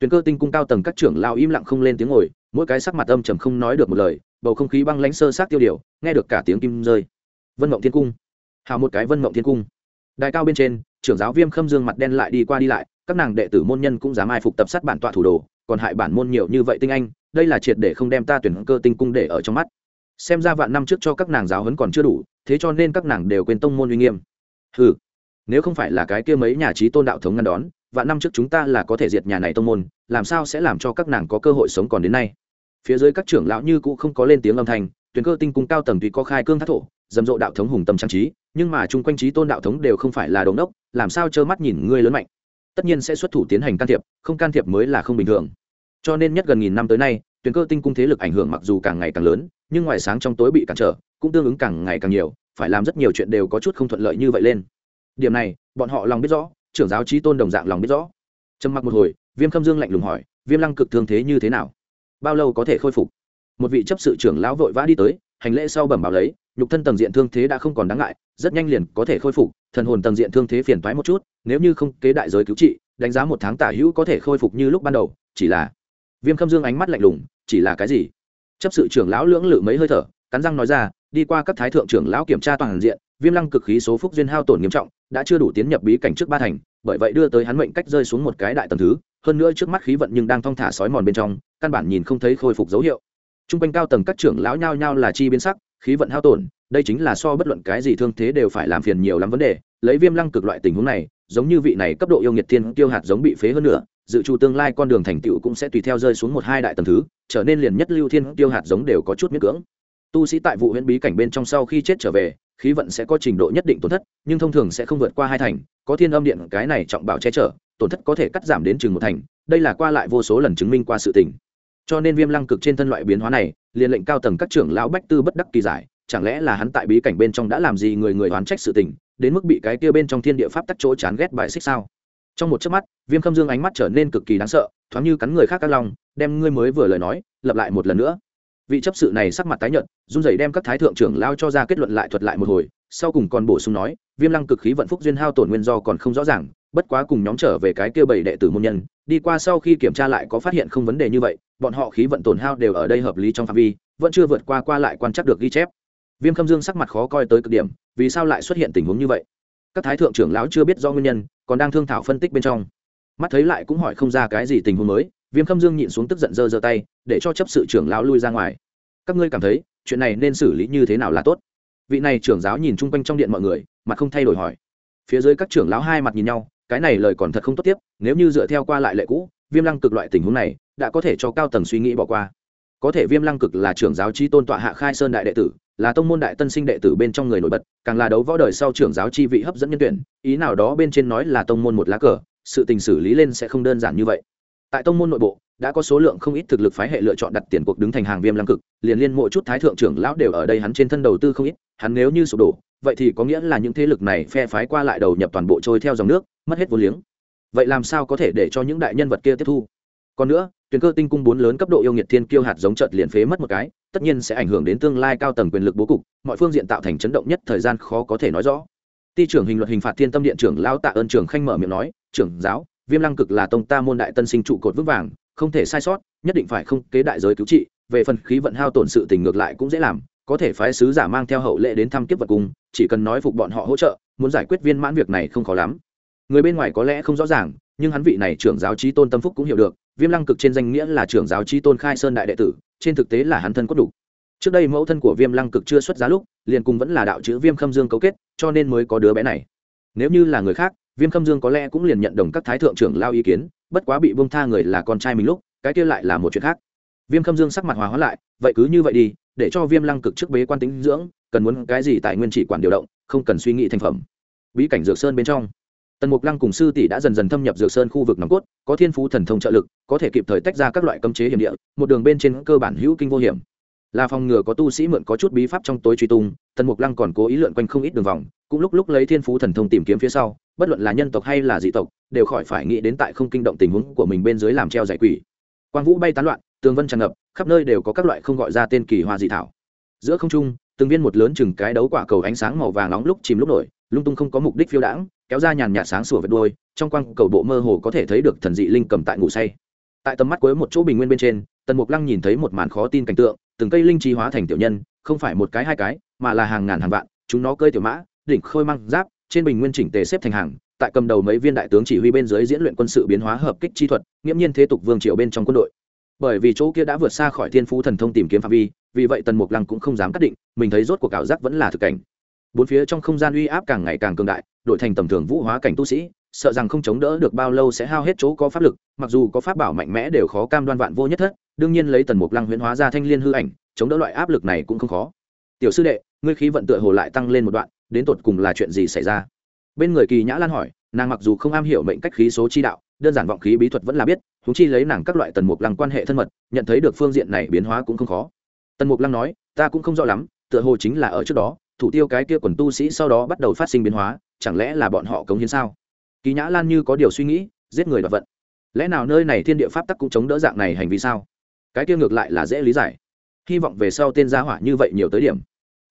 tuyển cơ tinh cung cao tầng các trưởng lao im lặng không lên tiếng ngồi, mỗi cái sắc mặt âm trầm không nói được một lời, bầu không khí băng lãnh sơ sát tiêu điều, nghe được cả tiếng kim rơi. Vân mộng thiên cung. Hào một cái vân mộng thiên cung. Đài cao bên trên, trưởng giáo viêm khâm dương mặt đen lại đi qua đi lại, các nàng đệ tử môn nhân cũng dám ai phục tập sát bản tọa thủ đồ, còn hại bản môn nhiều như vậy tinh anh, đây là triệt để không đem ta tuyển cơ tinh cung để ở trong mắt. Xem ra vạn năm trước cho các nàng giáo hấn còn chưa đủ, thế cho nên các nàng đều quên tông môn uy nghiêm. Ừ nếu không phải là cái kia mấy nhà trí tôn đạo thống ngăn đón vạn năm trước chúng ta là có thể diệt nhà này tông môn, làm sao sẽ làm cho các nàng có cơ hội sống còn đến nay? Phía dưới các trưởng lão như cũ không có lên tiếng âm thanh, tuyển cơ tinh cung cao tầng tùy có khai cương thác thổ dầm dộ đạo thống hùng tâm trang trí, nhưng mà chung quanh trí tôn đạo thống đều không phải là đống đốc, làm sao trơ mắt nhìn ngươi lớn mạnh? Tất nhiên sẽ xuất thủ tiến hành can thiệp, không can thiệp mới là không bình thường. Cho nên nhất gần nghìn năm tới nay, tuyển cơ tinh cung thế lực ảnh hưởng mặc dù càng ngày càng lớn, nhưng ngoài sáng trong tối bị cản trở, cũng tương ứng càng ngày càng nhiều, phải làm rất nhiều chuyện đều có chút không thuận lợi như vậy lên. Điểm này, bọn họ lòng biết rõ trưởng giáo trí tôn đồng dạng lòng biết rõ. Trầm mặc một hồi, viêm khâm dương lạnh lùng hỏi, viêm lăng cực thương thế như thế nào? Bao lâu có thể khôi phục? Một vị chấp sự trưởng lão vội vã đi tới, hành lễ sau bẩm báo lấy, nhục thân tầng diện thương thế đã không còn đáng ngại, rất nhanh liền có thể khôi phục, thần hồn tầng diện thương thế phiền toái một chút, nếu như không kế đại giới cứu trị, đánh giá một tháng tả hữu có thể khôi phục như lúc ban đầu, chỉ là viêm khâm dương ánh mắt lạnh lùng, chỉ là cái gì? Chấp sự trưởng lão lưỡng lự mấy hơi thở, cắn răng nói ra đi qua các thái thượng trưởng lão kiểm tra toàn diện, viêm lăng cực khí số phúc duyên hao tổn nghiêm trọng, đã chưa đủ tiến nhập bí cảnh trước ba thành, bởi vậy đưa tới hắn mệnh cách rơi xuống một cái đại tầng thứ, hơn nữa trước mắt khí vận nhưng đang thong thả sói mòn bên trong, căn bản nhìn không thấy khôi phục dấu hiệu. T r u n g quanh cao tầng các trưởng lão nhao nhao là chi biến sắc, khí vận hao tổn, đây chính là so bất luận cái gì thương thế đều phải làm phiền nhiều lắm vấn đề, lấy viêm lăng cực loại tình huống này, giống như vị này cấp độ yêu nhiệt thiên tiêu hạt giống bị phế hơn nữa dự trù tương lai con đường thành tựu cũng sẽ tùy theo rơi xuống một hai đại tầng thứ, trở nên liền nhất lưu thiên tiêu hạt giống đều có chút miễn cưỡng tu sĩ tại vụ huyễn bí cảnh bên trong sau khi chết trở về, khí vận sẽ có trình độ nhất định tổn thất, nhưng thông thường sẽ không vượt qua hai thành, có thiên âm điện cái này trọng bảo che chở, tổn thất có thể cắt giảm đến chừng một thành, đây là qua lại vô số lần chứng minh qua sự tình. Cho nên viêm lăng cực trên thân loại biến hóa này, liền lệnh cao tầng các trưởng lão bách tư bất đắc kỳ giải, chẳng lẽ là hắn tại bí cảnh bên trong đã làm gì người người oán trách sự tình, đến mức bị cái kia bên trong thiên địa pháp tắc chỗ chán ghét bài xích sao? Trong một chớp mắt, viêm khâm dương ánh mắt trở nên cực kỳ đáng sợ, thoáng như cắn người khác các lòng đem ngươi mới vừa lời nói, lặp lại một lần nữa vị chấp sự này sắc mặt tái nhợt, run rẩy đem các thái thượng trưởng lao cho ra kết luận lại thuật lại một hồi, sau cùng còn bổ sung nói, viêm lăng cực khí vận phúc duyên hao tổn nguyên do còn không rõ ràng, bất quá cùng nhóm trở về cái kia bảy đệ tử môn nhân, đi qua sau khi kiểm tra lại có phát hiện không vấn đề như vậy, bọn họ khí vận tổn hao đều ở đây hợp lý trong phạm vi, vẫn chưa vượt qua qua lại quan trắc được ghi chép. Viêm khâm dương sắc mặt khó coi tới cực điểm, vì sao lại xuất hiện tình huống như vậy? Các thái thượng trưởng lão chưa biết do nguyên nhân, còn đang thương thảo phân tích bên trong. Mắt thấy lại cũng hỏi không ra cái gì tình huống mới viêm khâm dương nhịn xuống tức giận dơ dơ tay, để cho chấp sự trưởng lão lui ra ngoài. Các ngươi cảm thấy, chuyện này nên xử lý như thế nào là tốt? Vị này trưởng giáo nhìn chung quanh trong điện mọi người, mặt không thay đổi hỏi. Phía dưới các trưởng lão hai mặt nhìn nhau, cái này lời còn thật không tốt tiếp, nếu như dựa theo qua lại lệ cũ, viêm lăng cực loại tình huống này, đã có thể cho cao tầng suy nghĩ bỏ qua. Có thể viêm lăng cực là trưởng giáo chi tôn tọa hạ khai sơn đại đệ tử, là tông môn đại tân sinh đệ tử bên trong người nổi bật, càng là đấu võ đời sau trưởng giáo chi vị hấp dẫn nhân tuyển, ý nào đó bên trên nói là tông môn một lá cờ, sự tình xử lý lên sẽ không đơn giản như vậy tại tông môn nội bộ, đã có số lượng không ít thực lực phái hệ lựa chọn đặt tiền cuộc đứng thành hàng viêm lăng cực, liền liên mỗi chút thái thượng trưởng lão đều ở đây hắn trên thân đầu tư không ít, hắn nếu như sụp đổ, vậy thì có nghĩa là những thế lực này phe phái qua lại đầu nhập toàn bộ trôi theo dòng nước, mất hết vô liếng. Vậy làm sao có thể để cho những đại nhân vật kia tiếp thu? Còn nữa, tuyển cơ tinh cung bốn lớn cấp độ yêu nghiệt thiên kiêu hạt giống trợt liền phế mất một cái, tất nhiên sẽ ảnh hưởng đến tương lai cao tầng quyền lực bố cục, mọi phương diện tạo thành chấn động nhất thời gian khó có thể nói rõ. Ti trưởng hình luật hình phạt thiên tâm điện trưởng lao tạ ơn trưởng khanh mở miệng nói, trưởng giáo viêm lăng cực là tông ta môn đại tân sinh trụ cột vững vàng, không thể sai sót, nhất định phải không kế đại giới cứu trị, về phần khí vận hao tổn sự tình ngược lại cũng dễ làm, có thể phái sứ giả mang theo hậu lệ đến thăm kiếp vật cung chỉ cần nói phục bọn họ hỗ trợ, muốn giải quyết viên mãn việc này không khó lắm. Người bên ngoài có lẽ không rõ ràng, nhưng hắn vị này trưởng giáo trí tôn tâm phúc cũng hiểu được, viêm lăng cực trên danh nghĩa là trưởng giáo trí tôn khai sơn đại đệ tử, trên thực tế là hắn thân cốt đủ. Trước đây mẫu thân của viêm lăng cực chưa xuất giá lúc, liền cùng vẫn là đạo chữ viêm khâm dương cấu kết, cho nên mới có đứa bé này. Nếu như là người khác viêm khâm dương có lẽ cũng liền nhận đồng các thái thượng trưởng lao ý kiến, bất quá bị bông tha người là con trai mình lúc, cái kia lại là một chuyện khác. Viêm khâm dương sắc mặt hòa hóa lại, vậy cứ như vậy đi, để cho viêm lăng cực trước bế quan tính dưỡng, cần muốn cái gì tài nguyên chỉ quản điều động, không cần suy nghĩ thành phẩm. Bí cảnh dược sơn bên trong. Tần mục lăng cùng sư tỷ đã dần dần thâm nhập dược sơn khu vực nòng cốt, có thiên phú thần thông trợ lực, có thể kịp thời tách ra các loại cấm chế hiểm địa, một đường bên trên cơ bản hữu kinh vô hiểm. Là phòng ngừa có tu sĩ mượn có chút bí pháp trong tối truy tung, tần mục lăng còn cố ý lượn quanh không ít đường vòng cũng lúc lúc lấy thiên phú thần thông tìm kiếm phía sau, bất luận là nhân tộc hay là dị tộc, đều khỏi phải nghĩ đến tại không kinh động tình huống của mình bên dưới làm treo giải quỷ. Quang vũ bay tán loạn, tường vân tràn ngập, khắp nơi đều có các loại không gọi ra tên kỳ hoa dị thảo. Giữa không trung, từng viên một lớn chừng cái đấu quả cầu ánh sáng màu vàng nóng lúc chìm lúc nổi, lung tung không có mục đích phiêu đãng, kéo ra nhàn nhạt sáng sủa vệt đôi trong quang cầu bộ mơ hồ có thể thấy được thần dị linh cầm tại ngủ say. Tại tầm mắt cuối một chỗ bình nguyên bên trên, tần mục lăng nhìn thấy một màn khó tin cảnh tượng, từng cây linh trí hóa thành tiểu nhân, không phải một cái hai cái, mà là hàng ngàn hàng vạn, chúng nó cơi tiểu mã đỉnh khôi mang giáp, trên bình nguyên chỉnh tề xếp thành hàng, tại cầm đầu mấy viên đại tướng chỉ huy bên dưới diễn luyện quân sự biến hóa hợp kích chi thuật, nghiễm nhiên thế tục vương triều bên trong quân đội. Bởi vì chỗ kia đã vượt xa khỏi thiên phú thần thông tìm kiếm phạm vi, vì vậy tần mục lăng cũng không dám cắt định, mình thấy rốt cuộc ảo giác vẫn là thực cảnh. Bốn phía trong không gian uy áp càng ngày càng cường đại, đội thành tầm thường vũ hóa cảnh tu sĩ, sợ rằng không chống đỡ được bao lâu sẽ hao hết chỗ có pháp lực, mặc dù có pháp bảo mạnh mẽ đều khó cam đoan vạn vô nhất thất, đương nhiên lấy tần mục lăng huyễn hóa ra thanh liên hư ảnh, chống đỡ loại áp lực này cũng không khó. Tiểu sư đệ, ngươi khí vận tựa hồ lại tăng lên một đoạn đến tột cùng là chuyện gì xảy ra? Bên người kỳ nhã lan hỏi, nàng mặc dù không am hiểu mệnh cách khí số chi đạo, đơn giản vọng khí bí thuật vẫn là biết thú chi lấy nàng các loại tần mục lăng quan hệ thân mật, nhận thấy được phương diện này biến hóa cũng không khó. Tần mục lăng nói, ta cũng không rõ lắm, tựa hồ chính là ở trước đó, thủ tiêu cái kia quần tu sĩ sau đó bắt đầu phát sinh biến hóa, chẳng lẽ là bọn họ cống hiến sao? Kỳ nhã lan như có điều suy nghĩ, giết người đoạt vận. Lẽ nào nơi này thiên địa pháp tắc cũng chống đỡ dạng này hành vi sao? Cái kia ngược lại là dễ lý giải. Hy vọng về sau tên gia hỏa như vậy nhiều tới điểm.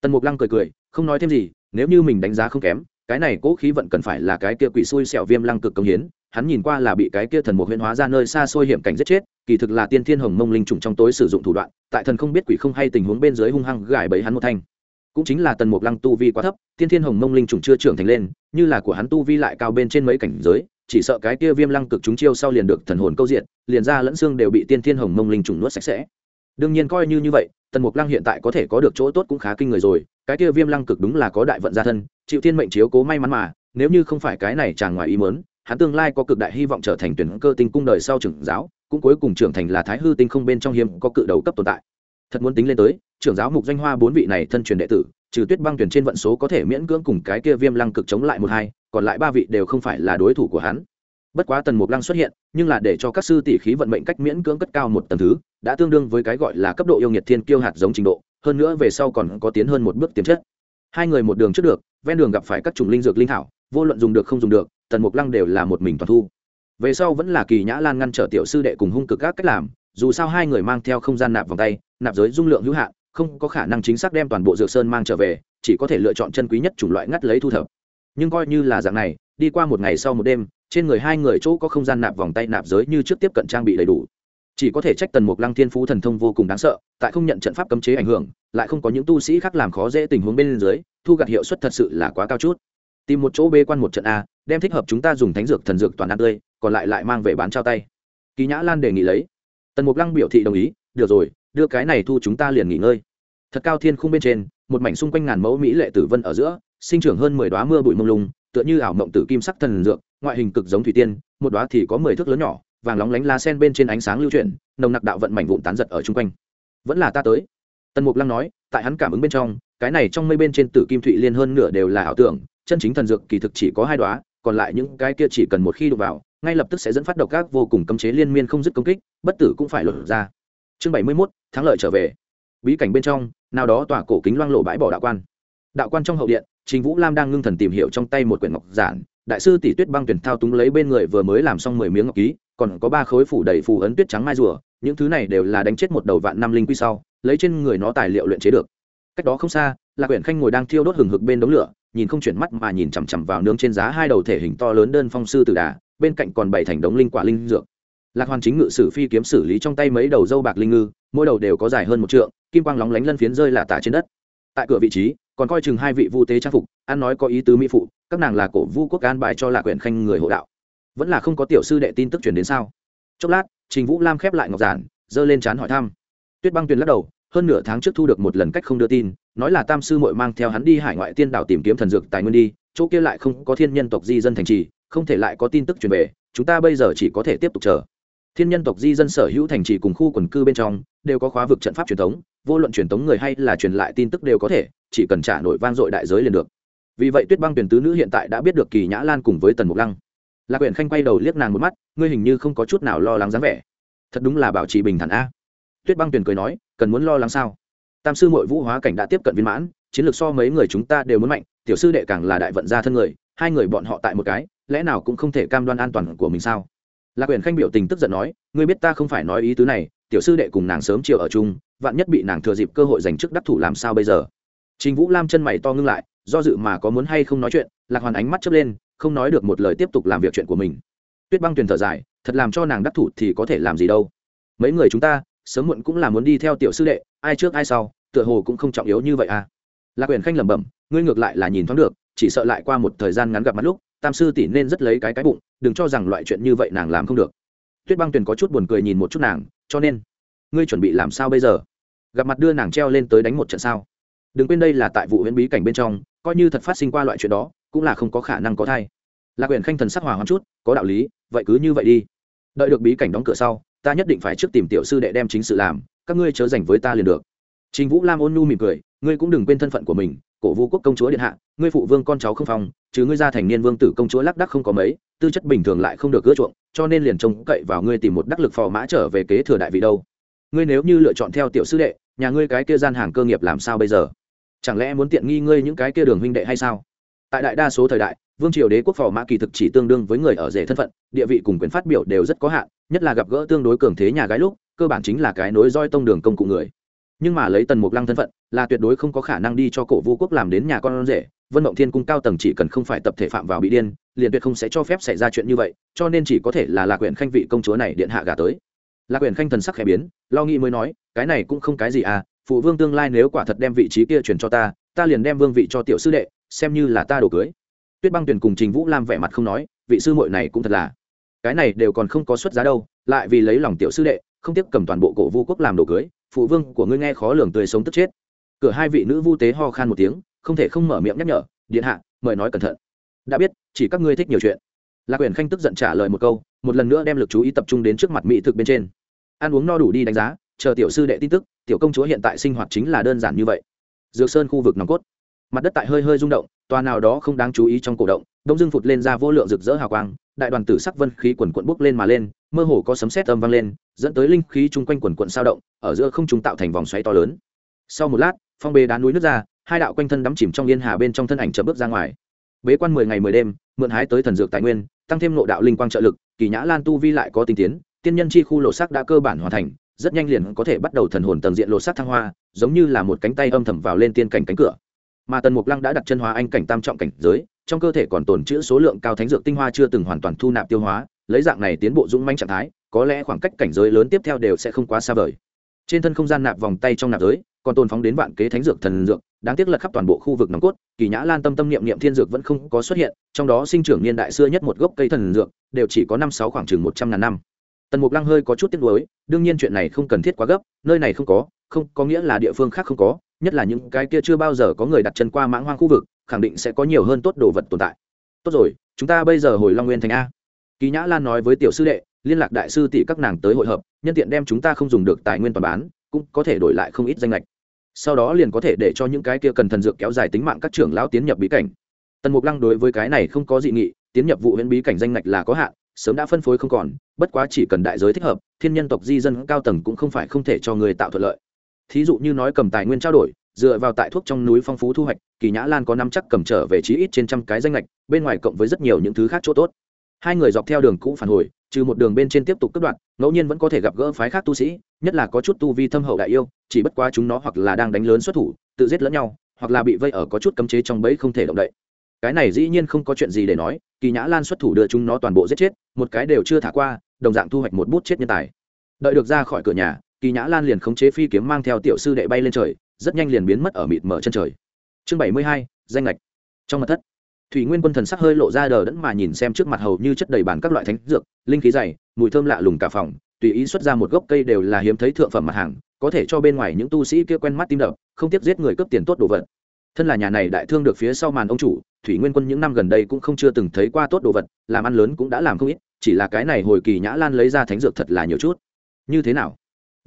Tần mục lăng cười cười, không nói thêm gì nếu như mình đánh giá không kém, cái này cố khí vận cần phải là cái kia quỷ xui xẻo viêm lăng cực công hiến, hắn nhìn qua là bị cái kia thần mục huyễn hóa ra nơi xa xôi hiểm cảnh giết chết, kỳ thực là tiên thiên hồng mông linh trùng trong tối sử dụng thủ đoạn, tại thần không biết quỷ không hay tình huống bên dưới hung hăng gài bẫy hắn một thanh. Cũng chính là tần mục lăng tu vi quá thấp, tiên thiên hồng mông linh trùng chưa trưởng thành lên, như là của hắn tu vi lại cao bên trên mấy cảnh giới, chỉ sợ cái kia viêm lăng cực chúng chiêu sau liền được thần hồn câu diện, liền ra lẫn xương đều bị tiên thiên hồng mông linh trùng nuốt sạch sẽ. Đương nhiên coi như như vậy, tần mục lăng hiện tại có thể có được chỗ tốt cũng khá kinh người rồi cái kia viêm lăng cực đúng là có đại vận gia thân, chịu thiên mệnh chiếu cố may mắn mà, nếu như không phải cái này chàng ngoài ý mớn hắn tương lai có cực đại hy vọng trở thành tuyển cơ tinh cung đời sau trưởng giáo, cũng cuối cùng trưởng thành là thái hư tinh không bên trong hiếm có cự đầu cấp tồn tại. Thật muốn tính lên tới, trưởng giáo mục danh hoa bốn vị này thân truyền đệ tử, trừ tuyết băng tuyển trên vận số có thể miễn cưỡng cùng cái kia viêm lăng cực chống lại một hai, còn lại ba vị đều không phải là đối thủ của hắn. Bất quá tần mục lăng xuất hiện, nhưng là để cho các sư tỷ khí vận mệnh cách miễn cưỡng cất cao một tầng thứ, đã tương đương với cái gọi là cấp độ yêu nghiệt thiên kiêu hạt giống trình độ hơn nữa về sau còn có tiến hơn một bước tiềm chất. Hai người một đường trước được, ven đường gặp phải các chủng linh dược linh thảo, vô luận dùng được không dùng được, tần mục lăng đều là một mình toàn thu. Về sau vẫn là kỳ nhã lan ngăn trở tiểu sư đệ cùng hung cực các cách làm, dù sao hai người mang theo không gian nạp vòng tay, nạp giới dung lượng hữu hạn, không có khả năng chính xác đem toàn bộ dược sơn mang trở về, chỉ có thể lựa chọn chân quý nhất chủng loại ngắt lấy thu thập. Nhưng coi như là dạng này, đi qua một ngày sau một đêm, trên người hai người chỗ có không gian nạp vòng tay nạp giới như trước tiếp cận trang bị đầy đủ chỉ có thể trách tần mục lăng thiên phú thần thông vô cùng đáng sợ, tại không nhận trận pháp cấm chế ảnh hưởng, lại không có những tu sĩ khác làm khó dễ tình huống bên dưới, thu gặt hiệu suất thật sự là quá cao chút. Tìm một chỗ bê quan một trận a, đem thích hợp chúng ta dùng thánh dược thần dược toàn ăn tươi, còn lại lại mang về bán trao tay. Kỳ nhã lan đề nghị lấy. Tần mục lăng biểu thị đồng ý, được rồi, đưa cái này thu chúng ta liền nghỉ ngơi. Thật cao thiên khung bên trên, một mảnh xung quanh ngàn mẫu mỹ lệ tử vân ở giữa, sinh trưởng hơn mười đoá mưa bụi mông lung, tựa như ảo mộng tử kim sắc thần dược, ngoại hình cực giống thủy tiên, một đoá thì có mười thước lớn nhỏ vàng lóng lánh lá sen bên trên ánh sáng lưu chuyển, nồng nặc đạo vận mảnh vụn tán giật ở chung quanh. Vẫn là ta tới. Tần mục lăng nói, tại hắn cảm ứng bên trong, cái này trong mây bên trên tử kim thụy liên hơn nửa đều là ảo tưởng, chân chính thần dược kỳ thực chỉ có hai đoá còn lại những cái kia chỉ cần một khi đụng vào, ngay lập tức sẽ dẫn phát độc các vô cùng cấm chế liên miên không dứt công kích, bất tử cũng phải lột ra. Chương bảy mươi mốt, thắng lợi trở về. Bí cảnh bên trong, nào đó tỏa cổ kính loang lộ bãi bỏ đạo quan. Đạo quan trong hậu điện, trình vũ lam đang ngưng thần tìm hiểu trong tay một quyển ngọc giản, đại sư tỷ tuyết băng tuyển thao túng lấy bên người vừa mới làm xong mười miếng ngọc ký còn có ba khối phủ đầy phù ấn tuyết trắng mai rùa, những thứ này đều là đánh chết một đầu vạn năm linh quy sau, lấy trên người nó tài liệu luyện chế được. Cách đó không xa là quyển khanh ngồi đang thiêu đốt hừng hực bên đống lửa, nhìn không chuyển mắt mà nhìn chằm chằm vào nướng trên giá hai đầu thể hình to lớn đơn phong sư tử đà, bên cạnh còn bảy thành đống linh quả linh dược. Lạc hoàn chính ngự sử phi kiếm xử lý trong tay mấy đầu dâu bạc linh ngư, mỗi đầu đều có dài hơn một trượng, kim quang lóng lánh lân phiến rơi là tả trên đất. Tại cửa vị trí, còn coi chừng hai vị vu tế trang phục, ăn nói có ý tứ mỹ phụ, các nàng là cổ vu quốc an bài cho lạc quyển khanh người hộ đạo vẫn là không có tiểu sư đệ tin tức truyền đến sao? Chốc lát, trình vũ lam khép lại ngọc giản, giơ lên chán hỏi thăm. Tuyết băng tuyền lắc đầu, hơn nửa tháng trước thu được một lần cách không đưa tin, nói là tam sư mội mang theo hắn đi hải ngoại tiên đảo tìm kiếm thần dược tài nguyên đi, chỗ kia lại không có thiên nhân tộc di dân thành trì, không thể lại có tin tức truyền về, chúng ta bây giờ chỉ có thể tiếp tục chờ. Thiên nhân tộc di dân sở hữu thành trì cùng khu quần cư bên trong, đều có khóa vực trận pháp truyền thống, vô luận truyền thống người hay là truyền lại tin tức đều có thể, chỉ cần trả nổi vang dội đại giới liền được. Vì vậy tuyết băng tuyển tứ nữ hiện tại đã biết được kỳ nhã lan cùng với tần mục lăng lạc quyển khanh quay đầu liếc nàng một mắt, ngươi hình như không có chút nào lo lắng dáng vẻ. Thật đúng là bảo trì bình thản a. Tuyết băng tuyển cười nói, cần muốn lo lắng sao? Tam sư mội vũ hóa cảnh đã tiếp cận viên mãn, chiến lược so mấy người chúng ta đều muốn mạnh, tiểu sư đệ càng là đại vận gia thân người, hai người bọn họ tại một cái, lẽ nào cũng không thể cam đoan an toàn của mình sao? Lạc quyển khanh biểu tình tức giận nói, ngươi biết ta không phải nói ý tứ này, tiểu sư đệ cùng nàng sớm chiều ở chung, vạn nhất bị nàng thừa dịp cơ hội giành chức đắc thủ làm sao bây giờ? Trình vũ lam chân mày to ngưng lại, do dự mà có muốn hay không nói chuyện, lạc hoàn ánh mắt chớp lên không nói được một lời tiếp tục làm việc chuyện của mình. Tuyết băng tuyền thở dài, thật làm cho nàng đắc thủ thì có thể làm gì đâu. Mấy người chúng ta, sớm muộn cũng là muốn đi theo tiểu sư đệ, ai trước ai sau, tựa hồ cũng không trọng yếu như vậy à. Lạc quyền khanh lẩm bẩm, ngươi ngược lại là nhìn thoáng được, chỉ sợ lại qua một thời gian ngắn gặp mặt lúc, tam sư tỷ nên rất lấy cái cái bụng, đừng cho rằng loại chuyện như vậy nàng làm không được. Tuyết băng tuyền có chút buồn cười nhìn một chút nàng, cho nên, ngươi chuẩn bị làm sao bây giờ? Gặp mặt đưa nàng treo lên tới đánh một trận sao? Đừng quên đây là tại vụ huyễn bí cảnh bên trong, coi như thật phát sinh qua loại chuyện đó cũng là không có khả năng có thai. Lạc quyền khanh thần sắc hòa hoãn chút, có đạo lý, vậy cứ như vậy đi. Đợi được bí cảnh đóng cửa sau, ta nhất định phải trước tìm tiểu sư đệ đem chính sự làm, các ngươi chớ dành với ta liền được. Trình vũ lam ôn nhu mỉm cười, ngươi cũng đừng quên thân phận của mình, cổ vũ quốc công chúa điện hạ, ngươi phụ vương con cháu không phong, chứ ngươi ra thành niên vương tử công chúa lác đắc không có mấy, tư chất bình thường lại không được ưa chuộng, cho nên liền trông cậy vào ngươi tìm một đắc lực phò mã trở về kế thừa đại vị đâu. Ngươi nếu như lựa chọn theo tiểu sư đệ, nhà ngươi cái kia gian hàng cơ nghiệp làm sao bây giờ? Chẳng lẽ muốn tiện nghi ngươi những cái kia đường huynh đệ hay sao? Tại đại đa số thời đại, vương triều đế quốc phò mã kỳ thực chỉ tương đương với người ở rể thân phận, địa vị cùng quyền phát biểu đều rất có hạn, nhất là gặp gỡ tương đối cường thế nhà gái lúc, cơ bản chính là cái nối roi tông đường công cụ người. Nhưng mà lấy tần mục lăng thân phận, là tuyệt đối không có khả năng đi cho cổ vũ quốc làm đến nhà con rể, vân mộng thiên cung cao tầng chỉ cần không phải tập thể phạm vào bị điên, liền tuyệt không sẽ cho phép xảy ra chuyện như vậy, cho nên chỉ có thể là lạc quyền khanh vị công chúa này điện hạ gà tới. Lạc quyền khanh thần sắc khẽ biến, lo nghĩ mới nói, cái này cũng không cái gì à phụ vương tương lai nếu quả thật đem vị trí kia truyền cho ta ta liền đem vương vị cho tiểu sư đệ xem như là ta đồ cưới. Tuyết băng tuyền cùng trình vũ lam vẻ mặt không nói, vị sư muội này cũng thật là. Cái này đều còn không có xuất giá đâu, lại vì lấy lòng tiểu sư đệ, không tiếp cầm toàn bộ cổ vu quốc làm đồ cưới, phụ vương của ngươi nghe khó lường tươi sống tức chết. Cửa hai vị nữ vu tế ho khan một tiếng, không thể không mở miệng nhắc nhở, điện hạ, mời nói cẩn thận. Đã biết, chỉ các ngươi thích nhiều chuyện. Lạc quyền khanh tức giận trả lời một câu, một lần nữa đem lực chú ý tập trung đến trước mặt mỹ thực bên trên. Ăn uống no đủ đi đánh giá, chờ tiểu sư đệ tin tức, tiểu công chúa hiện tại sinh hoạt chính là đơn giản như vậy. Dược sơn khu vực nòng cốt mặt đất tại hơi hơi rung động, tòa nào đó không đáng chú ý trong cổ động, đông dương phụt lên ra vô lượng rực rỡ hào quang, đại đoàn tử sắc vân khí quần quận bốc lên mà lên, mơ hồ có sấm sét âm vang lên, dẫn tới linh khí chung quanh quần quận sao động, ở giữa không trung tạo thành vòng xoáy to lớn. Sau một lát, phong bê đá núi nước ra, hai đạo quanh thân đắm chìm trong liên hà bên trong thân ảnh chậm bước ra ngoài. Bế quan mười ngày mười đêm, mượn hái tới thần dược tài nguyên, tăng thêm nộ đạo linh quang trợ lực, kỳ nhã lan tu vi lại có tinh tiến, tiên nhân chi khu lộ sắc đã cơ bản hoàn thành, rất nhanh liền có thể bắt đầu thần hồn tầng diện lộ sắc thăng hoa, giống như là một cánh tay âm thầm vào lên tiên cảnh cánh cửa mà tần mục lăng đã đặt chân hóa anh cảnh tam trọng cảnh giới, trong cơ thể còn tồn chữ số lượng cao thánh dược tinh hoa chưa từng hoàn toàn thu nạp tiêu hóa, lấy dạng này tiến bộ dũng manh trạng thái, có lẽ khoảng cách cảnh giới lớn tiếp theo đều sẽ không quá xa vời. Trên thân không gian nạp vòng tay trong nạp giới, còn tồn phóng đến vạn kế thánh dược thần dược, đáng tiếc lật khắp toàn bộ khu vực nòng cốt, kỳ nhã lan tâm tâm niệm niệm thiên dược vẫn không có xuất hiện, trong đó sinh trưởng niên đại xưa nhất một gốc cây thần dược, đều chỉ có năm sáu khoảng chừng một trăm ngàn năm. Tần mục lăng hơi có chút tiếc nuối, đương nhiên chuyện này không cần thiết quá gấp, nơi này không có không có nghĩa là địa phương khác không có nhất là những cái kia chưa bao giờ có người đặt chân qua mãng hoang khu vực, khẳng định sẽ có nhiều hơn tốt đồ vật tồn tại. Tốt rồi, chúng ta bây giờ hồi long nguyên thành a. Kỳ nhã lan nói với tiểu sư đệ, liên lạc đại sư tỷ các nàng tới hội hợp, nhân tiện đem chúng ta không dùng được tài nguyên toàn bán, cũng có thể đổi lại không ít danh lệch. Sau đó liền có thể để cho những cái kia cần thần dược kéo dài tính mạng các trưởng lão tiến nhập bí cảnh. Tần mục lăng đối với cái này không có dị nghị, tiến nhập vụ huyện bí cảnh danh lệch là có hạn, sớm đã phân phối không còn, bất quá chỉ cần đại giới thích hợp, thiên nhân tộc di dân cao tầng cũng không phải không thể cho người tạo thuận lợi thí dụ như nói cầm tài nguyên trao đổi, dựa vào tại thuốc trong núi phong phú thu hoạch, kỳ nhã lan có năm chắc cầm trở về chí ít trên trăm cái danh lệch bên ngoài cộng với rất nhiều những thứ khác chỗ tốt. Hai người dọc theo đường cũ phản hồi, trừ một đường bên trên tiếp tục cất đoạn ngẫu nhiên vẫn có thể gặp gỡ phái khác tu sĩ, nhất là có chút tu vi thâm hậu đại yêu, chỉ bất quá chúng nó hoặc là đang đánh lớn xuất thủ, tự giết lẫn nhau, hoặc là bị vây ở có chút cấm chế trong bẫy không thể động đậy. Cái này dĩ nhiên không có chuyện gì để nói, kỳ nhã lan xuất thủ đưa chúng nó toàn bộ giết chết, một cái đều chưa thả qua, đồng dạng thu hoạch một bút chết nhân tài. Đợi được ra khỏi cửa nhà kỳ nhã lan liền khống chế phi kiếm mang theo tiểu sư đệ bay lên trời, rất nhanh liền biến mất ở mịt mở chân trời. Chương bảy mươi hai, danh lệch trong mặt thất, thủy nguyên quân thần sắc hơi lộ ra đờ đẫn mà nhìn xem trước mặt hầu như chất đầy bàn các loại thánh dược, linh khí dày, mùi thơm lạ lùng cả phòng, tùy ý xuất ra một gốc cây đều là hiếm thấy thượng phẩm mặt hàng, có thể cho bên ngoài những tu sĩ kia quen mắt tim đập, không tiếc giết người cướp tiền tốt đồ vật. Thân là nhà này đại thương được phía sau màn ông chủ, thủy nguyên quân những năm gần đây cũng không chưa từng thấy qua tốt đồ vật, làm ăn lớn cũng đã làm không ít, chỉ là cái này hồi kỳ nhã lan lấy ra thánh dược thật là nhiều chút. Như thế nào?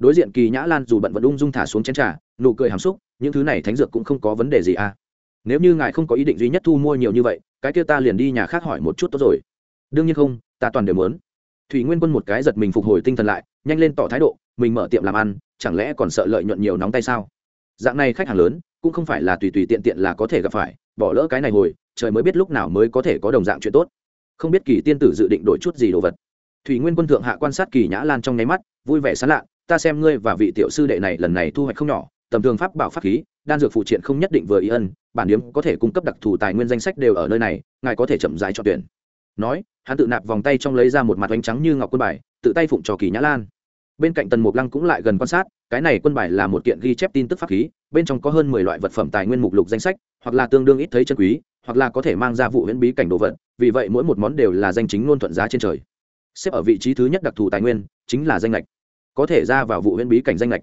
Đối diện kỳ nhã lan dù bận vẫn ung dung thả xuống chén trà, nụ cười hàm xúc, những thứ này thánh dược cũng không có vấn đề gì à. Nếu như ngài không có ý định duy nhất thu mua nhiều như vậy, cái kia ta liền đi nhà khác hỏi một chút tốt rồi. Đương nhiên không, ta toàn đều muốn. Thủy nguyên quân một cái giật mình phục hồi tinh thần lại, nhanh lên tỏ thái độ, mình mở tiệm làm ăn, chẳng lẽ còn sợ lợi nhuận nhiều nóng tay sao? Dạng này khách hàng lớn, cũng không phải là tùy tùy tiện tiện là có thể gặp phải, bỏ lỡ cái này hồi, trời mới biết lúc nào mới có thể có đồng dạng chuyện tốt. Không biết kỳ tiên tử dự định đổi chút gì đồ vật. Thủy nguyên quân thượng hạ quan sát kỳ nhã lan trong nháy mắt, vui vẻ sán lạ ta xem ngươi và vị tiểu sư đệ này lần này thu hoạch không nhỏ, tầm thường pháp bảo pháp khí, đan dược phụ triện không nhất định vừa ý ân, bản điếm có thể cung cấp đặc thù tài nguyên danh sách đều ở nơi này, ngài có thể chậm dài cho tuyển. Nói, hắn tự nạp vòng tay trong lấy ra một mặt bánh trắng như ngọc quân bài, tự tay phụng trò kỳ nhã lan. Bên cạnh tần mục lăng cũng lại gần quan sát, cái này quân bài là một kiện ghi chép tin tức pháp khí, bên trong có hơn mười loại vật phẩm tài nguyên mục lục danh sách, hoặc là tương đương ít thấy chân quý, hoặc là có thể mang ra vụ huyễn bí cảnh đồ vật, vì vậy mỗi một món đều là danh chính ngôn thuận giá trên trời. Xếp ở vị trí thứ nhất đặc thù tài nguyên, chính là danh lệch có thể ra vào vụ huyễn bí cảnh danh lệch.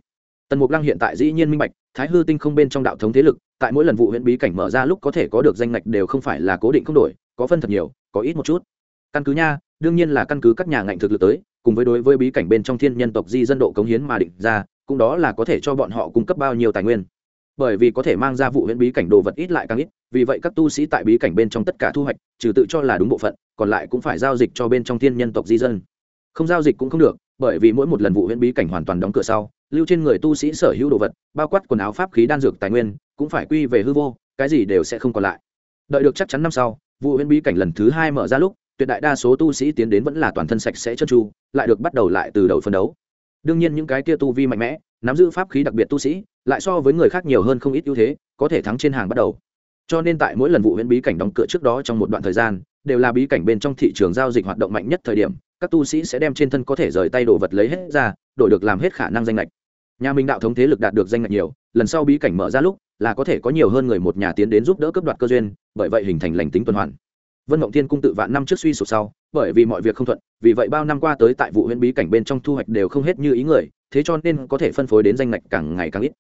Tần mục lăng hiện tại dĩ nhiên minh bạch, thái hư tinh không bên trong đạo thống thế lực, tại mỗi lần vụ huyễn bí cảnh mở ra lúc có thể có được danh lệch đều không phải là cố định không đổi, có phân thật nhiều, có ít một chút. Căn cứ nha, đương nhiên là căn cứ các nhà ngành thực lực tới, cùng với đối với bí cảnh bên trong thiên nhân tộc di dân độ cống hiến mà định ra, cũng đó là có thể cho bọn họ cung cấp bao nhiêu tài nguyên. Bởi vì có thể mang ra vụ huyễn bí cảnh đồ vật ít lại càng ít, vì vậy các tu sĩ tại bí cảnh bên trong tất cả thu hoạch, trừ tự cho là đúng bộ phận, còn lại cũng phải giao dịch cho bên trong thiên nhân tộc di dân. Không giao dịch cũng không được bởi vì mỗi một lần vụ huyễn bí cảnh hoàn toàn đóng cửa sau, lưu trên người tu sĩ sở hữu đồ vật, bao quát quần áo pháp khí đan dược tài nguyên, cũng phải quy về hư vô, cái gì đều sẽ không còn lại. Đợi được chắc chắn năm sau, vụ huyễn bí cảnh lần thứ hai mở ra lúc, tuyệt đại đa số tu sĩ tiến đến vẫn là toàn thân sạch sẽ chân tru, lại được bắt đầu lại từ đầu phân đấu. Đương nhiên những cái kia tu vi mạnh mẽ, nắm giữ pháp khí đặc biệt tu sĩ, lại so với người khác nhiều hơn không ít ưu thế, có thể thắng trên hàng bắt đầu. Cho nên tại mỗi lần vụ huyễn bí cảnh đóng cửa trước đó trong một đoạn thời gian, đều là bí cảnh bên trong thị trường giao dịch hoạt động mạnh nhất thời điểm các tu sĩ sẽ đem trên thân có thể rời tay đồ vật lấy hết ra, đổi được làm hết khả năng danh lệch nhà minh đạo thống thế lực đạt được danh lệch nhiều, lần sau bí cảnh mở ra lúc, là có thể có nhiều hơn người một nhà tiến đến giúp đỡ cấp đoạt cơ duyên, bởi vậy hình thành lành tính tuần hoàn. Vân mộng thiên cung tự vạn năm trước suy sụp sau, bởi vì mọi việc không thuận, vì vậy bao năm qua tới tại vụ huyện bí cảnh bên trong thu hoạch đều không hết như ý người, thế cho nên có thể phân phối đến danh lệch càng ngày càng ít.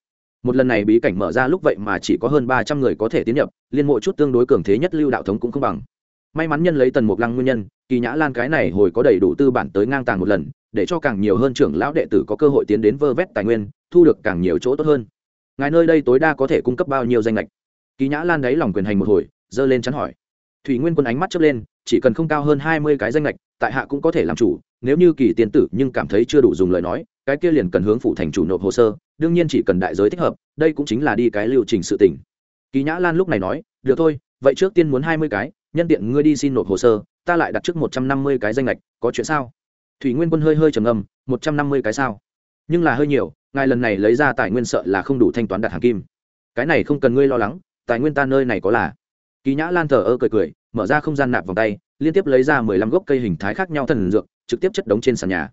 Một lần này bí cảnh mở ra lúc vậy mà chỉ có hơn ba trăm người có thể tiến nhập, liên mộ chút tương đối cường thế nhất lưu đạo thống cũng không bằng may mắn nhân lấy tần mục lăng nguyên nhân, kỳ nhã lan cái này hồi có đầy đủ tư bản tới ngang tàng một lần, để cho càng nhiều hơn trưởng lão đệ tử có cơ hội tiến đến vơ vét tài nguyên, thu được càng nhiều chỗ tốt hơn. Ngài nơi đây tối đa có thể cung cấp bao nhiêu danh lệch kỳ nhã lan đáy lòng quyền hành một hồi dơ lên chắn hỏi. Thủy nguyên quân ánh mắt chớp lên, chỉ cần không cao hơn hai mươi cái danh lệch tại hạ cũng có thể làm chủ, nếu như kỳ tiền tử nhưng cảm thấy chưa đủ dùng lời nói, cái kia liền cần hướng phụ thành chủ nộp hồ sơ, đương nhiên chỉ cần đại giới thích hợp, đây cũng chính là đi cái liệu trình sự tỉnh kỳ nhã lan lúc này nói, được thôi, vậy trước tiên muốn hai mươi cái nhân tiện ngươi đi xin nộp hồ sơ, ta lại đặt trước một trăm năm mươi cái danh lệch có chuyện sao? Thủy nguyên quân hơi hơi trầm ngâm, một trăm năm mươi cái sao? Nhưng là hơi nhiều, ngài lần này lấy ra tài nguyên sợ là không đủ thanh toán đặt hàng kim. Cái này không cần ngươi lo lắng, tài nguyên ta nơi này có là. Kỳ nhã lan thờ ơ cười cười, mở ra không gian nạp vòng tay, liên tiếp lấy ra mười lăm gốc cây hình thái khác nhau thần dược, trực tiếp chất đống trên sàn nhà.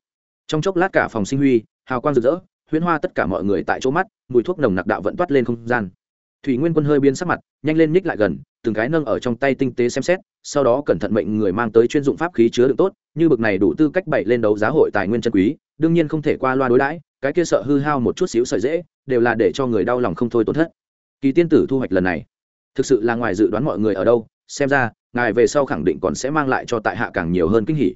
Trong chốc lát cả phòng sinh huy, hào quang rực rỡ, huyễn hoa tất cả mọi người tại chỗ mắt, mùi thuốc nồng nặc đạo vẫn toát lên không gian. Thủy nguyên quân hơi biến sắc mặt, nhanh lên ních lại gần từng cái nâng ở trong tay tinh tế xem xét, sau đó cẩn thận mệnh người mang tới chuyên dụng pháp khí chứa đựng tốt, như bực này đủ tư cách bậy lên đấu giá hội tài nguyên chân quý, đương nhiên không thể qua loa đối đãi, cái kia sợ hư hao một chút xíu sợi dễ, đều là để cho người đau lòng không thôi tổn thất. Kỳ tiên tử thu hoạch lần này, thực sự là ngoài dự đoán mọi người ở đâu, xem ra, ngài về sau khẳng định còn sẽ mang lại cho tại hạ càng nhiều hơn kinh hỉ.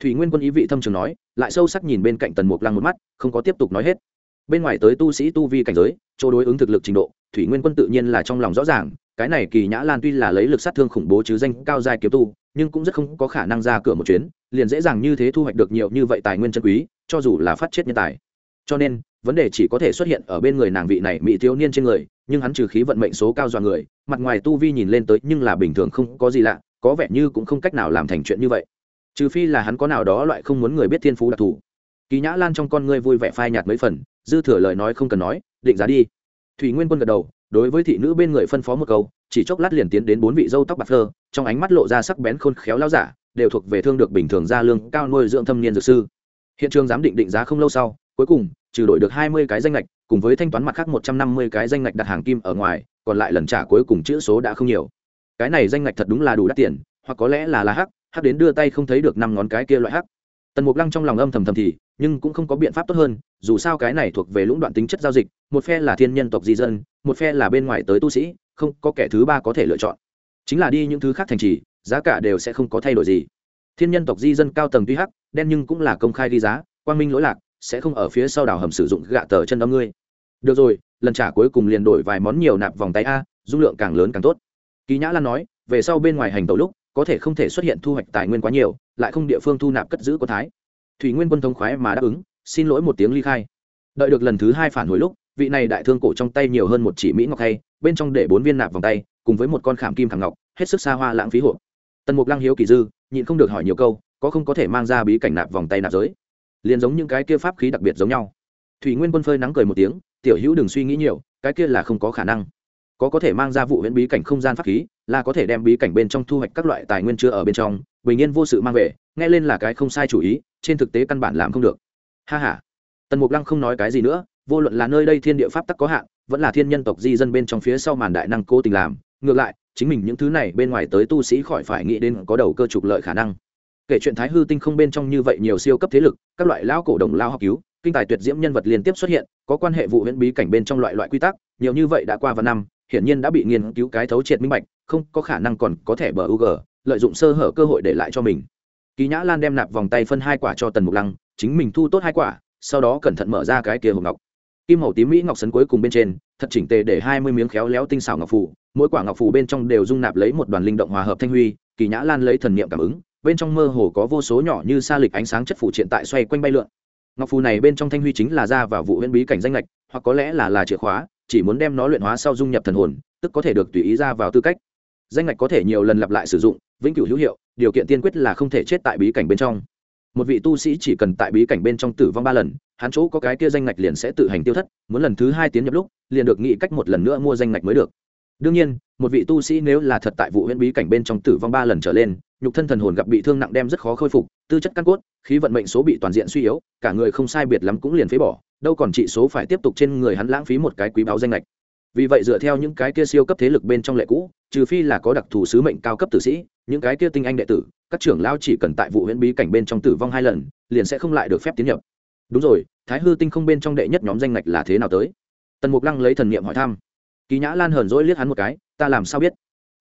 Thủy nguyên quân ý vị thâm trường nói, lại sâu sắc nhìn bên cạnh tần mục lăng một mắt, không có tiếp tục nói hết bên ngoài tới tu sĩ tu vi cảnh giới, chỗ đối ứng thực lực trình độ, thủy nguyên quân tự nhiên là trong lòng rõ ràng, cái này kỳ nhã lan tuy là lấy lực sát thương khủng bố chứ danh cao dài kiếm tu, nhưng cũng rất không có khả năng ra cửa một chuyến, liền dễ dàng như thế thu hoạch được nhiều như vậy tài nguyên chân quý, cho dù là phát chết nhân tài. Cho nên, vấn đề chỉ có thể xuất hiện ở bên người nàng vị này mỹ thiếu niên trên người, nhưng hắn trừ khí vận mệnh số cao dọa người, mặt ngoài tu vi nhìn lên tới nhưng là bình thường không có gì lạ, có vẻ như cũng không cách nào làm thành chuyện như vậy. Trừ phi là hắn có nào đó loại không muốn người biết thiên phú đặc thù. Kỳ nhã lan trong con ngươi vui vẻ phai nhạt mấy phần dư thừa lời nói không cần nói, định giá đi. Thủy nguyên quân gật đầu, đối với thị nữ bên người phân phó một câu, chỉ chốc lát liền tiến đến bốn vị dâu tóc bạc thơ trong ánh mắt lộ ra sắc bén khôn khéo lao giả, đều thuộc về thương được bình thường gia lương, cao nuôi dưỡng thâm niên dược sư. Hiện trường giám định định giá không lâu sau, cuối cùng, trừ đổi được hai mươi cái danh lệch cùng với thanh toán mặt khác một trăm năm mươi cái danh lệch đặt hàng kim ở ngoài, còn lại lần trả cuối cùng chữ số đã không nhiều. Cái này danh lệch thật đúng là đủ đắt tiền, hoặc có lẽ là là hắc hắc đến đưa tay không thấy được năm ngón cái kia loại hắc tần mục lăng trong lòng âm thầm thầm thì, nhưng cũng không có biện pháp tốt hơn, dù sao cái này thuộc về lũng đoạn tính chất giao dịch, một phe là thiên nhân tộc di dân, một phe là bên ngoài tới tu sĩ, không có kẻ thứ ba có thể lựa chọn. Chính là đi những thứ khác thành trì, giá cả đều sẽ không có thay đổi gì. Thiên nhân tộc di dân cao tầng tuy hắc, đen nhưng cũng là công khai ghi giá, quang minh lỗi lạc, sẽ không ở phía sau đào hầm sử dụng gạ tờ chân âm ngươi. Được rồi, lần trả cuối cùng liền đổi vài món nhiều nạp vòng tay a, dung lượng càng lớn càng tốt. Kỳ nhã lan nói, về sau bên ngoài hành tàu lúc, có thể không thể xuất hiện thu hoạch tài nguyên quá nhiều lại không địa phương thu nạp cất giữ của thái. Thủy nguyên quân thông khoái mà đáp ứng, xin lỗi một tiếng ly khai. Đợi được lần thứ hai phản hồi lúc, vị này đại thương cổ trong tay nhiều hơn một chỉ mỹ ngọc thay bên trong để bốn viên nạp vòng tay, cùng với một con khảm kim khảm ngọc, hết sức xa hoa lãng phí hộp tần mục lăng hiếu kỳ dư, nhịn không được hỏi nhiều câu, có không có thể mang ra bí cảnh nạp vòng tay nạp giới? Liền giống những cái kia pháp khí đặc biệt giống nhau. Thủy nguyên quân phơi nắng cười một tiếng, tiểu hữu đừng suy nghĩ nhiều, cái kia là không có khả năng có có thể mang ra vụ huyễn bí cảnh không gian pháp khí, là có thể đem bí cảnh bên trong thu hoạch các loại tài nguyên chưa ở bên trong, bình yên vô sự mang về, nghe lên là cái không sai chủ ý, trên thực tế căn bản làm không được. Ha ha. Tần mục lăng không nói cái gì nữa, vô luận là nơi đây thiên địa pháp tắc có hạn, vẫn là thiên nhân tộc di dân bên trong phía sau màn đại năng cố tình làm, ngược lại, chính mình những thứ này bên ngoài tới tu sĩ khỏi phải nghĩ đến có đầu cơ trục lợi khả năng. Kể chuyện thái hư tinh không bên trong như vậy nhiều siêu cấp thế lực, các loại lao cổ đồng lao học cứu, kinh tài tuyệt diễm nhân vật liên tiếp xuất hiện, có quan hệ vụ huyễn bí cảnh bên trong loại loại quy tắc, nhiều như vậy đã qua vào năm hiển nhiên đã bị nghiên cứu cái thấu triệt minh bạch, không có khả năng còn có thể bờ u g lợi dụng sơ hở cơ hội để lại cho mình. Kỳ nhã lan đem nạp vòng tay phân hai quả cho tần mục lăng, chính mình thu tốt hai quả, sau đó cẩn thận mở ra cái kia hộp ngọc. Kim hầu tím mỹ ngọc sấn cuối cùng bên trên, thật chỉnh tề để hai mươi miếng khéo léo tinh xảo ngọc phủ mỗi quả ngọc phủ bên trong đều dung nạp lấy một đoàn linh động hòa hợp thanh huy, kỳ nhã lan lấy thần niệm cảm ứng, bên trong mơ hồ có vô số nhỏ như sa lịch ánh sáng chất phủ triện tại xoay quanh bay lượn. Ngọc phù này bên trong thanh huy chính là ra vào vụ huyễn bí cảnh danh lệch, hoặc có lẽ là là chìa khóa chỉ muốn đem nó luyện hóa sau dung nhập thần hồn, tức có thể được tùy ý ra vào tư cách. Danh ngạch có thể nhiều lần lặp lại sử dụng, vĩnh cửu hữu hiệu, điều kiện tiên quyết là không thể chết tại bí cảnh bên trong. Một vị tu sĩ chỉ cần tại bí cảnh bên trong tử vong ba lần, hắn chỗ có cái kia danh ngạch liền sẽ tự hành tiêu thất, muốn lần thứ hai tiến nhập lúc, liền được nghĩ cách một lần nữa mua danh ngạch mới được. Đương nhiên, một vị tu sĩ nếu là thật tại vụ huyễn bí cảnh bên trong tử vong ba lần trở lên, nhục thân thần hồn gặp bị thương nặng đem rất khó khôi phục, tư chất căn cốt khí vận mệnh số bị toàn diện suy yếu, cả người không sai biệt lắm cũng liền phế bỏ, đâu còn trị số phải tiếp tục trên người hắn lãng phí một cái quý báo danh lệch vì vậy dựa theo những cái kia siêu cấp thế lực bên trong lệ cũ, trừ phi là có đặc thù sứ mệnh cao cấp tử sĩ, những cái kia tinh anh đệ tử, các trưởng lao chỉ cần tại vụ huyễn bí cảnh bên trong tử vong hai lần, liền sẽ không lại được phép tiến nhập. Đúng rồi, thái hư tinh không bên trong đệ nhất nhóm danh ngạch là thế nào tới? Tần mục lăng lấy thần niệm hỏi thăm. Kỳ nhã lan hờn dỗi liếc hắn một cái, ta làm sao biết?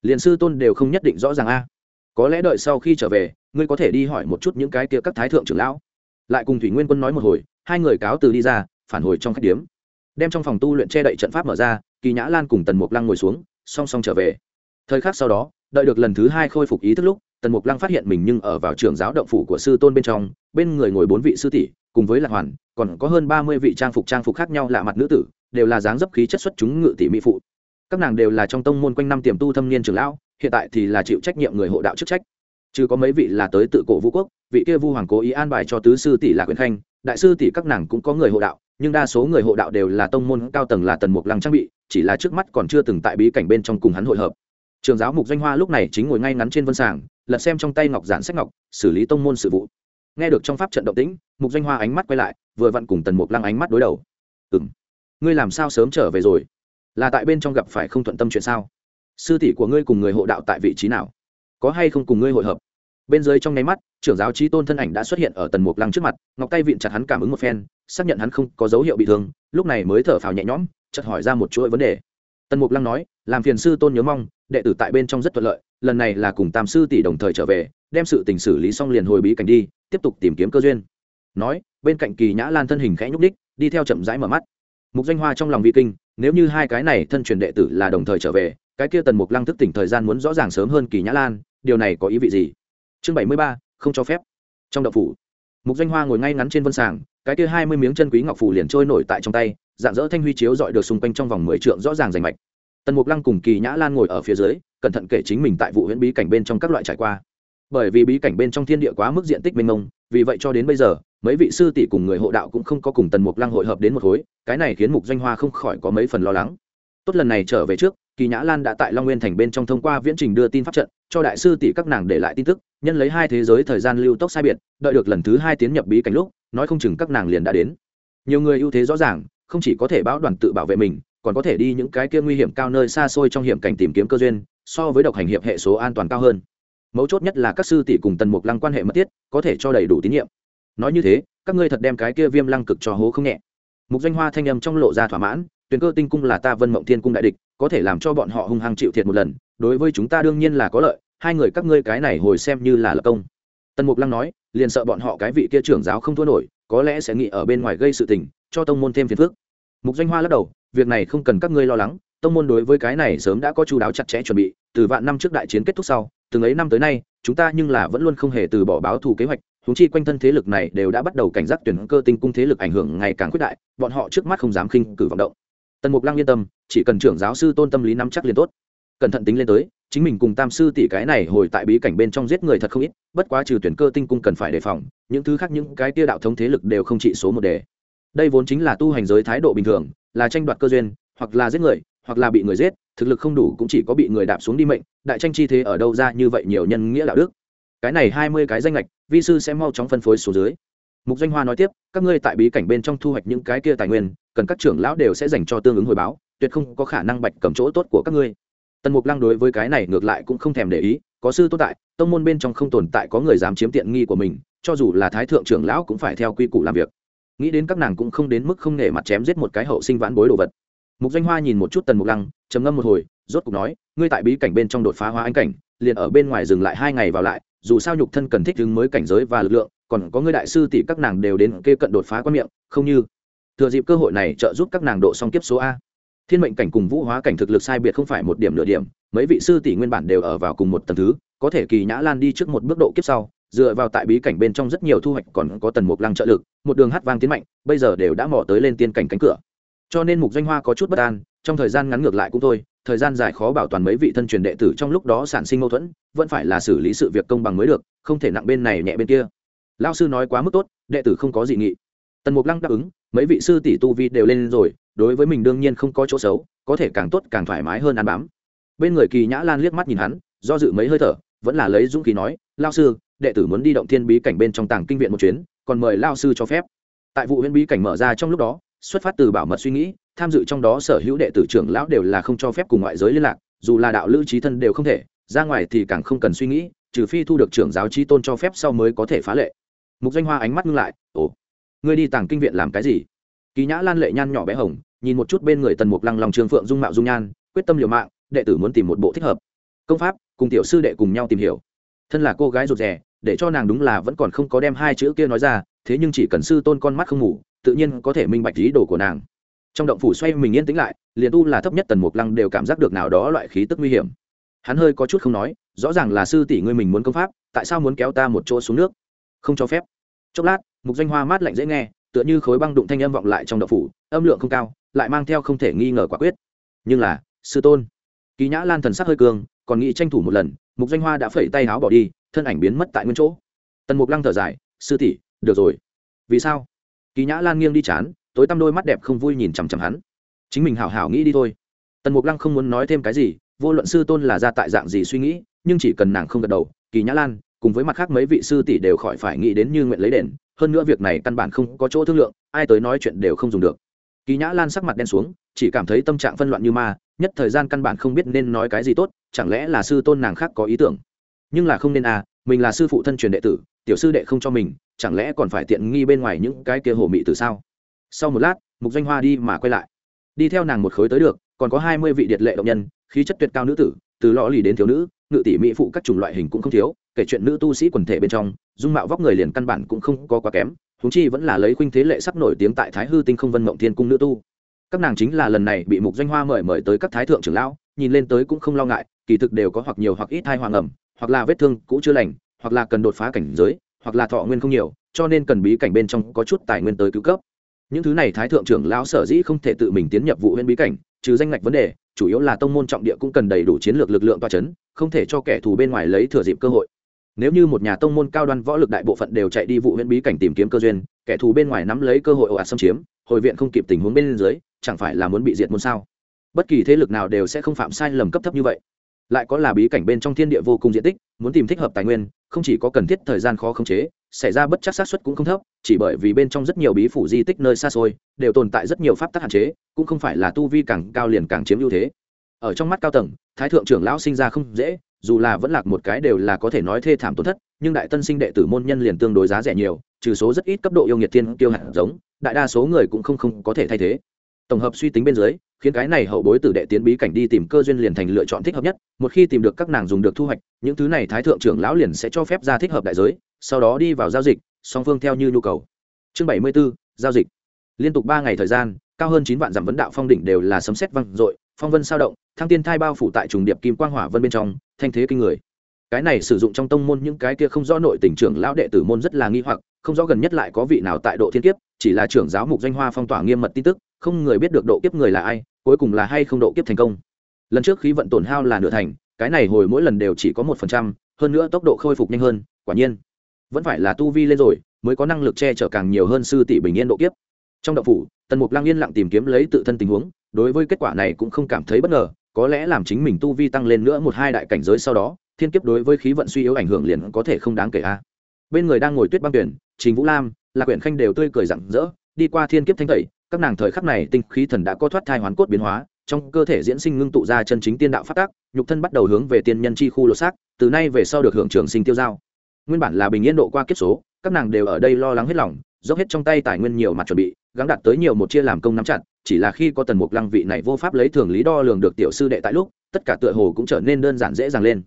Liền sư tôn đều không nhất định rõ ràng a. Có lẽ đợi sau khi trở về ngươi có thể đi hỏi một chút những cái kia các thái thượng trưởng lão. Lại cùng thủy nguyên quân nói một hồi, hai người cáo từ đi ra, phản hồi trong khách điếm. Đem trong phòng tu luyện che đậy trận pháp mở ra, kỳ nhã lan cùng tần mục lăng ngồi xuống, song song trở về. Thời khắc sau đó, đợi được lần thứ hai khôi phục ý thức lúc, tần mục lăng phát hiện mình nhưng ở vào trường giáo động phủ của sư tôn bên trong, bên người ngồi bốn vị sư tỷ, cùng với lạc hoàn, còn có hơn ba mươi vị trang phục trang phục khác nhau lạ mặt nữ tử, đều là dáng dấp khí chất xuất chúng ngự tỷ mỹ phụ. Các nàng đều là trong tông môn quanh năm tiềm tu thâm niên trường lão, hiện tại thì là chịu trách nhiệm người hộ đạo chức trách chứ có mấy vị là tới tự cổ vũ quốc, vị kia vu hoàng cố ý an bài cho tứ sư tỷ là quyền khanh, đại sư tỷ các nàng cũng có người hộ đạo, nhưng đa số người hộ đạo đều là tông môn cao tầng là tần mục lăng trang bị, chỉ là trước mắt còn chưa từng tại bí cảnh bên trong cùng hắn hội hợp. Trường giáo mục doanh hoa lúc này chính ngồi ngay ngắn trên vân sàng, lật xem trong tay ngọc giản sách ngọc, xử lý tông môn sự vụ. Nghe được trong pháp trận động tĩnh, mục doanh hoa ánh mắt quay lại, vừa vặn cùng tần mục lăng ánh mắt đối đầu. Ừ m ngươi làm sao sớm trở về rồi? Là tại bên trong gặp phải không thuận tâm chuyện sao? Sư tỷ của ngươi cùng người hộ đạo tại vị trí nào? Có hay không cùng ngươi hội hợp? Bên dưới trong nháy mắt, trưởng giáo trí tôn thân ảnh đã xuất hiện ở tần mục lăng trước mặt, ngọc tay vịn chặt hắn cảm ứng một phen, xác nhận hắn không có dấu hiệu bị thương, lúc này mới thở phào nhẹ nhõm, chợt hỏi ra một chuỗi vấn đề. Tần mục lăng nói, làm phiền sư tôn nhớ mong, đệ tử tại bên trong rất thuận lợi, lần này là cùng tam sư tỷ đồng thời trở về, đem sự tình xử lý xong liền hồi bí cảnh đi, tiếp tục tìm kiếm cơ duyên. Nói, bên cạnh kỳ nhã lan thân hình khẽ nhúc đích đi theo chậm rãi mở mắt. Mục danh hoa trong lòng vi kinh, nếu như hai cái này thân truyền đệ tử là đồng thời trở về, cái kia tần mục lăng thức tỉnh thời gian muốn rõ ràng sớm hơn kỳ nhã lan điều này có ý vị gì? Chương bảy mươi ba, không cho phép. Trong đậu phủ, mục danh hoa ngồi ngay ngắn trên vân sàng, cái kia hai mươi miếng chân quý ngọc phủ liền trôi nổi tại trong tay, dạng dỡ thanh huy chiếu dọi được xung quanh trong vòng mười trượng rõ ràng rành mạch. Tần mục lăng cùng kỳ nhã lan ngồi ở phía dưới, cẩn thận kể chính mình tại vụ huyễn bí cảnh bên trong các loại trải qua. Bởi vì bí cảnh bên trong thiên địa quá mức diện tích mênh mông, vì vậy cho đến bây giờ, mấy vị sư tỷ cùng người hộ đạo cũng không có cùng tần mục lăng hội hợp đến một khối, cái này khiến mục doanh hoa không khỏi có mấy phần lo lắng tốt lần này trở về trước, kỳ nhã lan đã tại long nguyên thành bên trong thông qua viễn trình đưa tin pháp trận, cho đại sư tỷ các nàng để lại tin tức, nhân lấy hai thế giới thời gian lưu tốc sai biệt, đợi được lần thứ hai tiến nhập bí cảnh lúc, nói không chừng các nàng liền đã đến. Nhiều người ưu thế rõ ràng, không chỉ có thể báo đoàn tự bảo vệ mình, còn có thể đi những cái kia nguy hiểm cao nơi xa xôi trong hiểm cảnh tìm kiếm cơ duyên, so với độc hành hiệp hệ số an toàn cao hơn. Mấu chốt nhất là các sư tỷ cùng tần mục lăng quan hệ mất thiết, có thể cho đầy đủ tín nhiệm. Nói như thế, các ngươi thật đem cái kia viêm lăng cực cho hố không nhẹ. Mục danh hoa thanh âm trong lộ ra thỏa mãn tuyển cơ tinh cung là ta vân mộng thiên cung đại địch, có thể làm cho bọn họ hung hăng chịu thiệt một lần, đối với chúng ta đương nhiên là có lợi, hai người các ngươi cái này hồi xem như là lập công. Tần mục lăng nói, liền sợ bọn họ cái vị kia trưởng giáo không thua nổi, có lẽ sẽ nghĩ ở bên ngoài gây sự tình, cho tông môn thêm phiền phức. Mục danh hoa lắc đầu, việc này không cần các ngươi lo lắng, tông môn đối với cái này sớm đã có chú đáo chặt chẽ chuẩn bị, từ vạn năm trước đại chiến kết thúc sau, từng ấy năm tới nay, chúng ta nhưng là vẫn luôn không hề từ bỏ báo thù kế hoạch húng chi quanh thân thế lực này đều đã bắt đầu cảnh giác tuyển cơ tinh cung thế lực ảnh hưởng ngày càng quyết đại, bọn họ trước mắt không dám khinh cử vọng động tần mục lăng yên tâm, chỉ cần trưởng giáo sư tôn tâm lý nắm chắc liền tốt. Cẩn thận tính lên tới, chính mình cùng tam sư tỷ cái này hồi tại bí cảnh bên trong giết người thật không ít, bất quá trừ tuyển cơ tinh cung cần phải đề phòng, những thứ khác những cái tia đạo thống thế lực đều không trị số một đề. Đây vốn chính là tu hành giới thái độ bình thường, là tranh đoạt cơ duyên, hoặc là giết người, hoặc là bị người giết, thực lực không đủ cũng chỉ có bị người đạp xuống đi mệnh, đại tranh chi thế ở đâu ra như vậy nhiều nhân nghĩa đạo đức. Cái này hai mươi cái danh lệch vi sư sẽ mau chóng phân phối số dưới. Mục doanh hoa nói tiếp, các ngươi tại bí cảnh bên trong thu hoạch những cái kia tài nguyên cần các trưởng lão đều sẽ dành cho tương ứng hồi báo, tuyệt không có khả năng bạch cầm chỗ tốt của các ngươi. Tần mục lăng đối với cái này ngược lại cũng không thèm để ý, có sư tốt tại, tông môn bên trong không tồn tại có người dám chiếm tiện nghi của mình, cho dù là thái thượng trưởng lão cũng phải theo quy củ làm việc. Nghĩ đến các nàng cũng không đến mức không nể mặt chém giết một cái hậu sinh vãn bối đồ vật. Mục danh hoa nhìn một chút tần mục lăng, trầm ngâm một hồi, rốt cục nói, ngươi tại bí cảnh bên trong đột phá hóa anh cảnh, liền ở bên ngoài dừng lại hai ngày vào lại, dù sao nhục thân cần thích ứng mới cảnh giới và lực lượng, còn có ngươi đại sư tỷ các nàng đều đến kê cận đột phá quan miệng, không như thừa dịp cơ hội này trợ giúp các nàng độ song kiếp số a. Thiên mệnh cảnh cùng vũ hóa cảnh thực lực sai biệt không phải một điểm nửa điểm, mấy vị sư tỷ nguyên bản đều ở vào cùng một tầng thứ, có thể kỳ nhã lan đi trước một bước độ kiếp sau, dựa vào tại bí cảnh bên trong rất nhiều thu hoạch còn có tần mục lăng trợ lực, một đường hát vang tiến mạnh, bây giờ đều đã mò tới lên tiên cảnh cánh cửa. Cho nên mục danh hoa có chút bất an, trong thời gian ngắn ngược lại cũng thôi, thời gian dài khó bảo toàn mấy vị thân truyền đệ tử trong lúc đó sản sinh mâu thuẫn, vẫn phải là xử lý sự việc công bằng mới được, không thể nặng bên này nhẹ bên kia. Lao sư nói quá mức tốt, đệ tử không có gì nghị. Tần mục lăng đáp ứng mấy vị sư tỷ tu vi đều lên rồi, đối với mình đương nhiên không có chỗ xấu, có thể càng tốt càng thoải mái hơn ăn bám. Bên người kỳ nhã lan liếc mắt nhìn hắn, do dự mấy hơi thở, vẫn là lấy dũng khí nói lao sư, đệ tử muốn đi động thiên bí cảnh bên trong tàng kinh viện một chuyến, còn mời lao sư cho phép. Tại vụ huyện bí cảnh mở ra trong lúc đó, xuất phát từ bảo mật suy nghĩ, tham dự trong đó sở hữu đệ tử trưởng lão đều là không cho phép cùng ngoại giới liên lạc, dù là đạo lữ trí thân đều không thể, ra ngoài thì càng không cần suy nghĩ, trừ phi thu được trưởng giáo trí tôn cho phép sau mới có thể phá lệ. Mục danh hoa ánh mắt ngưng lại, ồ ngươi đi tàng kinh viện làm cái gì? Kỳ nhã lan lệ nhan nhỏ bé hồng, nhìn một chút bên người tần mục lăng lòng trường phượng dung mạo dung nhan, quyết tâm liều mạng, đệ tử muốn tìm một bộ thích hợp. Công pháp, cùng tiểu sư đệ cùng nhau tìm hiểu. Thân là cô gái rụt rè để cho nàng đúng là vẫn còn không có đem hai chữ kia nói ra, thế nhưng chỉ cần sư tôn con mắt không ngủ, tự nhiên có thể minh bạch ý đồ của nàng. Trong động phủ xoay mình yên tĩnh lại, liền tu là thấp nhất tần mục lăng đều cảm giác được nào đó loại khí tức nguy hiểm. Hắn hơi có chút không nói, rõ ràng là sư tỷ ngươi mình muốn công pháp, tại sao muốn kéo ta một chỗ xuống nước? Không cho phép. Chốc lát mục danh hoa mát lạnh dễ nghe, tựa như khối băng đụng thanh âm vọng lại trong đậu phủ, âm lượng không cao, lại mang theo không thể nghi ngờ quả quyết. Nhưng là, sư tôn, kỳ nhã lan thần sắc hơi cường, còn nghĩ tranh thủ một lần, mục danh hoa đã phẩy tay háo bỏ đi, thân ảnh biến mất tại nguyên chỗ. Tần mục lăng thở dài, sư tỷ, được rồi. Vì sao? Kỳ nhã lan nghiêng đi chán, tối tăm đôi mắt đẹp không vui nhìn chằm chằm hắn. Chính mình hảo hảo nghĩ đi thôi. Tần mục lăng không muốn nói thêm cái gì, vô luận sư tôn là ra tại dạng gì suy nghĩ, nhưng chỉ cần nàng không gật đầu, kỳ nhã lan cùng với mặt khác mấy vị sư tỷ đều khỏi phải nghĩ đến như nguyện lấy đền, hơn nữa việc này căn bản không có chỗ thương lượng, ai tới nói chuyện đều không dùng được. Kỳ nhã lan sắc mặt đen xuống, chỉ cảm thấy tâm trạng phân loạn như ma, nhất thời gian căn bản không biết nên nói cái gì tốt, chẳng lẽ là sư tôn nàng khác có ý tưởng? Nhưng là không nên à mình là sư phụ thân truyền đệ tử, tiểu sư đệ không cho mình, chẳng lẽ còn phải tiện nghi bên ngoài những cái kia hồ mị từ sao? Sau một lát, mục danh hoa đi mà quay lại. Đi theo nàng một khối tới được, còn có hai mươi vị điệt lệ động nhân, khí chất tuyệt cao nữ tử, từ lõ lì đến thiếu nữ ngự tỷ mỹ phụ các chủng loại hình cũng không thiếu, kể chuyện nữ tu sĩ quần thể bên trong, dung mạo vóc người liền căn bản cũng không có quá kém húng chi vẫn là lấy khuynh thế lệ sắc nổi tiếng tại thái hư tinh không vân mộng thiên cung nữ tu. Các nàng chính là lần này bị mục danh hoa mời mời tới các thái thượng trưởng lão, nhìn lên tới cũng không lo ngại, kỳ thực đều có hoặc nhiều hoặc ít thai hoàng ẩm hoặc là vết thương cũ chưa lành, hoặc là cần đột phá cảnh giới, hoặc là thọ nguyên không nhiều, cho nên cần bí cảnh bên trong có chút tài nguyên tới cứu cấp. Những thứ này thái thượng trưởng lão sở dĩ không thể tự mình tiến nhập vụ huyện bí cảnh, trừ danh ngạch vấn đề, chủ yếu là tông môn trọng địa cũng cần đầy đủ chiến lược lực lượng toa chấn không thể cho kẻ thù bên ngoài lấy thừa dịp cơ hội. Nếu như một nhà tông môn cao đoan võ lực đại bộ phận đều chạy đi vụ huyễn bí cảnh tìm kiếm cơ duyên, kẻ thù bên ngoài nắm lấy cơ hội ồ ạt xâm chiếm, hồi viện không kịp tình huống bên dưới, chẳng phải là muốn bị diệt môn sao? Bất kỳ thế lực nào đều sẽ không phạm sai lầm cấp thấp như vậy. Lại có là bí cảnh bên trong thiên địa vô cùng diện tích, muốn tìm thích hợp tài nguyên, không chỉ có cần thiết thời gian khó khống chế, xảy ra bất chắc xác suất cũng không thấp, chỉ bởi vì bên trong rất nhiều bí phủ di tích nơi xa xôi, đều tồn tại rất nhiều pháp tắc hạn chế, cũng không phải là tu vi càng cao liền càng chiếm ưu thế ở trong mắt cao tầng thái thượng trưởng lão sinh ra không dễ dù là vẫn lạc một cái đều là có thể nói thê thảm tổn thất nhưng đại tân sinh đệ tử môn nhân liền tương đối giá rẻ nhiều trừ số rất ít cấp độ yêu nghiệt tiên tiêu hạt giống đại đa số người cũng không không có thể thay thế. Tổng hợp suy tính bên dưới khiến cái này hậu bối tử đệ tiến bí cảnh đi tìm cơ duyên liền thành lựa chọn thích hợp nhất một khi tìm được các nàng dùng được thu hoạch những thứ này thái thượng trưởng lão liền sẽ cho phép ra thích hợp đại giới sau đó đi vào giao dịch song phương theo như nhu cầu. Chương bảy mươi 74, giao dịch. Liên tục ba ngày thời gian cao hơn chín vạn dặm vấn đạo phong đỉnh đều là sấm sét vang dội phong vân sao động thăng tiên thai bao phủ tại trùng điệp kim quang hỏa vân bên trong, thanh thế kinh người. Cái này sử dụng trong tông môn những cái kia không rõ nội tình trưởng lão đệ tử môn rất là nghi hoặc, không rõ gần nhất lại có vị nào tại độ thiên kiếp, chỉ là trưởng giáo mục danh hoa phong tỏa nghiêm mật tin tức, không người biết được độ kiếp người là ai, cuối cùng là hay không độ kiếp thành công. Lần trước khí vận tổn hao là nửa thành, cái này hồi mỗi lần đều chỉ có một phần trăm, hơn nữa tốc độ khôi phục nhanh hơn, quả nhiên, vẫn phải là tu vi lên rồi, mới có năng lực che chở càng nhiều hơn sư tỷ bình yên độ kiếp. Trong đậu phủ, tần mục lăng yên lặng tìm kiếm lấy tự thân tình huống, đối với kết quả này cũng không cảm thấy bất ngờ có lẽ làm chính mình tu vi tăng lên nữa một hai đại cảnh giới sau đó, thiên kiếp đối với khí vận suy yếu ảnh hưởng liền có thể không đáng kể a. Bên người đang ngồi tuyết băng tuyển chính vũ lam là quyển khanh đều tươi cười rặng rỡ, đi qua thiên kiếp thanh tẩy, các nàng thời khắc này tinh khí thần đã có thoát thai hoàn cốt biến hóa, trong cơ thể diễn sinh ngưng tụ ra chân chính tiên đạo phát tác, nhục thân bắt đầu hướng về tiên nhân chi khu lột xác, từ nay về sau được hưởng trường sinh tiêu giao nguyên bản là bình yên độ qua kiếp số, các nàng đều ở đây lo lắng hết lòng, dốc hết trong tay tài nguyên nhiều mặt chuẩn bị gắng đạt tới nhiều một chia làm công nắm chặt, chỉ là khi có tần mục lăng vị này vô pháp lấy thường lý đo lường được tiểu sư đệ tại lúc, tất cả tựa hồ cũng trở nên đơn giản dễ dàng lên.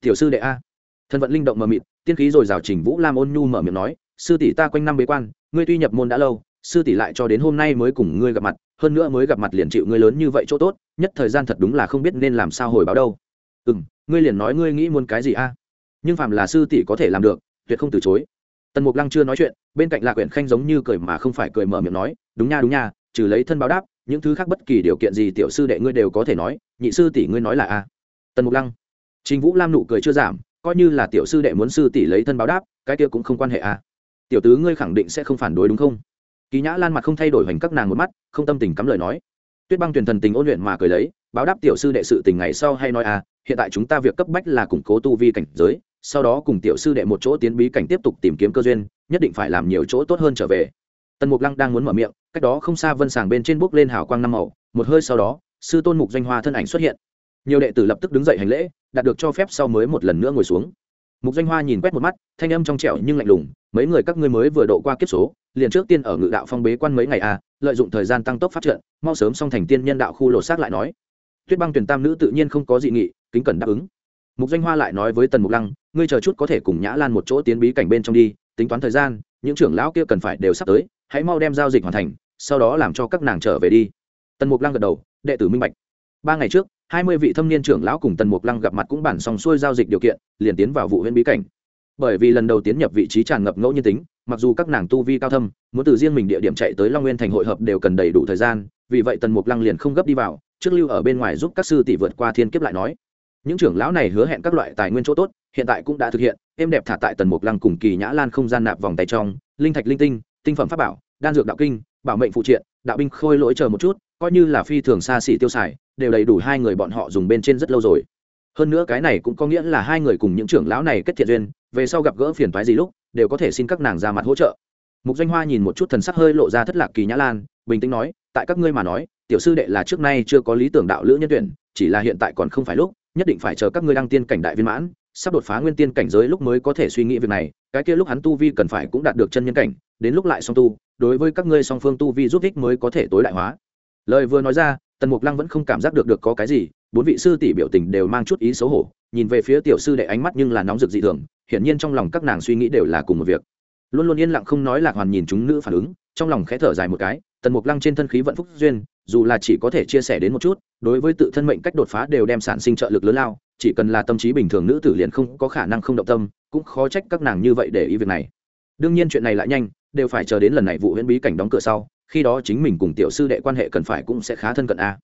Tiểu sư đệ a. Thân vận linh động mờ mịt, tiên khí rồi rào trình vũ lam ôn nhu mở miệng nói, sư tỷ ta quanh năm bế quan, ngươi tuy nhập môn đã lâu, sư tỷ lại cho đến hôm nay mới cùng ngươi gặp mặt, hơn nữa mới gặp mặt liền chịu ngươi lớn như vậy chỗ tốt, nhất thời gian thật đúng là không biết nên làm sao hồi báo đâu. Ừ m ngươi liền nói ngươi nghĩ muốn cái gì a? Nhưng phạm là sư tỷ có thể làm được, tuyệt không từ chối tần mục lăng chưa nói chuyện, bên cạnh lạc quyển khanh giống như cười mà không phải cười mở miệng nói, đúng nha đúng nha, trừ lấy thân báo đáp, những thứ khác bất kỳ điều kiện gì tiểu sư đệ ngươi đều có thể nói, nhị sư tỷ ngươi nói là a. Tần mục lăng, trình vũ lam nụ cười chưa giảm, coi như là tiểu sư đệ muốn sư tỷ lấy thân báo đáp, cái kia cũng không quan hệ a. Tiểu tứ ngươi khẳng định sẽ không phản đối đúng không? Kỳ nhã lan mặt không thay đổi hoành các nàng một mắt, không tâm tình cắm lời nói. Tuyết băng tuyển thần tình ôn luyện mà cười lấy, báo đáp tiểu sư đệ sự tình ngày sau hay nói à hiện tại chúng ta việc cấp bách là củng cố tu vi cảnh giới sau đó cùng tiểu sư đệ một chỗ tiến bí cảnh tiếp tục tìm kiếm cơ duyên, nhất định phải làm nhiều chỗ tốt hơn trở về. Tần mục lăng đang muốn mở miệng, cách đó không xa vân sàng bên trên bốc lên hào quang năm màu, một hơi sau đó, sư tôn mục doanh hoa thân ảnh xuất hiện. Nhiều đệ tử lập tức đứng dậy hành lễ, đạt được cho phép sau mới một lần nữa ngồi xuống. Mục doanh hoa nhìn quét một mắt, thanh âm trong trẻo nhưng lạnh lùng, mấy người các ngươi mới vừa độ qua kiếp số, liền trước tiên ở ngự đạo phong bế quan mấy ngày à lợi dụng thời gian tăng tốc phát trận, mau sớm xong thành tiên nhân đạo khu lột xác lại nói. Tuyết băng tuyển tam nữ tự nhiên không có dị nghị, kính cẩn đáp ứng mục doanh hoa lại nói với tần mục lăng, ngươi chờ chút có thể cùng nhã lan một chỗ tiến bí cảnh bên trong đi, tính toán thời gian, những trưởng lão kia cần phải đều sắp tới, hãy mau đem giao dịch hoàn thành, sau đó làm cho các nàng trở về đi. Tần mục lăng gật đầu, đệ tử minh bạch. Ba ngày trước, hai mươi vị thâm niên trưởng lão cùng tần mục lăng gặp mặt cũng bản xong xuôi giao dịch điều kiện, liền tiến vào vụ huyện bí cảnh. Bởi vì lần đầu tiến nhập vị trí tràn ngập ngẫu nhiên tính, mặc dù các nàng tu vi cao thâm, muốn từ riêng mình địa điểm chạy tới long nguyên thành hội hợp đều cần đầy đủ thời gian, vì vậy tần mục lăng liền không gấp đi vào, trước lưu ở bên ngoài giúp các sư tỷ vượt qua thiên kiếp lại nói những trưởng lão này hứa hẹn các loại tài nguyên chỗ tốt, hiện tại cũng đã thực hiện, êm đẹp thả tại tần mục lăng cùng kỳ nhã lan không gian nạp vòng tay trong, linh thạch linh tinh tinh phẩm pháp bảo, đan dược đạo kinh, bảo mệnh phụ triện, đạo binh khôi lỗi chờ một chút, coi như là phi thường xa xỉ tiêu xài, đều đầy đủ hai người bọn họ dùng bên trên rất lâu rồi. Hơn nữa cái này cũng có nghĩa là hai người cùng những trưởng lão này kết thiện duyên, về sau gặp gỡ phiền toái gì lúc, đều có thể xin các nàng ra mặt hỗ trợ. Mục doanh hoa nhìn một chút thần sắc hơi lộ ra thất lạc kỳ nhã lan, bình tĩnh nói, tại các ngươi mà nói, tiểu sư đệ là trước nay chưa có lý tưởng đạo lữ nhân tuyển, chỉ là hiện tại còn không phải lúc nhất định phải chờ các ngươi đăng tiên cảnh đại viên mãn, sắp đột phá nguyên tiên cảnh giới lúc mới có thể suy nghĩ việc này, cái kia lúc hắn tu vi cần phải cũng đạt được chân nhân cảnh, đến lúc lại song tu, đối với các ngươi song phương tu vi giúp ích mới có thể tối đại hóa. Lời vừa nói ra, tần mục lăng vẫn không cảm giác được được có cái gì, bốn vị sư tỷ biểu tình đều mang chút ý xấu hổ, nhìn về phía tiểu sư đệ ánh mắt nhưng là nóng rực dị thường, hiển nhiên trong lòng các nàng suy nghĩ đều là cùng một việc. Luôn luôn yên lặng không nói lạc hoàn nhìn chúng nữ phản ứng, trong lòng khẽ thở dài một cái tần mục lăng trên thân khí vận phúc duyên, dù là chỉ có thể chia sẻ đến một chút, đối với tự thân mệnh cách đột phá đều đem sản sinh trợ lực lớn lao, chỉ cần là tâm trí bình thường nữ tử liền không có khả năng không động tâm, cũng khó trách các nàng như vậy để ý việc này. Đương nhiên chuyện này lại nhanh, đều phải chờ đến lần này vụ huyễn bí cảnh đóng cửa sau, khi đó chính mình cùng tiểu sư đệ quan hệ cần phải cũng sẽ khá thân cận a.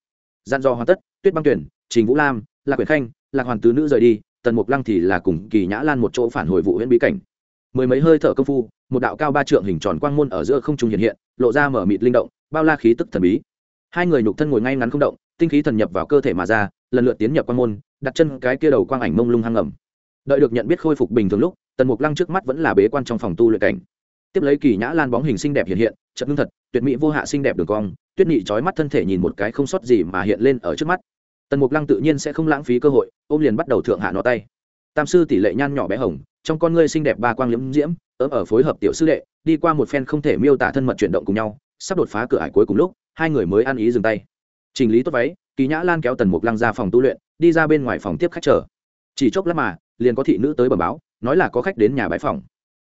Gian do hoàn tất, tuyết băng tuyển, trình vũ lam, lạc quyển khanh, lạc hoàn tứ nữ rời đi, tần mục lăng thì là cùng kỳ nhã lan một chỗ phản hồi vụ huyễn bí cảnh mười mấy hơi thở công phu, một đạo cao ba trượng hình tròn quang môn ở giữa không trung hiện hiện, lộ ra mở mịt linh động, bao la khí tức thần bí. Hai người nhục thân ngồi ngay ngắn không động, tinh khí thần nhập vào cơ thể mà ra, lần lượt tiến nhập quang môn, đặt chân cái kia đầu quang ảnh mông lung hăng ngầm đợi được nhận biết khôi phục bình thường lúc, tần mục lăng trước mắt vẫn là bế quan trong phòng tu luyện cảnh. Tiếp lấy kỳ nhã lan bóng hình xinh đẹp hiện hiện trận ngưng thật, tuyệt mỹ vô hạ xinh đẹp đường cong, tuyết nhị trói mắt thân thể nhìn một cái không sót gì mà hiện lên ở trước mắt. Tần mục lăng tự nhiên sẽ không lãng phí cơ hội, ôm liền bắt đầu thượng hạ nó tay. Tam sư tỷ lệ nhan nhỏ bé hồng trong con ngươi xinh đẹp ba quang liễm diễm, ấm ở phối hợp tiểu sư đệ, đi qua một phen không thể miêu tả thân mật chuyển động cùng nhau, sắp đột phá cửa ải cuối cùng lúc, hai người mới ăn ý dừng tay. Chỉnh lý tốt váy, kỳ nhã lan kéo tần mục lăng ra phòng tu luyện, đi ra bên ngoài phòng tiếp khách chờ. Chỉ chốc lát mà, liền có thị nữ tới bẩm báo, nói là có khách đến nhà bãi phòng.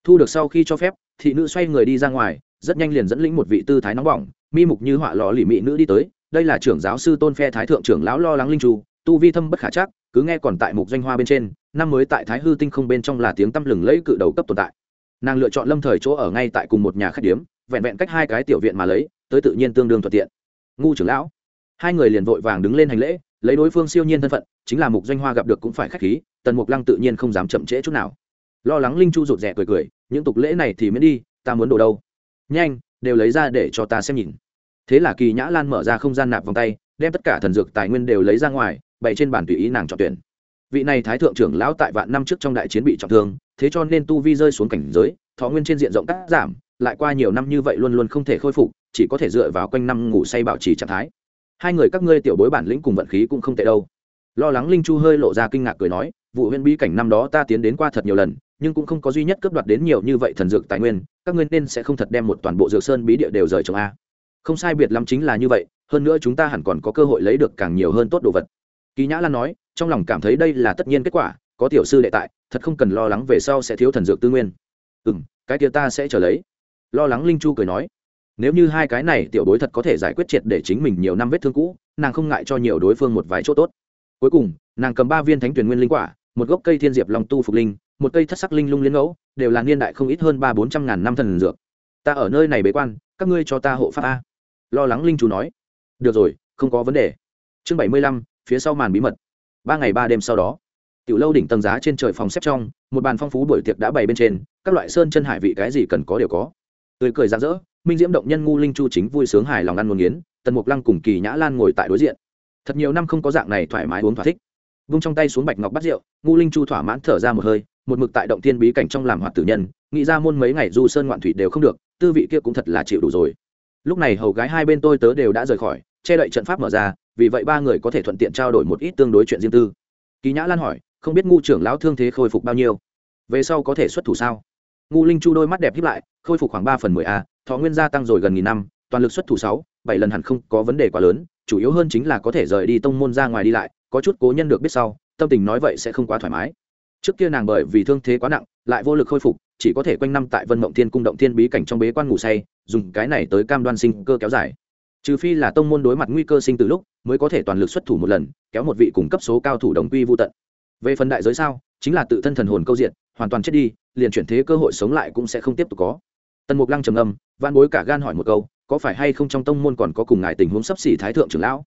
Thu được sau khi cho phép, thị nữ xoay người đi ra ngoài, rất nhanh liền dẫn lĩnh một vị tư thái nóng bỏng, mi mục như họa lò lì mị nữ đi tới, đây là trưởng giáo sư tôn phe thái thượng trưởng lão lo lắng linh tru tu vi thâm bất khả chắc, cứ nghe còn tại mục doanh hoa bên trên năm mới tại thái hư tinh không bên trong là tiếng tăm lừng lẫy cự đầu cấp tồn tại. Nàng lựa chọn lâm thời chỗ ở ngay tại cùng một nhà khách điếm, vẹn vẹn cách hai cái tiểu viện mà lấy, tới tự nhiên tương đương thuận tiện. Ngu trưởng lão. Hai người liền vội vàng đứng lên hành lễ, lấy đối phương siêu nhiên thân phận, chính là mục doanh hoa gặp được cũng phải khách khí, tần mục lăng tự nhiên không dám chậm trễ chút nào. Lo lắng linh chu rụt rè cười cười, những tục lễ này thì miễn đi, ta muốn đồ đâu? Nhanh, đều lấy ra để cho ta xem nhìn. Thế là kỳ nhã lan mở ra không gian nạp vòng tay, đem tất cả thần dược tài nguyên đều lấy ra ngoài, bày trên bàn tùy ý nàng chọn tuyển vị này thái thượng trưởng lão tại vạn năm trước trong đại chiến bị trọng thương, thế cho nên tu vi rơi xuống cảnh giới, thọ nguyên trên diện rộng cắt giảm, lại qua nhiều năm như vậy luôn luôn không thể khôi phục, chỉ có thể dựa vào quanh năm ngủ say bảo trì trạng thái. Hai người các ngươi tiểu bối bản lĩnh cùng vận khí cũng không tệ đâu. Lo lắng linh chu hơi lộ ra kinh ngạc cười nói, vụ huyện bí cảnh năm đó ta tiến đến qua thật nhiều lần, nhưng cũng không có duy nhất cướp đoạt đến nhiều như vậy thần dược tài nguyên, các ngươi nên sẽ không thật đem một toàn bộ dược sơn bí địa đều rời trong a. Không sai biệt lắm chính là như vậy, hơn nữa chúng ta hẳn còn có cơ hội lấy được càng nhiều hơn tốt đồ vật. Kỳ nhã lan nói trong lòng cảm thấy đây là tất nhiên kết quả, có tiểu sư đệ tại, thật không cần lo lắng về sau sẽ thiếu thần dược tư nguyên. Ừ m cái kia ta sẽ trở lấy. Lo lắng linh chu cười nói. Nếu như hai cái này tiểu đối thật có thể giải quyết triệt để chính mình nhiều năm vết thương cũ, nàng không ngại cho nhiều đối phương một vài chỗ tốt. Cuối cùng, nàng cầm ba viên thánh tuyển nguyên linh quả, một gốc cây thiên diệp long tu phục linh, một cây thất sắc linh lung liên ngẫu, đều là niên đại không ít hơn ba bốn trăm ngàn năm thần dược. Ta ở nơi này bế quan, các ngươi cho ta hộ pháp a. Lo lắng linh chú nói. Được rồi, không có vấn đề. Chương bảy mươi lăm, phía sau màn bí mật ba ngày ba đêm sau đó, tiểu lâu đỉnh tầng giá trên trời phòng xếp trong, một bàn phong phú buổi tiệc đã bày bên trên, các loại sơn chân hải vị cái gì cần có đều có. Tươi cười rạng rỡ, minh diễm động nhân ngu linh chu chính vui sướng hài lòng ăn một nghiến, tần mục lăng cùng kỳ nhã lan ngồi tại đối diện. Thật nhiều năm không có dạng này thoải mái uống thỏa thích. Vung trong tay xuống bạch ngọc bắt rượu, ngu linh chu thỏa mãn thở ra một hơi, một mực tại động thiên bí cảnh trong làm hoạt tử nhân, nghĩ ra môn mấy ngày du sơn ngoạn thủy đều không được, tư vị kia cũng thật là chịu đủ rồi. Lúc này hầu gái hai bên tôi tớ đều đã rời khỏi, che đậy trận pháp mở ra vì vậy ba người có thể thuận tiện trao đổi một ít tương đối chuyện riêng tư. Kỳ nhã lan hỏi, không biết ngu trưởng lão thương thế khôi phục bao nhiêu? Về sau có thể xuất thủ sao? Ngu linh chu đôi mắt đẹp hiếp lại, khôi phục khoảng ba phần mười a, thọ nguyên gia tăng rồi gần nghìn năm, toàn lực xuất thủ sáu, bảy lần hẳn không có vấn đề quá lớn, chủ yếu hơn chính là có thể rời đi tông môn ra ngoài đi lại, có chút cố nhân được biết sau, tâm tình nói vậy sẽ không quá thoải mái. Trước kia nàng bởi vì thương thế quá nặng, lại vô lực khôi phục, chỉ có thể quanh năm tại vân mộng thiên cung động thiên bí cảnh trong bế quan ngủ say, dùng cái này tới cam đoan sinh cơ kéo dài trừ phi là tông môn đối mặt nguy cơ sinh từ lúc, mới có thể toàn lực xuất thủ một lần, kéo một vị cùng cấp số cao thủ đồng quy vô tận. Về phần đại giới sao, chính là tự thân thần hồn câu diện, hoàn toàn chết đi, liền chuyển thế cơ hội sống lại cũng sẽ không tiếp tục có. Tần mục lăng trầm âm van bối cả gan hỏi một câu, có phải hay không trong tông môn còn có cùng ngài tình huống sắp xỉ thái thượng trưởng lão?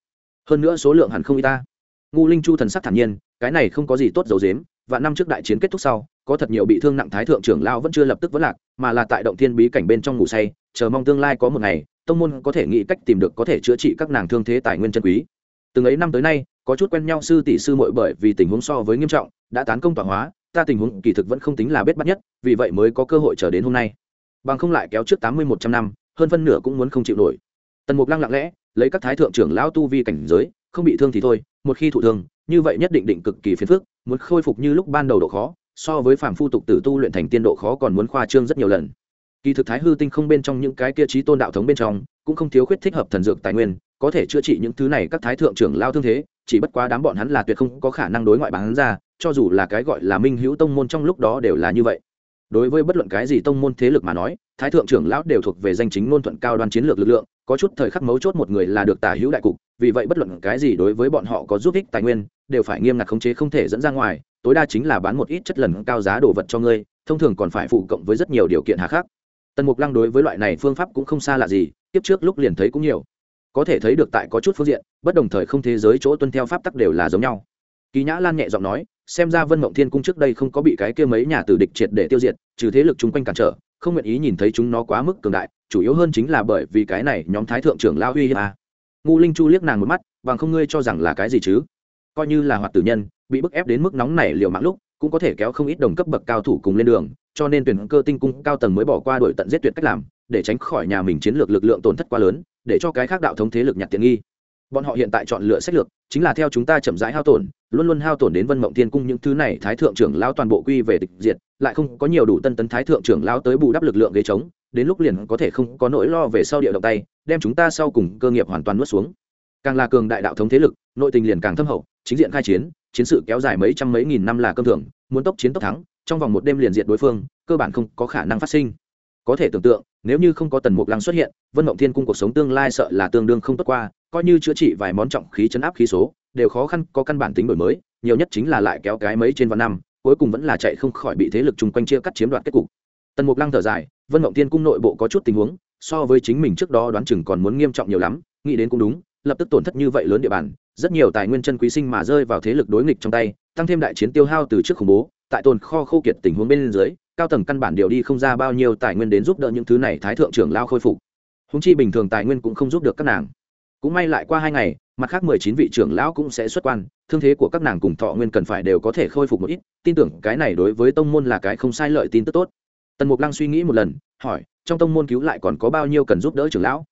Hơn nữa số lượng hẳn không y ta. Ngu linh chu thần sắc thản nhiên, cái này không có gì tốt dấu dếm và năm trước đại chiến kết thúc sau, có thật nhiều bị thương nặng thái thượng trưởng lão vẫn chưa lập tức vỡ lạc, mà là tại động thiên bí cảnh bên trong ngủ say, chờ mong tương lai có một ngày tông môn có thể nghĩ cách tìm được có thể chữa trị các nàng thương thế tài nguyên chân quý. Từng ấy năm tới nay, có chút quen nhau sư tỷ sư muội bởi vì tình huống so với nghiêm trọng, đã tán công tọa hóa, ta tình huống kỳ thực vẫn không tính là bết bắt nhất, vì vậy mới có cơ hội chờ đến hôm nay. Bằng không lại kéo trước tám mươi một trăm năm, hơn phân nửa cũng muốn không chịu nổi. Tần mục lăng lặng lẽ, lấy các thái thượng trưởng lão tu vi cảnh giới, không bị thương thì thôi, một khi thụ thương, như vậy nhất định định cực kỳ phiền phức, muốn khôi phục như lúc ban đầu độ khó, so với phàm phu tục tử tu luyện thành tiên độ khó còn muốn khoa trương rất nhiều lần kỳ thực thái hư tinh không bên trong những cái kia trí tôn đạo thống bên trong, cũng không thiếu khuyết thích hợp thần dược tài nguyên, có thể chữa trị những thứ này các thái thượng trưởng lao thương thế, chỉ bất quá đám bọn hắn là tuyệt không có khả năng đối ngoại bán ra, cho dù là cái gọi là minh hữu tông môn trong lúc đó đều là như vậy. Đối với bất luận cái gì tông môn thế lực mà nói, thái thượng trưởng lão đều thuộc về danh chính ngôn thuận cao đoan chiến lược lực lượng, có chút thời khắc mấu chốt một người là được tả hữu đại cục, vì vậy bất luận cái gì đối với bọn họ có giúp ích tài nguyên, đều phải nghiêm ngặt khống chế không thể dẫn ra ngoài, tối đa chính là bán một ít chất lần cao giá đồ vật cho ngươi, thông thường còn phải phụ cộng với rất nhiều điều kiện hà khắc tần mục lăng đối với loại này phương pháp cũng không xa lạ gì tiếp trước lúc liền thấy cũng nhiều. Có thể thấy được tại có chút phương diện, bất đồng thời không thế giới chỗ tuân theo pháp tắc đều là giống nhau. Kỳ nhã lan nhẹ giọng nói, xem ra vân mộng thiên cung trước đây không có bị cái kia mấy nhà tử địch triệt để tiêu diệt, trừ thế lực chung quanh cản trở, không nguyện ý nhìn thấy chúng nó quá mức cường đại, chủ yếu hơn chính là bởi vì cái này nhóm thái thượng trưởng lao uy hiếp à. ngu linh chu liếc nàng một mắt, bằng không ngươi cho rằng là cái gì chứ? Coi như là hoạt tử nhân, bị bức ép đến mức nóng này liều mạng lúc cũng có thể kéo không ít đồng cấp bậc cao thủ cùng lên đường, cho nên tuyển cơ tinh cung cao tầng mới bỏ qua đổi tận giết tuyệt cách làm, để tránh khỏi nhà mình chiến lược lực lượng tổn thất quá lớn, để cho cái khác đạo thống thế lực nhặt tiện nghi. Bọn họ hiện tại chọn lựa sách lược, chính là theo chúng ta chậm rãi hao tổn, luôn luôn hao tổn đến vân mộng thiên cung những thứ này thái thượng trưởng lao toàn bộ quy về tịch diệt, lại không có nhiều đủ tân tấn thái thượng trưởng lao tới bù đắp lực lượng ghế trống, đến lúc liền có thể không có nỗi lo về sau địa động tay, đem chúng ta sau cùng cơ nghiệp hoàn toàn nuốt xuống. Càng là cường đại đạo thống thế lực, nội tình liền càng thâm hậu chính diện khai chiến chiến sự kéo dài mấy trăm mấy nghìn năm là cơm thường, muốn tốc chiến tốc thắng, trong vòng một đêm liền diện đối phương, cơ bản không có khả năng phát sinh. Có thể tưởng tượng, nếu như không có tần mục lăng xuất hiện, vân mộng thiên cung cuộc sống tương lai sợ là tương đương không tốt qua, coi như chữa trị vài món trọng khí chấn áp khí số, đều khó khăn, có căn bản tính đổi mới, nhiều nhất chính là lại kéo cái mấy trên vạn năm, cuối cùng vẫn là chạy không khỏi bị thế lực chung quanh chia cắt chiếm đoạt kết cục. Tần mục lăng thở dài, vân mộng thiên cung nội bộ có chút tình huống, so với chính mình trước đó đoán chừng còn muốn nghiêm trọng nhiều lắm, nghĩ đến cũng đúng lập tức tổn thất như vậy lớn địa bàn, rất nhiều tài nguyên chân quý sinh mà rơi vào thế lực đối nghịch trong tay, tăng thêm đại chiến tiêu hao từ trước khủng bố, tại tồn kho khô kiệt tình huống bên dưới, cao tầng căn bản điều đi không ra bao nhiêu tài nguyên đến giúp đỡ những thứ này thái thượng trưởng lao khôi phục. Húng chi bình thường tài nguyên cũng không giúp được các nàng. Cũng may lại qua hai ngày, mặt khác mười chín vị trưởng lão cũng sẽ xuất quan, thương thế của các nàng cùng thọ nguyên cần phải đều có thể khôi phục một ít, tin tưởng cái này đối với tông môn là cái không sai lợi tin tức tốt. Tần mục lăng suy nghĩ một lần, hỏi, trong tông môn cứu lại còn có bao nhiêu cần giúp đỡ trưởng lão?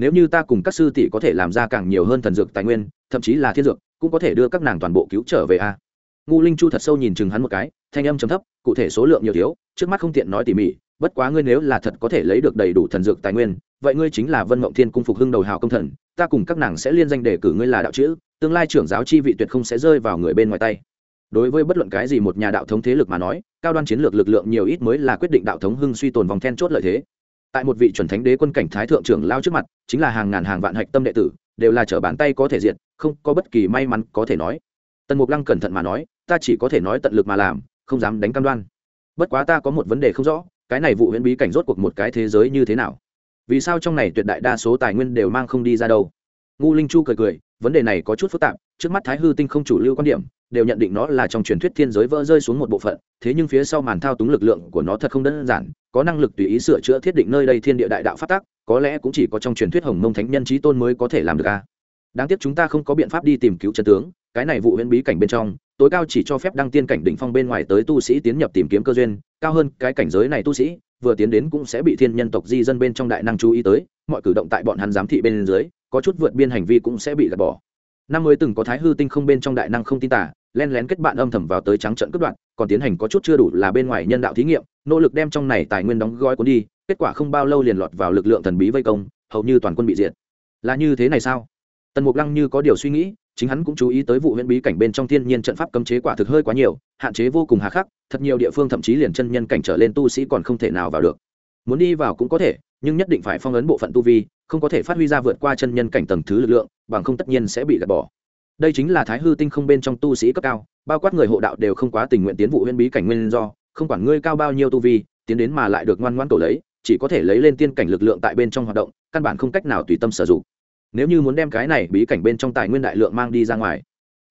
Nếu như ta cùng các sư tỷ có thể làm ra càng nhiều hơn thần dược tài nguyên, thậm chí là thiên dược, cũng có thể đưa các nàng toàn bộ cứu trở về à? a ngu linh chu thật sâu nhìn chừng hắn một cái, thanh âm chấm thấp, cụ thể số lượng nhiều thiếu, trước mắt không tiện nói tỉ mỉ, bất quá ngươi nếu là thật có thể lấy được đầy đủ thần dược tài nguyên, vậy ngươi chính là vân mộng thiên cung phục hưng đầu hào công thần, ta cùng các nàng sẽ liên danh đề cử ngươi là đạo chữ, tương lai trưởng giáo chi vị tuyệt không sẽ rơi vào người bên ngoài tay. Đối với bất luận cái gì một nhà đạo thống thế lực mà nói, cao đoan chiến lược lực lượng nhiều ít mới là quyết định đạo thống hưng suy tồn vòng then chốt lợi thế tại một vị chuẩn thánh đế quân cảnh thái thượng trưởng lao trước mặt, chính là hàng ngàn hàng vạn hạch tâm đệ tử, đều là trở bàn tay có thể diệt, không có bất kỳ may mắn có thể nói. Tần mục lăng cẩn thận mà nói, ta chỉ có thể nói tận lực mà làm, không dám đánh cam đoan. Bất quá ta có một vấn đề không rõ, cái này vụ huyễn bí cảnh rốt cuộc một cái thế giới như thế nào? Vì sao trong này tuyệt đại đa số tài nguyên đều mang không đi ra đâu? Ngu linh chu cười cười, vấn đề này có chút phức tạp, trước mắt thái hư tinh không chủ lưu quan điểm đều nhận định nó là trong truyền thuyết thiên giới vỡ rơi xuống một bộ phận, thế nhưng phía sau màn thao túng lực lượng của nó thật không đơn giản, có năng lực tùy ý sửa chữa thiết định nơi đây thiên địa đại đạo phát tác, có lẽ cũng chỉ có trong truyền thuyết hồng mông thánh nhân trí tôn mới có thể làm được a. Đáng tiếc chúng ta không có biện pháp đi tìm cứu chân tướng, cái này vụ huyễn bí cảnh bên trong, tối cao chỉ cho phép đăng tiên cảnh đỉnh phong bên ngoài tới tu sĩ tiến nhập tìm kiếm cơ duyên, cao hơn cái cảnh giới này tu sĩ, vừa tiến đến cũng sẽ bị thiên nhân tộc di dân bên trong đại năng chú ý tới, mọi cử động tại bọn hắn giám thị bên dưới, có chút vượt biên hành vi cũng sẽ bị gạt bỏ. Năm mới từng có thái hư tinh không bên trong đại năng không tin tả len lén kết bạn âm thầm vào tới trắng trận cướp đoạn còn tiến hành có chút chưa đủ là bên ngoài nhân đạo thí nghiệm, nỗ lực đem trong này tài nguyên đóng gói cuốn đi, kết quả không bao lâu liền lọt vào lực lượng thần bí vây công, hầu như toàn quân bị diệt. Là như thế này sao? Tần mục lăng như có điều suy nghĩ, chính hắn cũng chú ý tới vụ huyện bí cảnh bên trong thiên nhiên trận pháp cấm chế quả thực hơi quá nhiều, hạn chế vô cùng hà khắc, thật nhiều địa phương thậm chí liền chân nhân cảnh trở lên tu sĩ còn không thể nào vào được. Muốn đi vào cũng có thể, nhưng nhất định phải phong ấn bộ phận tu vi, không có thể phát huy ra vượt qua chân nhân cảnh tầng thứ lực lượng, bằng không tất nhiên sẽ bị gạt bỏ đây chính là thái hư tinh không bên trong tu sĩ cấp cao, bao quát người hộ đạo đều không quá tình nguyện tiến vụ huyên bí cảnh nguyên do, không quản ngươi cao bao nhiêu tu vi, tiến đến mà lại được ngoan ngoan tổ lấy, chỉ có thể lấy lên tiên cảnh lực lượng tại bên trong hoạt động, căn bản không cách nào tùy tâm sử dụng. Nếu như muốn đem cái này bí cảnh bên trong tài nguyên đại lượng mang đi ra ngoài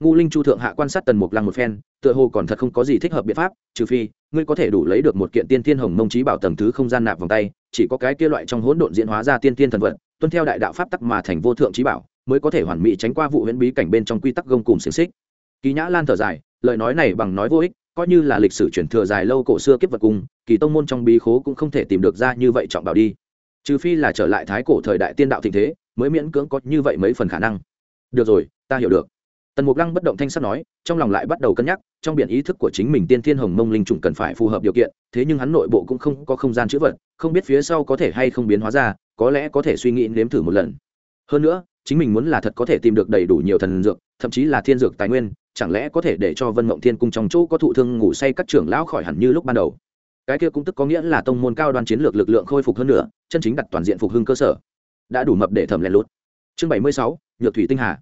ngu linh chu thượng hạ quan sát tần mục lăng một phen, tựa hồ còn thật không có gì thích hợp biện pháp, trừ phi, ngươi có thể đủ lấy được một kiện tiên thiên hồng mông trí bảo tầng thứ không gian nạp vòng tay, chỉ có cái kia loại trong hỗn độn diễn hóa ra tiên thiên thần vật, tuân theo đại đạo pháp tắc mà thành vô thượng trí bảo mới có thể hoàn mỹ tránh qua vụ huyễn bí cảnh bên trong quy tắc gông cùng xiềng xích. Kỳ nhã lan thở dài, lời nói này bằng nói vô ích, coi như là lịch sử truyền thừa dài lâu cổ xưa kiếp vật cung kỳ tông môn trong bí khố cũng không thể tìm được ra như vậy trọng bảo đi. Trừ phi là trở lại thái cổ thời đại tiên đạo thịnh thế, mới miễn cưỡng có như vậy mấy phần khả năng. Được rồi, ta hiểu được. Tần mục lăng bất động thanh sắt nói, trong lòng lại bắt đầu cân nhắc, trong biển ý thức của chính mình tiên thiên hồng mông linh trùng cần phải phù hợp điều kiện, thế nhưng hắn nội bộ cũng không có không gian chữ vật, không biết phía sau có thể hay không biến hóa ra, có lẽ có thể suy nghĩ nếm thử một lần. Hơn nữa chính mình muốn là thật có thể tìm được đầy đủ nhiều thần dược, thậm chí là thiên dược tài nguyên, chẳng lẽ có thể để cho vân mộng thiên cung trong chỗ có thụ thương ngủ say các trưởng lão khỏi hẳn như lúc ban đầu? Cái kia cũng tức có nghĩa là tông môn cao đoan chiến lược lực lượng khôi phục hơn nữa, chân chính đặt toàn diện phục hưng cơ sở. Đã đủ mập để thẩm lén lút. Chương bảy mươi sáu, nhược thủy tinh hà.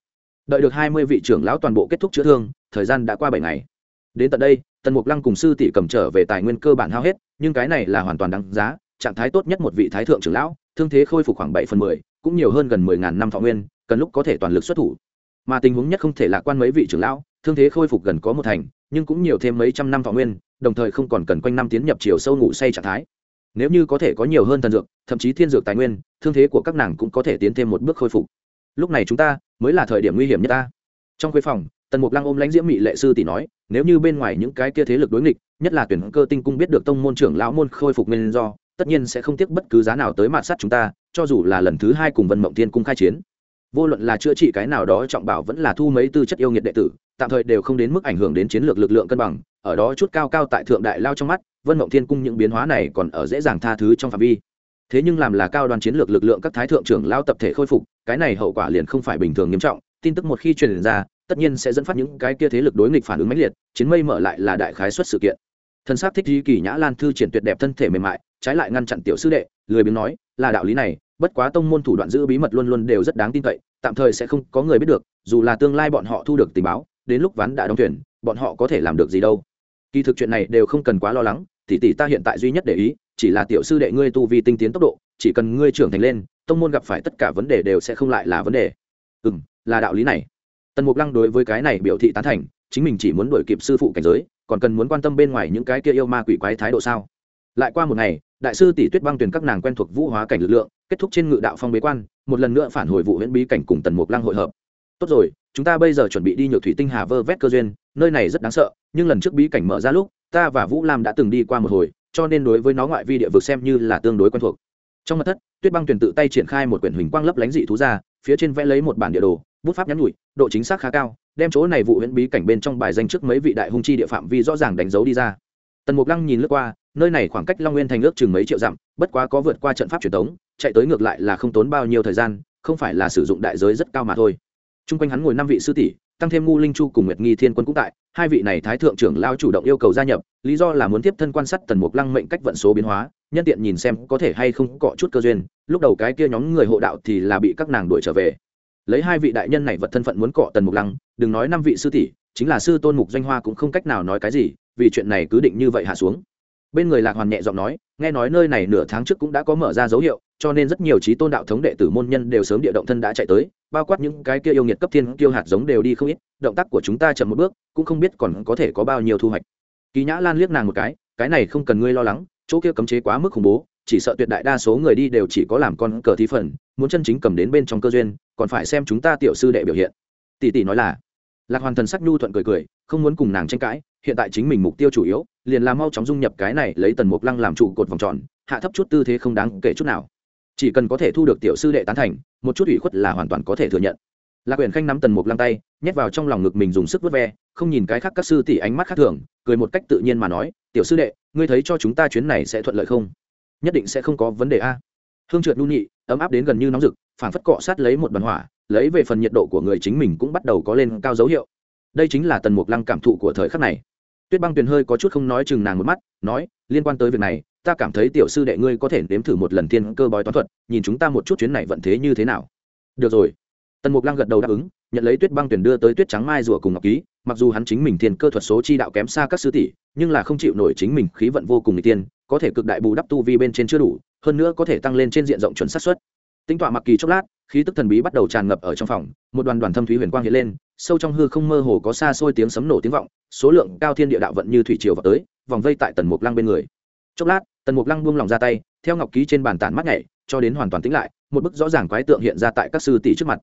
Đợi được hai mươi vị trưởng lão toàn bộ kết thúc chữa thương, thời gian đã qua bảy ngày. Đến tận đây, tần mục lăng cùng sư tỷ cầm trở về tài nguyên cơ bản hao hết, nhưng cái này là hoàn toàn đáng giá, trạng thái tốt nhất một vị thái thượng trưởng lão, thương thế khôi phục khoảng bảy phần mười cũng nhiều hơn gần mười ngàn năm thọ nguyên, cần lúc có thể toàn lực xuất thủ. Mà tình huống nhất không thể lạc quan mấy vị trưởng lão, thương thế khôi phục gần có một thành, nhưng cũng nhiều thêm mấy trăm năm thọ nguyên, đồng thời không còn cần quanh năm tiến nhập chiều sâu ngủ say trạng thái. Nếu như có thể có nhiều hơn thần dược, thậm chí thiên dược tài nguyên, thương thế của các nàng cũng có thể tiến thêm một bước khôi phục. Lúc này chúng ta mới là thời điểm nguy hiểm nhất ta. Trong khuê phòng, tần mục lăng ôm lãnh diễm mị lệ sư tỷ nói, nếu như bên ngoài những cái kia thế lực đối nghịch, nhất là tuyển cơ tinh cung biết được tông môn trưởng lão môn khôi phục nguyên do, tất nhiên sẽ không tiếc bất cứ giá nào tới mạt sát chúng ta cho dù là lần thứ hai cùng vân mộng thiên cung khai chiến, vô luận là chữa trị cái nào đó trọng bảo vẫn là thu mấy tư chất yêu nghiệt đệ tử, tạm thời đều không đến mức ảnh hưởng đến chiến lược lực lượng cân bằng, ở đó chút cao cao tại thượng đại lao trong mắt, vân mộng thiên cung những biến hóa này còn ở dễ dàng tha thứ trong phạm vi. Thế nhưng làm là cao đoàn chiến lược lực lượng các thái thượng trưởng lao tập thể khôi phục, cái này hậu quả liền không phải bình thường nghiêm trọng, tin tức một khi truyền ra, tất nhiên sẽ dẫn phát những cái kia thế lực đối nghịch phản ứng mãnh liệt, chiến mây mở lại là đại khái xuất sự kiện. Thân xác thích di kỳ nhã lan thư triển tuyệt đẹp thân thể mềm mại, trái lại ngăn chặn tiểu sư đệ, lười biếng nói, là đạo lý này bất quá tông môn thủ đoạn giữ bí mật luôn luôn đều rất đáng tin cậy, tạm thời sẽ không có người biết được, dù là tương lai bọn họ thu được tình báo, đến lúc ván đã đóng thuyền, bọn họ có thể làm được gì đâu. Kỳ thực chuyện này đều không cần quá lo lắng, tỷ tỷ ta hiện tại duy nhất để ý, chỉ là tiểu sư đệ ngươi tu vi tinh tiến tốc độ, chỉ cần ngươi trưởng thành lên, tông môn gặp phải tất cả vấn đề đều sẽ không lại là vấn đề. Ừ m là đạo lý này. Tần mục lăng đối với cái này biểu thị tán thành, chính mình chỉ muốn đổi kịp sư phụ cảnh giới, còn cần muốn quan tâm bên ngoài những cái kia yêu ma quỷ quái thái độ sao? Lại qua một ngày đại sư tỷ tuyết băng tuyển các nàng quen thuộc vũ hóa cảnh lực lượng, kết thúc trên ngự đạo phong bế quan, một lần nữa phản hồi vụ huyễn bí cảnh cùng tần mục lăng hội hợp. Tốt rồi, chúng ta bây giờ chuẩn bị đi nhược thủy tinh hà vơ vét cơ duyên, nơi này rất đáng sợ, nhưng lần trước bí cảnh mở ra lúc, ta và vũ lam đã từng đi qua một hồi, cho nên đối với nó ngoại vi địa vực xem như là tương đối quen thuộc. Trong mặt thất, tuyết băng tuyển tự tay triển khai một quyển huỳnh quang lấp lánh dị thú ra, phía trên vẽ lấy một bản địa đồ, bút pháp nhắn nhủi, độ chính xác khá cao, đem chỗ này vụ huyện bí cảnh bên trong bài danh trước mấy vị đại hung chi địa phạm vi rõ ràng đánh dấu đi ra tần mục lăng nhìn lướt qua, nơi này khoảng cách long nguyên thành ước chừng mấy triệu dặm, bất quá có vượt qua trận pháp truyền thống chạy tới ngược lại là không tốn bao nhiêu thời gian, không phải là sử dụng đại giới rất cao mà thôi. T r u n g quanh hắn ngồi năm vị sư tỷ, tăng thêm ngu linh chu cùng nguyệt nghi thiên quân cũng tại, hai vị này thái thượng trưởng lao chủ động yêu cầu gia nhập, lý do là muốn tiếp thân quan sát tần mục lăng mệnh cách vận số biến hóa, nhân tiện nhìn xem có thể hay không cọ chút cơ duyên, lúc đầu cái kia nhóm người hộ đạo thì là bị các nàng đuổi trở về. Lấy hai vị đại nhân này vật thân phận muốn cọ tần mục lăng, đừng nói năm vị sư tỷ, chính là sư tôn mục doanh hoa cũng không cách nào nói cái gì vì chuyện này cứ định như vậy hạ xuống. Bên người lạc hoàn nhẹ giọng nói, nghe nói nơi này nửa tháng trước cũng đã có mở ra dấu hiệu, cho nên rất nhiều trí tôn đạo thống đệ tử môn nhân đều sớm địa động thân đã chạy tới, bao quát những cái kia yêu nghiệt cấp thiên kiêu hạt giống đều đi không ít, động tác của chúng ta chậm một bước, cũng không biết còn có thể có bao nhiêu thu hoạch. Kỳ nhã lan liếc nàng một cái cái này không cần ngươi lo lắng, chỗ kia cấm chế quá mức khủng bố, chỉ sợ tuyệt đại đa số người đi đều chỉ có làm con cờ thí phần, muốn chân chính cầm đến bên trong cơ duyên, còn phải xem chúng ta tiểu sư đệ biểu hiện. Tỷ tỷ nói là lạc hoàn thần sắc nhu thuận cười cười, không muốn cùng nàng tranh cãi, hiện tại chính mình mục tiêu chủ yếu, liền là mau chóng dung nhập cái này lấy tần mục lăng làm trụ cột vòng tròn, hạ thấp chút tư thế không đáng kể chút nào. Chỉ cần có thể thu được tiểu sư đệ tán thành, một chút ủy khuất là hoàn toàn có thể thừa nhận. Lạc quyển khanh nắm tần mục lăng tay, nhét vào trong lòng ngực mình dùng sức vớt ve, không nhìn cái khác các sư tỷ ánh mắt khác thường, cười một cách tự nhiên mà nói, tiểu sư đệ, ngươi thấy cho chúng ta chuyến này sẽ thuận lợi không? Nhất định sẽ không có vấn đề a. Hương trượt nhu nhị, ấm áp đến gần như nóng rực, phảng phất cọ sát lấy một đoàn hỏa lấy về phần nhiệt độ của người chính mình cũng bắt đầu có lên cao dấu hiệu. Đây chính là tần mục lăng cảm thụ của thời khắc này. Tuyết băng tuyền hơi có chút không nói chừng nàng một mắt, nói, liên quan tới việc này, ta cảm thấy tiểu sư đệ ngươi có thể nếm thử một lần thiên cơ bói toán thuật, nhìn chúng ta một chút chuyến này vận thế như thế nào. Được rồi. Tần mục lăng gật đầu đáp ứng, nhận lấy tuyết băng tuyển đưa tới tuyết trắng mai rùa cùng ngọc ký, mặc dù hắn chính mình thiên cơ thuật số chi đạo kém xa các sư tỷ, nhưng là không chịu nổi chính mình khí vận vô cùng n tiên có thể cực đại bù đắp tu vi bên trên chưa đủ, hơn nữa có thể tăng lên trên diện rộng chuẩn sát xuất tính tọa mặc kỳ chốc lát, khí tức thần bí bắt đầu tràn ngập ở trong phòng, một đoàn đoàn thâm thúy huyền quang hiện lên, sâu trong hư không mơ hồ có xa xôi tiếng sấm nổ tiếng vọng, số lượng cao thiên địa đạo vận như thủy triều vào tới, vòng vây tại tần mục lăng bên người. Chốc lát, tần mục lăng buông lòng ra tay, theo ngọc ký trên bàn tản mắt nhảy, cho đến hoàn toàn tĩnh lại, một bức rõ ràng quái tượng hiện ra tại các sư tỷ trước mặt.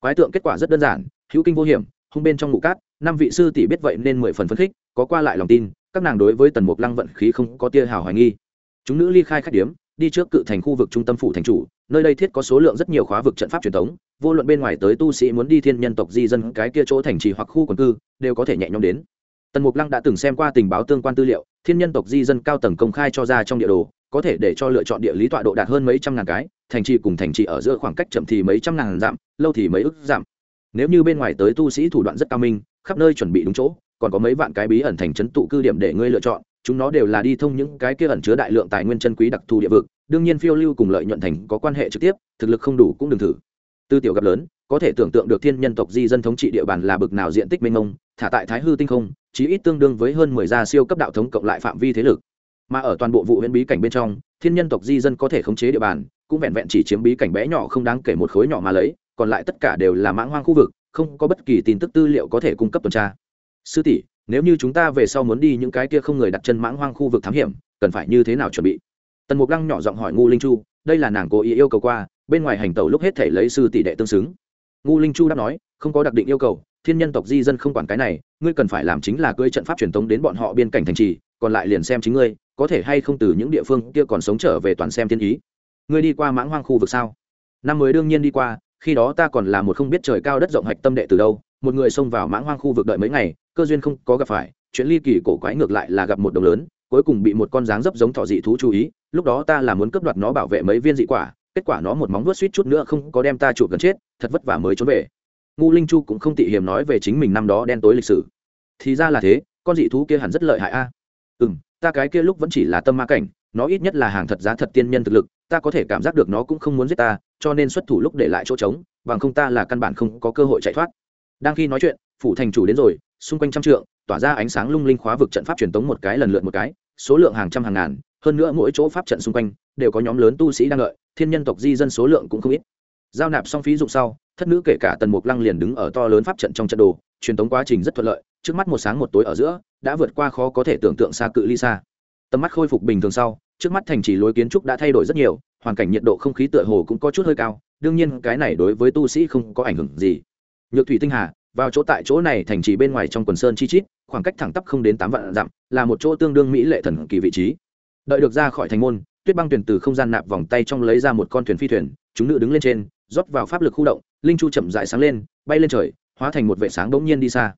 Quái tượng kết quả rất đơn giản, hữu kinh vô hiểm, hung bên trong ngụ cát, năm vị sư tỷ biết vậy nên mười phần phấn khích, có qua lại lòng tin, các nàng đối với tần mục lăng vận khí không có tia hào hoài nghi. Chúng nữ ly khai khách điếm đi trước cự thành khu vực trung tâm phủ thành chủ, nơi đây thiết có số lượng rất nhiều khóa vực trận pháp truyền thống, vô luận bên ngoài tới tu sĩ muốn đi thiên nhân tộc di dân cái kia chỗ thành trì hoặc khu quần cư, đều có thể nhẹ nhõm đến. Tần mục lăng đã từng xem qua tình báo tương quan tư liệu, thiên nhân tộc di dân cao tầng công khai cho ra trong địa đồ, có thể để cho lựa chọn địa lý tọa độ đạt hơn mấy trăm ngàn cái, thành trì cùng thành trì ở giữa khoảng cách chậm thì mấy trăm ngàn dặm, lâu thì mấy ức dặm. Nếu như bên ngoài tới tu sĩ thủ đoạn rất cao minh, khắp nơi chuẩn bị đúng chỗ, còn có mấy vạn cái bí ẩn thành trấn tụ cư điểm để ngươi lựa chọn chúng nó đều là đi thông những cái kia ẩn chứa đại lượng tài nguyên chân quý đặc thù địa vực, đương nhiên phiêu lưu cùng lợi nhuận thành có quan hệ trực tiếp, thực lực không đủ cũng đừng thử. Tư tiểu gặp lớn, có thể tưởng tượng được thiên nhân tộc di dân thống trị địa bàn là bực nào diện tích mênh mông, thả tại thái hư tinh không, chí ít tương đương với hơn mười gia siêu cấp đạo thống cộng lại phạm vi thế lực. Mà ở toàn bộ vụ huyện bí cảnh bên trong, thiên nhân tộc di dân có thể khống chế địa bàn, cũng vẹn vẹn chỉ chiếm bí cảnh bé nhỏ không đáng kể một khối nhỏ mà lấy, còn lại tất cả đều là mãng hoang khu vực, không có bất kỳ tin tức tư liệu có thể cung cấp tuần tra. Sư tỷ nếu như chúng ta về sau muốn đi những cái kia không người đặt chân mãng hoang khu vực thám hiểm, cần phải như thế nào chuẩn bị? Tần mục lăng nhỏ giọng hỏi ngu linh chu, đây là nàng cố ý yêu cầu qua, bên ngoài hành tẩu lúc hết thể lấy sư tỷ đệ tương xứng. Ngu linh chu đáp nói, không có đặc định yêu cầu, thiên nhân tộc di dân không quản cái này, ngươi cần phải làm chính là cưỡi trận pháp truyền tống đến bọn họ biên cảnh thành trì, còn lại liền xem chính ngươi, có thể hay không từ những địa phương kia còn sống trở về toàn xem thiên ý. Ngươi đi qua mãng hoang khu vực sao? Năm mới đương nhiên đi qua, khi đó ta còn là một không biết trời cao đất rộng hạch tâm đệ từ đâu, một người xông vào mãng hoang khu vực đợi mấy ngày cơ duyên không có gặp phải, chuyện ly kỳ cổ quái ngược lại là gặp một đồng lớn, cuối cùng bị một con dáng dấp giống thọ dị thú chú ý, lúc đó ta là muốn cướp đoạt nó bảo vệ mấy viên dị quả, kết quả nó một móng vuốt suýt chút nữa không có đem ta chụp gần chết, thật vất vả mới trốn về. Ngu linh chu cũng không tị hiểm nói về chính mình năm đó đen tối lịch sử. Thì ra là thế, con dị thú kia hẳn rất lợi hại a. À? ừ m ta cái kia lúc vẫn chỉ là tâm ma cảnh, nó ít nhất là hàng thật giá thật tiên nhân thực lực, ta có thể cảm giác được nó cũng không muốn giết ta, cho nên xuất thủ lúc để lại chỗ trống, bằng không ta là căn bản không có cơ hội chạy thoát. Đang khi nói chuyện, phủ thành chủ đến rồi xung quanh trăm trượng, tỏa ra ánh sáng lung linh khóa vực trận pháp truyền tống một cái lần lượt một cái, số lượng hàng trăm hàng ngàn, hơn nữa mỗi chỗ pháp trận xung quanh đều có nhóm lớn tu sĩ đang lợi thiên nhân tộc di dân số lượng cũng không ít. Giao nạp xong phí dụng sau, thất nữ kể cả tần mục lăng liền đứng ở to lớn pháp trận trong trận đồ, truyền tống quá trình rất thuận lợi, trước mắt một sáng một tối ở giữa, đã vượt qua khó có thể tưởng tượng xa cự ly xa. Tầm mắt khôi phục bình thường sau, trước mắt thành trì lối kiến trúc đã thay đổi rất nhiều, hoàn cảnh nhiệt độ không khí tựa hồ cũng có chút hơi cao, đương nhiên cái này đối với tu sĩ không có ảnh hưởng gì. Nhược thủy tinh hà vào chỗ tại chỗ này thành trì bên ngoài trong quần sơn chi chít, khoảng cách thẳng tắp không đến tám vạn dặm, là một chỗ tương đương mỹ lệ thần kỳ vị trí. Đợi được ra khỏi thành môn, tuyết băng tuyển từ không gian nạp vòng tay trong lấy ra một con thuyền phi thuyền, chúng nữ đứng lên trên, rót vào pháp lực khu động, linh chu chậm dại sáng lên, bay lên trời, hóa thành một vệ sáng bỗng nhiên đi xa.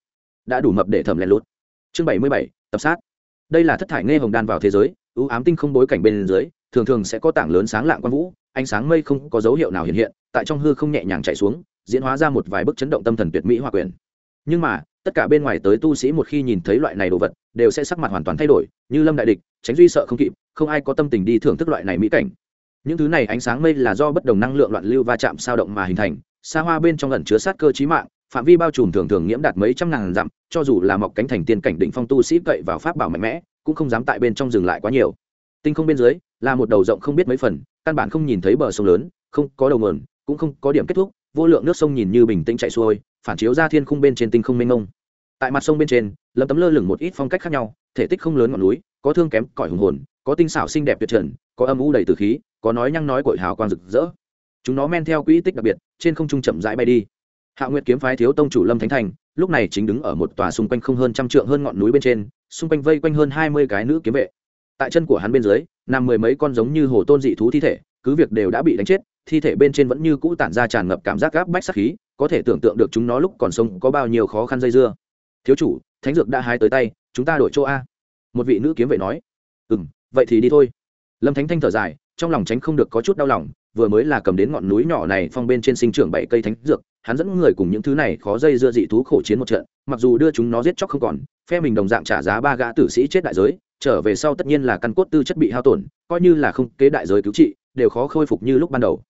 Đã đủ mập để thẩm lén lút. Chương bảy mươi bảy, tập sát. Đây là thất thải nghe hồng đan vào thế giới, ưu ám tinh không bối cảnh bên dưới, thường thường sẽ có tảng lớn sáng lạng quang vũ, ánh sáng mây không có dấu hiệu nào hiện hiện, tại trong hư không nhẹ nhàng chạy xuống diễn hóa ra một vài bức chấn động tâm thần tuyệt mỹ hòa quyền nhưng mà, tất cả bên ngoài tới tu sĩ một khi nhìn thấy loại này đồ vật, đều sẽ sắc mặt hoàn toàn thay đổi, như lâm đại địch, tránh duy sợ không kịp, không ai có tâm tình đi thưởng thức loại này mỹ cảnh. Những thứ này ánh sáng mây là do bất đồng năng lượng loạn lưu va chạm sao động mà hình thành, xa hoa bên trong ẩn chứa sát cơ trí mạng, phạm vi bao trùm thường thường nhiễm đạt mấy trăm ngàn dặm, cho dù là mọc cánh thành tiên cảnh định phong tu sĩ cậy vào pháp bảo mạnh mẽ, cũng không dám tại bên trong dừng lại quá nhiều. Tinh không bên dưới, là một đầu rộng không biết mấy phần, căn bản không nhìn thấy bờ sông lớn, không có đầu nguồn, cũng không có điểm kết thúc vô lượng nước sông nhìn như bình tĩnh chạy xuôi, phản chiếu ra thiên khung bên trên tinh không mênh mông. Tại mặt sông bên trên, lấm tấm lơ lửng một ít phong cách khác nhau, thể tích không lớn ngọn núi, có thương kém, cõi hùng hồn, có tinh xảo xinh đẹp tuyệt trần, có âm u đầy từ khí, có nói nhăng nói cội hào quang rực rỡ. Chúng nó men theo quỹ tích đặc biệt, trên không trung chậm rãi bay đi. Hạ nguyệt kiếm phái thiếu tông chủ lâm thánh thành, lúc này chính đứng ở một tòa xung quanh không hơn trăm trượng hơn ngọn núi bên trên, xung quanh vây quanh hơn hai mươi cái nữ kiếm vệ. Tại chân của hắn bên dưới, nằm mười mấy con giống như hồ tôn dị thú thi thể, cứ việc đều đã bị đánh chết thi thể bên trên vẫn như cũ tản ra tràn ngập cảm giác gáp bách sắc khí, có thể tưởng tượng được chúng nó lúc còn sống có bao nhiêu khó khăn dây dưa. Thiếu chủ, thánh dược đã hái tới tay, chúng ta đổi chỗ a. Một vị nữ kiếm vệ nói. Ừ m vậy thì đi thôi. Lâm thánh thanh thở dài, trong lòng tránh không được có chút đau lòng, vừa mới là cầm đến ngọn núi nhỏ này phong bên trên sinh trưởng bảy cây thánh dược, hắn dẫn người cùng những thứ này khó dây dưa dị thú khổ chiến một trận, mặc dù đưa chúng nó giết chóc không còn, phe mình đồng dạng trả giá ba gã tử sĩ chết đại giới, trở về sau tất nhiên là căn cốt tư chất bị hao tổn, coi như là không kế đại giới cứu trị, đều khó khôi phục như lúc ban đầu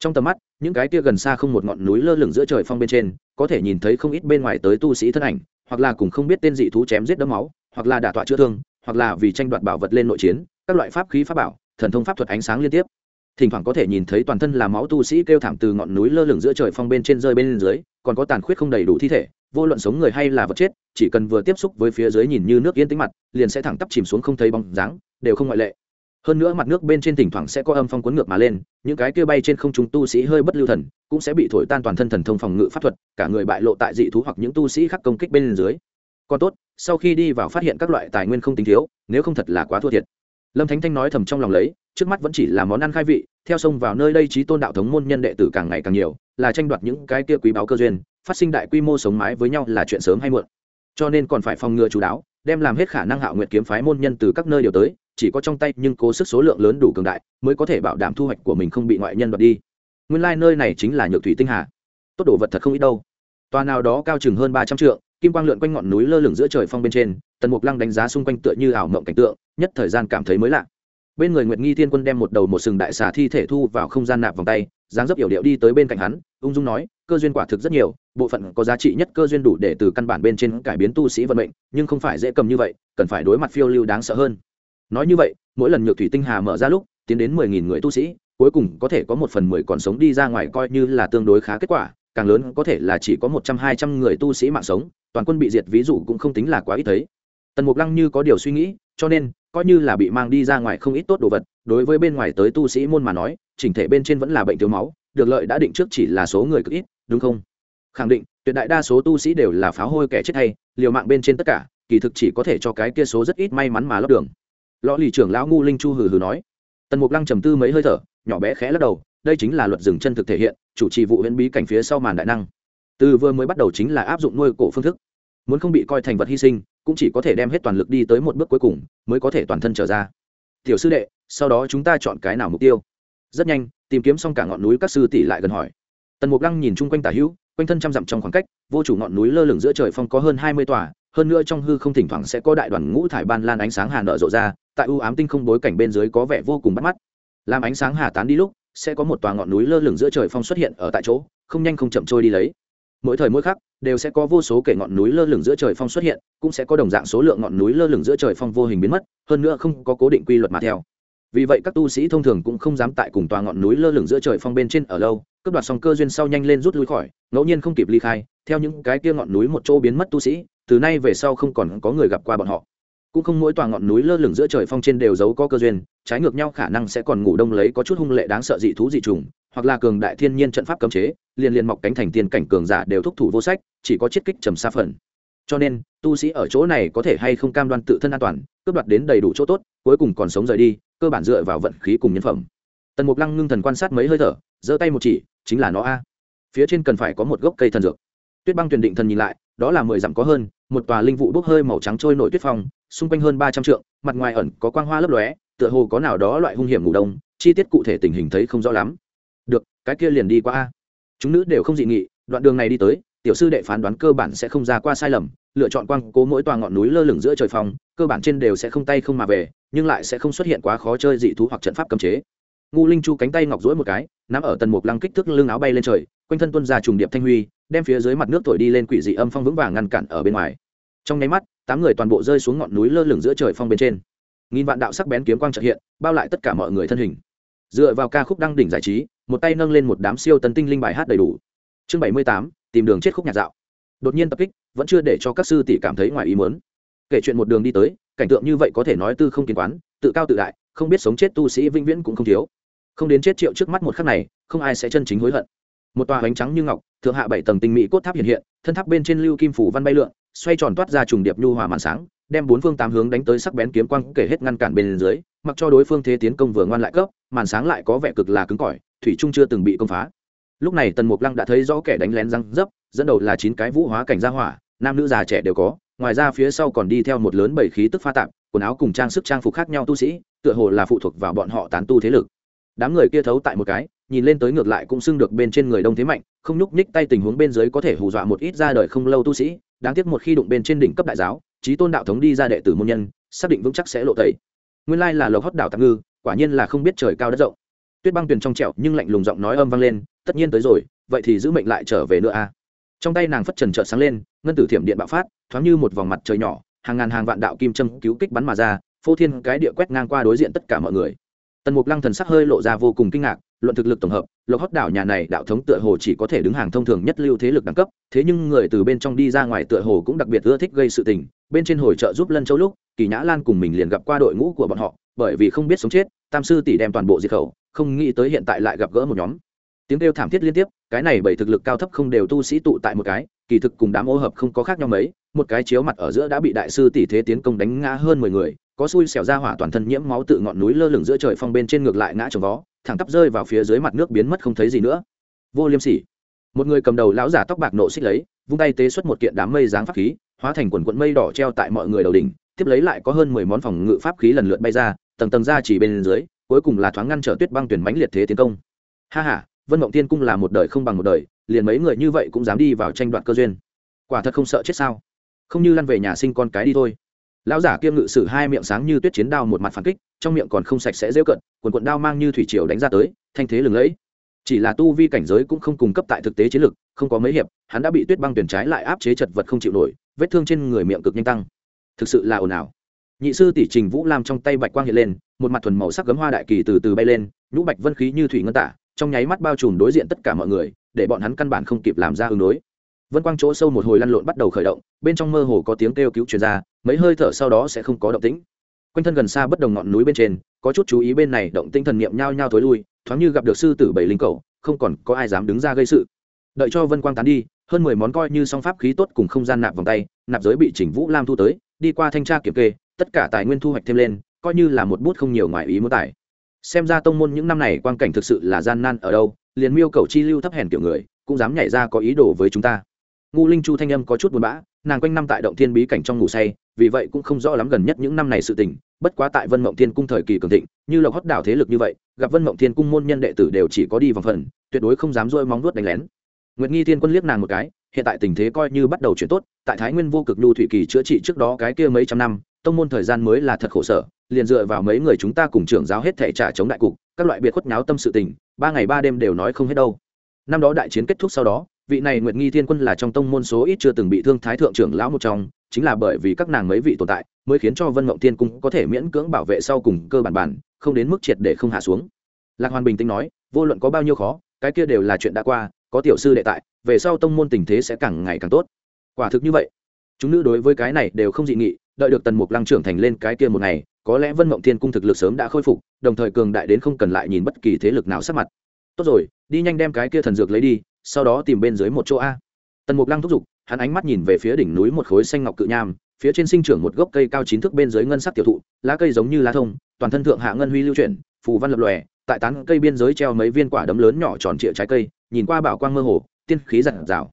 trong tầm mắt, những cái kia gần xa không một ngọn núi lơ lửng giữa trời phong bên trên, có thể nhìn thấy không ít bên ngoài tới tu sĩ thân ảnh, hoặc là cùng không biết tên dị thú chém giết đấm máu, hoặc là đả tọa chữa thương, hoặc là vì tranh đoạt bảo vật lên nội chiến, các loại pháp khí pháp bảo, thần thông pháp thuật ánh sáng liên tiếp. Thỉnh thoảng có thể nhìn thấy toàn thân là máu tu sĩ kêu thảm từ ngọn núi lơ lửng giữa trời phong bên trên rơi bên dưới, còn có tàn khuyết không đầy đủ thi thể, vô luận sống người hay là vật chết, chỉ cần vừa tiếp xúc với phía dưới nhìn như nước yên tĩnh mặt, liền sẽ thẳng tắp chìm xuống không thấy bóng dáng, đều không ngoại lệ hơn nữa mặt nước bên trên thỉnh thoảng sẽ có âm phong cuốn ngược mà lên, những cái kia bay trên không trung tu sĩ hơi bất lưu thần, cũng sẽ bị thổi tan toàn thân thần thông phòng ngự pháp thuật, cả người bại lộ tại dị thú hoặc những tu sĩ khác công kích bên dưới. Còn tốt, sau khi đi vào phát hiện các loại tài nguyên không tính thiếu, nếu không thật là quá thua thiệt. Lâm thánh thanh nói thầm trong lòng lấy, trước mắt vẫn chỉ là món ăn khai vị, theo sông vào nơi đây trí tôn đạo thống môn nhân đệ tử càng ngày càng nhiều, là tranh đoạt những cái kia quý báu cơ duyên, phát sinh đại quy mô sống mái với nhau là chuyện sớm hay muộn. Cho nên còn phải phòng ngừa chú đáo, đem làm hết khả năng hạo nguyện kiếm phái môn nhân từ các nơi điều tới chỉ có trong tay nhưng cố sức số lượng lớn đủ cường đại mới có thể bảo đảm thu hoạch của mình không bị ngoại nhân đoạt đi. Nguyên lai、like、nơi này chính là nhược thủy tinh hà. Tốt đồ vật thật không ít đâu. Tòa nào đó cao chừng hơn ba trăm trượng, kim quang lượn quanh ngọn núi lơ lửng giữa trời phong bên trên, tần mục lăng đánh giá xung quanh tựa như ảo mộng cảnh tượng, nhất thời gian cảm thấy mới lạ. Bên người nguyệt nghi thiên quân đem một đầu một sừng đại xà thi thể thu vào không gian nạp vòng tay, dáng dấp yểu điệu đi tới bên cạnh hắn, ung dung nói, cơ duyên quả thực rất nhiều, bộ phận có giá trị nhất cơ duyên đủ để từ căn bản bên trên cải biến tu sĩ vận mệnh, nhưng không phải dễ cầm như vậy, cần phải đối mặt phiêu lưu đáng sợ hơn nói như vậy, mỗi lần nhược thủy tinh hà mở ra lúc, tiến đến mười nghìn người tu sĩ, cuối cùng có thể có một phần mười còn sống đi ra ngoài coi như là tương đối khá kết quả, càng lớn có thể là chỉ có một trăm, hai trăm người tu sĩ mạng sống, toàn quân bị diệt ví dụ cũng không tính là quá ít thấy. Tần mục lăng như có điều suy nghĩ, cho nên, coi như là bị mang đi ra ngoài không ít tốt đồ vật, đối với bên ngoài tới tu sĩ môn mà nói, chỉnh thể bên trên vẫn là bệnh thiếu máu, được lợi đã định trước chỉ là số người cực ít, đúng không? Khẳng định, tuyệt đại đa số tu sĩ đều là pháo hôi kẻ chết hay, liều mạng bên trên tất cả, kỳ thực chỉ có thể cho cái kia số rất ít may mắn mà lót đường lõ lì trưởng lão ngu linh chu hừ hừ nói. Tần mục lăng trầm tư mấy hơi thở, nhỏ bé khẽ lắc đầu, đây chính là luật rừng chân thực thể hiện, chủ trì vụ huyễn bí cảnh phía sau màn đại năng. Từ vừa mới bắt đầu chính là áp dụng nuôi cổ phương thức. Muốn không bị coi thành vật hy sinh, cũng chỉ có thể đem hết toàn lực đi tới một bước cuối cùng, mới có thể toàn thân trở ra. Tiểu sư đệ, sau đó chúng ta chọn cái nào mục tiêu? Rất nhanh, tìm kiếm xong cả ngọn núi các sư tỷ lại gần hỏi. Tần mục lăng nhìn chung quanh tả hữu, quanh thân trăm dặm trong khoảng cách, vô chủ ngọn núi lơ lửng giữa trời phong có hơn hai mươi tòa, hơn nữa trong hư không thỉnh thoảng sẽ có đại đoàn ngũ thải ban lan ánh sáng hà nợ rộ ra tại ưu ám tinh không bối cảnh bên dưới có vẻ vô cùng bắt mắt. Làm ánh sáng hà tán đi lúc, sẽ có một tòa ngọn núi lơ lửng giữa trời phong xuất hiện ở tại chỗ, không nhanh không chậm trôi đi lấy. Mỗi thời mỗi khắc, đều sẽ có vô số kể ngọn núi lơ lửng giữa trời phong xuất hiện, cũng sẽ có đồng dạng số lượng ngọn núi lơ lửng giữa trời phong vô hình biến mất, hơn nữa không có cố định quy luật mà theo. Vì vậy các tu sĩ thông thường cũng không dám tại cùng tòa ngọn núi lơ lửng giữa trời phong bên trên ở lâu, cướp đoạt xong cơ duyên sau nhanh lên rút lui khỏi, ngẫu nhiên không kịp ly khai, theo những cái kia ngọn núi một chỗ biến mất tu sĩ, từ nay về sau không còn có người gặp qua bọn họ cũng không mỗi tòa ngọn núi lơ lửng giữa trời phong trên đều giấu có cơ duyên, trái ngược nhau khả năng sẽ còn ngủ đông lấy có chút hung lệ đáng sợ dị thú dị trùng, hoặc là cường đại thiên nhiên trận pháp cấm chế, liền liền mọc cánh thành tiên cảnh cường giả đều thúc thủ vô sách, chỉ có chiết kích trầm xa phần. Cho nên, tu sĩ ở chỗ này có thể hay không cam đoan tự thân an toàn, cướp đoạt đến đầy đủ chỗ tốt, cuối cùng còn sống rời đi, cơ bản dựa vào vận khí cùng nhân phẩm. Tần mục lăng ngưng thần quan sát mấy hơi thở, giơ tay một chỉ, chính là nó a. Phía trên cần phải có một gốc cây thần dược. Tuyết băng tuyển định thần nhìn lại đó là mười dặm có hơn, một tòa linh vụ bốc hơi màu trắng trôi nổi tuyết phong, xung quanh hơn ba trăm trượng, mặt ngoài ẩn có quang hoa lấp lóe, tựa hồ có nào đó loại hung hiểm ngủ đông, chi tiết cụ thể tình hình thấy không rõ lắm. Được, cái kia liền đi qua a. Chúng nữ đều không dị nghị, đoạn đường này đi tới, tiểu sư đệ phán đoán cơ bản sẽ không ra qua sai lầm, lựa chọn quang cố mỗi tòa ngọn núi lơ lửng giữa trời phòng cơ bản trên đều sẽ không tay không mà về, nhưng lại sẽ không xuất hiện quá khó chơi dị thú hoặc trận pháp cấm chế. Ngu linh chu cánh tay ngọc rỗi một cái, nắm ở tần mục lăng kích thước lưng áo bay lên trời, quanh thân tuân ra trùng điệp thanh huy đem phía dưới mặt nước thổi đi lên quỷ dị âm phong vững vàng ngăn cản ở bên ngoài. Trong nháy mắt, tám người toàn bộ rơi xuống ngọn núi lơ lửng giữa trời phong bên trên. Nghìn vạn đạo sắc bén kiếm quang trợ hiện, bao lại tất cả mọi người thân hình. Dựa vào ca khúc đăng đỉnh giải trí, một tay nâng lên một đám siêu tấn tinh linh bài hát đầy đủ. Chương bảy mươi tám, tìm đường chết khúc nhạc dạo. Đột nhiên tập kích, vẫn chưa để cho các sư tỷ cảm thấy ngoài ý muốn. Kể chuyện một đường đi tới, cảnh tượng như vậy có thể nói tư không kiến quán, tự cao tự đại, không biết sống chết tu sĩ vĩnh viễn cũng không thiếu. Không đến chết triệu trước mắt một khắc này, không ai sẽ chân chính hối hận một tòa bánh trắng như ngọc, thượng hạ bảy tầng tinh mỹ cốt tháp hiện hiện, thân tháp bên trên lưu kim phủ văn bay lượn, xoay tròn toát ra trùng điệp nhu hòa màn sáng, đem bốn phương tám hướng đánh tới sắc bén kiếm quang kể hết ngăn cản bên dưới, mặc cho đối phương thế tiến công vừa ngoan lại cấp, màn sáng lại có vẻ cực là cứng cỏi, thủy trung chưa từng bị công phá. Lúc này tần mục lăng đã thấy rõ kẻ đánh lén răng dấp, dẫn đầu là chín cái vũ hóa cảnh gia hỏa, nam nữ già trẻ đều có, ngoài ra phía sau còn đi theo một lớn bảy khí tức pha tạp, quần áo cùng trang sức trang phục khác nhau tu sĩ, tựa hồ là phụ thuộc vào bọn họ tán tu thế lực. Đám người kia thấu tại một cái nhìn lên tới ngược lại cũng xưng được bên trên người đông thế mạnh, không nhúc nhích tay tình huống bên dưới có thể hù dọa một ít ra đời không lâu tu sĩ, đáng tiếc một khi đụng bên trên đỉnh cấp đại giáo trí tôn đạo thống đi ra đệ tử môn nhân, xác định vững chắc sẽ lộ tẩy. Nguyên lai là lộc hót đảo tạm ngư, quả nhiên là không biết trời cao đất rộng. Tuyết băng tuyền trong trẹo nhưng lạnh lùng giọng nói âm vang lên, tất nhiên tới rồi, vậy thì giữ mệnh lại trở về nữa a. Trong tay nàng phất trần trợn sáng lên, ngân tử thiểm điện bạo phát, thoáng như một vòng mặt trời nhỏ, hàng ngàn hàng vạn đạo kim châm cứu kích bắn mà ra, phô thiên cái địa quét ngang qua đối diện tất cả mọi người. Tần mục lăng thần sắc hơi lộ ra vô cùng kinh ngạc luận thực lực tổng hợp, lộc hót đảo nhà này đạo thống tựa hồ chỉ có thể đứng hàng thông thường nhất lưu thế lực đẳng cấp, thế nhưng người từ bên trong đi ra ngoài tựa hồ cũng đặc biệt ưa thích gây sự tình. Bên trên hồi trợ giúp lân châu lúc, kỳ nhã lan cùng mình liền gặp qua đội ngũ của bọn họ, bởi vì không biết sống chết, tam sư tỷ đem toàn bộ diệt khẩu, không nghĩ tới hiện tại lại gặp gỡ một nhóm. Tiếng kêu thảm thiết liên tiếp, cái này bảy thực lực cao thấp không đều tu sĩ tụ tại một cái, kỳ thực cùng đám ô hợp không có khác nhau mấy, một cái chiếu mặt ở giữa đã bị đại sư tỷ thế tiến công đánh ngã hơn mười người, có xui xẻo ra hỏa toàn thân nhiễm máu tự ngọn núi lơ lửng giữa trời phong bên trên ngược lại ngã trồng vó thẳng tắp rơi vào phía dưới mặt nước biến mất không thấy gì nữa. Vô liêm sỉ. Một người cầm đầu lão giả tóc bạc nộ xích lấy, vung tay tế xuất một kiện đám mây dáng pháp khí, hóa thành quần quận mây đỏ treo tại mọi người đầu đỉnh, tiếp lấy lại có hơn mười món phòng ngự pháp khí lần lượt bay ra, tầng tầng ra chỉ bên dưới, cuối cùng là thoáng ngăn trở tuyết băng tuyển mãnh liệt thế tiến công. Ha ha, vân mộng tiên cung là một đời không bằng một đời, liền mấy người như vậy cũng dám đi vào tranh đoạt cơ duyên. Quả thật không sợ chết sao? Không như lăn về nhà sinh con cái đi thôi lão giả kiêm ngự sử hai miệng sáng như tuyết chiến đao một mặt phản kích, trong miệng còn không sạch sẽ rêu cận, quần quận đao mang như thủy triều đánh ra tới, thanh thế lừng lẫy. Chỉ là tu vi cảnh giới cũng không cung cấp tại thực tế chiến lực, không có mấy hiệp, hắn đã bị tuyết băng tuyển trái lại áp chế chật vật không chịu nổi, vết thương trên người miệng cực nhanh tăng. Thực sự là ồn ào. Nhị sư tỷ trình vũ lam trong tay bạch quang hiện lên, một mặt thuần màu sắc gấm hoa đại kỳ từ từ bay lên, nhũ bạch vân khí như thủy ngân tả, trong nháy mắt bao trùm đối diện tất cả mọi người, để bọn hắn căn bản không kịp làm ra ứng đối vân quang chỗ sâu một hồi lăn lộn bắt đầu khởi động, bên trong mơ hồ có tiếng kêu cứu truyền ra, mấy hơi thở sau đó sẽ không có động tĩnh. Quanh thân gần xa bất đồng ngọn núi bên trên, có chút chú ý bên này động tinh thần niệm nhao nhao thối lui, thoáng như gặp được sư tử bảy linh cầu, không còn có ai dám đứng ra gây sự. Đợi cho vân quang tán đi, hơn mười món coi như song pháp khí tốt cùng không gian nạp vòng tay, nạp giới bị chỉnh vũ lam thu tới, đi qua thanh tra kiểm kê, tất cả tài nguyên thu hoạch thêm lên, coi như là một bút không nhiều ngoài ý muốn tài. Xem ra tông môn những năm này quan cảnh thực sự là gian nan ở đâu, liền miêu cầu chi lưu thấp hèn kiểu người, cũng dám nhảy ra có ý đồ với chúng ta ngu linh chu thanh âm có chút buồn bã, nàng quanh năm tại động thiên bí cảnh trong ngủ say, vì vậy cũng không rõ lắm gần nhất những năm này sự tình, bất quá tại vân mộng thiên cung thời kỳ cường thịnh, như lộc hót đảo thế lực như vậy, gặp vân mộng thiên cung môn nhân đệ tử đều chỉ có đi vòng phần, tuyệt đối không dám rôi móng vuốt đánh lén. Nguyệt nghi thiên quân liếc nàng một cái, hiện tại tình thế coi như bắt đầu chuyển tốt, tại thái nguyên vô cực nhu thủy kỳ chữa trị trước đó cái kia mấy trăm năm, tông môn thời gian mới là thật khổ sở, liền dựa vào mấy người chúng ta cùng trưởng giáo hết thể trả chống đại cục, các loại biệt khuất nháo tâm sự tình, ba ngày ba đêm đều nói không hết đâu. Năm đó đại chiến kết thúc sau đó vị này nguyệt nghi thiên quân là trong tông môn số ít chưa từng bị thương thái thượng trưởng lão một trong, chính là bởi vì các nàng mấy vị tồn tại mới khiến cho vân mộng thiên cung có thể miễn cưỡng bảo vệ sau cùng cơ bản bản, không đến mức triệt để không hạ xuống. Lạc hoàn bình tĩnh nói, vô luận có bao nhiêu khó, cái kia đều là chuyện đã qua, có tiểu sư đệ tại, về sau tông môn tình thế sẽ càng ngày càng tốt. Quả thực như vậy, chúng nữ đối với cái này đều không dị nghị, đợi được tần mục lăng trưởng thành lên cái kia một ngày, có lẽ vân mộng thiên cung thực lực sớm đã khôi phục, đồng thời cường đại đến không cần lại nhìn bất kỳ thế lực nào sắc mặt. Tốt rồi, đi nhanh đem cái kia thần dược lấy đi sau đó tìm bên dưới một chỗ a. Tần mục lăng thúc giục, hắn ánh mắt nhìn về phía đỉnh núi một khối xanh ngọc cự nham, phía trên sinh trưởng một gốc cây cao chín thước bên dưới ngân sắc tiểu thụ, lá cây giống như lá thông, toàn thân thượng hạ ngân huy lưu chuyển, phù văn lập lòe, tại tán cây biên giới treo mấy viên quả đấm lớn nhỏ tròn trịa trái cây, nhìn qua bảo quang mơ hồ, tiên khí giản rào.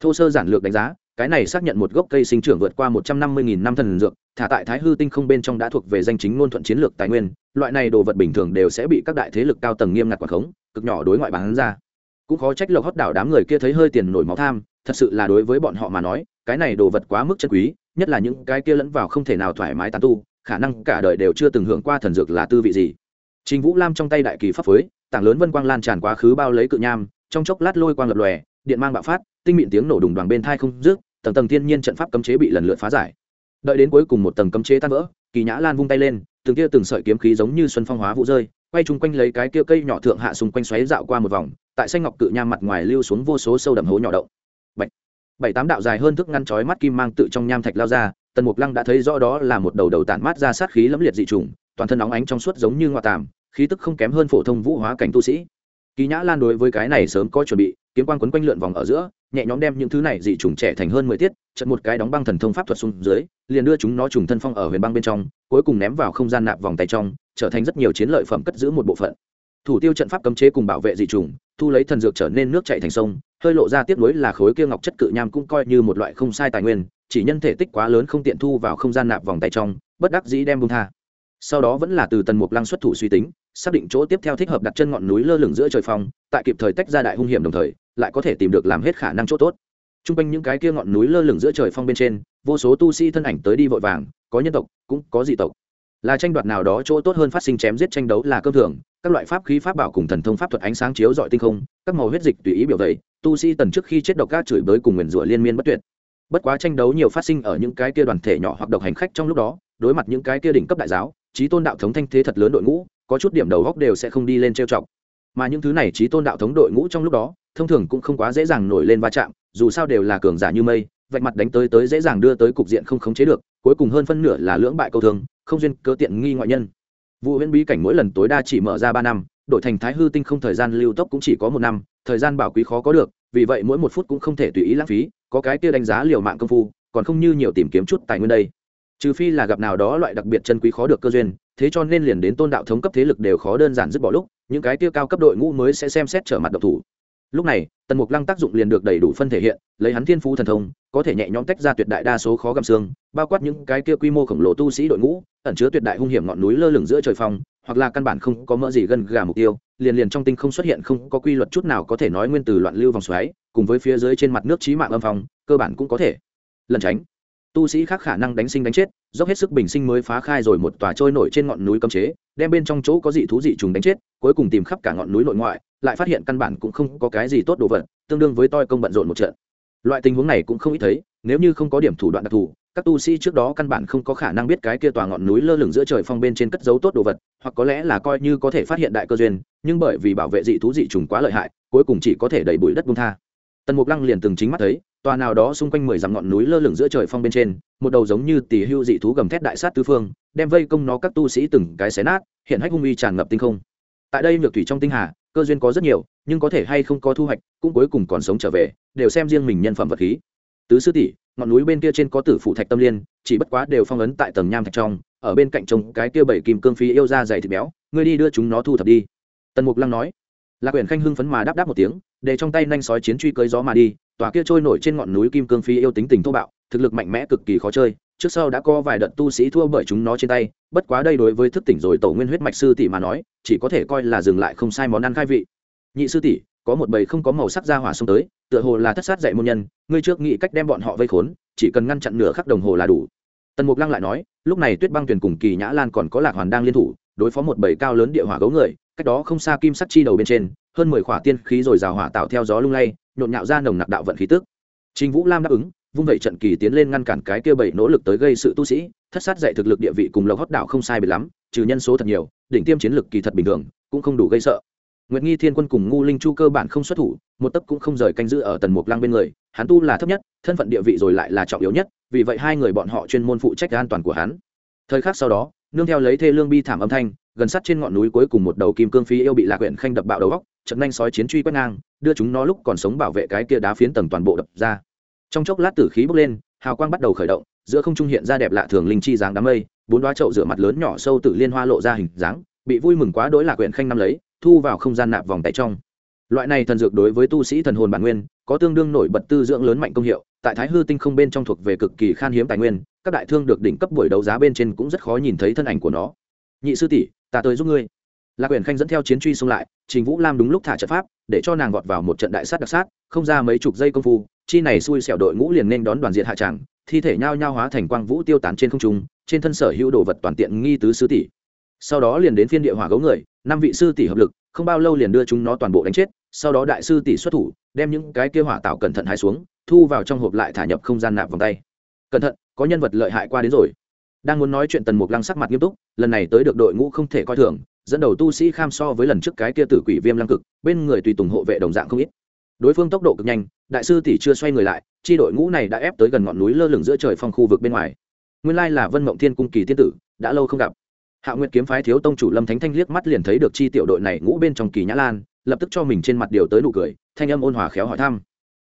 Thô sơ giản lược đánh giá, cái này xác nhận một gốc cây sinh trưởng vượt qua một trăm năm mươi nghìn năm thần dược, thả tại thái hư tinh không bên trong đã thuộc về danh chính ngôn thuận chiến lược tài nguyên, loại này đồ vật bình thường đều sẽ bị các đại thế lực cao tầng nghiêm ngặt quản khống, cực nhỏ đối ngoại bán ra cũng khó trách lộc hót đảo đám người kia thấy hơi tiền nổi máu tham, thật sự là đối với bọn họ mà nói, cái này đồ vật quá mức chân quý, nhất là những cái kia lẫn vào không thể nào thoải mái tán tu, khả năng cả đời đều chưa từng hưởng qua thần dược là tư vị gì. Trình vũ lam trong tay đại kỳ pháp phối, tảng lớn vân quang lan tràn quá khứ bao lấy cự nham, trong chốc lát lôi quang lập lòe, điện mang bạo phát, tinh mịn tiếng nổ đùng đoàn bên thai không rước tầng tầng thiên nhiên trận pháp cấm chế bị lần lượt phá giải. Đợi đến cuối cùng một tầng cấm chế tan vỡ, kỳ nhã lan vung tay lên, từng kia từng sợi kiếm khí giống như xuân phong hóa vũ rơi, quay chung quanh lấy cái kia cây nhỏ thượng hạ xung quanh xoáy dạo qua một vòng tại xanh ngọc cự nham mặt ngoài lưu xuống vô số sâu đậm hố nhỏ động. Bạch. bảy tám đạo dài hơn thức ngăn chói mắt kim mang tự trong nham thạch lao ra, tần mục lăng đã thấy rõ đó là một đầu đầu tản mát ra sát khí lẫm liệt dị trùng, toàn thân óng ánh trong suốt giống như ngoại tàm, khí tức không kém hơn phổ thông vũ hóa cảnh tu sĩ. Kỳ nhã lan đối với cái này sớm có chuẩn bị, kiếm quan quấn quanh lượn vòng ở giữa, nhẹ nhõm đem những thứ này dị trùng trẻ thành hơn mười tiết trận một cái đóng băng thần thông pháp thuật xuống dưới, liền đưa chúng nó trùng thân phong ở huyền băng bên trong, cuối cùng ném vào không gian nạp vòng tay trong, trở thành rất nhiều chiến lợi phẩm cất giữ một bộ phận thủ tiêu trận pháp cấm chế cùng bảo vệ dị trùng, thu lấy thần dược trở nên nước chảy thành sông, hơi lộ ra tiếp nối là khối kia ngọc chất cự nham cũng coi như một loại không sai tài nguyên, chỉ nhân thể tích quá lớn không tiện thu vào không gian nạp vòng tay trong, bất đắc dĩ đem bung tha. Sau đó vẫn là từ tần mục lăng xuất thủ suy tính, xác định chỗ tiếp theo thích hợp đặt chân ngọn núi lơ lửng giữa trời phong, tại kịp thời tách ra đại hung hiểm đồng thời, lại có thể tìm được làm hết khả năng chỗ tốt. T r u n g quanh những cái kia ngọn núi lơ lửng giữa trời phong bên trên, vô số tu sĩ thân ảnh tới đi vội vàng, có nhân tộc, cũng có dị tộc là tranh đoạt nào đó chỗ tốt hơn phát sinh chém giết tranh đấu là cơm thường, các loại pháp khí pháp bảo cùng thần thông pháp thuật ánh sáng chiếu dọi tinh không, các màu huyết dịch tùy ý biểu vẫy tu sĩ tần trước khi chết độc các chửi bới cùng nguyền rủa liên miên bất tuyệt. Bất quá tranh đấu nhiều phát sinh ở những cái kia đoàn thể nhỏ hoặc độc hành khách trong lúc đó, đối mặt những cái kia đỉnh cấp đại giáo, trí tôn đạo thống thanh thế thật lớn đội ngũ, có chút điểm đầu góc đều sẽ không đi lên trêu chọc. Mà những thứ này trí tôn đạo thống đội ngũ trong lúc đó, thông thường cũng không quá dễ dàng nổi lên va chạm, dù sao đều là cường giả như mây vạch mặt đánh tới tới dễ dàng đưa tới cục diện không khống chế được, cuối cùng hơn phân nửa là lưỡng bại câu thương, không duyên cơ tiện nghi ngoại nhân. Vụ huyễn bí cảnh mỗi lần tối đa chỉ mở ra ba năm, đổi thành thái hư tinh không thời gian lưu tốc cũng chỉ có một năm, thời gian bảo quý khó có được, vì vậy mỗi một phút cũng không thể tùy ý lãng phí, có cái kia đánh giá liều mạng công phu, còn không như nhiều tìm kiếm chút tài nguyên đây. Trừ phi là gặp nào đó loại đặc biệt chân quý khó được cơ duyên, thế cho nên liền đến tôn đạo thống cấp thế lực đều khó đơn giản dứt bỏ lúc, những cái kia cao cấp đội ngũ mới sẽ xem xét trở mặt độc thủ lúc này, tần mục lăng tác dụng liền được đầy đủ phân thể hiện, lấy hắn thiên phú thần thông, có thể nhẹ nhõm tách ra tuyệt đại đa số khó gặm xương, bao quát những cái kia quy mô khổng lồ tu sĩ đội ngũ, ẩn chứa tuyệt đại hung hiểm ngọn núi lơ lửng giữa trời phong, hoặc là căn bản không có mỡ gì gần gà mục tiêu, liền liền trong tinh không xuất hiện không có quy luật chút nào có thể nói nguyên từ loạn lưu vòng xoáy, cùng với phía dưới trên mặt nước trí mạng âm phong, cơ bản cũng có thể lần tránh. Tu sĩ khác khả năng đánh sinh đánh chết dốc hết sức bình sinh mới phá khai rồi một tòa trôi nổi trên ngọn núi cấm chế, đem bên trong chỗ có dị thú dị trùng đánh chết, cuối cùng tìm khắp cả ngọn núi nội ngoại, lại phát hiện căn bản cũng không có cái gì tốt đồ vật, tương đương với toi công bận rộn một trận. Loại tình huống này cũng không ít thấy, nếu như không có điểm thủ đoạn đặc thù, các tu sĩ trước đó căn bản không có khả năng biết cái kia tòa ngọn núi lơ lửng giữa trời phong bên trên cất dấu tốt đồ vật, hoặc có lẽ là coi như có thể phát hiện đại cơ duyên, nhưng bởi vì bảo vệ dị thú dị trùng quá lợi hại, cuối cùng chỉ có thể đẩy bụi đất bung tha tần mục lăng liền từng chính mắt thấy, tòa nào đó xung quanh mười dặm ngọn núi lơ lửng giữa trời phong bên trên, một đầu giống như tỷ hưu dị thú gầm thét đại sát tứ phương, đem vây công nó các tu sĩ từng cái xé nát, hiện hách hung uy tràn ngập tinh không. Tại đây nhược thủy trong tinh hà, cơ duyên có rất nhiều, nhưng có thể hay không có thu hoạch, cũng cuối cùng còn sống trở về, đều xem riêng mình nhân phẩm vật khí. Tứ sư tỷ, ngọn núi bên kia trên có tử phủ thạch tâm liên, chỉ bất quá đều phong ấn tại tầng nham thạch trong, ở bên cạnh trông cái kia bảy kim cương phi yêu ra dày thịt béo, ngươi đi đưa chúng nó thu thập đi. Tần mục lăng nói. Lạc quyển khanh hưng phấn mà đáp đáp một tiếng để trong tay nhanh sói chiến truy cưới gió mà đi, tòa kia trôi nổi trên ngọn núi kim cương phi yêu tính tình thô bạo, thực lực mạnh mẽ cực kỳ khó chơi, trước sau đã có vài đợt tu sĩ thua bởi chúng nó trên tay, bất quá đây đối với thức tỉnh rồi tổ nguyên huyết mạch sư tỷ mà nói, chỉ có thể coi là dừng lại không sai món ăn khai vị. Nhị sư tỷ, có một bầy không có màu sắc ra hỏa xông tới, tựa hồ là thất sát dạy môn nhân, ngươi trước nghĩ cách đem bọn họ vây khốn, chỉ cần ngăn chặn nửa khắc đồng hồ là đủ. Tần mục lăng lại nói, lúc này tuyết băng thuyền cùng kỳ nhã lan còn có lạc hoàn đang liên thủ, đối phó một bầy cao lớn địa hỏa gấu người, cách đó không xa kim sắc chi đầu bên trên hơn mười khỏa tiên khí rồi rào hỏa tạo theo gió lung lay, nhộn nhạo ra nồng nặc đạo vận khí tức. Trình vũ lam đáp ứng, vung vẩy trận kỳ tiến lên ngăn cản cái kia bảy nỗ lực tới gây sự tu sĩ, thất sát dạy thực lực địa vị cùng lộc hót đạo không sai biệt lắm, trừ nhân số thật nhiều, đỉnh tiêm chiến lực kỳ thật bình thường, cũng không đủ gây sợ. Nguyệt nghi thiên quân cùng ngu linh chu cơ bản không xuất thủ, một tấc cũng không rời canh giữ ở tần mục lăng bên người, hắn tu là thấp nhất, thân phận địa vị rồi lại là trọng yếu nhất, vì vậy hai người bọn họ chuyên môn phụ trách an toàn của hắn. Thời khắc sau đó, nương theo lấy thê lương bi thảm âm thanh, gần sát trên ngọn núi cuối cùng một đầu kim cương phi yêu bị lạc huyện khanh đập bạo đầu góc trận nhanh sói chiến truy quét ngang, đưa chúng nó lúc còn sống bảo vệ cái kia đá phiến tầng toàn bộ đập ra. Trong chốc lát tử khí bốc lên, hào quang bắt đầu khởi động, giữa không trung hiện ra đẹp lạ thường linh chi dáng đám mây, bốn đoá trậu rửa mặt lớn nhỏ sâu tự liên hoa lộ ra hình dáng, bị vui mừng quá đối lạc quyện khanh năm lấy, thu vào không gian nạp vòng tay trong. Loại này thần dược đối với tu sĩ thần hồn bản nguyên, có tương đương nổi bật tư dưỡng lớn mạnh công hiệu, tại thái hư tinh không bên trong thuộc về cực kỳ khan hiếm tài nguyên, các đại thương được đỉnh cấp buổi đấu giá bên trên cũng rất khó nhìn thấy thân ảnh của nó. Nhị sư tỷ, ta tới giúp ngươi lạc quyền khanh dẫn theo chiến truy xông lại, trình vũ lam đúng lúc thả trận pháp, để cho nàng vọt vào một trận đại sát đặc sát, không ra mấy chục giây công phu, chi này xui xẻo đội ngũ liền nên đón đoàn diện hạ tràng thi thể nhao nhao hóa thành quang vũ tiêu tán trên không trung, trên thân sở hữu đồ vật toàn tiện nghi tứ sư tỷ. Sau đó liền đến phiên địa hỏa gấu người, năm vị sư tỷ hợp lực, không bao lâu liền đưa chúng nó toàn bộ đánh chết, sau đó đại sư tỷ xuất thủ, đem những cái kia hỏa tạo cẩn thận hai xuống, thu vào trong hộp lại thả nhập không gian nạp vòng tay. Cẩn thận, có nhân vật lợi hại qua đến rồi. Đang muốn nói chuyện tần mục lăng sắc mặt nghiêm túc, lần này tới được đội ngũ không thể coi thường dẫn đầu tu sĩ kham so với lần trước cái kia tử quỷ viêm lăng cực, bên người tùy tùng hộ vệ đồng dạng không ít. Đối phương tốc độ cực nhanh, đại sư tỷ chưa xoay người lại, chi đội ngũ này đã ép tới gần ngọn núi lơ lửng giữa trời phong khu vực bên ngoài. Nguyên lai là vân mộng thiên cung kỳ tiên tử, đã lâu không gặp. Hạ nguyệt kiếm phái thiếu tông chủ lâm thánh thanh liếc mắt liền thấy được chi tiểu đội này ngũ bên trong kỳ nhã lan, lập tức cho mình trên mặt điều tới nụ cười, thanh âm ôn hòa khéo hỏi thăm.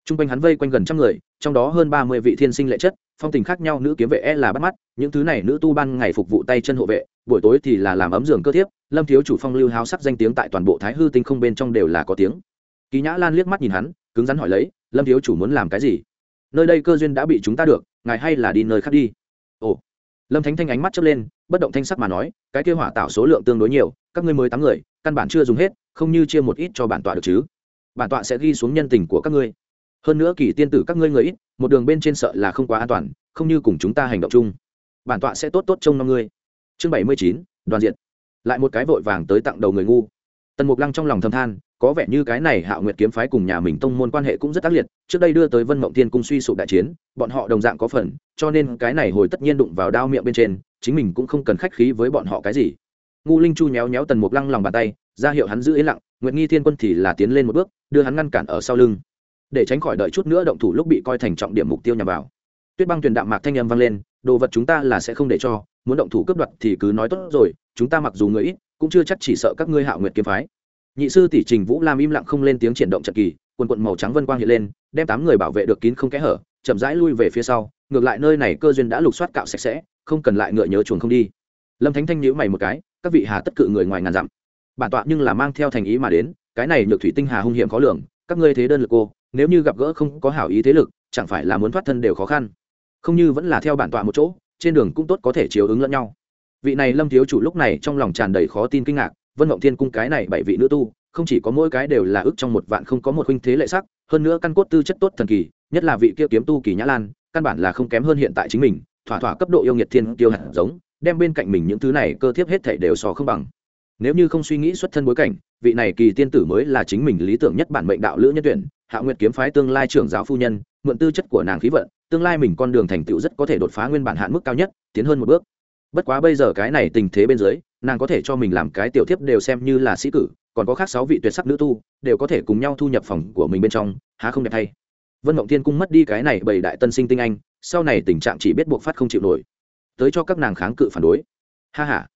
T r u n g quanh hắn vây quanh gần trăm người, trong đó hơn ba mươi vị thiên sinh lệ chất, phong tình khác nhau, nữ kiếm vệ e là bắt mắt, những thứ này nữ tu ban ngày phục vụ tay chân hộ vệ buổi tối thì là làm ấm giường cơ thiếp, lâm thiếu chủ phong lưu háo sắc danh tiếng tại toàn bộ thái hư tinh không bên trong đều là có tiếng. Kỳ nhã lan liếc mắt nhìn hắn, cứng rắn hỏi lấy, lâm thiếu chủ muốn làm cái gì? Nơi đây cơ duyên đã bị chúng ta được, ngài hay là đi nơi khác đi? Ồ. Lâm thánh thanh ánh mắt chớp lên, bất động thanh sắc mà nói, cái kêu hỏa tạo số lượng tương đối nhiều, các ngươi mới tám người, căn bản chưa dùng hết, không như chia một ít cho bản tọa được chứ? Bản tọa sẽ ghi xuống nhân tình của các ngươi. Hơn nữa kỳ tiên tử các ngươi người ít, một đường bên trên sợ là không quá an toàn, không như cùng chúng ta hành động chung. Bản tọa sẽ tốt tốt trông năm ngươi chương bảy mươi chín, đoàn diện. Lại một cái vội vàng tới tặng đầu người ngu. Tần mục lăng trong lòng thâm than, có vẻ như cái này hạ nguyệt kiếm phái cùng nhà mình tông môn quan hệ cũng rất ác liệt, trước đây đưa tới vân mộng thiên cung suy sụp đại chiến, bọn họ đồng dạng có phần, cho nên cái này hồi tất nhiên đụng vào đao miệng bên trên, chính mình cũng không cần khách khí với bọn họ cái gì. Ngu linh chu nhéo nhéo tần mục lăng lòng bàn tay, ra hiệu hắn giữ yên lặng nguyện nghi thiên quân thì là tiến lên một bước, đưa hắn ngăn cản ở sau lưng. Để tránh khỏi đợi chút nữa động thủ lúc bị coi thành trọng điểm mục tiêu nhằm vào. Tuyết băng tuyền đạm mạc thanh âm vang lên, đồ vật chúng ta là sẽ không để cho muốn động thủ cướp đoạt thì cứ nói tốt rồi, chúng ta mặc dù người ít, cũng chưa chắc chỉ sợ các ngươi hạ nguyệt kiếm phái. Nhị sư tỷ trình vũ lam im lặng không lên tiếng triển động trận kỳ, quần quận màu trắng vân quang hiện lên, đem tám người bảo vệ được kín không kẽ hở, chậm rãi lui về phía sau, ngược lại nơi này cơ duyên đã lục soát cạo sạch sẽ, không cần lại ngựa nhớ chuồng không đi. Lâm thánh thanh nhíu mày một cái, các vị hà tất cự người ngoài ngàn dặm. Bản tọa nhưng là mang theo thành ý mà đến, cái này nhược thủy tinh hà hung hiểm khó lường, các ngươi thế đơn lực cô, nếu như gặp gỡ không có hảo ý thế lực, chẳng phải là muốn thoát thân đều khó khăn. Không như vẫn là theo bản tọa một chỗ trên đường cũng tốt có thể chiếu ứng lẫn nhau. Vị này lâm thiếu chủ lúc này trong lòng tràn đầy khó tin kinh ngạc, vân mộng thiên cung cái này bảy vị nữ tu, không chỉ có mỗi cái đều là ước trong một vạn không có một huynh thế lệ sắc, hơn nữa căn cốt tư chất tốt thần kỳ, nhất là vị kia kiếm tu kỳ nhã lan, căn bản là không kém hơn hiện tại chính mình, thỏa thỏa cấp độ yêu nghiệt thiên tiêu hạt giống, đem bên cạnh mình những thứ này cơ thiếp hết thể đều so không bằng. Nếu như không suy nghĩ xuất thân bối cảnh, vị này kỳ tiên tử mới là chính mình lý tưởng nhất bản mệnh đạo lữ nhân tuyển, hạ nguyệt kiếm phái tương lai trưởng giáo phu nhân, mượn tư chất của nàng khí vận tương lai mình con đường thành tựu rất có thể đột phá nguyên bản hạn mức cao nhất, tiến hơn một bước. Bất quá bây giờ cái này tình thế bên dưới, nàng có thể cho mình làm cái tiểu thiếp đều xem như là sĩ cử, còn có khác sáu vị tuyệt sắc nữ tu, đều có thể cùng nhau thu nhập phòng của mình bên trong, há không đẹp thay. Vân mộng thiên cung mất đi cái này bảy đại tân sinh tinh anh, sau này tình trạng chỉ biết buộc phát không chịu nổi. Tới cho các nàng kháng cự phản đối. Ha h a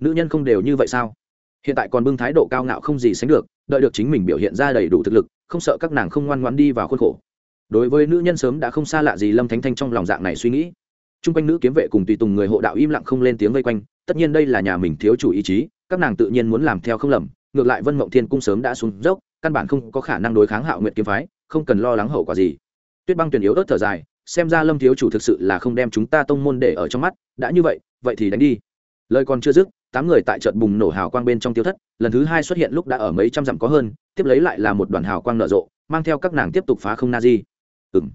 nữ nhân không đều như vậy sao? Hiện tại còn bưng thái độ cao ngạo không gì sánh được, đợi được chính mình biểu hiện ra đầy đủ thực lực, không sợ các nàng không ngoan ngoan đi vào khuôn khổ đối với nữ nhân sớm đã không xa lạ gì lâm thánh thanh trong lòng dạng này suy nghĩ. T r u n g quanh nữ kiếm vệ cùng tùy tùng người hộ đạo im lặng không lên tiếng vây quanh, tất nhiên đây là nhà mình thiếu chủ ý chí, các nàng tự nhiên muốn làm theo không lầm, ngược lại vân mộng thiên cung sớm đã xuống dốc, căn bản không có khả năng đối kháng hạo nguyện kiếm phái, không cần lo lắng hậu quả gì. Tuyết băng tuyển yếu ớt thở dài, xem ra lâm thiếu chủ thực sự là không đem chúng ta tông môn để ở trong mắt, đã như vậy vậy thì đánh đi. Lời còn chưa dứt, tám người tại trận bùng nổ hào quang bên trong tiêu thất, lần thứ hai xuất hiện lúc đã ở mấy trăm dặm có hơn, tiếp lấy lại là một đoàn hào quang nở rộ, mang theo các nàng tiếp tục phá không na di ừng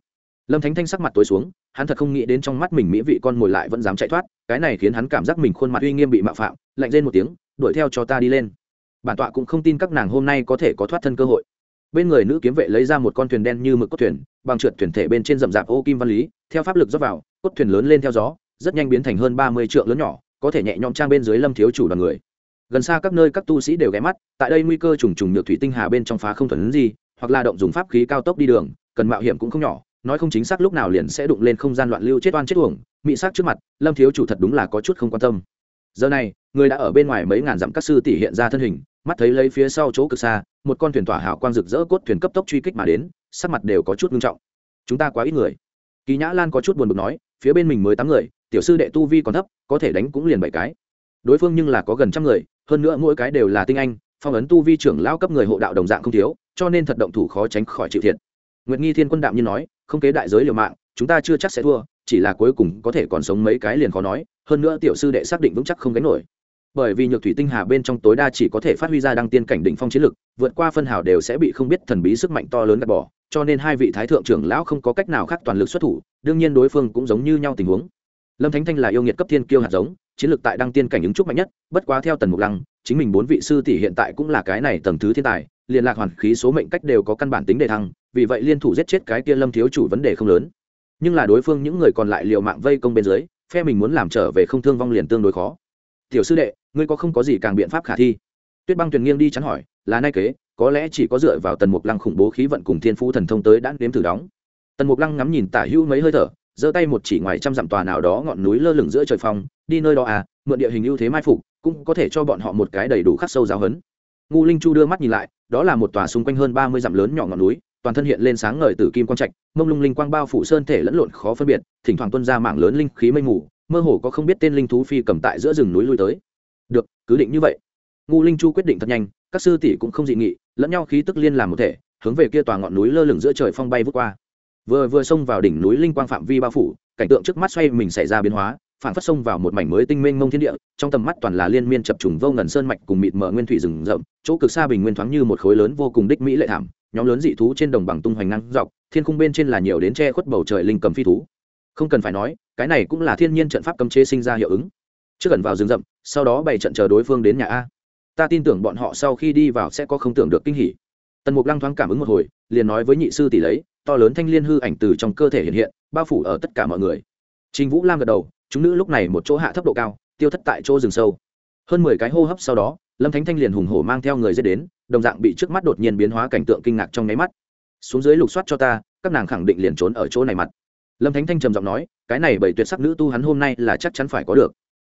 lâm thánh thanh sắc mặt tối xuống, hắn thật không nghĩ đến trong mắt mình mỹ vị con mồi lại vẫn dám chạy thoát, cái này khiến hắn cảm giác mình khuôn mặt uy nghiêm bị mạo phạm, lạnh lên một tiếng, đuổi theo cho ta đi lên. Bản tọa cũng không tin các nàng hôm nay có thể có thoát thân cơ hội. Bên người nữ kiếm vệ lấy ra một con thuyền đen như mực cốt thuyền, bằng trượt thuyền thể bên trên rậm rạp ô kim văn lý, theo pháp lực dốc vào, cốt thuyền lớn lên theo gió, rất nhanh biến thành hơn ba mươi trượng lớn nhỏ, có thể nhẹ nhõm trang bên dưới lâm thiếu chủ đoàn người. Gần xa các nơi các tu sĩ đều ghé mắt, tại đây nguy cơ trùng trùng nhược thủy tinh hà bên trong phá không thuần gì, hoặc là động dùng pháp khí cao tốc đi đường cần mạo hiểm cũng không nhỏ, nói không chính xác lúc nào liền sẽ đụng lên không gian loạn lưu chết oan chết uổng, mị sắc trước mặt, lâm thiếu chủ thật đúng là có chút không quan tâm. Giờ này, người đã ở bên ngoài mấy ngàn dặm các sư tỷ hiện ra thân hình, mắt thấy lấy phía sau chỗ cực xa, một con thuyền tỏa hào quang rực rỡ cốt thuyền cấp tốc truy kích mà đến, sắc mặt đều có chút nghiêm trọng. Chúng ta quá ít người. Kỳ nhã lan có chút buồn bực nói, phía bên mình mới tám người, tiểu sư đệ tu vi còn thấp, có thể đánh cũng liền bảy cái. Đối phương nhưng là có gần trăm người, hơn nữa mỗi cái đều là tinh anh, phong ấn tu vi trưởng lao cấp người hộ đạo đồng dạng không thiếu, cho nên thật động thủ khó tránh khỏi chịu thiệt nguyệt nghi thiên quân đạm như nói, không kế đại giới liều mạng, chúng ta chưa chắc sẽ thua, chỉ là cuối cùng có thể còn sống mấy cái liền khó nói, hơn nữa tiểu sư đệ xác định vững chắc không gánh nổi. Bởi vì nhược thủy tinh hà bên trong tối đa chỉ có thể phát huy ra đăng tiên cảnh đỉnh phong chiến lực, vượt qua phân hào đều sẽ bị không biết thần bí sức mạnh to lớn gạt bỏ, cho nên hai vị thái thượng trưởng lão không có cách nào khác toàn lực xuất thủ, đương nhiên đối phương cũng giống như nhau tình huống. Lâm thánh thanh là yêu nghiệt cấp thiên kiêu hạt giống, chiến lược tại đăng tiên cảnh ứng trúc mạnh nhất, bất quá theo tần mục lăng, chính mình bốn vị sư tỷ hiện tại cũng là cái này tầng thứ thiên tài, liên lạc hoàn khí số mệnh cách đều có căn bản tính đề thăng vì vậy liên thủ giết chết cái kia lâm thiếu chủ vấn đề không lớn. Nhưng là đối phương những người còn lại liều mạng vây công bên dưới, phe mình muốn làm trở về không thương vong liền tương đối khó. Tiểu sư đệ, ngươi có không có gì càng biện pháp khả thi? Tuyết băng tuyền nghiêng đi chắn hỏi, là nay kế, có lẽ chỉ có dựa vào tần mục lăng khủng bố khí vận cùng thiên phú thần thông tới đã nếm thử đóng. Tần mục lăng ngắm nhìn tả hữu mấy hơi thở, giơ tay một chỉ ngoài trăm dặm tòa nào đó ngọn núi lơ lửng giữa trời phong, đi nơi đó à mượn địa hình ưu thế mai phục, cũng có thể cho bọn họ một cái đầy đủ khắc sâu giáo hấn ngu linh chu đưa mắt nhìn lại, đó là một tòa xung quanh hơn ba mươi dặm lớn nhỏ ngọn núi toàn thân hiện lên sáng ngời từ kim quang trạch, mông lung linh quang bao phủ sơn thể lẫn lộn khó phân biệt, thỉnh thoảng tuân ra mảng lớn linh khí mây mù, mơ hồ có không biết tên linh thú phi cầm tại giữa rừng núi lui tới. Được, cứ định như vậy. Ngu linh chu quyết định thật nhanh, các sư tỷ cũng không dị nghị, lẫn nhau khí tức liên làm một thể, hướng về kia tòa ngọn núi lơ lửng giữa trời phong bay vút qua. Vừa vừa xông vào đỉnh núi linh quang phạm vi bao phủ, cảnh tượng trước mắt xoay mình xảy ra biến hóa phản phát xông vào một mảnh mới tinh mênh mông thiên địa, trong tầm mắt toàn là liên miên chập trùng vô ngần sơn mạch cùng mịt mờ nguyên thủy rừng rậm, chỗ cực xa bình nguyên thoáng như một khối lớn vô cùng đích mỹ lệ thảm nhóm lớn dị thú trên đồng bằng tung hoành ngang dọc, thiên khung bên trên là nhiều đến che khuất bầu trời linh cầm phi thú. Không cần phải nói, cái này cũng là thiên nhiên trận pháp cấm chế sinh ra hiệu ứng. Trước gần vào rừng rậm, sau đó bày trận chờ đối phương đến nhà a. Ta tin tưởng bọn họ sau khi đi vào sẽ có không tưởng được kinh hỉ. Tần mục lăng thoáng cảm ứng một hồi, liền nói với nhị sư tỷ lấy, to lớn thanh liên hư ảnh từ trong cơ thể hiện hiện, bao phủ ở tất cả mọi người. Trình vũ lam gật đầu, chúng nữ lúc này một chỗ hạ thấp độ cao, tiêu thất tại chỗ rừng sâu. Hơn mười cái hô hấp sau đó, lâm thánh thanh liền hùng hổ mang theo người dết đến đồng dạng bị trước mắt đột nhiên biến hóa cảnh tượng kinh ngạc trong nháy mắt. Xuống dưới lục soát cho ta, các nàng khẳng định liền trốn ở chỗ này mặt. Lâm thánh thanh trầm giọng nói, cái này bởi tuyệt sắc nữ tu hắn hôm nay là chắc chắn phải có được.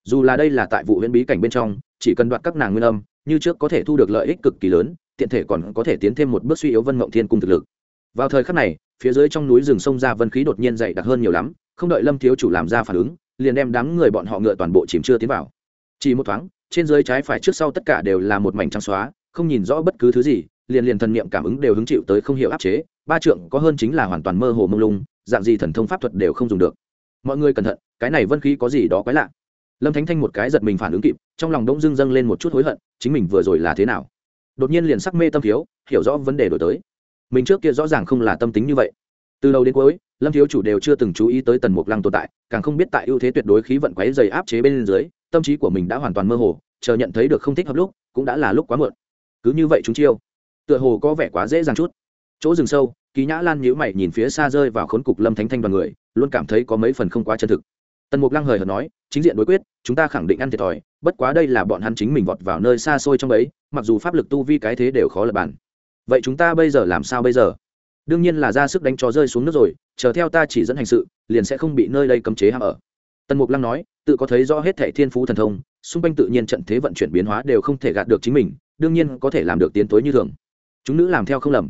Dù là đây là tại vụ huyễn bí cảnh bên trong, chỉ cần đoạt các nàng nguyên âm, như trước có thể thu được lợi ích cực kỳ lớn, tiện thể còn có thể tiến thêm một bước suy yếu vân mộng thiên cung thực lực. Vào thời khắc này, phía dưới trong núi rừng sông ra vân khí đột nhiên dày đặc hơn nhiều lắm, không đợi lâm thiếu chủ làm ra phản ứng, liền đem đám người bọn họ ngựa toàn bộ chìm chưa tiến vào. Chỉ một thoáng, trên dưới trái phải trước sau tất cả đều là một mảnh trắng xóa không nhìn rõ bất cứ thứ gì, liền liền thần niệm cảm ứng đều hứng chịu tới không hiểu áp chế. Ba trượng có hơn chính là hoàn toàn mơ hồ mông lung, dạng gì thần thông pháp thuật đều không dùng được. Mọi người cẩn thận, cái này vân khí có gì đó quái lạ. Lâm thánh thanh một cái giật mình phản ứng kịp, trong lòng đông dưng dâng lên một chút hối hận, chính mình vừa rồi là thế nào? Đột nhiên liền sắc mê tâm thiếu, hiểu rõ vấn đề đổi tới. Mình trước kia rõ ràng không là tâm tính như vậy. Từ đầu đến cuối, lâm thiếu chủ đều chưa từng chú ý tới tần mục lăng tồn tại, càng không biết tại ưu thế tuyệt đối khí vận quáy dày áp chế bên dưới, tâm trí của mình đã hoàn toàn mơ hồ, chờ nhận thấy được không thích hợp lúc, cũng đã là lúc quá muộn cứ như vậy chúng chiêu. Tựa hồ có vẻ quá dễ dàng chút. Chỗ rừng sâu, ký nhã lan nhíu mày nhìn phía xa rơi vào khốn cục lâm thánh thanh đoàn người, luôn cảm thấy có mấy phần không quá chân thực. Tần mục lăng hời hợt nói, chính diện đối quyết, chúng ta khẳng định ăn thiệt thòi, bất quá đây là bọn hắn chính mình vọt vào nơi xa xôi trong ấy, mặc dù pháp lực tu vi cái thế đều khó lập bản. Vậy chúng ta bây giờ làm sao bây giờ? Đương nhiên là ra sức đánh cho rơi xuống nước rồi, chờ theo ta chỉ dẫn hành sự, liền sẽ không bị nơi đây cấm chế hạ ở. Tần mục lăng nói, tự có thấy rõ hết thẻ thiên phú thần thông, xung quanh tự nhiên trận thế vận chuyển biến hóa đều không thể gạt được chính mình đương nhiên có thể làm được tiến tối như thường. Chúng nữ làm theo không lầm.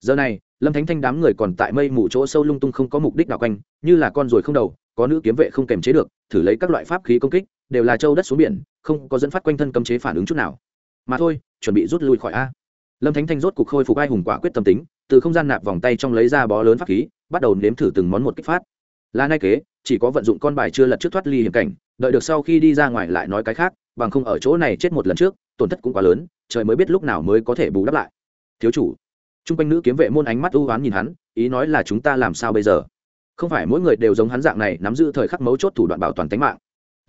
Giờ này, lâm thánh thanh đám người còn tại mây mù chỗ sâu lung tung không có mục đích nào quanh, như là con ruồi không đầu, có nữ kiếm vệ không kềm chế được, thử lấy các loại pháp khí công kích, đều là châu đất xuống biển, không có dẫn phát quanh thân cấm chế phản ứng chút nào. Mà thôi, chuẩn bị rút lui khỏi a. Lâm thánh thanh rốt cục khôi phục ai hùng quả quyết tâm tính, từ không gian nạp vòng tay trong lấy ra bó lớn pháp khí, bắt đầu nếm thử từng món một kích phát. Là nay kế, chỉ có vận dụng con bài chưa lật trước thoát ly hiểm cảnh, đợi được sau khi đi ra ngoài lại nói cái khác bằng không ở chỗ này chết một lần trước, tổn thất cũng quá lớn, trời mới biết lúc nào mới có thể bù đắp lại. Thiếu chủ t r u n g quanh nữ kiếm vệ môn ánh mắt ưu oán nhìn hắn, ý nói là chúng ta làm sao bây giờ? Không phải mỗi người đều giống hắn dạng này, nắm giữ thời khắc mấu chốt thủ đoạn bảo toàn tính mạng.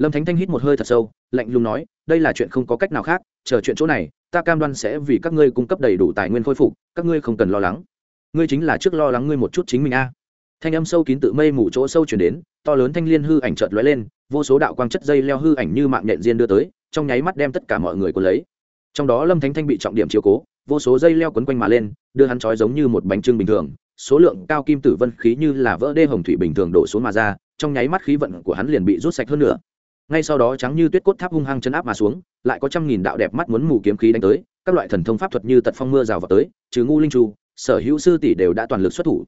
Lâm thánh thanh hít một hơi thật sâu, lạnh lùng nói, đây là chuyện không có cách nào khác, chờ chuyện chỗ này, ta cam đoan sẽ vì các ngươi cung cấp đầy đủ tài nguyên khôi phục, các ngươi không cần lo lắng. Ngươi chính là trước lo lắng ngươi một chút chính mình a. Thanh âm sâu kín tự mây mù chỗ sâu chuyển đến, to lớn thanh liên hư ảnh chợt lóe lên, vô số đạo quang chất dây leo hư ảnh như mạng nhện diên đưa tới trong nháy mắt đem tất cả mọi người cuốn lấy. Trong đó lâm thánh thanh bị trọng điểm chiếu cố, vô số dây leo quấn quanh mà lên, đưa hắn trói giống như một bánh trưng bình thường, số lượng cao kim tử vân khí như là vỡ đê hồng thủy bình thường đổ xuống mà ra, trong nháy mắt khí vận của hắn liền bị rút sạch hơn nữa. Ngay sau đó trắng như tuyết cốt tháp hung hăng chân áp mà xuống, lại có trăm nghìn đạo đẹp mắt muốn mù kiếm khí đánh tới, các loại thần thông pháp thuật như tật phong mưa rào vào tới, trừ ngu linh tru sở hữu sư tỷ đều đã toàn lực xuất thủ.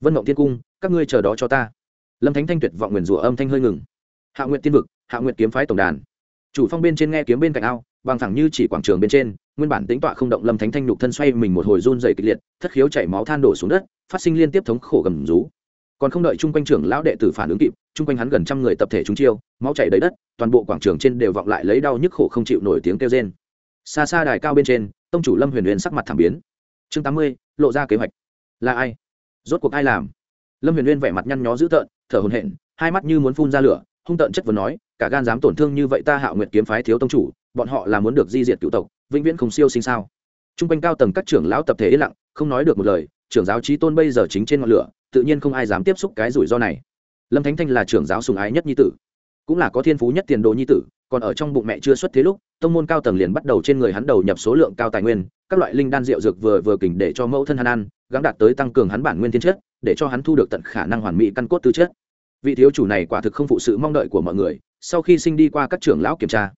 Vân mộng thiên cung, các ngươi chờ đó cho ta. Lâm thánh thanh tuyệt vọng nguyền rủa âm thanh hơi ngừng. Hạ nguyện tiên vực, hạ nguyện kiếm phái tổng đàn chủ phong bên trên nghe kiếm bên cạnh ao, bằng thẳng như chỉ quảng trường bên trên, nguyên bản tính tọa không động lâm thánh thanh nhục thân xoay mình một hồi run dày kịch liệt, thất khiếu chảy máu than đổ xuống đất, phát sinh liên tiếp thống khổ gầm rú. Còn không đợi chung quanh trưởng lão đệ tử phản ứng kịp, chung quanh hắn gần trăm người tập thể trúng chiêu, máu chảy đầy đất, toàn bộ quảng trường trên đều vọng lại lấy đau nhức khổ không chịu nổi tiếng kêu rên. Xa xa đài cao bên trên, tông chủ lâm huyền huyền sắc mặt thảm biến. Chương tám mươi, lộ ra kế hoạch. Là ai? Rốt cuộc ai làm? Lâm huyền huyền vẻ mặt nhăn nhó dữ tợn, thở hồn hển, hai mắt như muốn phun ra lửa hung tợn chất vấn nói, cả gan dám tổn thương như vậy ta hạo nguyện kiếm phái thiếu tông chủ, bọn họ là muốn được di diệt cựu tộc, vĩnh viễn không siêu sinh sao? T r u n g quanh cao tầng các trưởng lão tập thể yên lặng, không nói được một lời, trưởng giáo trí tôn bây giờ chính trên ngọn lửa, tự nhiên không ai dám tiếp xúc cái rủi ro này. Lâm thánh thanh là trưởng giáo sùng ái nhất nhi tử, cũng là có thiên phú nhất tiền đồ nhi tử, còn ở trong bụng mẹ chưa xuất thế lúc, tông môn cao tầng liền bắt đầu trên người hắn đầu nhập số lượng cao tài nguyên, các loại linh đan rượu dược vừa vừa kình để cho mẫu thân hắn ăn, gắng đạt tới tăng cường hắn bản nguyên thiên chất, để cho hắn thu được tận khả năng hoàn mỹ căn cốt tư chất vị thiếu chủ này quả thực không phụ sự mong đợi của mọi người, sau khi sinh đi qua các trưởng lão kiểm tra.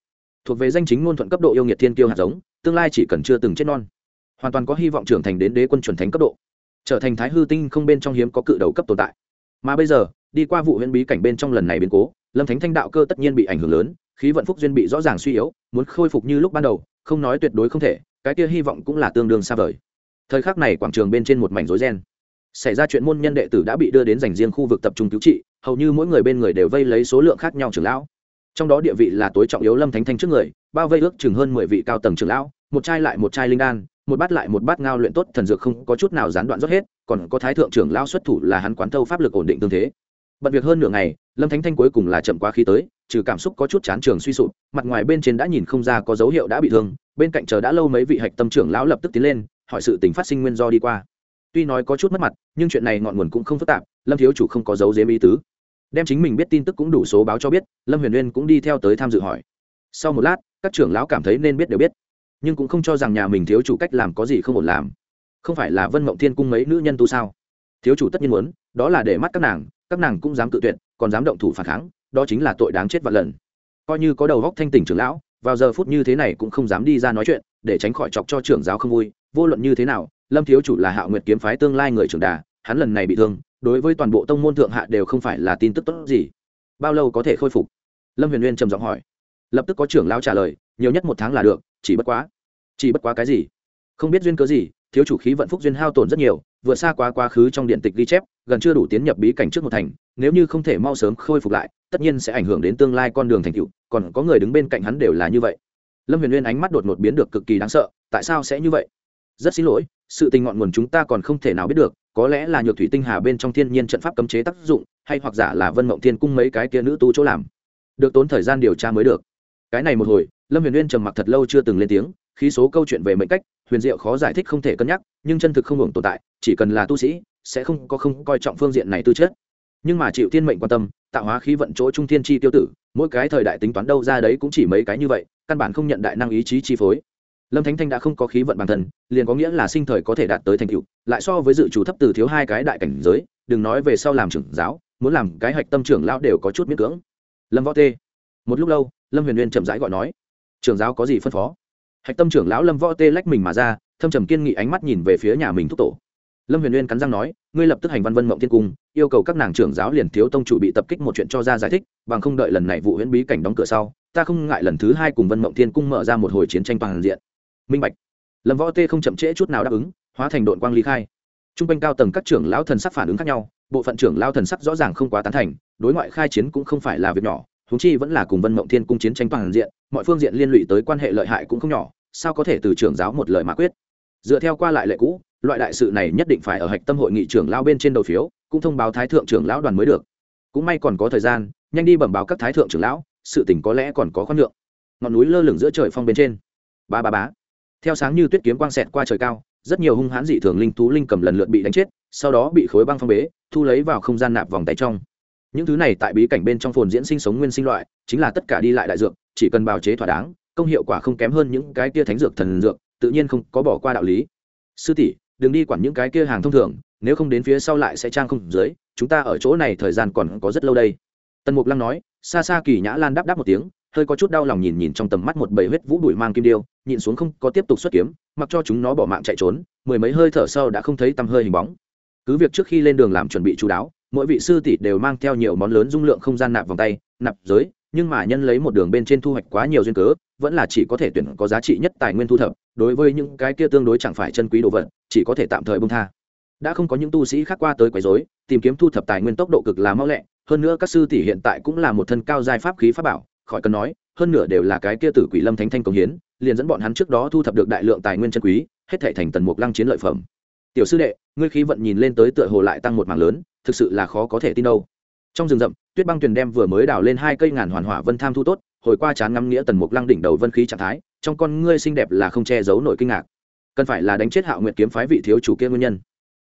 Thuộc về danh chính ngôn thuận cấp độ yêu nghiệt thiên kiêu hạt giống, tương lai chỉ cần chưa từng chết non. Hoàn toàn có hy vọng trưởng thành đến đế quân chuẩn thánh cấp độ. Trở thành thái hư tinh không bên trong hiếm có cự đầu cấp tồn tại. Mà bây giờ, đi qua vụ huyễn bí cảnh bên trong lần này biến cố, lâm thánh thanh đạo cơ tất nhiên bị ảnh hưởng lớn, khí vận phúc duyên bị rõ ràng suy yếu, muốn khôi phục như lúc ban đầu, không nói tuyệt đối không thể, cái kia hy vọng cũng là tương đương xa vời. Thời khắc này quảng trường bên trên một mảnh rối ren xảy ra chuyện môn nhân đệ tử đã bị đưa đến dành riêng khu vực tập trung cứu trị, hầu như mỗi người bên người đều vây lấy số lượng khác nhau trưởng lão. Trong đó địa vị là tối trọng yếu lâm thánh thanh trước người, bao vây ước chừng hơn mười vị cao tầng trưởng lão, một chai lại một chai linh đan, một bát lại một bát ngao luyện tốt, thần dược không có chút nào gián đoạn rót hết, còn có thái thượng trưởng lão xuất thủ là hắn quán thâu pháp lực ổn định tương thế. Bật việc hơn nửa ngày, lâm thánh thanh cuối cùng là chậm quá khí tới, trừ cảm xúc có chút chán trường suy sụp, mặt ngoài bên trên đã nhìn không ra có dấu hiệu đã bị thương, bên cạnh chờ đã lâu mấy vị hạch tâm trưởng lão lập tức tiến lên, hỏi sự tình phát sinh nguyên do đi qua tuy nói có chút mất mặt, nhưng chuyện này ngọn nguồn cũng không phức tạp, lâm thiếu chủ không có dấu dếm ý tứ. Đem chính mình biết tin tức cũng đủ số báo cho biết, lâm huyền uyên cũng đi theo tới tham dự hỏi. Sau một lát, các trưởng lão cảm thấy nên biết đều biết, nhưng cũng không cho rằng nhà mình thiếu chủ cách làm có gì không ổn làm. Không phải là vân mộng thiên cung mấy nữ nhân tu sao? Thiếu chủ tất nhiên muốn, đó là để mắt các nàng các nàng cũng dám cự tuyệt, còn dám động thủ phản kháng, đó chính là tội đáng chết vạn lần. Coi như có đầu góc thanh tỉnh trưởng lão, vào giờ phút như thế này cũng không dám đi ra nói chuyện, để tránh khỏi chọc cho trưởng giáo không vui, vô luận như thế nào lâm thiếu chủ là hạo nguyệt kiếm phái tương lai người trưởng đà, hắn lần này bị thương, đối với toàn bộ tông môn thượng hạ đều không phải là tin tức tốt gì. Bao lâu có thể khôi phục? Lâm huyền uyên trầm giọng hỏi. Lập tức có trưởng lão trả lời, nhiều nhất một tháng là được, chỉ bất quá. Chỉ bất quá cái gì? Không biết duyên cớ gì, thiếu chủ khí vận phúc duyên hao tổn rất nhiều, vượt xa quá quá khứ trong điện tịch ghi chép, gần chưa đủ tiến nhập bí cảnh trước một thành, nếu như không thể mau sớm khôi phục lại, tất nhiên sẽ ảnh hưởng đến tương lai con đường thành tựu, còn có người đứng bên cạnh hắn đều là như vậy. Lâm huyền uyên ánh mắt đột ngột biến được cực kỳ đáng sợ, tại sao sẽ như vậy? Rất xin lỗi, sự tình ngọn nguồn chúng ta còn không thể nào biết được, có lẽ là nhược thủy tinh hà bên trong thiên nhiên trận pháp cấm chế tác dụng, hay hoặc giả là vân mộng thiên cung mấy cái kia nữ tu chỗ làm. Được tốn thời gian điều tra mới được. Cái này một hồi, lâm huyền uyên trầm mặc thật lâu chưa từng lên tiếng, khi số câu chuyện về mệnh cách, huyền diệu khó giải thích không thể cân nhắc, nhưng chân thực không hưởng tồn tại, chỉ cần là tu sĩ, sẽ không có không coi trọng phương diện này tư chất. Nhưng mà chịu thiên mệnh quan tâm, tạo hóa khí vận chỗ trung thiên chi tiêu tử, mỗi cái thời đại tính toán đâu ra đấy cũng chỉ mấy cái như vậy, căn bản không nhận đại năng ý chí chi phối lâm thánh thanh đã không có khí vận bản thân, liền có nghĩa là sinh thời có thể đạt tới thành tựu, lại so với dự chủ thấp từ thiếu hai cái đại cảnh giới, đừng nói về sau làm trưởng giáo, muốn làm cái hạch tâm trưởng lão đều có chút miễn cưỡng. Lâm võ tê. Một lúc lâu, lâm huyền nguyên chậm rãi gọi nói, trưởng giáo có gì phân phó? Hạch tâm trưởng lão lâm võ tê lách mình mà ra, thâm trầm kiên nghị ánh mắt nhìn về phía nhà mình thúc tổ. Lâm huyền nguyên cắn răng nói, ngươi lập tức hành văn vân mộng thiên cung, yêu cầu các nàng trưởng giáo liền thiếu tông chủ bị tập kích một chuyện cho ra giải thích, bằng không đợi lần này vụ huyễn bí cảnh đóng cửa sau, ta không ngại lần thứ hai cùng vân mộng thiên cung mở ra một hồi chiến tranh toàn diện minh bạch. Lâm võ tê không chậm trễ chút nào đáp ứng, hóa thành đội quang ly khai. T r u n g quanh cao tầng các trưởng lão thần sắc phản ứng khác nhau, bộ phận trưởng lao thần sắc rõ ràng không quá tán thành, đối ngoại khai chiến cũng không phải là việc nhỏ húng chi vẫn là cùng vân mộng thiên cung chiến tranh toàn diện, mọi phương diện liên lụy tới quan hệ lợi hại cũng không nhỏ, sao có thể từ trưởng giáo một lời mà quyết? Dựa theo qua lại lệ cũ, loại đại sự này nhất định phải ở hạch tâm hội nghị trưởng lao bên trên đầu phiếu, cũng thông báo thái thượng trưởng lão đoàn mới được. Cũng may còn có thời gian, nhanh đi bẩm báo các thái thượng trưởng lão, sự tỉnh có lẽ còn có khoan lượng ngọn núi lơ lửng giữa trời phong bên trên. Ba ba bá theo sáng như tuyết kiếm quang xẹt qua trời cao, rất nhiều hung hãn dị thường linh thú linh cầm lần lượt bị đánh chết, sau đó bị khối băng phong bế, thu lấy vào không gian nạp vòng tay trong. Những thứ này tại bí cảnh bên trong phồn diễn sinh sống nguyên sinh loại, chính là tất cả đi lại đại dược, chỉ cần bào chế thỏa đáng, công hiệu quả không kém hơn những cái kia thánh dược thần dược, tự nhiên không có bỏ qua đạo lý. Sư tỷ, đừng đi quản những cái kia hàng thông thường, nếu không đến phía sau lại sẽ trang không dưới, chúng ta ở chỗ này thời gian còn có rất lâu đây. Tần mục lăng nói, xa xa kỳ nhã lan đáp đáp một tiếng, hơi có chút đau lòng nhìn nhìn trong tầm mắt một bầy huyết vũ đuổi mang kim điêu nhìn xuống không có tiếp tục xuất kiếm, mặc cho chúng nó bỏ mạng chạy trốn, mười mấy hơi thở sau đã không thấy tăm hơi hình bóng. Cứ việc trước khi lên đường làm chuẩn bị chú đáo, mỗi vị sư tỷ đều mang theo nhiều món lớn dung lượng không gian nạp vòng tay, nạp giới, nhưng mà nhân lấy một đường bên trên thu hoạch quá nhiều duyên cớ, vẫn là chỉ có thể tuyển có giá trị nhất tài nguyên thu thập, đối với những cái kia tương đối chẳng phải chân quý đồ vật, chỉ có thể tạm thời bông tha. Đã không có những tu sĩ khác qua tới quấy rối, tìm kiếm thu thập tài nguyên tốc độ cực là mau lẹ, hơn nữa các sư tỷ hiện tại cũng là một thân cao giai pháp khí pháp bảo khỏi cần nói, hơn nửa đều là cái kia tử quỷ lâm thánh thanh công hiến, liền dẫn bọn hắn trước đó thu thập được đại lượng tài nguyên chân quý, hết thể thành tần mục lăng chiến lợi phẩm. Tiểu sư đệ, ngươi khí vận nhìn lên tới tựa hồ lại tăng một mảng lớn, thực sự là khó có thể tin đâu. Trong rừng rậm, tuyết băng tuyền đem vừa mới đào lên hai cây ngàn hoàn hỏa vân tham thu tốt, hồi qua chán ngắm nghĩa tần mục lăng đỉnh đầu vân khí trạng thái, trong con ngươi xinh đẹp là không che giấu nổi kinh ngạc. Cần phải là đánh chết hạo nguyện kiếm phái vị thiếu chủ kia nguyên nhân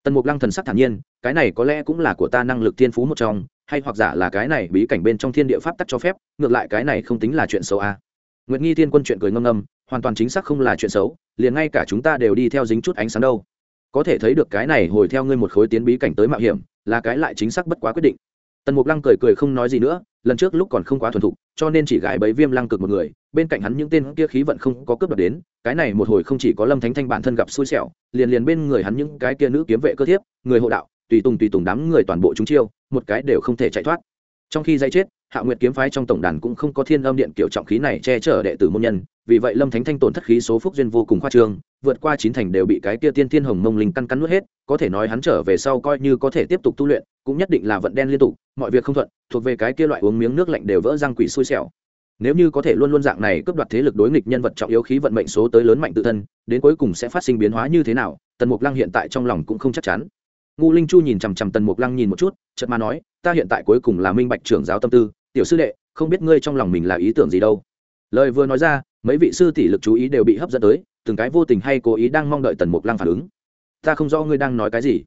tần mục lăng thần sắc thản nhiên, cái này có lẽ cũng là của ta năng lực thiên phú một trong, hay hoặc giả là cái này bí cảnh bên trong thiên địa pháp tắc cho phép, ngược lại cái này không tính là chuyện xấu a à. nguyệt nghi thiên quân chuyện cười ngâm ngâm, hoàn toàn chính xác không là chuyện xấu, liền ngay cả chúng ta đều đi theo dính chút ánh sáng đâu có thể thấy được cái này hồi theo ngươi một khối tiến bí cảnh tới mạo hiểm, là cái lại chính xác bất quá quyết định tần mục lăng cười cười không nói gì nữa lần trước lúc còn không quá thuần thục, cho nên chỉ gãi bấy viêm lăng cực một người, bên cạnh hắn những tên kia khí vận không có cướp đoạt đến, cái này một hồi không chỉ có lâm thánh thanh bản thân gặp xui xẻo, liền liền bên người hắn những cái kia nữ kiếm vệ cơ thiếp, người hộ đạo, tùy tùng tùy tùng đám người toàn bộ chúng chiêu, một cái đều không thể chạy thoát. Trong khi dây chết hạ nguyệt kiếm phái trong tổng đàn cũng không có thiên âm điện kiểu trọng khí này che chở đệ tử môn nhân, vì vậy lâm thánh thanh tổn thất khí số phúc duyên vô cùng khoa trương, vượt qua chín thành đều bị cái kia tiên thiên hồng mông linh căn cắn nuốt hết, có thể nói hắn trở về sau coi như có thể tiếp tục tu luyện, cũng nhất định là vận đen liên tục, mọi việc không thuận, thuộc về cái kia loại uống miếng nước lạnh đều vỡ răng quỷ xui xẻo. Nếu như có thể luôn luôn dạng này cướp đoạt thế lực đối nghịch nhân vật trọng yếu khí vận mệnh số tới lớn mạnh tự thân, đến cuối cùng sẽ phát sinh biến hóa như thế nào, tần mục lăng hiện tại trong lòng cũng không chắc chắn. Ngu linh chu nhìn chằm chằm tần mục lăng nhìn một chút, chợt mà nói, ta hiện tại cuối cùng là minh bạch trưởng giáo tâm tư tiểu sư đệ, không biết ngươi trong lòng mình là ý tưởng gì đâu. Lời vừa nói ra, mấy vị sư tỷ lực chú ý đều bị hấp dẫn tới, từng cái vô tình hay cố ý đang mong đợi tần mục lăng phản ứng. Ta không rõ ngươi đang nói cái gì.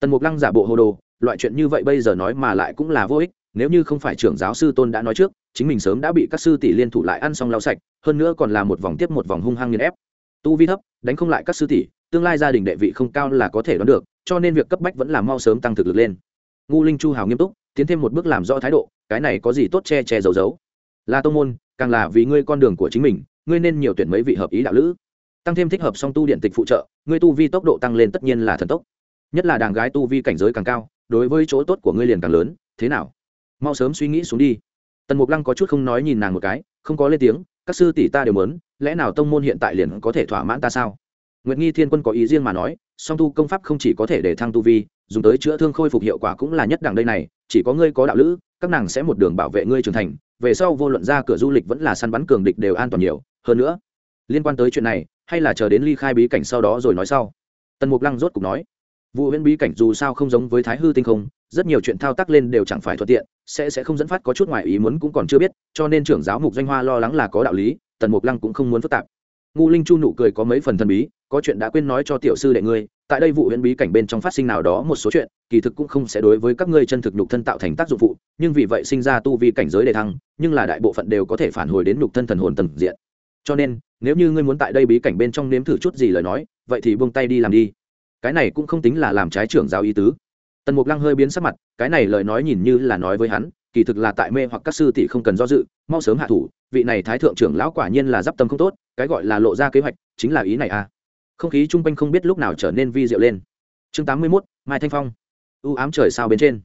Tần mục lăng giả bộ hồ đồ, loại chuyện như vậy bây giờ nói mà lại cũng là vô ích, nếu như không phải trưởng giáo sư tôn đã nói trước, chính mình sớm đã bị các sư tỷ liên thủ lại ăn xong lau sạch, hơn nữa còn là một vòng tiếp một vòng hung hăng nghiền ép. Tu vi thấp, đánh không lại các sư tỷ, tương lai gia đình đệ vị không cao là có thể đoán được, cho nên việc cấp bách vẫn là mau sớm tăng thực lực lên. Ngu linh chu hào nghiêm túc tiến thêm một bước làm rõ thái độ, cái này có gì tốt che che giấu giấu. Là tô môn, càng là vì ngươi con đường của chính mình, ngươi nên nhiều tuyển mấy vị hợp ý đạo lữ. Tăng thêm thích hợp song tu điện tịch phụ trợ, ngươi tu vi tốc độ tăng lên tất nhiên là thần tốc. Nhất là đàn gái tu vi cảnh giới càng cao, đối với chỗ tốt của ngươi liền càng lớn, thế nào? Mau sớm suy nghĩ xuống đi. Tần mục lăng có chút không nói nhìn nàng một cái, không có lên tiếng, các sư tỷ ta đều muốn, lẽ nào tông môn hiện tại liền có thể thỏa mãn ta sao? Nguyệt nghi thiên quân có ý riêng mà nói, song tu công pháp không chỉ có thể để thăng tu vi, dùng tới chữa thương khôi phục hiệu quả cũng là nhất đẳng đây này chỉ có ngươi có đạo lữ, các nàng sẽ một đường bảo vệ ngươi trưởng thành, về sau vô luận ra cửa du lịch vẫn là săn bắn cường địch đều an toàn nhiều, hơn nữa, liên quan tới chuyện này, hay là chờ đến ly khai bí cảnh sau đó rồi nói sau. Tần mục lăng rốt cục nói. Vụ huyễn bí cảnh dù sao không giống với thái hư tinh không, rất nhiều chuyện thao tác lên đều chẳng phải thuận tiện, sẽ sẽ không dẫn phát có chút ngoài ý muốn cũng còn chưa biết, cho nên trưởng giáo mục doanh hoa lo lắng là có đạo lý, tần mục lăng cũng không muốn phức tạp. Ngu linh chu nụ cười có mấy phần thần bí, có chuyện đã quên nói cho tiểu sư đệ ngươi tại đây vụ huyễn bí cảnh bên trong phát sinh nào đó một số chuyện, kỳ thực cũng không sẽ đối với các ngươi chân thực nhục thân tạo thành tác dụng phụ, nhưng vì vậy sinh ra tu vi cảnh giới đề thăng, nhưng là đại bộ phận đều có thể phản hồi đến nhục thân thần hồn tầng diện. Cho nên, nếu như ngươi muốn tại đây bí cảnh bên trong nếm thử chút gì lời nói, vậy thì buông tay đi làm đi. Cái này cũng không tính là làm trái trưởng giáo ý tứ. Tần mục lăng hơi biến sắc mặt, cái này lời nói nhìn như là nói với hắn, kỳ thực là tại mê hoặc các sư tỷ không cần do dự, mau sớm hạ thủ, vị này thái thượng trưởng lão quả nhiên là d i p tâm không tốt, cái gọi là lộ ra kế hoạch, chính là ý này à không khí chung quanh không biết lúc nào trở nên vi diệu lên chương tám mươi mốt mai thanh phong u ám trời sao bên trên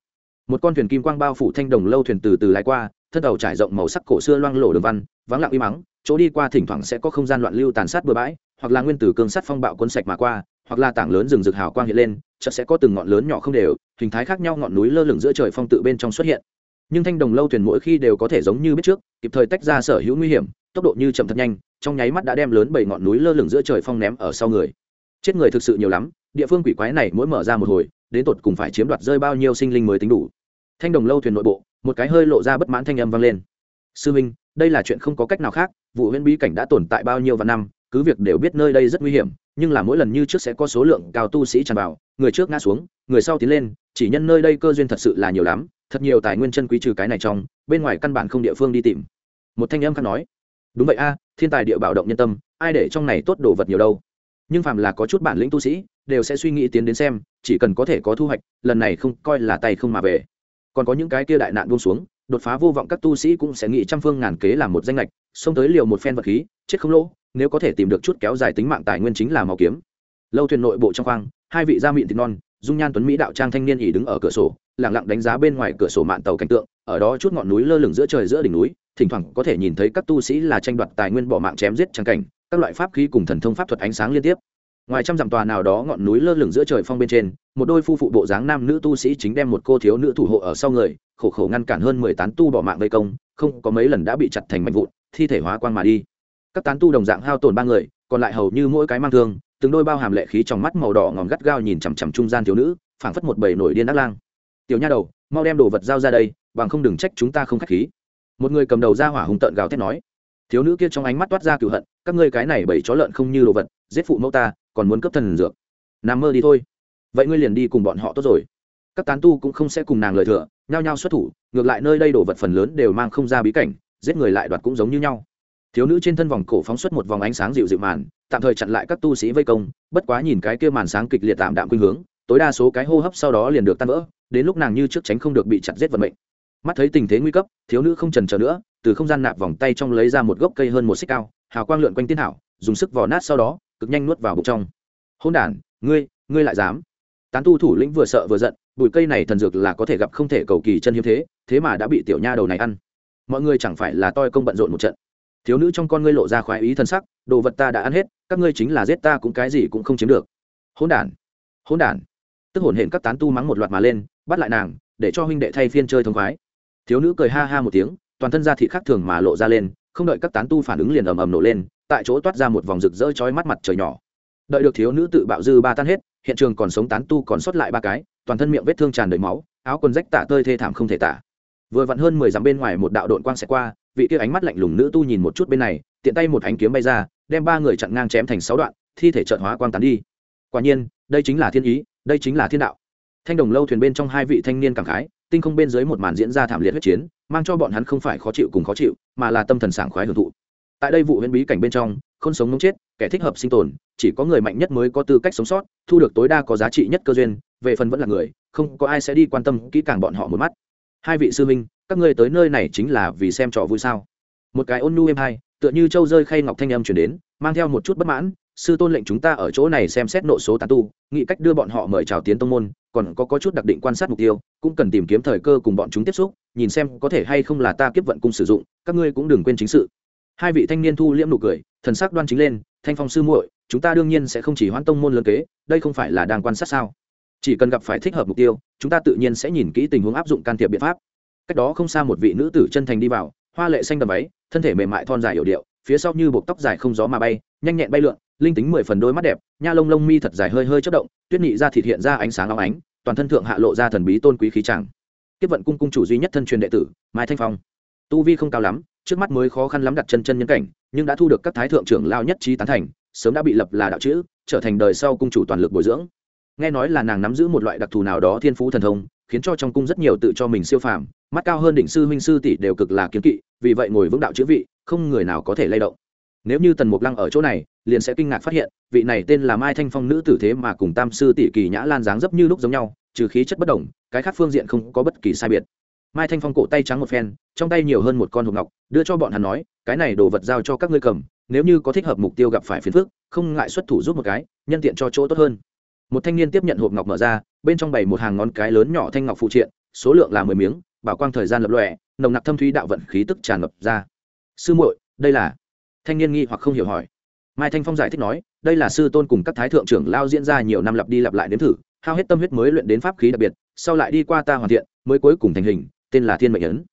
một con thuyền kim quang bao phủ thanh đồng lâu thuyền từ từ lái qua thân đầu trải rộng màu sắc cổ xưa loang lổ đường văn vắng lặng uy mắng chỗ đi qua thỉnh thoảng sẽ có không gian loạn lưu tàn sát bừa bãi hoặc là nguyên tử cương sắt phong bạo quân sạch mà qua hoặc là tảng lớn rừng rực hào quang hiện lên chợt sẽ có từng ngọn lớn nhỏ không đều hình thái khác nhau ngọn núi lơ lửng giữa trời phong tự bên trong xuất hiện nhưng thanh đồng lâu thuyền mỗi khi đều có thể giống như biết trước kịp thời tách ra sở hữu nguy hiểm tốc độ như chậm thật nhanh, trong nháy mắt đã đem lớn bảy ngọn núi lơ lửng giữa trời phong ném ở sau người. Chết người thực sự nhiều lắm, địa phương quỷ quái này mỗi mở ra một hồi, đến tột cùng phải chiếm đoạt rơi bao nhiêu sinh linh mới tính đủ. Thanh đồng lâu thuyền nội bộ, một cái hơi lộ ra bất mãn thanh âm vang lên. Sư minh, đây là chuyện không có cách nào khác, vụ huyễn bí cảnh đã tồn tại bao nhiêu và năm, cứ việc đều biết nơi đây rất nguy hiểm, nhưng là mỗi lần như trước sẽ có số lượng cao tu sĩ tràn vào, người trước ngã xuống, người sau tiến lên, chỉ nhân nơi đây cơ duyên thật sự là nhiều lắm, thật nhiều tài nguyên chân quý trừ cái này trong, bên ngoài căn bản không địa phương đi tìm. Một thanh âm khác nói đúng vậy a, thiên tài địa bảo động nhân tâm, ai để trong này tốt đồ vật nhiều đâu. Nhưng phàm là có chút bản lĩnh tu sĩ, đều sẽ suy nghĩ tiến đến xem, chỉ cần có thể có thu hoạch, lần này không, coi là tay không mà về. Còn có những cái kia đại nạn buông xuống, đột phá vô vọng các tu sĩ cũng sẽ nghĩ trăm phương ngàn kế làm một danh lệch xông tới liều một phen vật khí, chết không lỗ, nếu có thể tìm được chút kéo dài tính mạng tài nguyên chính là màu kiếm. Lâu thuyền nội bộ trong khoang, hai vị gia miệng thịt non, dung nhan tuấn mỹ đạo trang thanh niên ỉ đứng ở cửa sổ lẳng lặng đánh giá bên ngoài cửa sổ mạn tàu cảnh tượng, ở đó chút ngọn núi lơ lửng giữa trời giữa đỉnh núi, thỉnh thoảng có thể nhìn thấy các tu sĩ là tranh đoạt tài nguyên bỏ mạng chém giết trang cảnh, các loại pháp khí cùng thần thông pháp thuật ánh sáng liên tiếp. Ngoài trăm dặm tòa nào đó ngọn núi lơ lửng giữa trời phong bên trên, một đôi phu phụ bộ dáng nam nữ tu sĩ chính đem một cô thiếu nữ thủ hộ ở sau người, khổ khổ ngăn cản hơn mười tán tu bỏ mạng vây công, không có mấy lần đã bị chặt thành mạnh vụn, thi thể hóa quan mà đi. Các tán tu đồng dạng hao tổn ba người, còn lại hầu như mỗi cái mang thương, từng đôi bao hàm lệ khí trong mắt màu đỏ ngòm gắt gao nhìn chằm chằm trung gian thiếu nữ, phảng phất một bầy nổi điên ác lang tiểu nha đầu, mau đem đồ vật giao ra đây, bằng không đừng trách chúng ta không khách khí. Một người cầm đầu ra hỏa hùng tợn gào thét nói, thiếu nữ kia trong ánh mắt toát ra cựu hận, các ngươi cái này bảy chó lợn không như đồ vật, giết phụ mẫu ta, còn muốn cấp thần dược. Nằm mơ đi thôi. Vậy ngươi liền đi cùng bọn họ tốt rồi. Các tán tu cũng không sẽ cùng nàng lời thừa, nhao nhao xuất thủ, ngược lại nơi đây đồ vật phần lớn đều mang không ra bí cảnh, giết người lại đoạt cũng giống như nhau. Thiếu nữ trên thân vòng cổ phóng xuất một vòng ánh sáng dịu dịu màn, tạm thời chặn lại các tu sĩ vây công, bất quá nhìn cái kia màn sáng kịch liệt tạm đạm khuynh hướng, tối đa số cái hô hấp sau đó liền được tan vỡ đến lúc nàng như trước tránh không được bị chặt giết vận mệnh. Mắt thấy tình thế nguy cấp, thiếu nữ không trần chờ nữa, từ không gian nạp vòng tay trong lấy ra một gốc cây hơn một xích cao, hào quang lượn quanh tiên hảo dùng sức vò nát sau đó, cực nhanh nuốt vào bụng trong. Hôn đản, ngươi ngươi lại dám? Tán tu thủ lĩnh vừa sợ vừa giận, bụi cây này thần dược là có thể gặp không thể cầu kỳ chân hiếm thế thế mà đã bị tiểu nha đầu này ăn. Mọi người chẳng phải là toi công bận rộn một trận. Thiếu nữ trong con ngươi lộ ra khoái ý thân sắc, đồ vật ta đã ăn hết, các ngươi chính là giết ta cũng cái gì cũng không chiếm được. Hỗn đản hỗn đản. Tức hổn hển các tán tu mắng một loạt mà lên bắt lại nàng, để cho huynh đệ thay phiên chơi thông khoái. Thiếu nữ cười ha ha một tiếng, toàn thân da thịt khác thường mà lộ ra lên, không đợi các tán tu phản ứng liền ầm ầm nổ lên, tại chỗ toát ra một vòng rực rỡ chói mắt mặt trời nhỏ. Đợi được thiếu nữ tự bạo dư ba tan hết, hiện trường còn sống tán tu còn sót lại ba cái, toàn thân miệng vết thương tràn đầy máu, áo quần rách tả tơi thê thảm không thể tả. Vừa vặn hơn mười dặm bên ngoài một đạo đội quang sẽ qua, vị kia ánh mắt lạnh lùng nữ tu nhìn một chút bên này, tiện tay một ánh kiếm bay ra, đem ba người chặn ngang chém thành sáu đoạn, thi thể trợn hóa quang tán đi. Quả nhiên, đây chính là thiên ý, đây chính là thiên đạo thanh đồng lâu thuyền bên trong hai vị thanh niên cảm khái, tinh không bên dưới một màn diễn ra thảm liệt huyết chiến, mang cho bọn hắn không phải khó chịu cùng khó chịu, mà là tâm thần sảng khoái hưởng thụ. Tại đây vụ huyễn bí cảnh bên trong không sống nóng chết, kẻ thích hợp sinh tồn, chỉ có người mạnh nhất mới có tư cách sống sót, thu được tối đa có giá trị nhất cơ duyên, về phần vẫn là người, không có ai sẽ đi quan tâm kỹ càng bọn họ một mắt. Hai vị sư minh các ngươi tới nơi này chính là vì xem trò vui sao? Một cái ôn nhu êm hai tựa như châu rơi khay ngọc thanh âm chuyển đến, mang theo một chút bất mãn sư tôn lệnh chúng ta ở chỗ này xem xét nộ số tán tu nghĩ cách đưa bọn họ mời chào tiến tông môn còn có, có chút đặc định quan sát mục tiêu cũng cần tìm kiếm thời cơ cùng bọn chúng tiếp xúc nhìn xem có thể hay không là ta kiếp vận cung sử dụng các ngươi cũng đừng quên chính sự. Hai vị thanh niên thu liễm nụ cười thần sắc đoan chính lên thanh phong sư muội chúng ta đương nhiên sẽ không chỉ hoãn tông môn lớn kế đây không phải là đang quan sát sao? Chỉ cần gặp phải thích hợp mục tiêu chúng ta tự nhiên sẽ nhìn kỹ tình huống áp dụng can thiệp biện pháp. Cách đó không xa một vị nữ tử chân thành đi vào hoa lệ xanh đầm váy thân thể mềm mại thon dài hiểu điệu phía sau như buộc tóc dài không gió mà bay nhanh nhẹn bay lượn linh tính mười phần đôi mắt đẹp, nha lông lông mi thật dài hơi hơi chất động, tuyết nhị ra thịt hiện ra ánh sáng óng ánh, toàn thân thượng hạ lộ ra thần bí tôn quý khí tràng tiếp vận cung cung chủ duy nhất thân truyền đệ tử, mai thanh phong. Tu vi không cao lắm, trước mắt mới khó khăn lắm đặt chân chân nhân cảnh, nhưng đã thu được các thái thượng trưởng lao nhất trí tán thành, sớm đã bị lập là đạo chữ, trở thành đời sau cung chủ toàn lực bồi dưỡng. Nghe nói là nàng nắm giữ một loại đặc thù nào đó thiên phú thần thông, khiến cho trong cung rất nhiều tự cho mình siêu phàm, mắt cao hơn đỉnh sư huynh sư tỷ đều cực là kiếm kỵ, vì vậy ngồi vững đạo chữ vị, không người nào có thể lay động nếu như tần mục lăng ở chỗ này, liền sẽ kinh ngạc phát hiện, vị này tên là mai thanh phong nữ tử thế mà cùng tam sư tỷ kỳ nhã lan dáng dấp như lúc giống nhau, trừ khí chất bất đồng, cái khác phương diện không có bất kỳ sai biệt. Mai thanh phong cổ tay trắng một phen, trong tay nhiều hơn một con hộp ngọc, đưa cho bọn hắn nói, cái này đồ vật giao cho các ngươi cầm, nếu như có thích hợp mục tiêu gặp phải phiền phức, không ngại xuất thủ giúp một cái, nhân tiện cho chỗ tốt hơn. Một thanh niên tiếp nhận hộp ngọc mở ra, bên trong bày một hàng ngón cái lớn nhỏ thanh ngọc phụ triện, số lượng là mười miếng, bảo quang thời gian lập lòe, nồng nặc thâm thúy đạo vận khí tức tràn ngập ra. Sư muội, đây là thanh niên nghi hoặc không hiểu hỏi. Mai thanh phong giải thích nói, đây là sư tôn cùng các thái thượng trưởng lao diễn ra nhiều năm lặp đi lặp lại đến thử, hao hết tâm huyết mới luyện đến pháp khí đặc biệt, sau lại đi qua ta hoàn thiện, mới cuối cùng thành hình, tên là thiên mệnh ấn.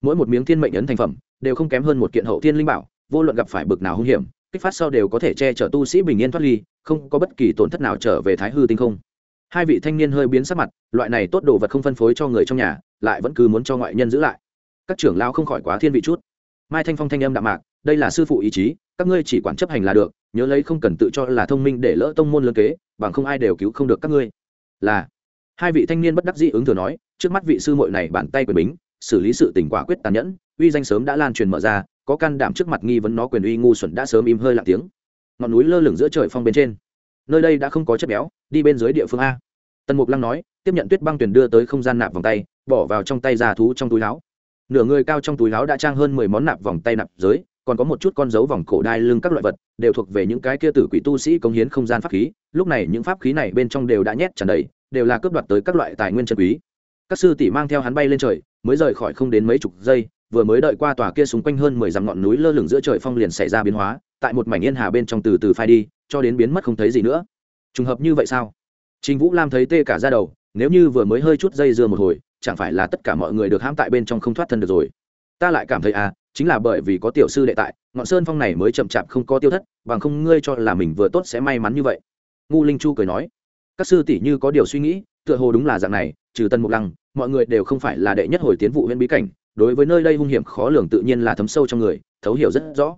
Mỗi một miếng thiên mệnh ấn thành phẩm, đều không kém hơn một kiện hậu thiên linh bảo, vô luận gặp phải bực nào hung hiểm, kích phát sau đều có thể che chở tu sĩ bình yên thoát ly, không có bất kỳ tổn thất nào trở về thái hư tinh không. Hai vị thanh niên hơi biến sắc mặt, loại này tốt đồ vật không phân phối cho người trong nhà, lại vẫn cứ muốn cho ngoại nhân giữ lại. Các trưởng lao không khỏi quá thiên vị chút. Mai thanh phong thanh âm đạm mạc đây là sư phụ ý chí, các ngươi chỉ quản chấp hành là được, nhớ lấy không cần tự cho là thông minh để lỡ tông môn lân kế, bằng không ai đều cứu không được các ngươi. Là, hai vị thanh niên bất đắc dĩ ứng thừa nói, trước mắt vị sư muội này bàn tay quyền bính, xử lý sự tình quả quyết tàn nhẫn, uy danh sớm đã lan truyền mở ra, có can đảm trước mặt nghi vấn nó quyền uy ngu xuẩn đã sớm im hơi lặng tiếng. Ngọn núi lơ lửng giữa trời phong bên trên. Nơi đây đã không có chất béo, đi bên dưới địa phương a. Tần mục lăng nói, tiếp nhận tuyết băng tuyển đưa tới không gian nạp vòng tay, bỏ vào trong tay ra thú trong túi láo. Nửa người cao trong túi láo đã trang hơn mười món nạp vòng tay nạp giới còn có một chút con dấu vòng cổ đai lưng các loại vật, đều thuộc về những cái kia tử quỷ tu sĩ công hiến không gian pháp khí. Lúc này những pháp khí này bên trong đều đã nhét tràn đầy, đều là cướp đoạt tới các loại tài nguyên chân quý. Các sư tỷ mang theo hắn bay lên trời, mới rời khỏi không đến mấy chục giây, vừa mới đợi qua tòa kia xung quanh hơn mười dặm ngọn núi lơ lửng giữa trời phong liền xảy ra biến hóa, tại một mảnh yên hà bên trong từ từ phai đi, cho đến biến mất không thấy gì nữa. Trùng hợp như vậy sao? Trình vũ lam thấy tê cả ra đầu, nếu như vừa mới hơi chút dây dưa một hồi, chẳng phải là tất cả mọi người được hãm tại bên trong không thoát thân được rồi. Ta lại cảm thấy à chính là bởi vì có tiểu sư đệ tại, ngọn sơn phong này mới chậm chạp không có tiêu thất, bằng không ngươi cho là mình vừa tốt sẽ may mắn như vậy. Ngu linh chu cười nói. Các sư tỷ như có điều suy nghĩ, tựa hồ đúng là dạng này, trừ tân mục lăng, mọi người đều không phải là đệ nhất hồi tiến vụ huyện bí cảnh, đối với nơi đây hung hiểm khó lường tự nhiên là thấm sâu trong người, thấu hiểu rất rõ.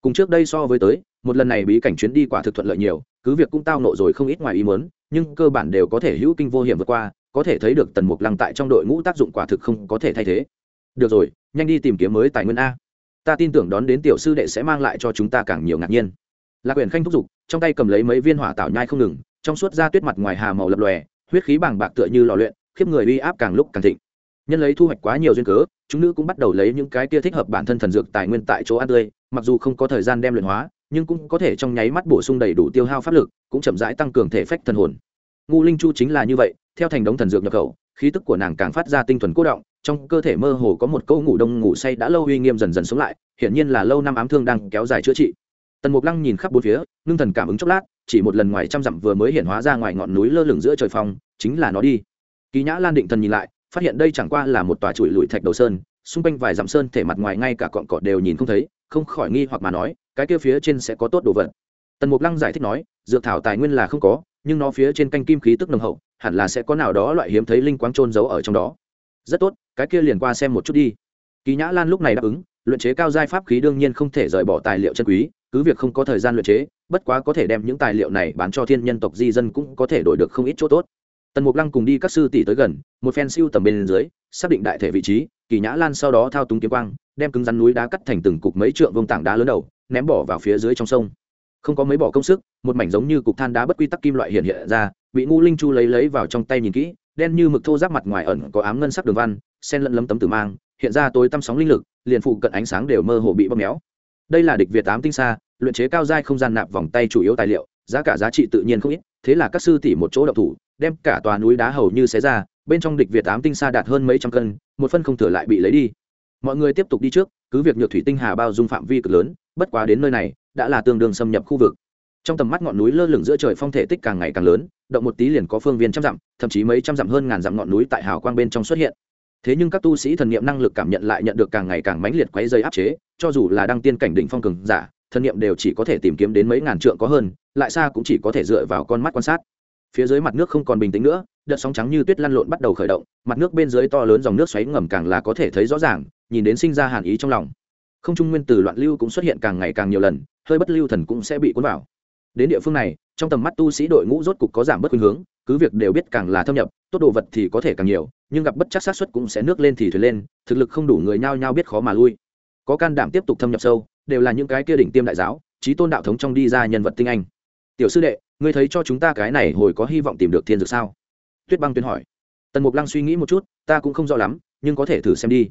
Cùng trước đây so với tới, một lần này bí cảnh chuyến đi quả thực thuận lợi nhiều, cứ việc cũng tao nộ rồi không ít ngoài ý muốn, nhưng cơ bản đều có thể hữu kinh vô hiểm vượt qua, có thể thấy được tần mục lăng tại trong đội ngũ tác dụng quả thực không có thể thay thế. Được rồi, nhanh đi tìm kiếm mới tài nguyên a ta tin tưởng đón đến tiểu sư đệ sẽ mang lại cho chúng ta càng nhiều ngạc nhiên. Lạc quyền khanh thúc giục, trong tay cầm lấy mấy viên hỏa tạo nhai không ngừng, trong suốt da tuyết mặt ngoài hà màu lập lòe, huyết khí bàng bạc tựa như lò luyện, khiếp người uy áp càng lúc càng thịnh. Nhân lấy thu hoạch quá nhiều duyên cớ, chúng nữ cũng bắt đầu lấy những cái kia thích hợp bản thân thần dược tài nguyên tại chỗ ăn tươi, mặc dù không có thời gian đem luyện hóa, nhưng cũng có thể trong nháy mắt bổ sung đầy đủ tiêu hao pháp lực, cũng chậm rãi tăng cường thể phách thần hồn. Ngu linh chu chính là như vậy, theo thành đống thần dược nhập khẩu, khí tức của nàng càng phát ra tinh thuần cố động trong cơ thể mơ hồ có một câu ngủ đông ngủ say đã lâu uy nghiêm dần dần sống lại, hiển nhiên là lâu năm ám thương đang kéo dài chữa trị. Tần mục lăng nhìn khắp bốn phía, ngưng thần cảm ứng chốc lát, chỉ một lần ngoài trăm dặm vừa mới hiện hóa ra ngoài ngọn núi lơ lửng giữa trời phong, chính là nó đi. Kỳ nhã lan định thần nhìn lại, phát hiện đây chẳng qua là một tòa chuỗi lụi thạch đầu sơn, xung quanh vài dặm sơn thể mặt ngoài ngay cả cọn cọt đều nhìn không thấy, không khỏi nghi hoặc mà nói, cái kia phía trên sẽ có tốt đồ vật. Tần mục lăng giải thích nói, dược thảo tài nguyên là không có, nhưng nó phía trên canh kim khí tức nồng hậu, hẳn là sẽ có nào đó loại hiếm thấy linh quáng trôn giấu ở trong đó. Rất tốt cái kia liền qua xem một chút đi. Kỳ nhã lan lúc này đáp ứng, luyện chế cao giai pháp khí đương nhiên không thể rời bỏ tài liệu chân quý, cứ việc không có thời gian luyện chế, bất quá có thể đem những tài liệu này bán cho thiên nhân tộc di dân cũng có thể đổi được không ít chỗ tốt. Tần mục lăng cùng đi các sư tỷ tới gần, một phen siêu tầm bên dưới, xác định đại thể vị trí, kỳ nhã lan sau đó thao túng kiếm quang, đem cứng rắn núi đá cắt thành từng cục mấy trượng vông tảng đá lớn đầu, ném bỏ vào phía dưới trong sông. Không có mấy bỏ công sức, một mảnh giống như cục than đá bất quy tắc kim loại hiện hiện ra, bị ngu linh chu lấy lấy vào trong tay nhìn kỹ, đen như mực thô giáp mặt ngoài ẩn có ám ngân sắc đường văn sen lẫn lấm tấm tử mang, hiện ra tối tăm sóng linh lực, liền phụ cận ánh sáng đều mơ hồ bị bóp méo. Đây là địch việt tám tinh xa luyện chế cao giai không gian nạp vòng tay chủ yếu tài liệu, giá cả giá trị tự nhiên không ít, thế là các sư tỷ một chỗ đậu thủ, đem cả tòa núi đá hầu như xé ra, bên trong địch việt tám tinh xa đạt hơn mấy trăm cân, một phân không thừa lại bị lấy đi. Mọi người tiếp tục đi trước, cứ việc nhược thủy tinh hà bao dung phạm vi cực lớn, bất quá đến nơi này, đã là tương đương xâm nhập khu vực. Trong tầm mắt ngọn núi lơ lửng giữa trời phong thể tích càng ngày càng lớn, động một tí liền có phương viên trăm dặm, thậm chí mấy trăm dặm hơn ngàn dặm ngọn núi tại hào quang bên trong xuất hiện thế nhưng các tu sĩ thần niệm năng lực cảm nhận lại nhận được càng ngày càng mãnh liệt quấy dây áp chế, cho dù là đăng tiên cảnh đỉnh phong cường giả, thần niệm đều chỉ có thể tìm kiếm đến mấy ngàn trượng có hơn, lại xa cũng chỉ có thể dựa vào con mắt quan sát. Phía dưới mặt nước không còn bình tĩnh nữa, đợt sóng trắng như tuyết lăn lộn bắt đầu khởi động, mặt nước bên dưới to lớn dòng nước xoáy ngầm càng là có thể thấy rõ ràng, nhìn đến sinh ra hàn ý trong lòng. Không trung nguyên từ loạn lưu cũng xuất hiện càng ngày càng nhiều lần, hơi bất lưu thần cũng sẽ bị cuốn vào. Đến địa phương này, trong tầm mắt tu sĩ đội ngũ rốt cục có giảm bất khuynh hướng, cứ việc đều biết càng là thâm nhập tốt đồ vật thì có thể càng nhiều nhưng gặp bất chắc sát xuất cũng sẽ nước lên thì thuyền lên thực lực không đủ người nhao nhao biết khó mà lui. Có can đảm tiếp tục thâm nhập sâu đều là những cái kia đỉnh tiêm đại giáo trí tôn đạo thống trong đi ra nhân vật tinh anh. Tiểu sư đệ ngươi thấy cho chúng ta cái này hồi có hy vọng tìm được thiên dược sao? Tuyết băng tuyên hỏi. Tần mục lăng suy nghĩ một chút ta cũng không rõ lắm nhưng có thể thử xem đi.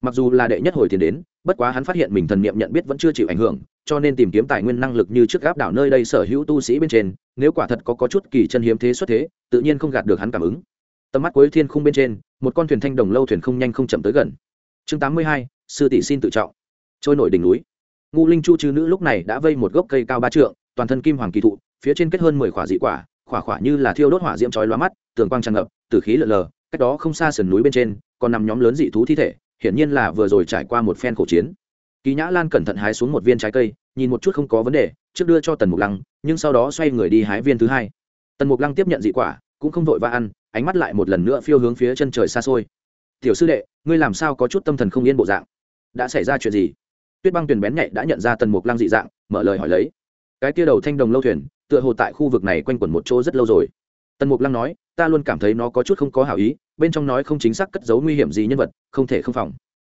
Mặc dù là đệ nhất hồi tiền đến bất quá hắn phát hiện mình thần niệm nhận biết vẫn chưa chịu ảnh hưởng cho nên tìm kiếm tài nguyên năng lực như trước gáp đảo nơi đây sở hữu tu sĩ bên trên nếu quả thật có, có chút kỳ chân hiếm thế xuất thế tự nhiên không gạt được hắn cảm ứng tầm mắt cuối thiên khung bên trên, một con thuyền thanh đồng lâu thuyền không nhanh không chậm tới gần. Chương tám mươi hai, sư tỷ xin tự trọng. Trôi nổi đỉnh núi. Ngu linh chu chư nữ lúc này đã vây một gốc cây cao ba trượng, toàn thân kim hoàng kỳ thụ, phía trên kết hơn mười khỏa dị quả, khỏa khỏa như là thiêu đốt hỏa diễm chói lóa mắt, tường quang tràn ngập từ khí lợn lờ, cách đó không xa sườn núi bên trên, còn nằm nhóm lớn dị thú thi thể, hiển nhiên là vừa rồi trải qua một phen khổ chiến. Kỳ nhã lan cẩn thận hái xuống một viên trái cây, nhìn một chút không có vấn đề, trước đưa cho tần mục lăng, nhưng sau đó xoay người đi hái viên thứ hai. Tần mục lăng tiếp nhận dị quả, cũng không vội va ăn ánh mắt lại một lần nữa phiêu hướng phía chân trời xa xôi. Tiểu sư đệ, ngươi làm sao có chút tâm thần không yên bộ dạng? Đã xảy ra chuyện gì? Tuyết băng tuyền bén nhạy đã nhận ra tần mục lăng dị dạng, mở lời hỏi lấy. Cái kia đầu thanh đồng lâu thuyền, tựa hồ tại khu vực này quanh quẩn một chỗ rất lâu rồi. Tần mục lăng nói, ta luôn cảm thấy nó có chút không có hảo ý, bên trong nói không chính xác cất giấu nguy hiểm gì nhân vật, không thể không phòng.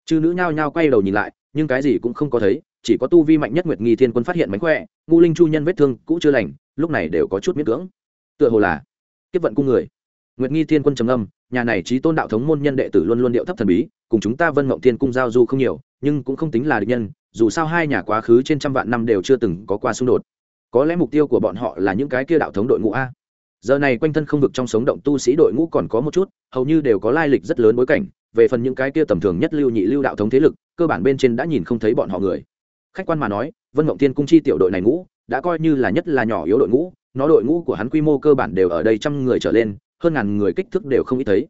Chư nữ nhao nhao quay đầu nhìn lại, nhưng cái gì cũng không có thấy, chỉ có tu vi mạnh nhất nguyệt nghi thiên quân phát hiện mánh khỏe ngu linh chu nhân vết thương cũ chưa lành, lúc này đều có chút miễn cưỡng. Tựa hồ là kiếp vận cung người nguyệt nghi thiên quân trầm âm nhà này trí tôn đạo thống môn nhân đệ tử luôn luôn điệu thấp thần bí, cùng chúng ta vân mộng thiên cung giao du không nhiều, nhưng cũng không tính là địch nhân, dù sao hai nhà quá khứ trên trăm vạn năm đều chưa từng có qua xung đột. Có lẽ mục tiêu của bọn họ là những cái kia đạo thống đội ngũ a. Giờ này quanh thân không vực trong sống động tu sĩ đội ngũ còn có một chút, hầu như đều có lai lịch rất lớn bối cảnh, về phần những cái kia tầm thường nhất lưu nhị lưu đạo thống thế lực, cơ bản bên trên đã nhìn không thấy bọn họ người. Khách quan mà nói, vân mộng Thiên cung chi tiểu đội này ngũ, đã coi như là nhất là nhỏ yếu đội ngũ, nó đội ngũ của hắn quy mô cơ bản đều ở đây trăm người trở lên hơn ngàn người kích thước đều không ít thấy.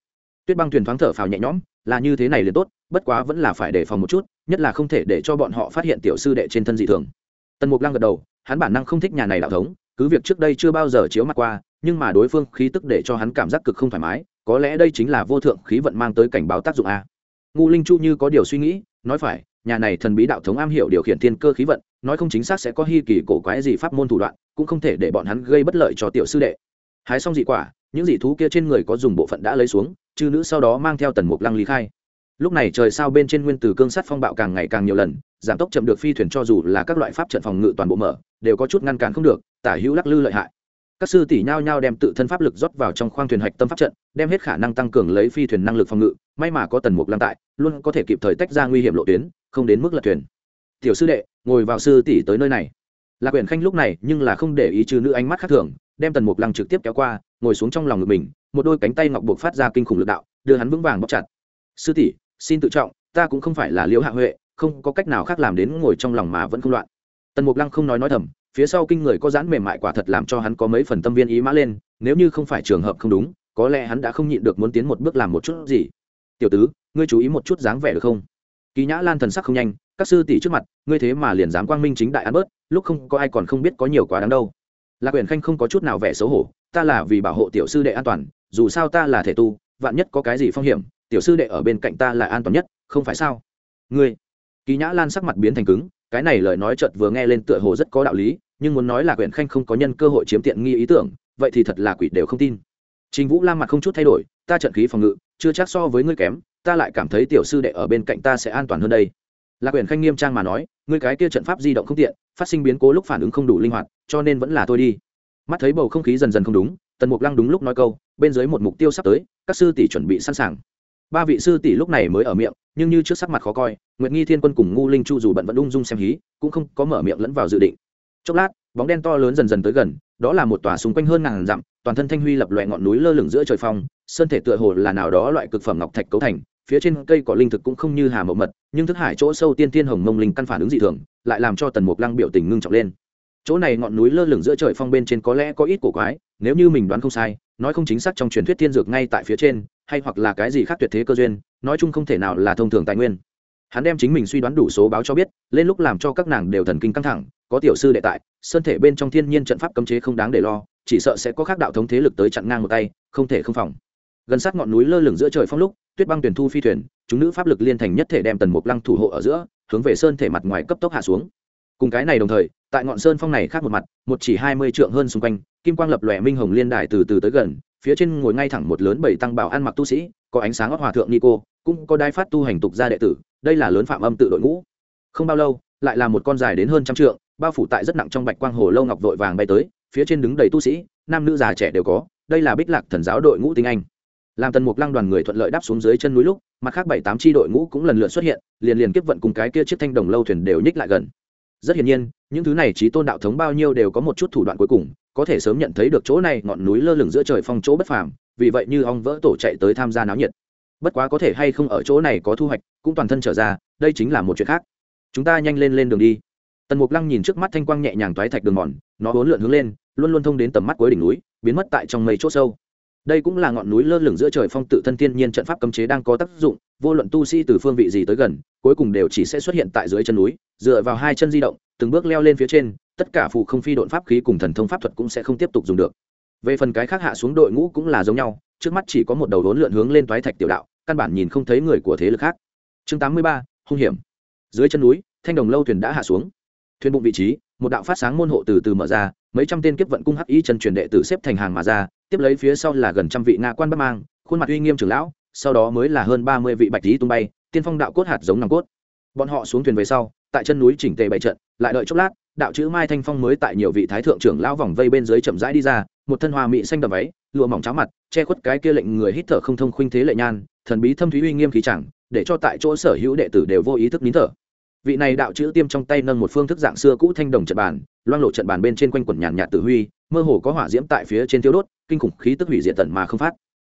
Tuyết băng thuyền thoáng thở phào nhẹ nhõm, là như thế này liền tốt, bất quá vẫn là phải đề phòng một chút, nhất là không thể để cho bọn họ phát hiện tiểu sư đệ trên thân dị thường. Tần mục lăng gật đầu, hắn bản năng không thích nhà này đạo thống, cứ việc trước đây chưa bao giờ chiếu mặt qua, nhưng mà đối phương khí tức để cho hắn cảm giác cực không thoải mái, có lẽ đây chính là vô thượng khí vận mang tới cảnh báo tác dụng a. Ngu linh chu như có điều suy nghĩ, nói phải, nhà này thần bí đạo thống am hiểu điều khiển thiên cơ khí vận, nói không chính xác sẽ có hi kỳ cổ quái gì pháp môn thủ đoạn, cũng không thể để bọn hắn gây bất lợi cho tiểu sư đệ hái xong dị quả, những dị thú kia trên người có dùng bộ phận đã lấy xuống, chư nữ sau đó mang theo tần mục lăng lý khai. Lúc này trời sao bên trên nguyên từ cương sắt phong bạo càng ngày càng nhiều lần, giảm tốc chậm được phi thuyền cho dù là các loại pháp trận phòng ngự toàn bộ mở, đều có chút ngăn cản không được, tả hữu lắc lư lợi hại. Các sư tỷ nhao nhao đem tự thân pháp lực rót vào trong khoang thuyền hạch tâm pháp trận, đem hết khả năng tăng cường lấy phi thuyền năng lực phòng ngự, may mà có tần mục lăng tại, luôn có thể kịp thời tách ra nguy hiểm lộ tuyến, không đến mức lật thuyền. Tiểu sư đệ, ngồi vào sư tỷ tới nơi này. Lạc quyển khanh lúc này nhưng là không để ý trừ nữ ánh mắt khác thường đem tần mục lăng trực tiếp kéo qua, ngồi xuống trong lòng ngực mình, một đôi cánh tay ngọc buộc phát ra kinh khủng lực đạo, đưa hắn vững vàng bóc chặt. Sư tỷ, xin tự trọng, ta cũng không phải là liễu hạ huệ, không có cách nào khác làm đến ngồi trong lòng mà vẫn không loạn. Tần mục lăng không nói nói thầm, phía sau kinh người có dán mềm mại quả thật làm cho hắn có mấy phần tâm viên ý mã lên, nếu như không phải trường hợp không đúng, có lẽ hắn đã không nhịn được muốn tiến một bước làm một chút gì. Tiểu tứ, ngươi chú ý một chút dáng vẻ được không? Kỳ nhã lan thần sắc không nhanh, các sư tỷ trước mặt, ngươi thế mà liền dám quang minh chính đại ăn bớt, lúc không có ai còn không biết có nhiều quá đáng đâu lạc quyền khanh không có chút nào vẻ xấu hổ, ta là vì bảo hộ tiểu sư đệ an toàn, dù sao ta là thể tu, vạn nhất có cái gì phong hiểm, tiểu sư đệ ở bên cạnh ta là an toàn nhất, không phải sao? Ngươi kỳ nhã lan sắc mặt biến thành cứng, cái này lời nói chợt vừa nghe lên tựa hồ rất có đạo lý, nhưng muốn nói là quyển khanh không có nhân cơ hội chiếm tiện nghi ý tưởng, vậy thì thật là quỷ đều không tin. Trình vũ la mặt không chút thay đổi, ta trận khí phòng ngự, chưa chắc so với ngươi kém, ta lại cảm thấy tiểu sư đệ ở bên cạnh ta sẽ an toàn hơn đây là quyển khanh nghiêm trang mà nói, ngươi cái kia trận pháp di động không tiện, phát sinh biến cố lúc phản ứng không đủ linh hoạt, cho nên vẫn là tôi đi. Mắt thấy bầu không khí dần dần không đúng, tần mục lăng đúng lúc nói câu, bên dưới một mục tiêu sắp tới, các sư tỷ chuẩn bị sẵn sàng. Ba vị sư tỷ lúc này mới ở miệng, nhưng như trước sắc mặt khó coi, nguyệt nghi thiên quân cùng ngu linh chu dù bận vẫn ung dung xem hí, cũng không có mở miệng lẫn vào dự định. Chốc lát, bóng đen to lớn dần dần tới gần, đó là một tòa xung quanh hơn ngàn dặm, toàn thân thanh huy lập loẹ ngọn núi lơ lửng giữa trời phong, sơn thể tựa hồ là nào đó loại cực phẩm ngọc thạch cấu thành phía trên cây cỏ linh thực cũng không như hà mậu mật, nhưng thức hải chỗ sâu tiên tiên hồng mông linh căn phản ứng dị thường, lại làm cho tần mục lăng biểu tình ngưng trọng lên. Chỗ này ngọn núi lơ lửng giữa trời phong bên trên có lẽ có ít cổ quái, nếu như mình đoán không sai, nói không chính xác trong truyền thuyết thiên dược ngay tại phía trên, hay hoặc là cái gì khác tuyệt thế cơ duyên, nói chung không thể nào là thông thường tài nguyên. Hắn đem chính mình suy đoán đủ số báo cho biết, lên lúc làm cho các nàng đều thần kinh căng thẳng, có tiểu sư đệ tại, sơn thể bên trong thiên nhiên trận pháp cấm chế không đáng để lo, chỉ sợ sẽ có khác đạo thống thế lực tới chặn ngang một tay, không thể không phòng gần sát ngọn núi lơ lửng giữa trời phong lúc, tuyết băng tuyển thu phi thuyền, chúng nữ pháp lực liên thành nhất thể đem tần mục lăng thủ hộ ở giữa, hướng về sơn thể mặt ngoài cấp tốc hạ xuống. Cùng cái này đồng thời, tại ngọn sơn phong này khác một mặt, một chỉ hai mươi trượng hơn xung quanh, kim quang lập lòe minh hồng liên đài từ từ tới gần, phía trên ngồi ngay thẳng một lớn bảy tăng bảo ăn mặc tu sĩ, có ánh sáng óc hòa thượng nico, cũng có đai phát tu hành tục gia đệ tử, đây là lớn phạm âm tự đội ngũ. Không bao lâu, lại là một con dài đến hơn trăm trượng, bao phủ tại rất nặng trong bạch quang hồ lâu ngọc vội vàng bay tới, phía trên đứng đầy tu sĩ, nam nữ già trẻ đều có, đây là bích lạc thần giáo đội ngũ tinh anh làm tần mục lăng đoàn người thuận lợi đáp xuống dưới chân núi lúc, mặt khác bảy tám tri đội ngũ cũng lần lượt xuất hiện, liền liền kiếp vận cùng cái kia chiếc thanh đồng lâu thuyền đều nhích lại gần. Rất hiển nhiên, những thứ này trí tôn đạo thống bao nhiêu đều có một chút thủ đoạn cuối cùng, có thể sớm nhận thấy được chỗ này ngọn núi lơ lửng giữa trời phong chỗ bất phàm, vì vậy như ong vỡ tổ chạy tới tham gia náo nhiệt. Bất quá có thể hay không ở chỗ này có thu hoạch, cũng toàn thân trở ra, đây chính là một chuyện khác. Chúng ta nhanh lên lên đường đi. Tần mục lăng nhìn trước mắt thanh quang nhẹ nhàng toái thạch đường mòn, nó bốn lượn hướng lên, luôn luôn thông đến tầm mắt cuối đỉnh núi, biến mất tại trong mây chỗ sâu đây cũng là ngọn núi lơ lửng giữa trời phong tự thân thiên nhiên trận pháp cấm chế đang có tác dụng, vô luận tu sĩ từ phương vị gì tới gần, cuối cùng đều chỉ sẽ xuất hiện tại dưới chân núi, dựa vào hai chân di động, từng bước leo lên phía trên, tất cả phụ không phi độn pháp khí cùng thần thông pháp thuật cũng sẽ không tiếp tục dùng được. Về phần cái khác hạ xuống đội ngũ cũng là giống nhau, trước mắt chỉ có một đầu đốn lượn hướng lên toái thạch tiểu đạo, căn bản nhìn không thấy người của thế lực khác. Chương tám mươi ba, hung hiểm. Dưới chân núi, thanh đồng lâu thuyền đã hạ xuống. Thuyền bụng vị trí, một đạo phát sáng môn hộ từ từ mở ra, mấy trăm tên kiếp vận cung hắc y chân truyền đệ tử xếp thành hàng mà ra tiếp lấy phía sau là gần trăm vị nga quan bắc mang, khuôn mặt uy nghiêm trưởng lão, sau đó mới là hơn ba mươi vị bạch lý tung bay, tiên phong đạo cốt hạt giống nòng cốt. Bọn họ xuống thuyền về sau, tại chân núi chỉnh tề bày trận, lại đợi chốc lát, đạo chữ mai thanh phong mới tại nhiều vị thái thượng trưởng lão vòng vây bên dưới chậm rãi đi ra, một thân hoa mỹ xanh đầm váy, lụa mỏng cháo mặt, che khuất cái kia lệnh người hít thở không thông khuynh thế lệ nhan, thần bí thâm thúy uy nghiêm khí chẳng, để cho tại chỗ sở hữu đệ tử đều vô ý thức nín thở. Vị này đạo chữ tiêm trong tay nâng một phương thức dạng xưa cũ thanh đồng trận bàn, loang lộ trận bàn bên trên quanh quần nhàn nhạt tử huy, mơ hồ có hỏa diễm tại phía trên tiêu đốt kinh khủng khí tức hủy diệt tận mà không phát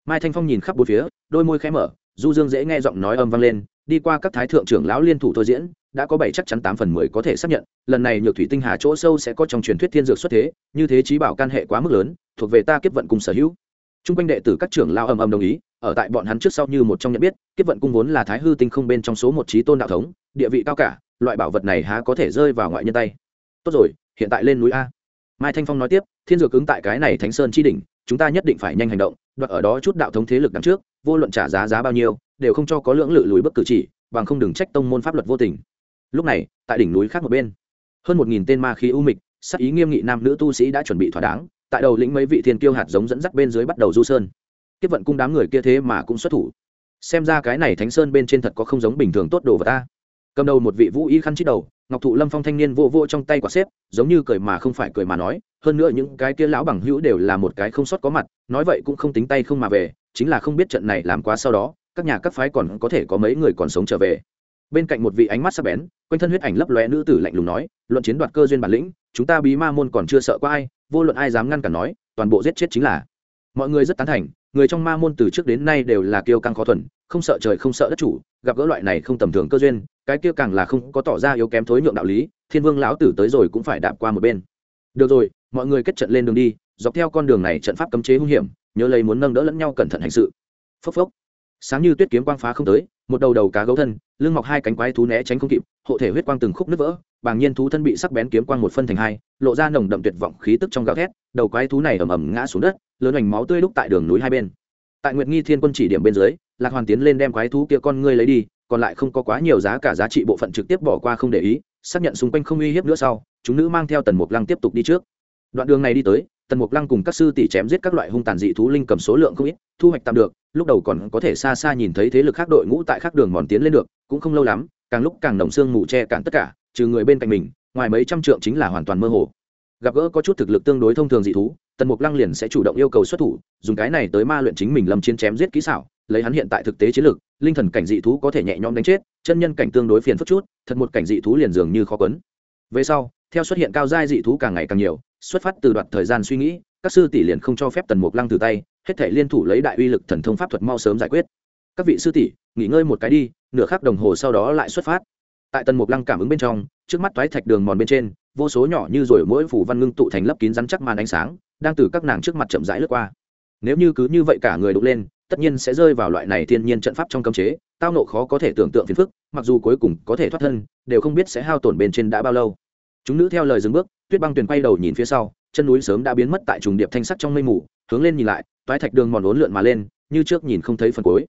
mai thanh phong nhìn khắp bốn phía đôi môi khẽ mở du dương dễ nghe giọng nói âm vang lên đi qua các thái thượng trưởng lão liên thủ thôi diễn đã có bảy chắc chắn tám phần mười có thể xác nhận lần này nhược thủy tinh hà chỗ sâu sẽ có trong truyền thuyết thiên dược xuất thế như thế trí bảo can hệ quá mức lớn thuộc về ta kiếp vận cùng sở hữu Trung quanh đệ tử các trưởng lao âm âm đồng ý, ở tại bọn hắn trước sau như một trong nhận biết, kiếp vận cung vốn là thái hư tinh không bên trong số một trí tôn đạo thống, địa vị cao cả, loại bảo vật này há có thể rơi vào ngoại nhân tay. Tốt rồi, hiện tại lên núi a. Mai Thanh Phong nói tiếp, thiên dược cứng tại cái này Thánh Sơn chi đỉnh, chúng ta nhất định phải nhanh hành động, đoạt ở đó chút đạo thống thế lực đằng trước, vô luận trả giá giá bao nhiêu, đều không cho có lưỡng lự lùi bước cử chỉ, bằng không đừng trách tông môn pháp luật vô tình. Lúc này, tại đỉnh núi khác một bên, hơn một nghìn tên ma khí u mịch, sắc ý nghiêm nghị nam nữ tu sĩ đã chuẩn bị thỏa đáng, tại đầu lĩnh mấy vị thiên kiêu hạt giống dẫn dắt bên dưới bắt đầu du sơn. Tiếp vận cung đám người kia thế mà cũng xuất thủ. Xem ra cái này thánh sơn bên trên thật có không giống bình thường tốt đồ vật ta. Cầm đầu một vị vũ y khăn chít đầu ngọc thụ lâm phong thanh niên vô vô trong tay quả xếp, giống như cười mà không phải cười mà nói, hơn nữa những cái kia lão bằng hữu đều là một cái không sót có mặt, nói vậy cũng không tính tay không mà về, chính là không biết trận này làm quá sau đó, các nhà các phái còn có thể có mấy người còn sống trở về. Bên cạnh một vị ánh mắt sắc bén, quanh thân huyết ảnh lấp lóe nữ tử lạnh lùng nói, luận chiến đoạt cơ duyên bản lĩnh, chúng ta bí ma môn còn chưa sợ có ai, vô luận ai dám ngăn cản nói, toàn bộ giết chết chính là mọi người rất tán thành, người trong ma môn từ trước đến nay đều là kiêu căng khó thuần, không sợ trời không sợ đất chủ, gặp gỡ loại này không tầm thường cơ duyên, cái kia càng là không có tỏ ra yếu kém thối nhượng đạo lý, thiên vương lão tử tới rồi cũng phải đạp qua một bên. Được rồi, mọi người kết trận lên đường đi, dọc theo con đường này trận pháp cấm chế hung hiểm, nhớ lấy muốn nâng đỡ lẫn nhau cẩn thận hành sự. Phốc phốc. Sáng như tuyết kiếm quang phá không tới một đầu đầu cá gấu thân, lưng mọc hai cánh quái thú né tránh không kịp, hộ thể huyết quang từng khúc nứt vỡ, bàng nhiên thú thân bị sắc bén kiếm quang một phân thành hai, lộ ra nồng đậm tuyệt vọng khí tức trong gào thét, đầu quái thú này ầm ầm ngã xuống đất, lớn hoành máu tươi lúc tại đường núi hai bên. Tại nguyệt nghi thiên quân chỉ điểm bên dưới, lạc hoàn tiến lên đem quái thú kia con ngươi lấy đi, còn lại không có quá nhiều giá cả giá trị bộ phận trực tiếp bỏ qua không để ý, xác nhận xung quanh không uy hiếp nữa sau, chúng nữ mang theo tần mục lăng tiếp tục đi trước. Đoạn đường này đi tới tần mục lăng cùng các sư tỷ chém giết các loại hung tàn dị thú linh cầm số lượng không ít, thu hoạch tạm được, lúc đầu còn có thể xa xa nhìn thấy thế lực khác đội ngũ tại khác đường mòn tiến lên được, cũng không lâu lắm, càng lúc càng nồng xương mù che cản tất cả, trừ người bên cạnh mình, ngoài mấy trăm trượng chính là hoàn toàn mơ hồ. Gặp gỡ có chút thực lực tương đối thông thường dị thú, tần mục lăng liền sẽ chủ động yêu cầu xuất thủ, dùng cái này tới ma luyện chính mình lâm chiến chém giết kỹ xảo, lấy hắn hiện tại thực tế chiến lược linh thần cảnh dị thú có thể nhẹ nhõm đánh chết, chân nhân cảnh tương đối phiền phức chút, thật một cảnh dị thú liền dường như khó quấn. Về sau theo xuất hiện cao giai dị thú càng ngày càng nhiều, xuất phát từ đoạn thời gian suy nghĩ, các sư tỷ liền không cho phép tần mục lăng từ tay, hết thể liên thủ lấy đại uy lực thần thông pháp thuật mau sớm giải quyết. Các vị sư tỷ, nghỉ ngơi một cái đi, nửa khắc đồng hồ sau đó lại xuất phát. Tại tần mục lăng cảm ứng bên trong, trước mắt toái thạch đường mòn bên trên, vô số nhỏ như rồi mỗi phủ văn ngưng tụ thành lấp kín rắn chắc màn ánh sáng, đang từ các nàng trước mặt chậm rãi lướt qua. Nếu như cứ như vậy cả người đục lên, tất nhiên sẽ rơi vào loại này thiên nhiên trận pháp trong cấm chế, tao nộ khó có thể tưởng tượng phiền phức, mặc dù cuối cùng có thể thoát thân, đều không biết sẽ hao tổn bên trên đã bao lâu chúng nữ theo lời dừng bước tuyết băng tuyền quay đầu nhìn phía sau chân núi sớm đã biến mất tại trùng điệp thanh sắc trong mây mù hướng lên nhìn lại toái thạch đường mòn lốn lượn mà lên như trước nhìn không thấy phần cuối.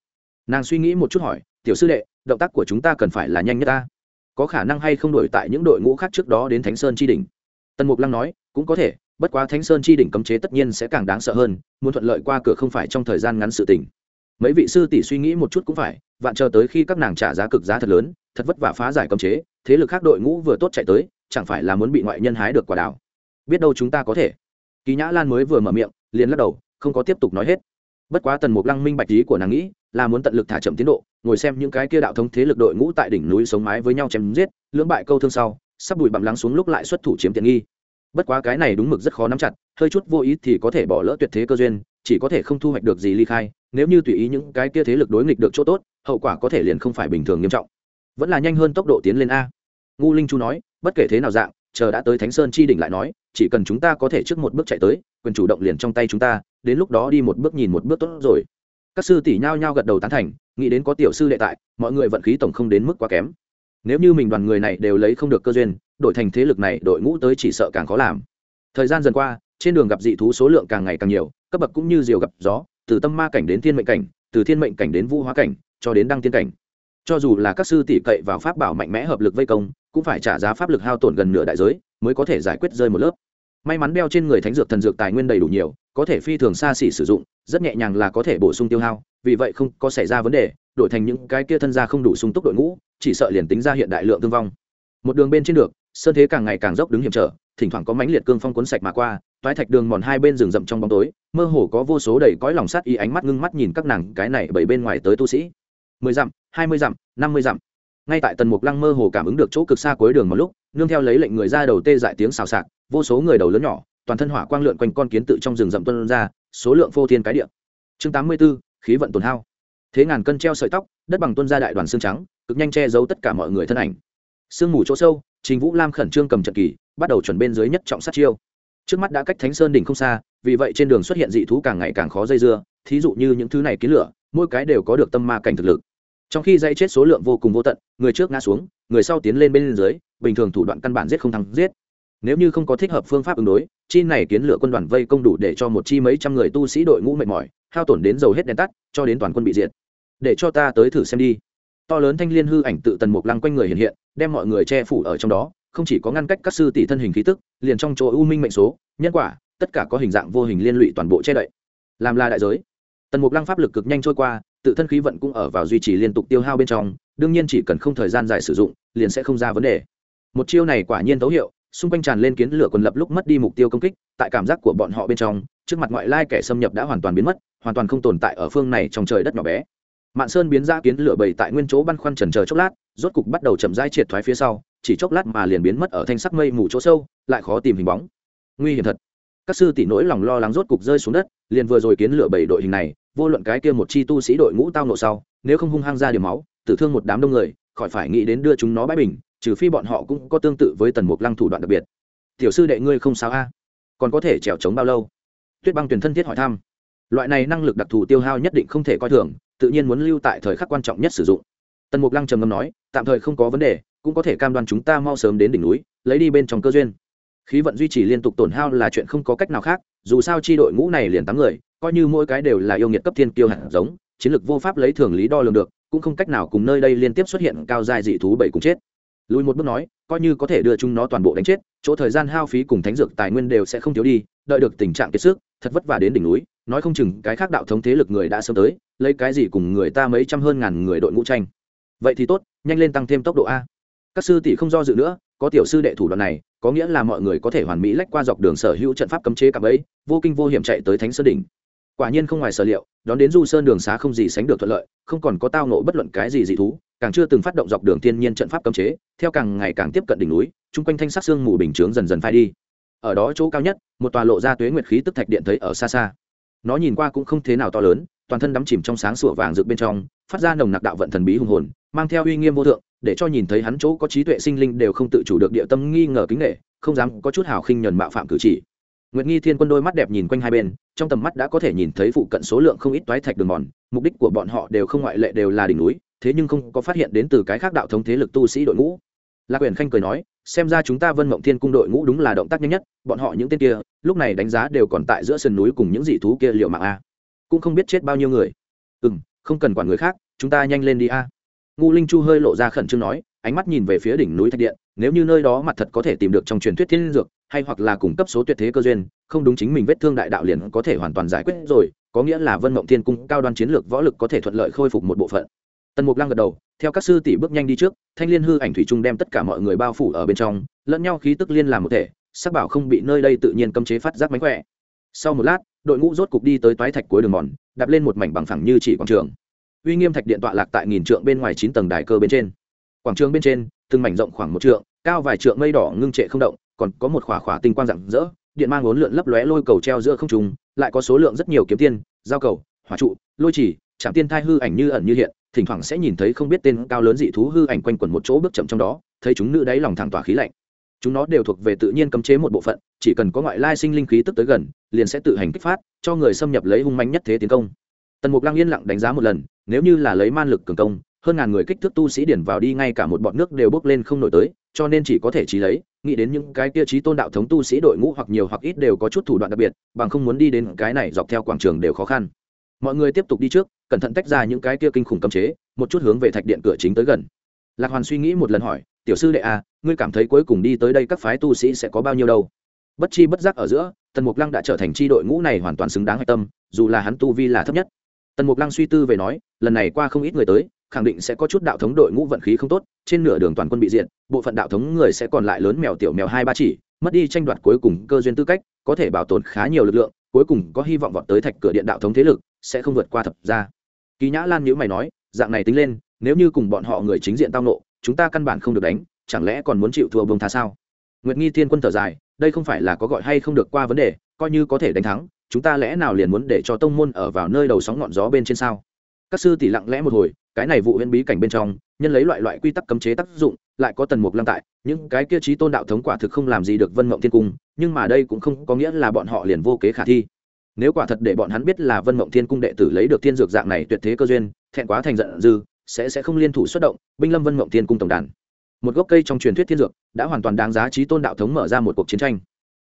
Nàng suy nghĩ một chút hỏi tiểu sư đệ động tác của chúng ta cần phải là nhanh nhất ta? Có khả năng hay không đổi tại những đội ngũ khác trước đó đến thánh sơn chi đỉnh? Tần mục lăng nói cũng có thể bất quá thánh sơn chi đỉnh cấm chế tất nhiên sẽ càng đáng sợ hơn muốn thuận lợi qua cửa không phải trong thời gian ngắn sự tình, mấy vị sư tỷ suy nghĩ một chút cũng phải vạn chờ tới khi các nàng trả giá cực giá thật lớn thật vất vả phá giải cấm chế thế lực khác đội ngũ vừa tốt chạy tới chẳng phải là muốn bị ngoại nhân hái được quả đào, biết đâu chúng ta có thể. Kỳ nhã lan mới vừa mở miệng liền lắc đầu không có tiếp tục nói hết. Bất quá tần mục lăng minh bạch lý của nàng nghĩ là muốn tận lực thả chậm tiến độ ngồi xem những cái kia đạo thống thế lực đội ngũ tại đỉnh núi sống mái với nhau chém giết lưỡng bại câu thương sau sắp bùi bặm lắng xuống lúc lại xuất thủ chiếm tiện nghi. Bất quá cái này đúng mực rất khó nắm chặt hơi chút vô ý thì có thể bỏ lỡ tuyệt thế cơ duyên chỉ có thể không thu hoạch được gì ly khai nếu như tùy ý những cái kia thế lực đối nghịch được chỗ tốt hậu quả có thể liền không phải bình thường nghiêm trọng. Vẫn là nhanh hơn tốc độ tiến lên a. Ngu linh chu nói bất kể thế nào dạng, chờ đã tới thánh sơn chi đỉnh lại nói, chỉ cần chúng ta có thể trước một bước chạy tới, quyền chủ động liền trong tay chúng ta, đến lúc đó đi một bước nhìn một bước tốt rồi. Các sư tỷ nhao nhao gật đầu tán thành, nghĩ đến có tiểu sư đệ tại, mọi người vận khí tổng không đến mức quá kém. Nếu như mình đoàn người này đều lấy không được cơ duyên, đổi thành thế lực này, đội ngũ tới chỉ sợ càng khó làm. Thời gian dần qua, trên đường gặp dị thú số lượng càng ngày càng nhiều, cấp bậc cũng như diều gặp gió, từ tâm ma cảnh đến thiên mệnh cảnh, từ thiên mệnh cảnh đến vũ hóa cảnh, cho đến đăng tiên cảnh. Cho dù là các sư tỷ cậy vào pháp bảo mạnh mẽ hợp lực vây công cũng phải trả giá pháp lực hao tổn gần nửa đại giới, mới có thể giải quyết rơi một lớp. May mắn đeo trên người thánh dược thần dược tài nguyên đầy đủ nhiều, có thể phi thường xa xỉ sử dụng, rất nhẹ nhàng là có thể bổ sung tiêu hao, vì vậy không có xảy ra vấn đề, đổi thành những cái kia thân gia không đủ sung túc đội ngũ, chỉ sợ liền tính ra hiện đại lượng thương vong. Một đường bên trên được, sơn thế càng ngày càng dốc đứng hiểm trở, thỉnh thoảng có mãnh liệt cương phong cuốn sạch mà qua, toái thạch đường mòn hai bên rừng rậm trong bóng tối, mơ hồ có vô số đầy cõi lòng sát y ánh mắt ngưng mắt nhìn các nàng cái này bảy bên ngoài tới tu sĩ. Mười dặm, hai mươi dặm, năm mươi dặm ngay tại tần mục lăng mơ hồ cảm ứng được chỗ cực xa cuối đường một lúc, nương theo lấy lệnh người ra đầu tê dại tiếng xào xạc, vô số người đầu lớn nhỏ, toàn thân hỏa quang lượn quanh con kiến tự trong rừng rậm tuân ra, số lượng phô thiên cái địa. Chương tám mươi b ố khí vận tồn hao. Thế ngàn cân treo sợi tóc, đất bằng tuân ra đại đoàn xương trắng, cực nhanh che giấu tất cả mọi người thân ảnh. Sương mù chỗ sâu, trình vũ lam khẩn trương cầm trận kỳ, bắt đầu chuẩn bên dưới nhất trọng sát chiêu. Trước mắt đã cách thánh sơn đỉnh không xa, vì vậy trên đường xuất hiện dị thú càng ngày càng khó dây dưa, thí dụ như những thứ này kiến lửa, mỗi cái đều có được tâm ma cảnh thực lực trong khi dây chết số lượng vô cùng vô tận, người trước ngã xuống, người sau tiến lên bên dưới, bình thường thủ đoạn căn bản giết không thắng, giết. Nếu như không có thích hợp phương pháp ứng đối, chi này kiến lửa quân đoàn vây công đủ để cho một chi mấy trăm người tu sĩ đội ngũ mệt mỏi, hao tổn đến dầu hết đèn tắt, cho đến toàn quân bị diệt. Để cho ta tới thử xem đi. To lớn thanh liên hư ảnh tự tần mục lăng quanh người hiện hiện, đem mọi người che phủ ở trong đó, không chỉ có ngăn cách các sư tỷ thân hình khí tức, liền trong chỗ u minh mệnh số, nhân quả, tất cả có hình dạng vô hình liên lụy toàn bộ che đậy. Làm là đại giới. Tần mục lăng pháp lực cực nhanh trôi qua tự thân khí vận cũng ở vào duy trì liên tục tiêu hao bên trong, đương nhiên chỉ cần không thời gian dài sử dụng, liền sẽ không ra vấn đề. Một chiêu này quả nhiên tấu hiệu, xung quanh tràn lên kiến lửa quần lập lúc mất đi mục tiêu công kích, tại cảm giác của bọn họ bên trong, trước mặt ngoại lai kẻ xâm nhập đã hoàn toàn biến mất, hoàn toàn không tồn tại ở phương này trong trời đất nhỏ bé. Mạn sơn biến ra kiến lửa bầy tại nguyên chỗ băn khoăn trần chờ chốc lát, rốt cục bắt đầu chậm rãi triệt thoái phía sau, chỉ chốc lát mà liền biến mất ở thanh sắc mây mù chỗ sâu, lại khó tìm hình bóng. Nguy hiểm thật. Các sư tỷ nỗi lòng lo lắng rốt cục rơi xuống đất, liền vừa rồi kiến lửa bảy đội hình này vô luận cái kia một chi tu sĩ đội ngũ tao nộ sau, nếu không hung hăng ra điểm máu, tử thương một đám đông người, khỏi phải nghĩ đến đưa chúng nó bãi bình, trừ phi bọn họ cũng có tương tự với tần mục lăng thủ đoạn đặc biệt. Tiểu sư đệ ngươi không sao a? Còn có thể trèo trống bao lâu? Tuyết băng tuyển thân thiết hỏi thăm. Loại này năng lực đặc thù tiêu hao nhất định không thể coi thường, tự nhiên muốn lưu tại thời khắc quan trọng nhất sử dụng. Tần mục lăng trầm ngâm nói, tạm thời không có vấn đề, cũng có thể cam đoan chúng ta mau sớm đến đỉnh núi, lấy đi bên trong cơ duyên. Khí vận duy trì liên tục tổn hao là chuyện không có cách nào khác dù sao chi đội ngũ này liền tám người, coi như mỗi cái đều là yêu nghiệt cấp thiên kiêu hạt giống, chiến lược vô pháp lấy thường lý đo lường được, cũng không cách nào cùng nơi đây liên tiếp xuất hiện cao dài dị thú bảy cùng chết. Lùi một bước nói, coi như có thể đưa chúng nó toàn bộ đánh chết, chỗ thời gian hao phí cùng thánh dược tài nguyên đều sẽ không thiếu đi, đợi được tình trạng kiệt sức, thật vất vả đến đỉnh núi, nói không chừng cái khác đạo thống thế lực người đã sớm tới, lấy cái gì cùng người ta mấy trăm hơn ngàn người đội ngũ tranh. Vậy thì tốt, nhanh lên tăng thêm tốc độ a các sư tỷ không do dự nữa, có tiểu sư đệ thủ đoạn này, có nghĩa là mọi người có thể hoàn mỹ lách qua dọc đường sở hữu trận pháp cấm chế cặp ấy vô kinh vô hiểm chạy tới thánh sơn đỉnh. Quả nhiên không ngoài sở liệu, đón đến du sơn đường xá không gì sánh được thuận lợi, không còn có tao nộ bất luận cái gì dị thú, càng chưa từng phát động dọc đường thiên nhiên trận pháp cấm chế, theo càng ngày càng tiếp cận đỉnh núi, chung quanh thanh sắc xương mù bình chướng dần dần phai đi. Ở đó chỗ cao nhất, một tòa lộ ra tuế nguyệt khí tức thạch điện thấy ở xa xa. Nó nhìn qua cũng không thế nào to lớn, toàn thân đắm chìm trong sáng sủa vàng rực bên trong phát ra nồng nặc đạo vận thần bí hùng hồn, mang theo uy nghiêm vô thượng, để cho nhìn thấy hắn chỗ có trí tuệ sinh linh đều không tự chủ được địa tâm nghi ngờ kính nghệ không dám có chút hào khinh nhờn mạo phạm cử chỉ. Nguyệt nghi thiên quân đôi mắt đẹp nhìn quanh hai bên, trong tầm mắt đã có thể nhìn thấy phụ cận số lượng không ít toái thạch đường mòn, mục đích của bọn họ đều không ngoại lệ đều là đỉnh núi, thế nhưng không có phát hiện đến từ cái khác đạo thống thế lực tu sĩ đội ngũ. Lạc quyền khanh cười nói, xem ra chúng ta vân mộng thiên cung đội ngũ đúng là động tác nhanh nhất, bọn họ những tên kia, lúc này đánh giá đều còn tại giữa sườn núi cùng những dị thú kia liệu mạng a. Cũng không biết chết bao nhiêu người. Ừ không cần quản người khác, chúng ta nhanh lên đi a. Ngu linh chu hơi lộ ra khẩn trương nói, ánh mắt nhìn về phía đỉnh núi thạch điện, nếu như nơi đó mặt thật có thể tìm được trong truyền thuyết thiên dược, hay hoặc là cung cấp số tuyệt thế cơ duyên, không đúng chính mình vết thương đại đạo liền có thể hoàn toàn giải quyết rồi, có nghĩa là vân mộng thiên cung cao đoan chiến lược võ lực có thể thuận lợi khôi phục một bộ phận. Tần mục lăng gật đầu, theo các sư tỷ bước nhanh đi trước, thanh liên hư ảnh thủy trung đem tất cả mọi người bao phủ ở bên trong, lẫn nhau khí tức liên làm một thể, sắc bảo không bị nơi đây tự nhiên cấm chế phát giác mánh khỏe. Sau một lát đội ngũ rốt cục đi tới toái thạch cuối đường mòn, đạp lên một mảnh bằng phẳng như chỉ quảng trường. Uy nghiêm thạch điện tọa lạc tại nghìn trượng bên ngoài chín tầng đài cơ bên trên. Quảng trường bên trên, từng mảnh rộng khoảng một trượng, cao vài trượng mây đỏ ngưng trệ không động, còn có một khỏa khỏa tinh quang rạng rỡ, điện mang bốn lượn lấp lóe lôi cầu treo giữa không trung, lại có số lượng rất nhiều kiếm tiên, giao cầu, hỏa trụ, lôi chỉ chạm tiên thai hư ảnh như ẩn như hiện, thỉnh thoảng sẽ nhìn thấy không biết tên cao lớn dị thú hư ảnh quanh quẩn một chỗ bước chậm trong đó, thấy chúng nữ đáy lòng thẳng tỏa khí lạnh chúng nó đều thuộc về tự nhiên cấm chế một bộ phận, chỉ cần có ngoại lai sinh linh khí tức tới gần, liền sẽ tự hành kích phát, cho người xâm nhập lấy hung manh nhất thế tiến công. Tần mục lăng yên lặng đánh giá một lần, nếu như là lấy man lực cường công, hơn ngàn người kích thước tu sĩ điển vào đi ngay cả một bọn nước đều bước lên không nổi tới, cho nên chỉ có thể trí lấy, nghĩ đến những cái kia chí tôn đạo thống tu sĩ đội ngũ hoặc nhiều hoặc ít đều có chút thủ đoạn đặc biệt, bằng không muốn đi đến cái này dọc theo quảng trường đều khó khăn. Mọi người tiếp tục đi trước, cẩn thận tách ra những cái kia kinh khủng cấm chế, một chút hướng về thạch điện cửa chính tới gần. Lạc hoàn suy nghĩ một lần hỏi tiểu sư đệ a à, ngươi cảm thấy cuối cùng đi tới đây các phái tu sĩ sẽ có bao nhiêu đâu? Bất chi bất giác ở giữa tần mục lăng đã trở thành tri đội ngũ này hoàn toàn xứng đáng hạch tâm dù là hắn tu vi là thấp nhất. Tần mục lăng suy tư về nói lần này qua không ít người tới khẳng định sẽ có chút đạo thống đội ngũ vận khí không tốt trên nửa đường toàn quân bị diện bộ phận đạo thống người sẽ còn lại lớn mèo tiểu mèo hai ba chỉ mất đi tranh đoạt cuối cùng cơ duyên tư cách có thể bảo tồn khá nhiều lực lượng cuối cùng có hy vọng vọt tới thạch cửa điện đạo thống thế lực sẽ không vượt qua thập ra kỳ nhã lan nhữ mày nói dạng này tính lên nếu như cùng bọn họ người chính diện tao nộ chúng ta căn bản không được đánh, chẳng lẽ còn muốn chịu thua bông tha sao? Nguyệt nghi thiên quân thở dài, đây không phải là có gọi hay không được qua vấn đề, coi như có thể đánh thắng, chúng ta lẽ nào liền muốn để cho tông môn ở vào nơi đầu sóng ngọn gió bên trên sao? Các sư tỷ lặng lẽ một hồi, cái này vụ huyễn bí cảnh bên trong, nhân lấy loại loại quy tắc cấm chế tác dụng, lại có tần mục lăng tại, những cái kia trí tôn đạo thống quả thực không làm gì được vân mộng thiên cung, nhưng mà đây cũng không có nghĩa là bọn họ liền vô kế khả thi. Nếu quả thật để bọn hắn biết là vân mộng thiên cung đệ tử lấy được thiên dược dạng này tuyệt thế cơ duyên, thẹn quá thành giận dư sẽ sẽ không liên thủ xuất động, binh lâm vân mộng thiên cung tổng đàn. Một gốc cây trong truyền thuyết thiên dược đã hoàn toàn đáng giá trí tôn đạo thống mở ra một cuộc chiến tranh.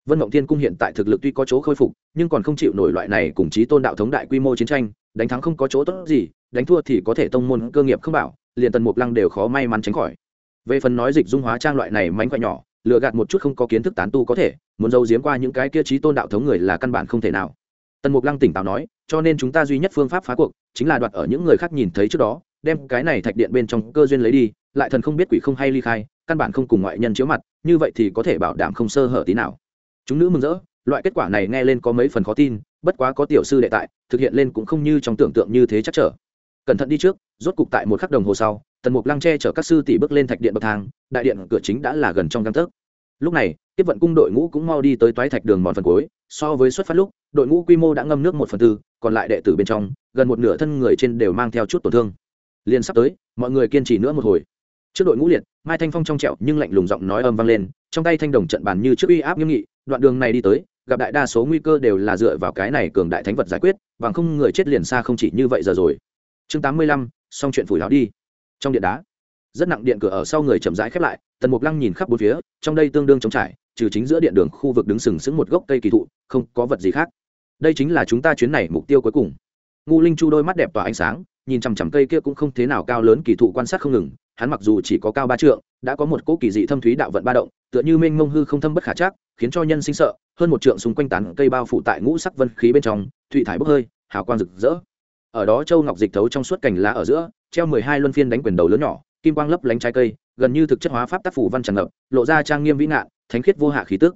Vân mộng thiên cung hiện tại thực lực tuy có chỗ khôi phục, nhưng còn không chịu nổi loại này cùng trí tôn đạo thống đại quy mô chiến tranh, đánh thắng không có chỗ tốt gì, đánh thua thì có thể tông môn cơ nghiệp không bảo, liền tần mục lăng đều khó may mắn tránh khỏi. Về phần nói dịch dung hóa trang loại này mánh khỏe nhỏ lựa gạt một chút không có kiến thức tán tu có thể, muốn giấu giếm qua những cái kia trí tôn đạo thống người là căn bản không thể nào. Tần mục lăng tỉnh táo nói, cho nên chúng ta duy nhất phương pháp phá cuộc, chính là đoạt ở những người khác nhìn thấy trước đó đem cái này thạch điện bên trong cơ duyên lấy đi, lại thần không biết quỷ không hay ly khai, căn bản không cùng ngoại nhân chiếu mặt, như vậy thì có thể bảo đảm không sơ hở tí nào. Chúng nữ mừng rỡ, loại kết quả này nghe lên có mấy phần khó tin, bất quá có tiểu sư đệ tại, thực hiện lên cũng không như trong tưởng tượng như thế chắc trở. Cẩn thận đi trước, rốt cục tại một khắc đồng hồ sau, tần mục lăng che chở các sư tỷ bước lên thạch điện bậc thang, đại điện cửa chính đã là gần trong găng tấc. Lúc này, tiếp vận cung đội ngũ cũng mau đi tới toái thạch đường mòn phần cuối, so với xuất phát lúc, đội ngũ quy mô đã ngâm nước một phần tư, còn lại đệ tử bên trong, gần một nửa thân người trên đều mang theo chút tổn thương liền sắp tới, mọi người kiên trì nữa một hồi. Trước đội ngũ liệt, mai thanh phong trong trẹo nhưng lạnh lùng giọng nói âm vang lên, trong tay thanh đồng trận bàn như trước uy áp nghiêm nghị, đoạn đường này đi tới, gặp đại đa số nguy cơ đều là dựa vào cái này cường đại thánh vật giải quyết, bằng không người chết liền xa không chỉ như vậy giờ rồi. Chương tám mươi lăm, xong chuyện phủi láo đi. Trong điện đá, rất nặng điện cửa ở sau người chậm rãi khép lại, tần mục lăng nhìn khắp bốn phía, trong đây tương đương trống trải, trừ chính giữa điện đường khu vực đứng sừng sững một gốc cây kỳ thụ, không có vật gì khác. Đây chính là chúng ta chuyến này mục tiêu cuối cùng. Ngu linh chu đôi mắt đẹp tỏa ánh sáng nhìn chằm chằm cây kia cũng không thế nào cao lớn kỳ thụ quan sát không ngừng, hắn mặc dù chỉ có cao ba trượng, đã có một cỗ kỳ dị thâm thúy đạo vận ba động, tựa như mênh mông hư không thâm bất khả chắc, khiến cho nhân sinh sợ, hơn một trượng xung quanh tán cây bao phủ tại ngũ sắc vân khí bên trong, thụy thải bốc hơi, hào quang rực rỡ. Ở đó châu ngọc dịch thấu trong suốt cành lá ở giữa, treo mười hai luân phiên đánh quyền đầu lớn nhỏ, kim quang lấp lánh trái cây, gần như thực chất hóa pháp tác phủ văn tràn ngập, lộ ra trang nghiêm vĩ ngạn, thánh khiết vô hạ khí tức.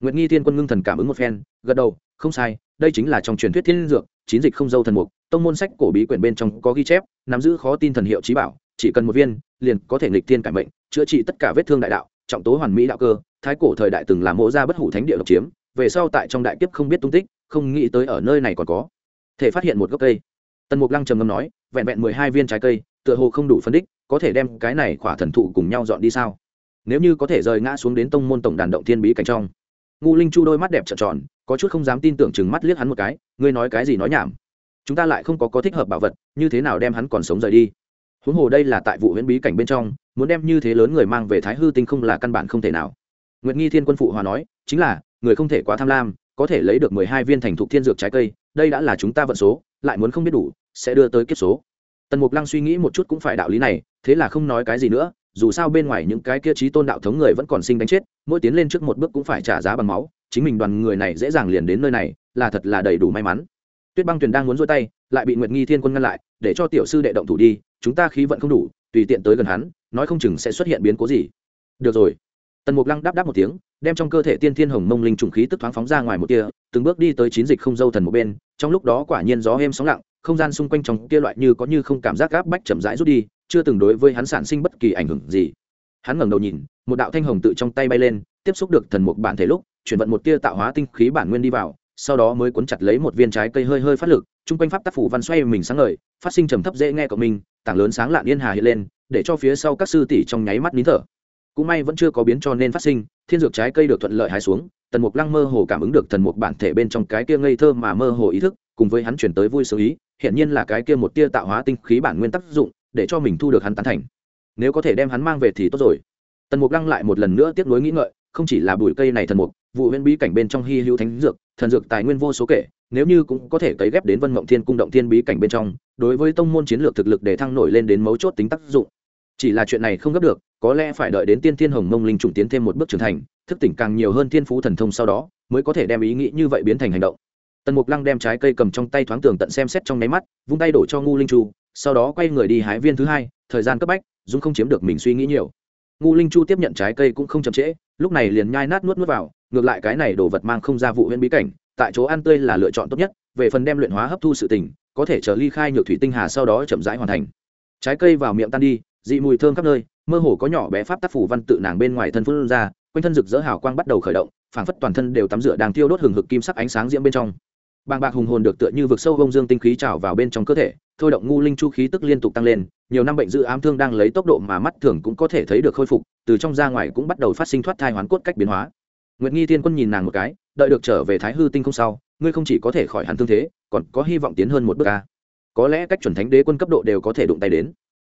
Nguyệt nghi thiên quân ngưng thần cảm ứng một phen, gật đầu, không sai, đây chính là trong truyền thuyết thiên dược chín dịch không dâu thần mục, tông môn sách cổ bí quyển bên trong có ghi chép, nắm giữ khó tin thần hiệu trí bảo, chỉ cần một viên, liền có thể nghịch thiên cải mệnh, chữa trị tất cả vết thương đại đạo, trọng tố hoàn mỹ đạo cơ, thái cổ thời đại từng làm mộ ra bất hủ thánh địa độc chiếm, về sau tại trong đại kiếp không biết tung tích, không nghĩ tới ở nơi này còn có thể phát hiện một gốc cây. Tần mục lăng trầm ngâm nói, vẹn vẹn mười hai viên trái cây, tựa hồ không đủ phân đích, có thể đem cái này khỏa thần thụ cùng nhau dọn đi sao? Nếu như có thể rời ngã xuống đến tông môn tổng đàn động thiên bí cảnh trong ngu linh chu đôi mắt đẹp trợn tròn, có chút không dám tin tưởng chừng mắt liếc hắn một cái, ngươi nói cái gì nói nhảm? Chúng ta lại không có có thích hợp bảo vật, như thế nào đem hắn còn sống rời đi? Huống hồ đây là tại vụ huyễn bí cảnh bên trong, muốn đem như thế lớn người mang về thái hư tinh không là căn bản không thể nào. Nguyệt nghi thiên quân phụ hòa nói, chính là, người không thể quá tham lam, có thể lấy được mười hai viên thành thục thiên dược trái cây, đây đã là chúng ta vận số, lại muốn không biết đủ, sẽ đưa tới kiếp số. Tần mục lăng suy nghĩ một chút cũng phải đạo lý này, thế là không nói cái gì nữa dù sao bên ngoài những cái kia trí tôn đạo thống người vẫn còn sinh đánh chết, mỗi tiến lên trước một bước cũng phải trả giá bằng máu, chính mình đoàn người này dễ dàng liền đến nơi này, là thật là đầy đủ may mắn. Tuyết băng tuyền đang muốn rôi tay, lại bị nguyệt nghi thiên quân ngăn lại, để cho tiểu sư đệ động thủ đi, chúng ta khí vận không đủ, tùy tiện tới gần hắn, nói không chừng sẽ xuất hiện biến cố gì. Được rồi. Tần mục lăng đáp đáp một tiếng, đem trong cơ thể tiên thiên hồng mông linh trùng khí tức thoáng phóng ra ngoài một kia từng bước đi tới chín dịch không dâu thần một bên, trong lúc đó quả nhiên gió êm sóng lặng, không gian xung quanh trong kia loại như có như không cảm giác gáp bách chậm rãi rút đi chưa từng đối với hắn sản sinh bất kỳ ảnh hưởng gì. Hắn ngẩng đầu nhìn, một đạo thanh hồng tự trong tay bay lên, tiếp xúc được thần mục bản thể lúc, chuyển vận một tia tạo hóa tinh khí bản nguyên đi vào, sau đó mới cuốn chặt lấy một viên trái cây hơi hơi phát lực chung quanh pháp tác phủ văn xoay mình sáng ngời, phát sinh trầm thấp dễ nghe của mình tảng lớn sáng lạn yên hà hiện lên, để cho phía sau các sư tỷ trong nháy mắt nín thở. Cũng may vẫn chưa có biến cho nên phát sinh, thiên dược trái cây được thuận lợi hái xuống tần mục lăng mơ hồ cảm ứng được thần mục bản thể bên trong cái kia ngây thơ mà mơ hồ ý thức, cùng với hắn chuyển tới vui sướng ý hiện nhiên là cái kia một tia tạo hóa tinh khí bản nguyên tác dụng để cho mình thu được hắn tán thành. Nếu có thể đem hắn mang về thì tốt rồi. Tần mục lăng lại một lần nữa tiếp nối nghĩ ngợi, không chỉ là bụi cây này thần mục, vụ huyễn bí cảnh bên trong hy hữu thánh dược, thần dược tài nguyên vô số kể, nếu như cũng có thể cấy ghép đến vân mộng thiên cung động thiên bí cảnh bên trong, đối với tông môn chiến lược thực lực để thăng nổi lên đến mấu chốt tính tác dụng. Chỉ là chuyện này không gấp được, có lẽ phải đợi đến tiên thiên hồng mông linh trùng tiến thêm một bước trưởng thành, thức tỉnh càng nhiều hơn thiên phú thần thông sau đó, mới có thể đem ý nghĩ như vậy biến thành hành động. Tần mục lăng đem trái cây cầm trong tay thoáng tường tận xem xét trong nháy mắt, vung tay đổ cho ngu linh chu sau đó quay người đi hái viên thứ hai, thời gian cấp bách, dung không chiếm được mình suy nghĩ nhiều. Ngu linh chu tiếp nhận trái cây cũng không chậm trễ, lúc này liền nhai nát nuốt nuốt vào, ngược lại cái này đồ vật mang không ra vụ huyện bí cảnh, tại chỗ ăn tươi là lựa chọn tốt nhất, về phần đem luyện hóa hấp thu sự tình, có thể chờ ly khai nhược thủy tinh hà sau đó chậm rãi hoàn thành. Trái cây vào miệng tan đi, dị mùi thơm khắp nơi, mơ hồ có nhỏ bé pháp tác phủ văn tự nàng bên ngoài thân phun ra, quanh thân rực rỡ hào quang bắt đầu khởi động, phảng phất toàn thân đều tắm rửa đang tiêu đốt hừng hực kim sắc ánh sáng diễm bên trong bàng bạc hùng hồn được tựa như vực sâu gông dương tinh khí trào vào bên trong cơ thể, thôi động ngu linh chu khí tức liên tục tăng lên, nhiều năm bệnh dữ ám thương đang lấy tốc độ mà mắt thường cũng có thể thấy được khôi phục, từ trong ra ngoài cũng bắt đầu phát sinh thoát thai hoán cốt cách biến hóa. Nguyệt nghi thiên quân nhìn nàng một cái, đợi được trở về thái hư tinh không sau, ngươi không chỉ có thể khỏi hẳn thương thế, còn có hy vọng tiến hơn một bước ca có lẽ cách chuẩn thánh đế quân cấp độ đều có thể đụng tay đến.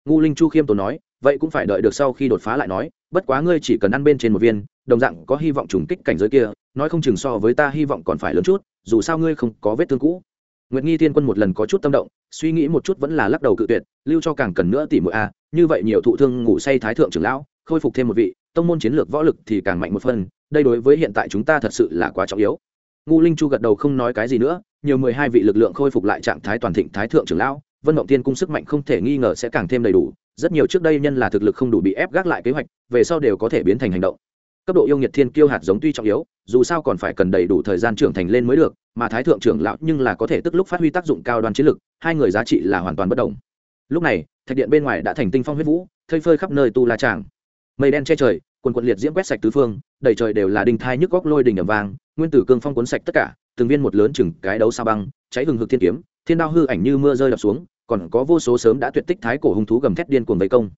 Ngu linh chu khiêm tốn nói, vậy cũng phải đợi được sau khi đột phá lại nói, bất quá ngươi chỉ cần ăn bên trên một viên, đồng dạng có hy vọng trùng kích cảnh giới kia nói không chừng so với ta hy vọng còn phải lớn chút, dù sao ngươi không có vết thương cũ. Nguyệt nghi thiên quân một lần có chút tâm động, suy nghĩ một chút vẫn là lắc đầu cự tuyệt, lưu cho càng cần nữa tỷ mỗi a, như vậy nhiều thụ thương ngủ say thái thượng trưởng lão, khôi phục thêm một vị, tông môn chiến lược võ lực thì càng mạnh một phần, đây đối với hiện tại chúng ta thật sự là quá trọng yếu. Ngu linh chu gật đầu không nói cái gì nữa, nhiều mười hai vị lực lượng khôi phục lại trạng thái toàn thịnh thái thượng trưởng lão, vân mộng tiên cung sức mạnh không thể nghi ngờ sẽ càng thêm đầy đủ, rất nhiều trước đây nhân là thực lực không đủ bị ép gác lại kế hoạch, về sau đều có thể biến thành hành động cấp độ yêu nghiệt thiên kiêu hạt giống tuy trọng yếu, dù sao còn phải cần đầy đủ thời gian trưởng thành lên mới được, mà thái thượng trưởng lão nhưng là có thể tức lúc phát huy tác dụng cao đoan chiến lực, hai người giá trị là hoàn toàn bất đồng. Lúc này, thạch điện bên ngoài đã thành tinh phong huyết vũ thơi phơi khắp nơi tu la tràng. Mây đen che trời, quần quận liệt diễm quét sạch tứ phương, đầy trời đều là đinh thai nhức góc lôi đình ẩm vàng nguyên tử cương phong cuốn sạch tất cả, từng viên một lớn chừng cái đấu sao băng, cháy hừng hực thiên kiếm, thiên đao hư ảnh như mưa rơi đập xuống, còn có vô số sớm đã tuyệt tích thái cổ hung thú gầm thét điên cuồng vây công.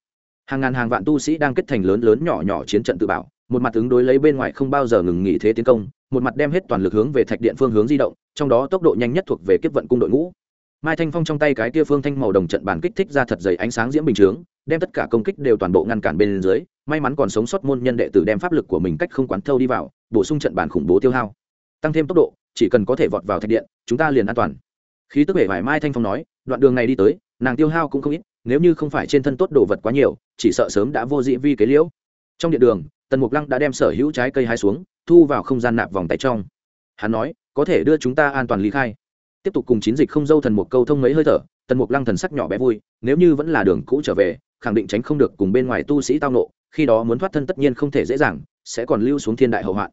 Hàng ngàn hàng vạn tu sĩ đang kết thành lớn lớn nhỏ nhỏ chiến trận tự bảo một mặt ứng đối lấy bên ngoài không bao giờ ngừng nghỉ thế tiến công, một mặt đem hết toàn lực hướng về thạch điện phương hướng di động, trong đó tốc độ nhanh nhất thuộc về kiếp vận cung đội ngũ. Mai thanh phong trong tay cái kia phương thanh màu đồng trận bàn kích thích ra thật dày ánh sáng diễm bình chướng, đem tất cả công kích đều toàn bộ ngăn cản bên dưới, may mắn còn sống sót môn nhân đệ tử đem pháp lực của mình cách không quán thâu đi vào, bổ sung trận bàn khủng bố tiêu hao. Tăng thêm tốc độ, chỉ cần có thể vọt vào thạch điện, chúng ta liền an toàn. Khí tức vẻ vải mai thanh phong nói, đoạn đường này đi tới, nàng tiêu hao cũng không ít, nếu như không phải trên thân tốt đồ vật quá nhiều, chỉ sợ sớm đã vô dị vi kế liễu trong điện đường, tần mục lăng đã đem sở hữu trái cây hai xuống, thu vào không gian nạp vòng tay trong. Hắn nói, có thể đưa chúng ta an toàn lý khai. Tiếp tục cùng chiến dịch không dâu thần một câu thông mấy hơi thở, tần mục lăng thần sắc nhỏ bé vui, nếu như vẫn là đường cũ trở về, khẳng định tránh không được cùng bên ngoài tu sĩ tao nộ, khi đó muốn thoát thân tất nhiên không thể dễ dàng, sẽ còn lưu xuống thiên đại hậu hoạn.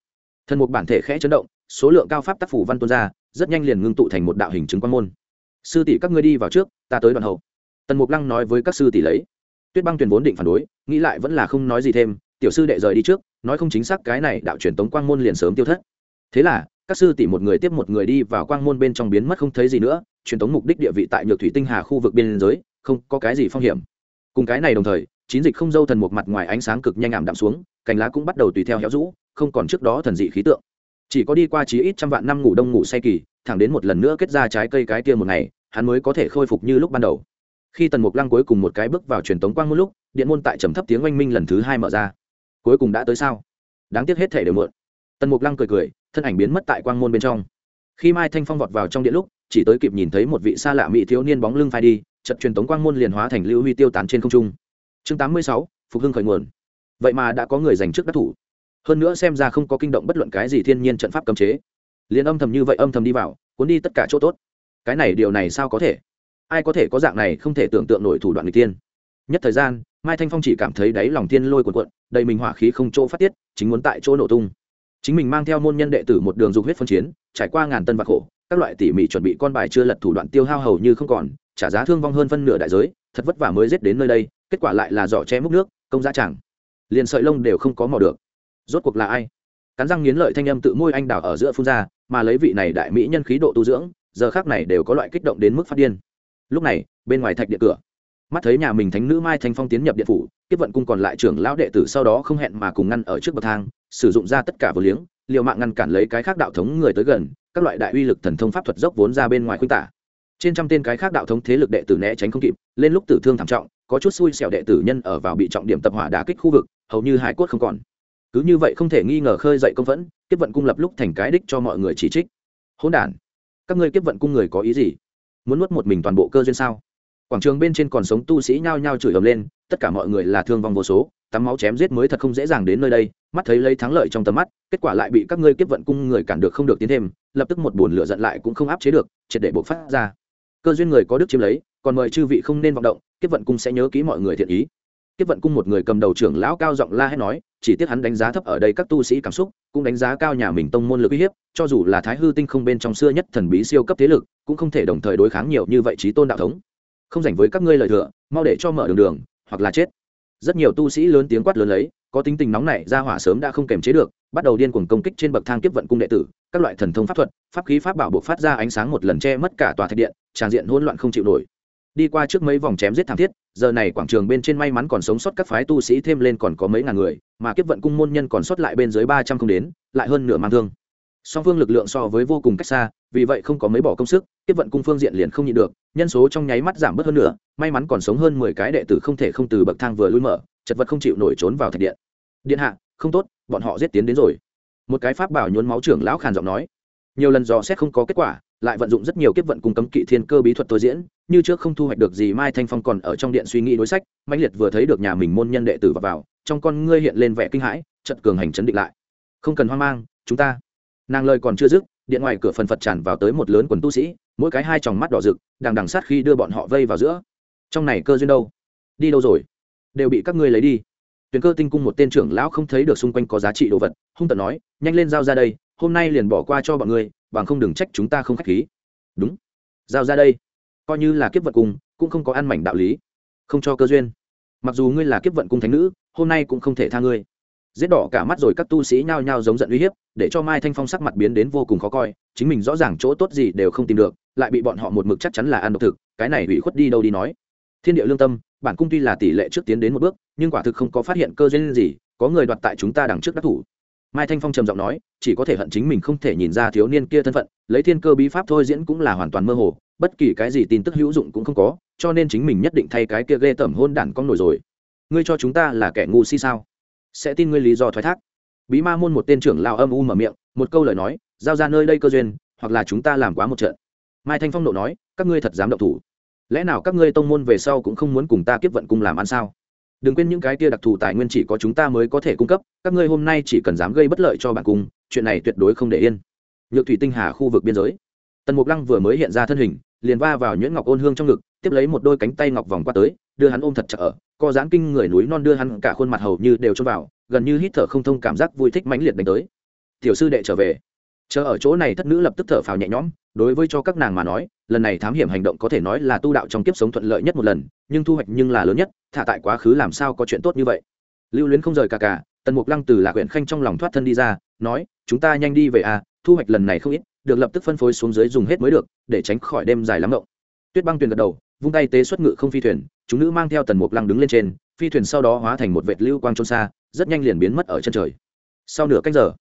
Thần mục bản thể khẽ chấn động, số lượng cao pháp tác phủ văn tuôn ra, rất nhanh liền ngưng tụ thành một đạo hình chứng quan môn. Sư tỷ các ngươi đi vào trước, ta tới đoạn hậu. Tần mục lăng nói với các sư tỷ lấy. Tuyết băng tuyền vốn định phản đối, nghĩ lại vẫn là không nói gì thêm tiểu sư đệ rời đi trước, nói không chính xác cái này đạo truyền tống quang môn liền sớm tiêu thất. Thế là, các sư tỷ một người tiếp một người đi vào quang môn bên trong biến mất không thấy gì nữa, truyền tống mục đích địa vị tại nhược thủy tinh hà khu vực biên giới, không có cái gì phong hiểm. Cùng cái này đồng thời, chín dịch không dâu thần một mặt ngoài ánh sáng cực nhanh ảm đạm xuống, cành lá cũng bắt đầu tùy theo héo rũ, không còn trước đó thần dị khí tượng. Chỉ có đi qua chí ít trăm vạn năm ngủ đông ngủ say kỳ, thẳng đến một lần nữa kết ra trái cây cái kia một ngày, hắn mới có thể khôi phục như lúc ban đầu. Khi tần mục lăng cuối cùng một cái bước vào truyền tống quang một lúc, điện môn tại trầm thấp tiếng oanh minh lần thứ hai mở ra cuối cùng đã tới sao? Đáng tiếc hết thể đều mượn tần mục lăng cười cười, thân ảnh biến mất tại quang môn bên trong. Khi mai thanh phong vọt vào trong điện lúc, chỉ tới kịp nhìn thấy một vị xa lạ mỹ thiếu niên bóng lưng phai đi trận truyền tống quang môn liền hóa thành lưu huy tiêu tán trên không trung. Chương tám mươi sáu, phục hưng khởi nguồn. Vậy mà đã có người giành trước đắc thủ. Hơn nữa xem ra không có kinh động bất luận cái gì thiên nhiên trận pháp cấm chế. Liền âm thầm như vậy âm thầm đi vào, cuốn đi tất cả chỗ tốt. Cái này điều này sao có thể? Ai có thể có dạng này không thể tưởng tượng nổi thủ đoạn người tiên nhất thời gian mai thanh phong chỉ cảm thấy đáy lòng tiên lôi cuộn cuộn, đầy mình hỏa khí không chỗ phát tiết, chính muốn tại chỗ nổ tung. Chính mình mang theo môn nhân đệ tử một đường dục huyết phân chiến, trải qua ngàn tân và khổ, các loại tỉ mỉ chuẩn bị con bài chưa lật thủ đoạn tiêu hao hầu như không còn, trả giá thương vong hơn phân nửa đại giới, thật vất vả mới giết đến nơi đây, kết quả lại là giỏ che múc nước, công giá chẳng. Liền sợi lông đều không có mò được. Rốt cuộc là ai? Cắn răng nghiến lợi thanh âm tự môi anh đào ở giữa phun ra, mà lấy vị này đại mỹ nhân khí độ tu dưỡng, giờ khác này đều có loại kích động đến mức phát điên. Lúc này, bên ngoài thạch điện cửa mắt thấy nhà mình thánh nữ mai thanh phong tiến nhập điện phủ tiếp vận cung còn lại trưởng lão đệ tử sau đó không hẹn mà cùng ngăn ở trước bậc thang, sử dụng ra tất cả vừa liếng, liều mạng ngăn cản lấy cái khác đạo thống người tới gần, các loại đại uy lực thần thông pháp thuật dốc vốn ra bên ngoài khuynh tả. Trên trăm tên cái khác đạo thống thế lực đệ tử né tránh không kịp, lên lúc tử thương thảm trọng, có chút xui xẻo đệ tử nhân ở vào bị trọng điểm tập hỏa đà kích khu vực, hầu như hải cốt không còn. Cứ như vậy không thể nghi ngờ khơi dậy công phẫn tiếp vận cung lập lúc thành cái đích cho mọi người chỉ trích. Hỗn đản, các ngươi tiếp vận cung người có ý gì? Muốn nuốt một mình toàn bộ cơ duyên sao? Quảng trường bên trên còn sống tu sĩ nhao nhao chửi ầm lên, tất cả mọi người là thương vong vô số, tắm máu chém giết mới thật không dễ dàng đến nơi đây, mắt thấy lấy thắng lợi trong tầm mắt, kết quả lại bị các ngươi kiếp vận cung người cản được không được tiến thêm, lập tức một buồn lửa giận lại cũng không áp chế được, triệt để bộc phát ra. Cơ duyên người có đức chiếm lấy, còn mời chư vị không nên vọng động, kiếp vận cung sẽ nhớ kỹ mọi người thiện ý. Kiếp vận cung một người cầm đầu trưởng lão cao giọng la hét nói, chỉ tiếc hắn đánh giá thấp ở đây các tu sĩ cảm xúc, cũng đánh giá cao nhà mình tông môn lực uy hiếp, cho dù là thái hư tinh không bên trong xưa nhất thần bí siêu cấp thế lực, cũng không thể đồng thời đối kháng nhiều như vậy trí tôn đạo thống không dành với các ngươi lời thừa, mau để cho mở đường đường, hoặc là chết. Rất nhiều tu sĩ lớn tiếng quát lớn lấy, có tính tình nóng này ra hỏa sớm đã không kềm chế được, bắt đầu điên cuồng công kích trên bậc thang kiếp vận cung đệ tử, các loại thần thông pháp thuật, pháp khí pháp bảo buộc phát ra ánh sáng một lần che mất cả tòa thạch điện, tràn diện hỗn loạn không chịu nổi. Đi qua trước mấy vòng chém giết thảm thiết, giờ này quảng trường bên trên may mắn còn sống sót các phái tu sĩ thêm lên còn có mấy ngàn người, mà kiếp vận cung môn nhân còn sót lại bên dưới ba trăm không đến, lại hơn nửa mang thương song phương lực lượng so với vô cùng cách xa vì vậy không có mấy bỏ công sức kiếp vận cung phương diện liền không nhịn được nhân số trong nháy mắt giảm bớt hơn nửa may mắn còn sống hơn mười cái đệ tử không thể không từ bậc thang vừa lui mở chật vật không chịu nổi trốn vào thạch điện. Điện hạ không tốt bọn họ giết tiến đến rồi. Một cái pháp bảo nhốn máu trưởng lão khàn giọng nói. Nhiều lần dò xét không có kết quả lại vận dụng rất nhiều kiếp vận cung cấm kỵ thiên cơ bí thuật tôi diễn như trước không thu hoạch được gì mai thanh phong còn ở trong điện suy nghĩ đối sách mạnh liệt vừa thấy được nhà mình môn nhân đệ tử vào, vào trong con ngươi hiện lên vẻ kinh hãi trận cường hành chấn định lại. Không cần hoang mang chúng ta nàng lời còn chưa dứt, điện ngoài cửa phần phật tràn vào tới một lớn quần tu sĩ, mỗi cái hai tròng mắt đỏ rực đằng đằng sát khi đưa bọn họ vây vào giữa. Trong này cơ duyên đâu? Đi đâu rồi? Đều bị các ngươi lấy đi. Tuyền cơ tinh cung một tên trưởng lão không thấy được xung quanh có giá trị đồ vật, hung tận nói, nhanh lên giao ra đây, hôm nay liền bỏ qua cho bọn ngươi, bằng không đừng trách chúng ta không k h á c h khí. Đúng. Giao ra đây. Coi như là kiếp vận cung cũng không có ăn mảnh đạo lý. Không cho cơ duyên. Mặc dù ngươi là kiếp vận cung thánh nữ, hôm nay cũng không thể tha ngươi giết đỏ cả mắt rồi các tu sĩ nhao nhao giống giận uy hiếp, để cho mai thanh phong sắc mặt biến đến vô cùng khó coi, chính mình rõ ràng chỗ tốt gì đều không tìm được, lại bị bọn họ một mực chắc chắn là ăn độc thực, cái này hủy khuất đi đâu đi nói. Thiên địa lương tâm, bản cung tuy là tỷ lệ trước tiến đến một bước, nhưng quả thực không có phát hiện cơ duyên gì, có người đoạt tại chúng ta đằng trước đắc thủ. Mai thanh phong trầm giọng nói, chỉ có thể hận chính mình không thể nhìn ra thiếu niên kia thân phận, lấy thiên cơ bí pháp thôi diễn cũng là hoàn toàn mơ hồ, bất kỳ cái gì tin tức hữu dụng cũng không có, cho nên chính mình nhất định thay cái kia ghê tởm hôn đản con nổi rồi. Ngươi cho chúng ta là kẻ ngu si sao? Sẽ tin ngươi lý do thoái thác. Bí ma môn một tên trưởng lao âm u mở miệng, một câu lời nói, giao ra nơi đây cơ duyên, hoặc là chúng ta làm quá một trận. Mai thanh phong nộ nói, các ngươi thật dám động thủ. Lẽ nào các ngươi tông môn về sau cũng không muốn cùng ta kiếp vận cùng làm ăn sao? Đừng quên những cái kia đặc thù tài nguyên chỉ có chúng ta mới có thể cung cấp, các ngươi hôm nay chỉ cần dám gây bất lợi cho bản cung, chuyện này tuyệt đối không để yên. Nhược thủy tinh hà khu vực biên giới. Tần mục lăng vừa mới hiện ra thân hình, liền va vào nhuyễn ngọc ôn hương trong ngực, tiếp lấy một đôi cánh tay ngọc vòng qua tới đưa hắn ôm thật chặt ở, co giãn kinh người núi non đưa hắn cả khuôn mặt hầu như đều cho vào, gần như hít thở không thông cảm giác vui thích mãnh liệt đánh tới. Tiểu sư đệ trở về. Chờ ở chỗ này thất nữ lập tức thở phào nhẹ nhõm, đối với cho các nàng mà nói, lần này thám hiểm hành động có thể nói là tu đạo trong kiếp sống thuận lợi nhất một lần, nhưng thu hoạch nhưng là lớn nhất, thả tại quá khứ làm sao có chuyện tốt như vậy. Lưu luyến không rời cả cả tần mục lăng từ lạc huyện khanh trong lòng thoát thân đi ra, nói, chúng ta nhanh đi về à thu hoạch lần này không ít, được lập tức phân phối xuống dưới dùng hết mới được, để tránh khỏi đêm dài lắm động. Tuyết băng tuyền gật đầu, vung tay tế xuất ngự không phi thuyền chúng nữ mang theo tần mục lăng đứng lên trên, phi thuyền sau đó hóa thành một vệt lưu quang trôn xa, rất nhanh liền biến mất ở chân trời. Sau nửa cách giờ,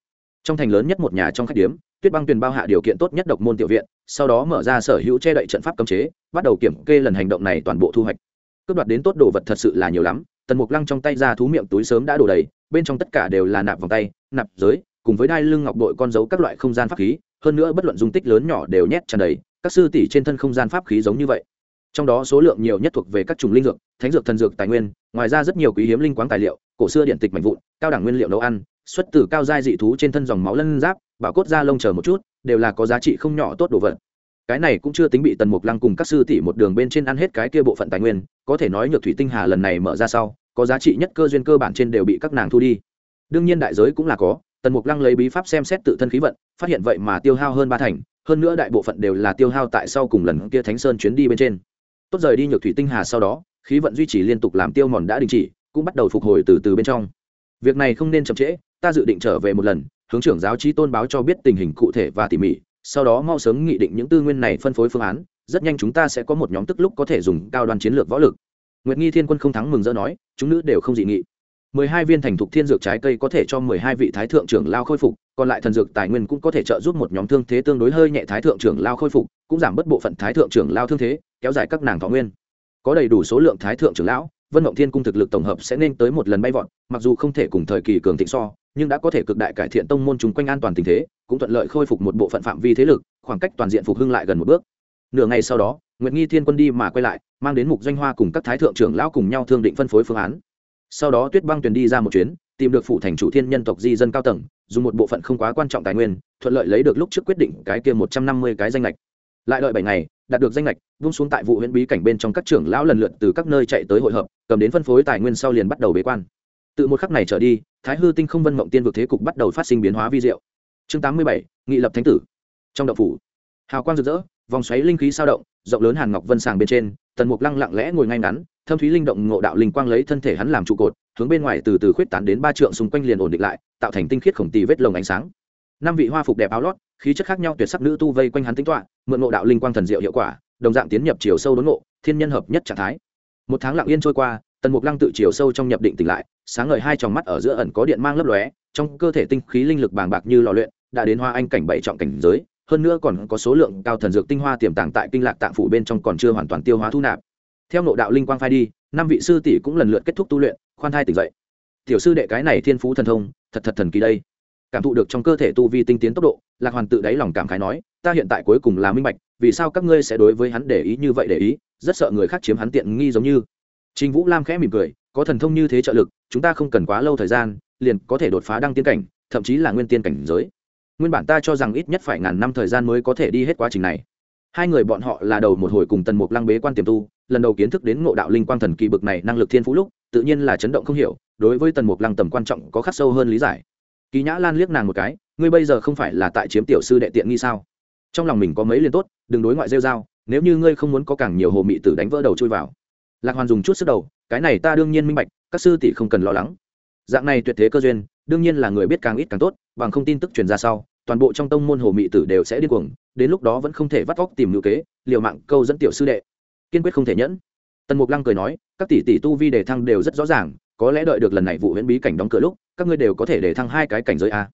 trong thành lớn nhất một nhà trong khách điếm, tuyết băng tuyền bao hạ điều kiện tốt nhất độc môn tiểu viện, sau đó mở ra sở hữu che đậy trận pháp cấm chế, bắt đầu kiểm kê lần hành động này toàn bộ thu hoạch. Cướp đoạt đến tốt đồ vật thật sự là nhiều lắm, tần mục lăng trong tay ra thú miệng túi sớm đã đổ đầy, bên trong tất cả đều là nạp vòng tay, nạp giới, cùng với đai lưng ngọc đội con dấu các loại không gian pháp khí, hơn nữa bất luận dung tích lớn nhỏ đều nhét tràn đầy, các sư tỷ trên thân không gian pháp khí giống như vậy trong đó số lượng nhiều nhất thuộc về các chủng linh dược, thánh dược, thần dược, tài nguyên, ngoài ra rất nhiều quý hiếm linh quáng tài liệu, cổ xưa điện tịch mạnh vụn, cao đẳng nguyên liệu nấu ăn, xuất từ cao giai dị thú trên thân dòng máu lân giáp, bảo cốt da lông chờ một chút, đều là có giá trị không nhỏ tốt đồ vật. Cái này cũng chưa tính bị tần mục lăng cùng các sư tỷ một đường bên trên ăn hết cái kia bộ phận tài nguyên, có thể nói nhược thủy tinh hà lần này mở ra sau, có giá trị nhất cơ duyên cơ bản trên đều bị các nàng thu đi. Đương nhiên đại giới cũng là có, tần mục lăng lấy bí pháp xem xét tự thân khí vận, phát hiện vậy mà tiêu hao hơn ba thành, hơn nữa đại bộ phận đều là tiêu hao tại sau cùng lần kia thánh sơn chuyến đi bên trên tốt rời đi nhược thủy tinh hà sau đó, khí vận duy trì liên tục làm tiêu mòn đã đình chỉ, cũng bắt đầu phục hồi từ từ bên trong. Việc này không nên chậm trễ, ta dự định trở về một lần, hướng trưởng giáo trí tôn báo cho biết tình hình cụ thể và tỉ mỉ, sau đó mau sớm nghị định những tư nguyên này phân phối phương án, rất nhanh chúng ta sẽ có một nhóm tức lúc có thể dùng cao đoàn chiến lược võ lực. Nguyệt nghi thiên quân không thắng mừng rỡ nói, chúng nữ đều không dị nghị. Mười hai viên thành thục thiên dược trái cây có thể cho mười hai vị thái thượng trưởng lao khôi phục, còn lại thần dược tài nguyên cũng có thể trợ giúp một nhóm thương thế tương đối hơi nhẹ thái thượng trưởng lao khôi phục, cũng giảm bớt bộ phận thái thượng trưởng lao thương thế kéo dài các nàng thọ nguyên. Có đầy đủ số lượng thái thượng trưởng lão, vân mộng thiên cung thực lực tổng hợp sẽ nên tới một lần bay vọt, mặc dù không thể cùng thời kỳ cường thịnh so, nhưng đã có thể cực đại cải thiện tông môn chung quanh an toàn tình thế, cũng thuận lợi khôi phục một bộ phận phạm vi thế lực, khoảng cách toàn diện phục hưng lại gần một bước. Nửa ngày sau đó, nguyệt nghi thiên quân đi mà quay lại, mang đến mục doanh hoa cùng các thái thượng trưởng lão cùng nhau thương định phân phối phương án. Sau đó tuyết băng tuyền đi ra một chuyến, tìm được phủ thành chủ thiên nhân tộc di dân cao tầng, dùng một bộ phận không quá quan trọng tài nguyên, thuận lợi lấy được lúc trước quyết định cái kia một trăm năm mươi cái danh lệch lại đợi bảy ngày đạt được danh lệch vung xuống tại vụ huyện bí cảnh bên trong các trưởng lão lần lượt từ các nơi chạy tới hội hợp, cầm đến phân phối tài nguyên sau liền bắt đầu bế quan. Từ một khắc này trở đi, thái hư tinh không vân mộng tiên vực thế cục bắt đầu phát sinh biến hóa vi diệu. Chương tám mươi bảy, nghị lập thánh tử. Trong động phủ, hào quang rực rỡ, vòng xoáy linh khí sao động, rộng lớn hàn ngọc vân sàng bên trên, tần mục lăng lặng lẽ ngồi ngay ngắn, thâm thúy linh động ngộ đạo linh quang lấy thân thể hắn làm trụ cột, hướng bên ngoài từ từ khuyết tán đến ba trượng xung quanh liền ổn định lại, tạo thành tinh khiết khổng tì vết lồng ánh sáng năm vị hoa phục đẹp áo lót, khí chất khác nhau tuyệt sắc nữ tu vây quanh hắn tính toạ mượn ngộ đạo linh quang thần diệu hiệu quả, đồng dạng tiến nhập chiều sâu đốn ngộ, thiên nhân hợp nhất trạng thái. Một tháng lặng yên trôi qua, tần mục lăng tự chiều sâu trong nhập định tỉnh lại, sáng ngời hai tròng mắt ở giữa ẩn có điện mang lấp lóe, trong cơ thể tinh khí linh lực bàng bạc như lò luyện, đã đến hoa anh cảnh bảy trọng cảnh giới, hơn nữa còn có số lượng cao thần dược tinh hoa tiềm tàng tại kinh lạc tạng phủ bên trong còn chưa hoàn toàn tiêu hóa thu nạp. Theo nộ đạo linh quang phai đi, năm vị sư tỷ cũng lần lượt kết thúc tu luyện, khoan thai tỉnh dậy. Tiểu sư đệ cái này thiên phú thần thông, thật thật thần kỳ đây cảm thụ được trong cơ thể tu vi tinh tiến tốc độ, lạc hoàn tự đáy lòng cảm khái nói, ta hiện tại cuối cùng là minh bạch, vì sao các ngươi sẽ đối với hắn để ý như vậy để ý, rất sợ người khác chiếm hắn tiện nghi giống như. Trình vũ lam khẽ mỉm cười, có thần thông như thế trợ lực, chúng ta không cần quá lâu thời gian, liền có thể đột phá đăng tiên cảnh, thậm chí là nguyên tiên cảnh giới. Nguyên bản ta cho rằng ít nhất phải ngàn năm thời gian mới có thể đi hết quá trình này. Hai người bọn họ là đầu một hồi cùng tần mục lăng bế quan tiềm tu, lần đầu kiến thức đến ngộ đạo linh quang thần kỳ bực này năng lực thiên phú lúc, tự nhiên là chấn động không hiểu, đối với tần mục lăng tầm quan trọng có khắc sâu hơn lý giải kỳ nhã lan liếc nàng một cái, ngươi bây giờ không phải là tại chiếm tiểu sư đệ tiện nghi sao? Trong lòng mình có mấy liền tốt, đừng đối ngoại rêu dao. nếu như ngươi không muốn có càng nhiều hồ mị tử đánh vỡ đầu chui vào. Lạc hoàn dùng chút sức đầu, cái này ta đương nhiên minh bạch, các sư tỷ không cần lo lắng. Dạng này tuyệt thế cơ duyên, đương nhiên là người biết càng ít càng tốt, bằng không tin tức truyền ra sau, toàn bộ trong tông môn hồ mị tử đều sẽ điên cuồng, đến lúc đó vẫn không thể vắt vóc tìm ngữ kế, liều mạng câu dẫn tiểu sư đệ. Kiên quyết không thể nhẫn. Tần mục lăng cười nói, các tỷ tỷ tu vi đề thăng đều rất rõ ràng, có lẽ đợi được lần này vụ huyễn bí cảnh đóng cửa lúc các ngươi đều có thể để thăng hai cái cảnh giới a.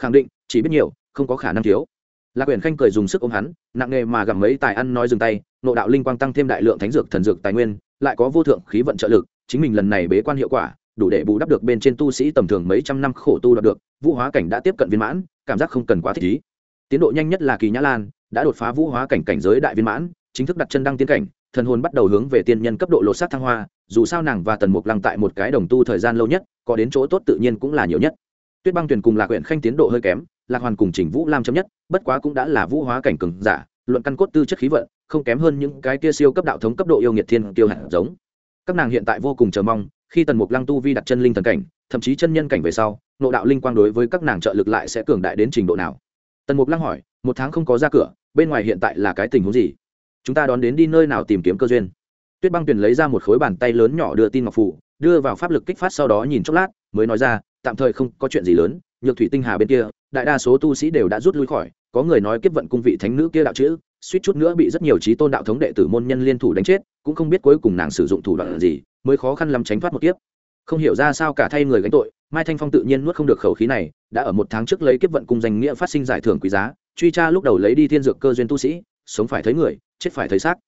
Khẳng định, chỉ biết nhiều, không có khả năng thiếu. Lạc quyển khanh cười dùng sức ôm hắn, nặng nghề mà gặm mấy tài ăn nói dừng tay, nộ đạo linh quang tăng thêm đại lượng thánh dược, thần dược, tài nguyên, lại có vô thượng khí vận trợ lực, chính mình lần này bế quan hiệu quả, đủ để bù đắp được bên trên tu sĩ tầm thường mấy trăm năm khổ tu đạt được, vũ hóa cảnh đã tiếp cận viên mãn, cảm giác không cần quá thích ý. Tiến độ nhanh nhất là kỳ nhã lan, đã đột phá vũ hóa cảnh cảnh giới đại viên mãn, chính thức đặt chân đăng tiến cảnh, thần hồn bắt đầu hướng về tiên nhân cấp độ lột sát thăng hoa dù sao nàng và tần mục lăng tại một cái đồng tu thời gian lâu nhất, có đến chỗ tốt tự nhiên cũng là nhiều nhất. Tuyết băng tuyển cùng lạc huyện khanh tiến độ hơi kém, lạc hoàn cùng chỉnh vũ lam chấm nhất, bất quá cũng đã là vũ hóa cảnh cường giả, luận căn cốt tư chất khí vận, không kém hơn những cái kia siêu cấp đạo thống cấp độ yêu nghiệt thiên tiêu hạt giống. Các nàng hiện tại vô cùng chờ mong, khi tần mục lăng tu vi đặt chân linh thần cảnh, thậm chí chân nhân cảnh về sau, nộ đạo linh quang đối với các nàng trợ lực lại sẽ cường đại đến trình độ nào? Tần mục lăng hỏi, một tháng không có ra cửa, bên ngoài hiện tại là cái tình huống gì? Chúng ta đón đến đi nơi nào tìm kiếm cơ duyên? Tuyết băng tuyền lấy ra một khối bàn tay lớn nhỏ đưa tin ngọc phủ đưa vào pháp lực kích phát sau đó nhìn chốc lát, mới nói ra, tạm thời không có chuyện gì lớn, nhược thủy tinh hà bên kia, đại đa số tu sĩ đều đã rút lui khỏi, có người nói kiếp vận cung vị thánh nữ kia đạo chữ, suýt chút nữa bị rất nhiều trí tôn đạo thống đệ tử môn nhân liên thủ đánh chết, cũng không biết cuối cùng nàng sử dụng thủ đoạn gì, mới khó khăn lắm tránh thoát một kiếp. Không hiểu ra sao cả thay người gánh tội, mai thanh phong tự nhiên nuốt không được khẩu khí này, đã ở một tháng trước lấy kiếp vận cung danh nghĩa phát sinh giải thưởng quý giá, truy tra lúc đầu lấy đi thiên dược cơ duyên tu sĩ, sống phải thấy người, chết phải thấy xác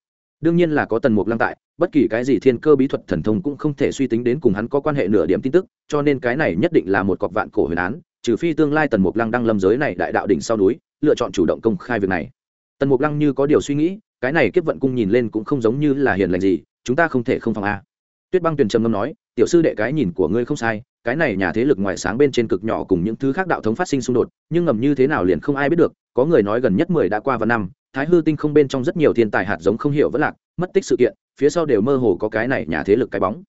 đương nhiên là có tần mục lăng tại, bất kỳ cái gì thiên cơ bí thuật thần thông cũng không thể suy tính đến cùng hắn có quan hệ nửa điểm tin tức, cho nên cái này nhất định là một cọc vạn cổ huyền án, trừ phi tương lai tần mục lăng đăng lâm giới này đại đạo đỉnh sau núi, lựa chọn chủ động công khai việc này. Tần mục lăng như có điều suy nghĩ, cái này kiếp vận cung nhìn lên cũng không giống như là hiền lành gì, chúng ta không thể không phòng a. Tuyết băng tuyền trầm ngâm nói, tiểu sư đệ cái nhìn của ngươi không sai, cái này nhà thế lực ngoài sáng bên trên cực nhỏ cùng những thứ khác đạo thống phát sinh xung đột, nhưng ngầm như thế nào liền không ai biết được có người nói gần nhất mười đã qua và năm, thái hư tinh không bên trong rất nhiều thiên tài hạt giống không hiểu vẫn lạc, mất tích sự kiện, phía sau đều mơ hồ có cái này nhà thế lực cái bóng.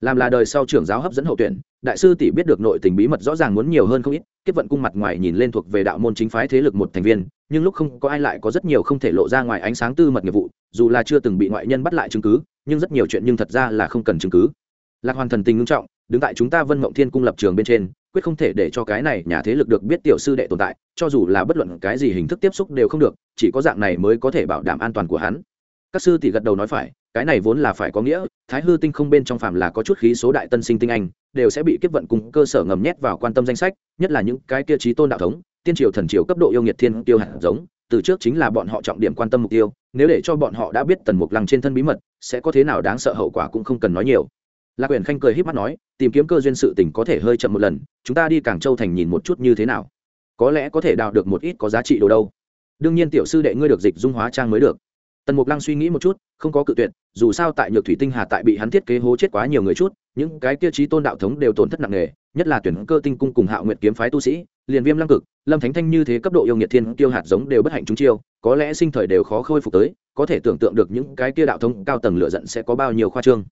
Làm là đời sau trưởng giáo hấp dẫn hậu tuyển, đại sư tỷ biết được nội tình bí mật rõ ràng muốn nhiều hơn không ít, kiếp vận cung mặt ngoài nhìn lên thuộc về đạo môn chính phái thế lực một thành viên, nhưng lúc không có ai lại có rất nhiều không thể lộ ra ngoài ánh sáng tư mật nghiệp vụ, dù là chưa từng bị ngoại nhân bắt lại chứng cứ, nhưng rất nhiều chuyện nhưng thật ra là không cần chứng cứ. Lạc hoàn thần tình ngưng trọng đứng tại chúng ta vân mộng thiên cung lập trường bên trên, quyết không thể để cho cái này nhà thế lực được biết tiểu sư đệ tồn tại, cho dù là bất luận cái gì hình thức tiếp xúc đều không được, chỉ có dạng này mới có thể bảo đảm an toàn của hắn. Các sư tỷ gật đầu nói phải, cái này vốn là phải có nghĩa, thái hư tinh không bên trong phàm là có chút khí số đại tân sinh tinh anh, đều sẽ bị kiếp vận cùng cơ sở ngầm nhét vào quan tâm danh sách, nhất là những cái kia trí tôn đạo thống, tiên triều thần triều cấp độ yêu nghiệt thiên tiêu hạt giống, từ trước chính là bọn họ trọng điểm quan tâm mục tiêu, nếu để cho bọn họ đã biết tần mục lăng trên thân bí mật, sẽ có thế nào đáng sợ hậu quả cũng không cần nói nhiều lạc quyền khanh cười h í p mắt nói, tìm kiếm cơ duyên sự tình có thể hơi chậm một lần, chúng ta đi cảng châu thành nhìn một chút như thế nào. Có lẽ có thể đào được một ít có giá trị đồ đâu. Đương nhiên tiểu sư đệ ngươi được dịch dung hóa trang mới được. Tần mục lăng suy nghĩ một chút, không có cự tuyệt, dù sao tại nhược thủy tinh hà tại bị hắn thiết kế hố chết quá nhiều người chút, những cái kia trí tôn đạo thống đều tổn thất nặng nề, nhất là tuyển cơ tinh cung cùng hạo nguyện kiếm phái tu sĩ, liền viêm lăng cực, lâm thánh thanh như thế cấp độ yêu nghiệt thiên tiêu hạt giống đều bất hạnh chúng chiêu, có lẽ sinh thời đều khó khôi phục tới, có thể tưởng tượng được những cái kia đạo thống cao tầng lựa giận sẽ có bao nhiêu khoa trương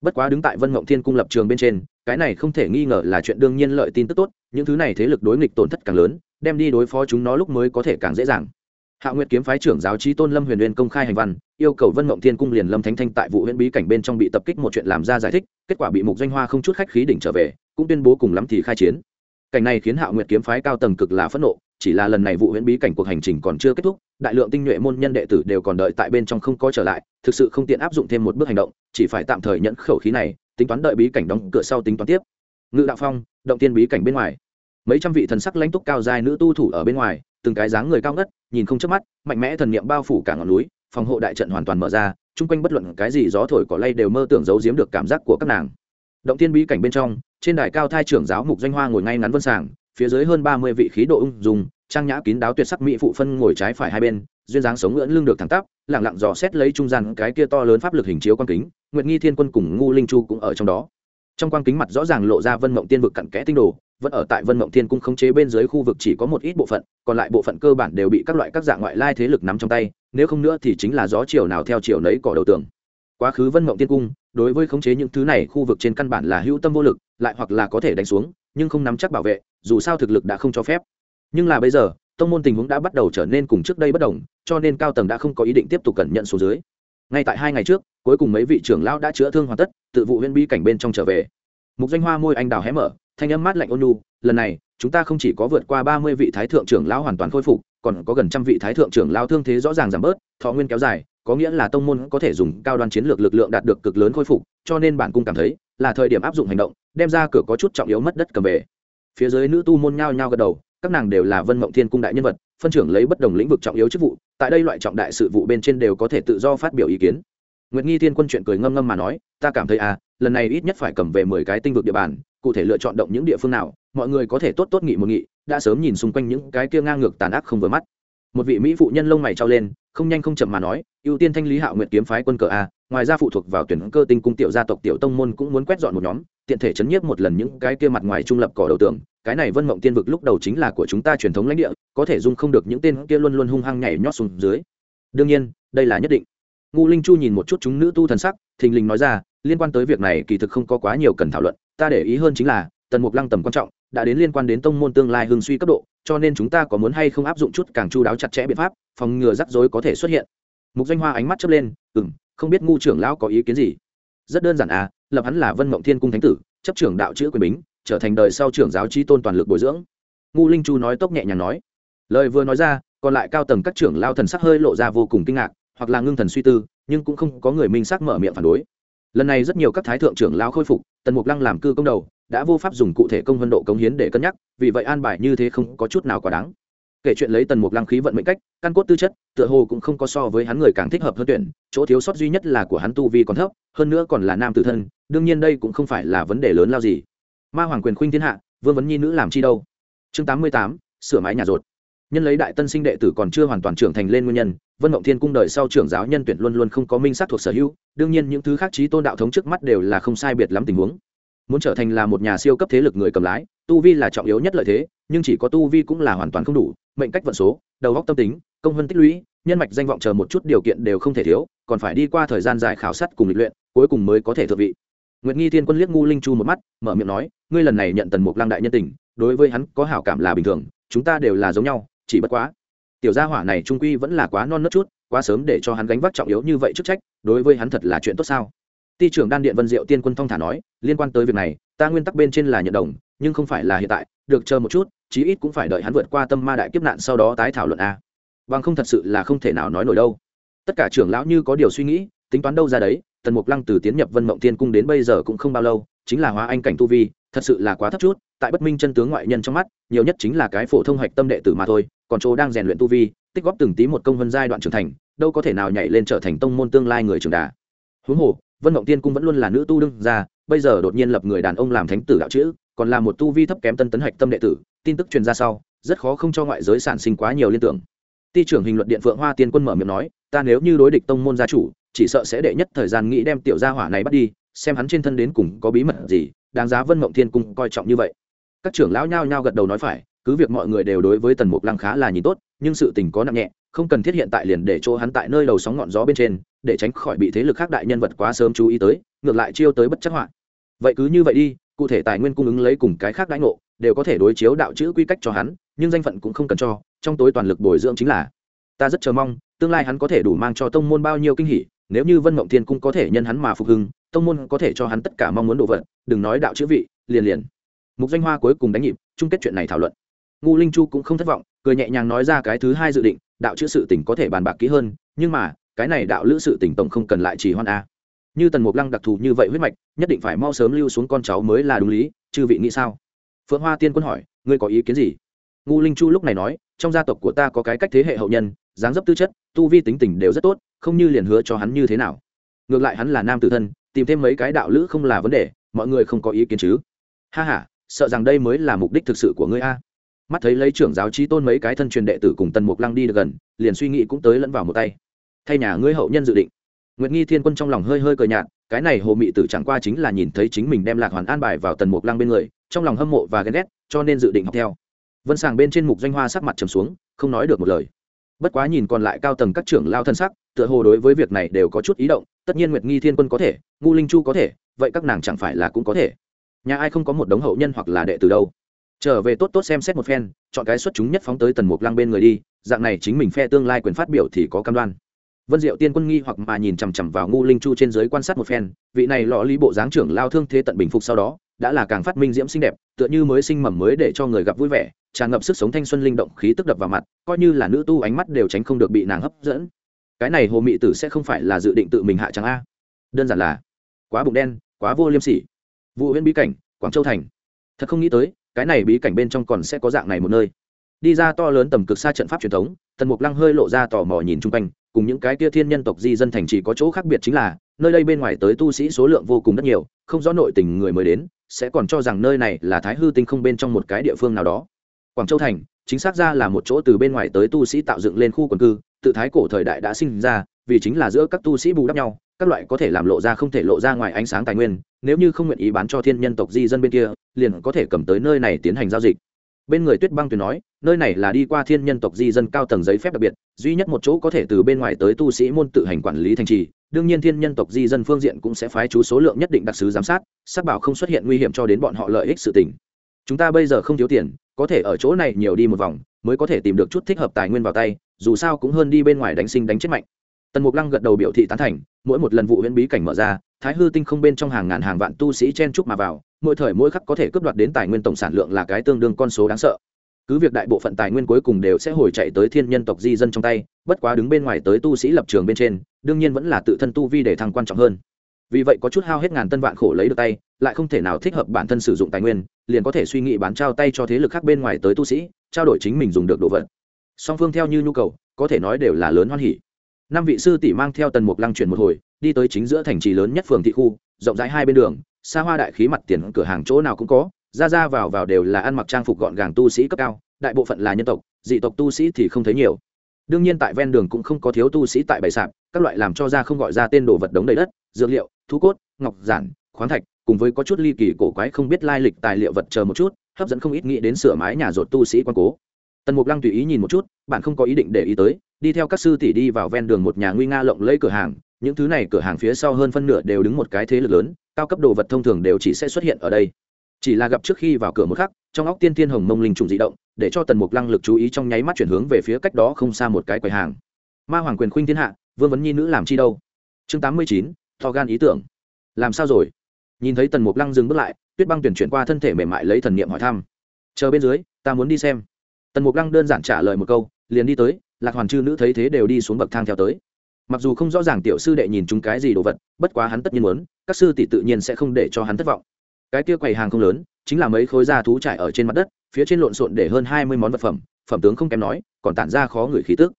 bất quá đứng tại vân mộng thiên cung lập trường bên trên, cái này không thể nghi ngờ là chuyện đương nhiên lợi tin tức tốt, những thứ này thế lực đối nghịch tổn thất càng lớn, đem đi đối phó chúng nó lúc mới có thể càng dễ dàng. Hạ nguyệt kiếm phái trưởng giáo trí tôn lâm huyền uyên công khai hành văn, yêu cầu vân mộng thiên cung liền lâm thánh thanh tại vụ huyện bí cảnh bên trong bị tập kích một chuyện làm ra giải thích, kết quả bị mục doanh hoa không chút khách khí đỉnh trở về, cũng tuyên bố cùng lắm thì khai chiến. Cảnh này khiến hạ nguyệt kiếm phái cao tầng cực là phẫn nộ chỉ là lần này vụ huyễn bí cảnh cuộc hành trình còn chưa kết thúc, đại lượng tinh nhuệ môn nhân đệ tử đều còn đợi tại bên trong không có trở lại, thực sự không tiện áp dụng thêm một bước hành động, chỉ phải tạm thời nhận khẩu khí này, tính toán đợi bí cảnh đóng cửa sau tính toán tiếp. Ngự đạo phong, động tiên bí cảnh bên ngoài. Mấy trăm vị thần sắc lãnh túc cao dài nữ tu thủ ở bên ngoài, từng cái dáng người cao ngất, nhìn không chớp mắt, mạnh mẽ thần niệm bao phủ cả ngọn núi, phòng hộ đại trận hoàn toàn mở ra, chung quanh bất luận cái gì gió thổi cỏ lay đều mơ tưởng giấu giếm được cảm giác của các nàng. Động tiên bí cảnh bên trong, trên đài cao thai trưởng giáo mục doanh hoa ngồi ngay ngắn vân sàng phía dưới hơn ba mươi vị khí độ ung dùng trang nhã kín đáo tuyệt sắc mỹ phụ phân ngồi trái phải hai bên, duyên dáng sống ngưỡng lưng được thẳng tắp lẳng lặng dò xét lấy trung gian cái kia to lớn pháp lực hình chiếu quan kính, nguyệt nghi thiên quân cùng ngu linh chu cũng ở trong đó. Trong quan kính mặt rõ ràng lộ ra vân mộng tiên vực cặn kẽ tinh đồ, vẫn ở tại vân mộng thiên cung khống chế bên dưới khu vực chỉ có một ít bộ phận, còn lại bộ phận cơ bản đều bị các loại các dạng ngoại lai thế lực nắm trong tay, nếu không nữa thì chính là gió chiều nào theo chiều nấy cỏ đầu tường. Quá khứ vân mộng tiên cung, đối với khống chế những thứ này khu vực trên căn bản là hữu tâm vô lực, lại hoặc là có thể đánh xuống nhưng không nắm chắc bảo vệ, dù sao thực lực đã không cho phép. Nhưng là bây giờ, tông môn tình huống đã bắt đầu trở nên cùng trước đây bất đồng, cho nên cao tầng đã không có ý định tiếp tục cẩn nhận số dưới. Ngay tại hai ngày trước, cuối cùng mấy vị trưởng lão đã chữa thương hoàn tất, tự vụ huyễn bi cảnh bên trong trở về. Mục danh hoa môi anh đào hé mở, thanh âm mát lạnh ôn nu lần này, chúng ta không chỉ có vượt qua ba mươi vị thái thượng trưởng lão hoàn toàn khôi phục, còn có gần trăm vị thái thượng trưởng lão thương thế rõ ràng giảm bớt, thọ nguyên kéo dài, có nghĩa là tông môn có thể dùng cao đoan chiến lược lực lượng đạt được cực lớn khôi phục, cho nên bản cung cảm thấy là thời điểm áp dụng hành động đem ra cửa có chút trọng yếu mất đất cầm về. Phía dưới nữ tu môn nhao nhao gật đầu, các nàng đều là vân mộng thiên cung đại nhân vật, phân trưởng lấy bất đồng lĩnh vực trọng yếu chức vụ, tại đây loại trọng đại sự vụ bên trên đều có thể tự do phát biểu ý kiến. Nguyệt nghi thiên quân chuyện cười ngâm ngâm mà nói, ta cảm thấy à lần này ít nhất phải cầm về mười cái tinh vực địa bàn, cụ thể lựa chọn động những địa phương nào, mọi người có thể tốt tốt nghị một nghị, đã sớm nhìn xung quanh những cái kia ngang ngược tàn ác không vừa mắt. Một vị mỹ phụ nhân lông mày trao lên, không nhanh không chậm mà nói, ưu tiên thanh lý hạo nguyệt kiếm phái quân cờ a ngoài ra phụ thuộc vào tuyển cơ tinh cung tiểu gia tộc tiểu tông môn cũng muốn quét dọn một nhóm, tiện thể chấn nhiếp một lần những cái kia mặt ngoài trung lập cỏ đầu tường. Cái này vân mộng tiên vực lúc đầu chính là của chúng ta truyền thống lãnh địa, có thể dung không được những tên kia luôn luôn hung hăng nhảy nhót xuống dưới. Đương nhiên, đây là nhất định. Ngu linh chu nhìn một chút chúng nữ tu thần sắc, thình lình nói ra, liên quan tới việc này kỳ thực không có quá nhiều cần thảo luận, ta để ý hơn chính là, tần mục lăng tầm quan trọng, đã đến liên quan đến tông môn tương lai hương suy cấp độ, cho nên chúng ta có muốn hay không áp dụng chút càng chu đáo chặt chẽ biện pháp, phòng ngừa rắc rối có thể xuất hiện. Mục danh hoa ánh mắt chớp lên ừ m không biết ngu trưởng lão có ý kiến gì. Rất đơn giản à lập hắn là vân mộng thiên cung thánh tử, chấp trưởng đạo chữ quyền bính, trở thành đời sau trưởng giáo chi tôn toàn lực bồi dưỡng. Ngu linh chu nói tốc nhẹ nhàng nói. Lời vừa nói ra, còn lại cao tầng các trưởng lao thần sắc hơi lộ ra vô cùng kinh ngạc, hoặc là ngưng thần suy tư, nhưng cũng không có người minh xác mở miệng phản đối. Lần này rất nhiều các thái thượng trưởng lao khôi phục, tần mục lăng làm cư công đầu, đã vô pháp dùng cụ thể công vân độ cống hiến để cân nhắc, vì vậy an bài như thế không có chút nào quá đáng kể chuyện lấy tần mục lăng khí vận mệnh cách, căn cốt tư chất, tựa hồ cũng không có so với hắn người càng thích hợp hơn tuyển, chỗ thiếu sót duy nhất là của hắn tu vi còn thấp, hơn nữa còn là nam tử thân, đương nhiên đây cũng không phải là vấn đề lớn lao gì. Ma hoàng quyền khuynh thiên hạ, vương vấn nhi nữ làm chi đâu. Chương tám mươi tám, sửa mái nhà rột nhân lấy đại tân sinh đệ tử còn chưa hoàn toàn trưởng thành lên nguyên nhân, vân mộng thiên cung đời sau trưởng giáo nhân tuyển luôn luôn không có minh sát thuộc sở hữu, đương nhiên những thứ khác trí tôn đạo thống trước mắt đều là không sai biệt lắm tình huống muốn trở thành là một nhà siêu cấp thế lực người cầm lái, tu vi là trọng yếu nhất lợi thế, nhưng chỉ có tu vi cũng là hoàn toàn không đủ, mệnh cách vận số, đầu góc tâm tính, công hơn tích lũy, nhân mạch danh vọng chờ một chút điều kiện đều không thể thiếu, còn phải đi qua thời gian dài khảo sát cùng lịch luyện, cuối cùng mới có thể thượng vị. Nguyệt nghi thiên quân liếc ngu linh chu một mắt, mở miệng nói, ngươi lần này nhận tần mục lăng đại nhân tình, đối với hắn có hảo cảm là bình thường, chúng ta đều là giống nhau, chỉ bất quá, tiểu gia hỏa này trung quy vẫn là quá non nớt chút, quá sớm để cho hắn gánh vác trọng yếu như vậy chức trách, đối với hắn thật là chuyện tốt sao? Ty trưởng đan điện vân diệu tiên quân thông thả nói, liên quan tới việc này, ta nguyên tắc bên trên là nhận đồng, nhưng không phải là hiện tại, được chờ một chút, chí ít cũng phải đợi hắn vượt qua tâm ma đại kiếp nạn sau đó tái thảo luận a. Bằng không thật sự là không thể nào nói nổi đâu. Tất cả trưởng lão như có điều suy nghĩ, tính toán đâu ra đấy, tần mục lăng từ tiến nhập vân mộng tiên cung đến bây giờ cũng không bao lâu, chính là hóa anh cảnh tu vi, thật sự là quá thấp chút, tại bất minh chân tướng ngoại nhân trong mắt, nhiều nhất chính là cái phổ thông hạch tâm đệ tử mà thôi, còn chỗ đang rèn luyện tu vi, tích góp từng tí một công vân giai đoạn trưởng thành, đâu có thể nào nhảy lên trở thành tông môn tương lai người trưởng đà. Huống hồ vân mộng tiên cung vẫn luôn là nữ tu đương ra bây giờ đột nhiên lập người đàn ông làm thánh tử đạo chữ, còn là một tu vi thấp kém tân tấn hạch tâm đệ tử, tin tức truyền ra sau, rất khó không cho ngoại giới sản sinh quá nhiều liên tưởng. Ty trưởng hình luận điện phượng hoa tiên quân mở miệng nói, ta nếu như đối địch tông môn gia chủ, chỉ sợ sẽ đệ nhất thời gian nghĩ đem tiểu gia hỏa này bắt đi, xem hắn trên thân đến cùng có bí mật gì, đáng giá vân mộng thiên cung coi trọng như vậy. Các trưởng lão nhao nhao gật đầu nói phải, cứ việc mọi người đều đối với tần mục lăng khá là nhìn tốt, nhưng sự tình có nặng nhẹ, không cần thiết hiện tại liền để chỗ hắn tại nơi đầu sóng ngọn gió bên trên để tránh khỏi bị thế lực khác đại nhân vật quá sớm chú ý tới, ngược lại chiêu tới bất chắc họa. Vậy cứ như vậy đi, cụ thể tài nguyên cung ứng lấy cùng cái khác đãi ngộ, đều có thể đối chiếu đạo chữ quy cách cho hắn, nhưng danh phận cũng không cần cho, trong tối toàn lực bồi dưỡng chính là. Ta rất chờ mong, tương lai hắn có thể đủ mang cho tông môn bao nhiêu kinh hỉ, nếu như vân mộng thiên cung có thể nhân hắn mà phục hưng, tông môn có thể cho hắn tất cả mong muốn đồ vật, đừng nói đạo chữ vị, liền liền. Mục danh hoa cuối cùng đánh nhịp, chung kết chuyện này thảo luận. Ngu linh chu cũng không thất vọng, cười nhẹ nhàng nói ra cái thứ hai dự định, đạo chữ sự tỉnh có thể bàn bạc kỹ hơn, nhưng mà cái này đạo lữ sự tỉnh tổng không cần lại chỉ hoan a. Như tần mục lăng đặc thù như vậy huyết mạch, nhất định phải mau sớm lưu xuống con cháu mới là đúng lý, chư vị nghĩ sao? Phượng hoa tiên quân hỏi, ngươi có ý kiến gì? Ngu linh chu lúc này nói, trong gia tộc của ta có cái cách thế hệ hậu nhân, dáng dấp tư chất, tu vi tính tình đều rất tốt, không như liền hứa cho hắn như thế nào. Ngược lại hắn là nam tử thân, tìm thêm mấy cái đạo lữ không là vấn đề, mọi người không có ý kiến chứ. Ha h a sợ rằng đây mới là mục đích thực sự của ngươi a. Mắt thấy lấy trưởng giáo trí tôn mấy cái thân truyền đệ tử cùng tần mục lăng đi được gần, liền suy nghĩ cũng tới lẫn vào một tay thay nhà ngươi hậu nhân dự định. Nguyệt nghi thiên quân trong lòng hơi hơi cờ nhạt, cái này hồ mị tử chẳng qua chính là nhìn thấy chính mình đem lạc hoàn an bài vào tần mục lăng bên người, trong lòng hâm mộ và ghen ghét, cho nên dự định học theo. Vân sàng bên trên mục doanh hoa sắc mặt trầm xuống, không nói được một lời. Bất quá nhìn còn lại cao tầng các trưởng lao thân sắc, tựa hồ đối với việc này đều có chút ý động, tất nhiên nguyệt nghi thiên quân có thể, ngu linh chu có thể, vậy các nàng chẳng phải là cũng có thể. Nhà ai không có một đống hậu nhân hoặc là đệ từ đâu. Trở về tốt tốt xem xét một phen, chọn cái xuất chúng nhất phóng tới tần mục lăng bên người đi, dạng này chính mình phe tương lai quyền phát biểu thì có cam đoan vân diệu tiên quân nghi hoặc mà nhìn chằm chằm vào ngu linh chu trên giới quan sát một phen, vị này lọ lý bộ dáng trưởng lao thương thế tận bình phục sau đó, đã là càng phát minh diễm xinh đẹp, tựa như mới sinh mầm mới để cho người gặp vui vẻ, tràn ngập sức sống thanh xuân linh động, khí tức đập vào mặt, coi như là nữ tu ánh mắt đều tránh không được bị nàng hấp dẫn. Cái này hồ mị tử sẽ không phải là dự định tự mình hạ trắng a? Đơn giản là, quá bụng đen, quá vô liêm sỉ. Vụ huyện bí cảnh, quảng châu thành. Thật không nghĩ tới, cái này bí cảnh bên trong còn sẽ có dạng này một nơi. Đi ra to lớn tầm cực xa trận pháp truyền thống, tần mục lăng hơi lộ ra tò mò nhìn chung quanh cùng những cái kia thiên nhân tộc di dân thành chỉ có chỗ khác biệt chính là, nơi đây bên ngoài tới tu sĩ số lượng vô cùng rất nhiều, không rõ nội tình người mới đến, sẽ còn cho rằng nơi này là thái hư tinh không bên trong một cái địa phương nào đó. Quảng châu thành, chính xác ra là một chỗ từ bên ngoài tới tu sĩ tạo dựng lên khu quần cư, tự thái cổ thời đại đã sinh ra, vì chính là giữa các tu sĩ bù đắp nhau, các loại có thể làm lộ ra không thể lộ ra ngoài ánh sáng tài nguyên, nếu như không nguyện ý bán cho thiên nhân tộc di dân bên kia, liền có thể cầm tới nơi này tiến hành giao dịch bên người tuyết băng tuyền nói, nơi này là đi qua thiên nhân tộc di dân cao tầng giấy phép đặc biệt, duy nhất một chỗ có thể từ bên ngoài tới tu sĩ môn tự hành quản lý thành trì. Đương nhiên thiên nhân tộc di dân phương diện cũng sẽ phái chú số lượng nhất định đặc sứ giám sát, xác bảo không xuất hiện nguy hiểm cho đến bọn họ lợi ích sự tình. Chúng ta bây giờ không thiếu tiền, có thể ở chỗ này nhiều đi một vòng, mới có thể tìm được chút thích hợp tài nguyên vào tay, dù sao cũng hơn đi bên ngoài đánh sinh đánh chết mạnh. Tần mục lăng gật đầu biểu thị tán thành, mỗi một lần vụ huyễn bí cảnh mở ra thái hư tinh không bên trong hàng ngàn hàng vạn tu sĩ chen chúc mà vào, mỗi thời mỗi khắc có thể cướp đoạt đến tài nguyên tổng sản lượng là cái tương đương con số đáng sợ. Cứ việc đại bộ phận tài nguyên cuối cùng đều sẽ hồi chạy tới thiên nhân tộc di dân trong tay, bất quá đứng bên ngoài tới tu sĩ lập trường bên trên, đương nhiên vẫn là tự thân tu vi để thăng quan trọng hơn. Vì vậy có chút hao hết ngàn tân vạn khổ lấy được tay, lại không thể nào thích hợp bản thân sử dụng tài nguyên, liền có thể suy nghĩ bán trao tay cho thế lực khác bên ngoài tới tu sĩ, trao đổi chính mình dùng được đồ vật. Song phương theo như nhu cầu, có thể nói đều là lớn hoan hỉ năm vị sư tỷ mang theo tần mục lăng chuyển một hồi, đi tới chính giữa thành trì lớn nhất phường thị khu, rộng rãi hai bên đường, xa hoa đại khí mặt tiền cửa hàng chỗ nào cũng có, ra ra vào vào đều là ăn mặc trang phục gọn gàng tu sĩ cấp cao, đại bộ phận là nhân tộc, dị tộc tu sĩ thì không thấy nhiều. Đương nhiên tại ven đường cũng không có thiếu tu sĩ tại bày sạp, các loại làm cho ra không gọi ra tên đồ vật đống đầy đất, dược liệu thú cốt, ngọc giản, khoáng thạch, cùng với có chút ly kỳ cổ quái không biết lai lịch tài liệu vật chờ một chút, hấp dẫn không ít nghĩ đến sửa mái nhà rột tu sĩ quan cố tần mục lăng tùy ý nhìn một chút, bạn không có ý định để ý tới, đi theo các sư tỷ đi vào ven đường một nhà nguy nga lộng lẫy cửa hàng, những thứ này cửa hàng phía sau hơn phân nửa đều đứng một cái thế lực lớn, cao cấp đồ vật thông thường đều chỉ sẽ xuất hiện ở đây. Chỉ là gặp trước khi vào cửa một khắc, trong óc tiên tiên hồng mông linh trùng dị động, để cho tần mục lăng lực chú ý trong nháy mắt chuyển hướng về phía cách đó không xa một cái quầy hàng. Ma hoàng quyền khuynh thiên hạ, vương vấn nhi nữ làm chi đâu? Chương tám mươi chín thò gan ý tưởng. Làm sao rồi? Nhìn thấy tần mục lăng dừng bước lại, tuyết băng tuyển chuyển qua thân thể mềm mại lấy thần niệm hỏi thăm. Chờ bên dưới, ta muốn đi xem tần mục lăng đơn giản trả lời một câu, liền đi tới, lạc hoàn chư nữ thấy thế đều đi xuống bậc thang theo tới. Mặc dù không rõ ràng tiểu sư đệ nhìn chúng cái gì đồ vật, bất quá hắn tất nhiên muốn, các sư tỷ tự nhiên sẽ không để cho hắn thất vọng. Cái kia quầy hàng không lớn, chính là mấy khối da thú trải ở trên mặt đất, phía trên lộn xộn để hơn hai mươi món vật phẩm phẩm tướng không kém nói, còn tản ra khó người khí tức.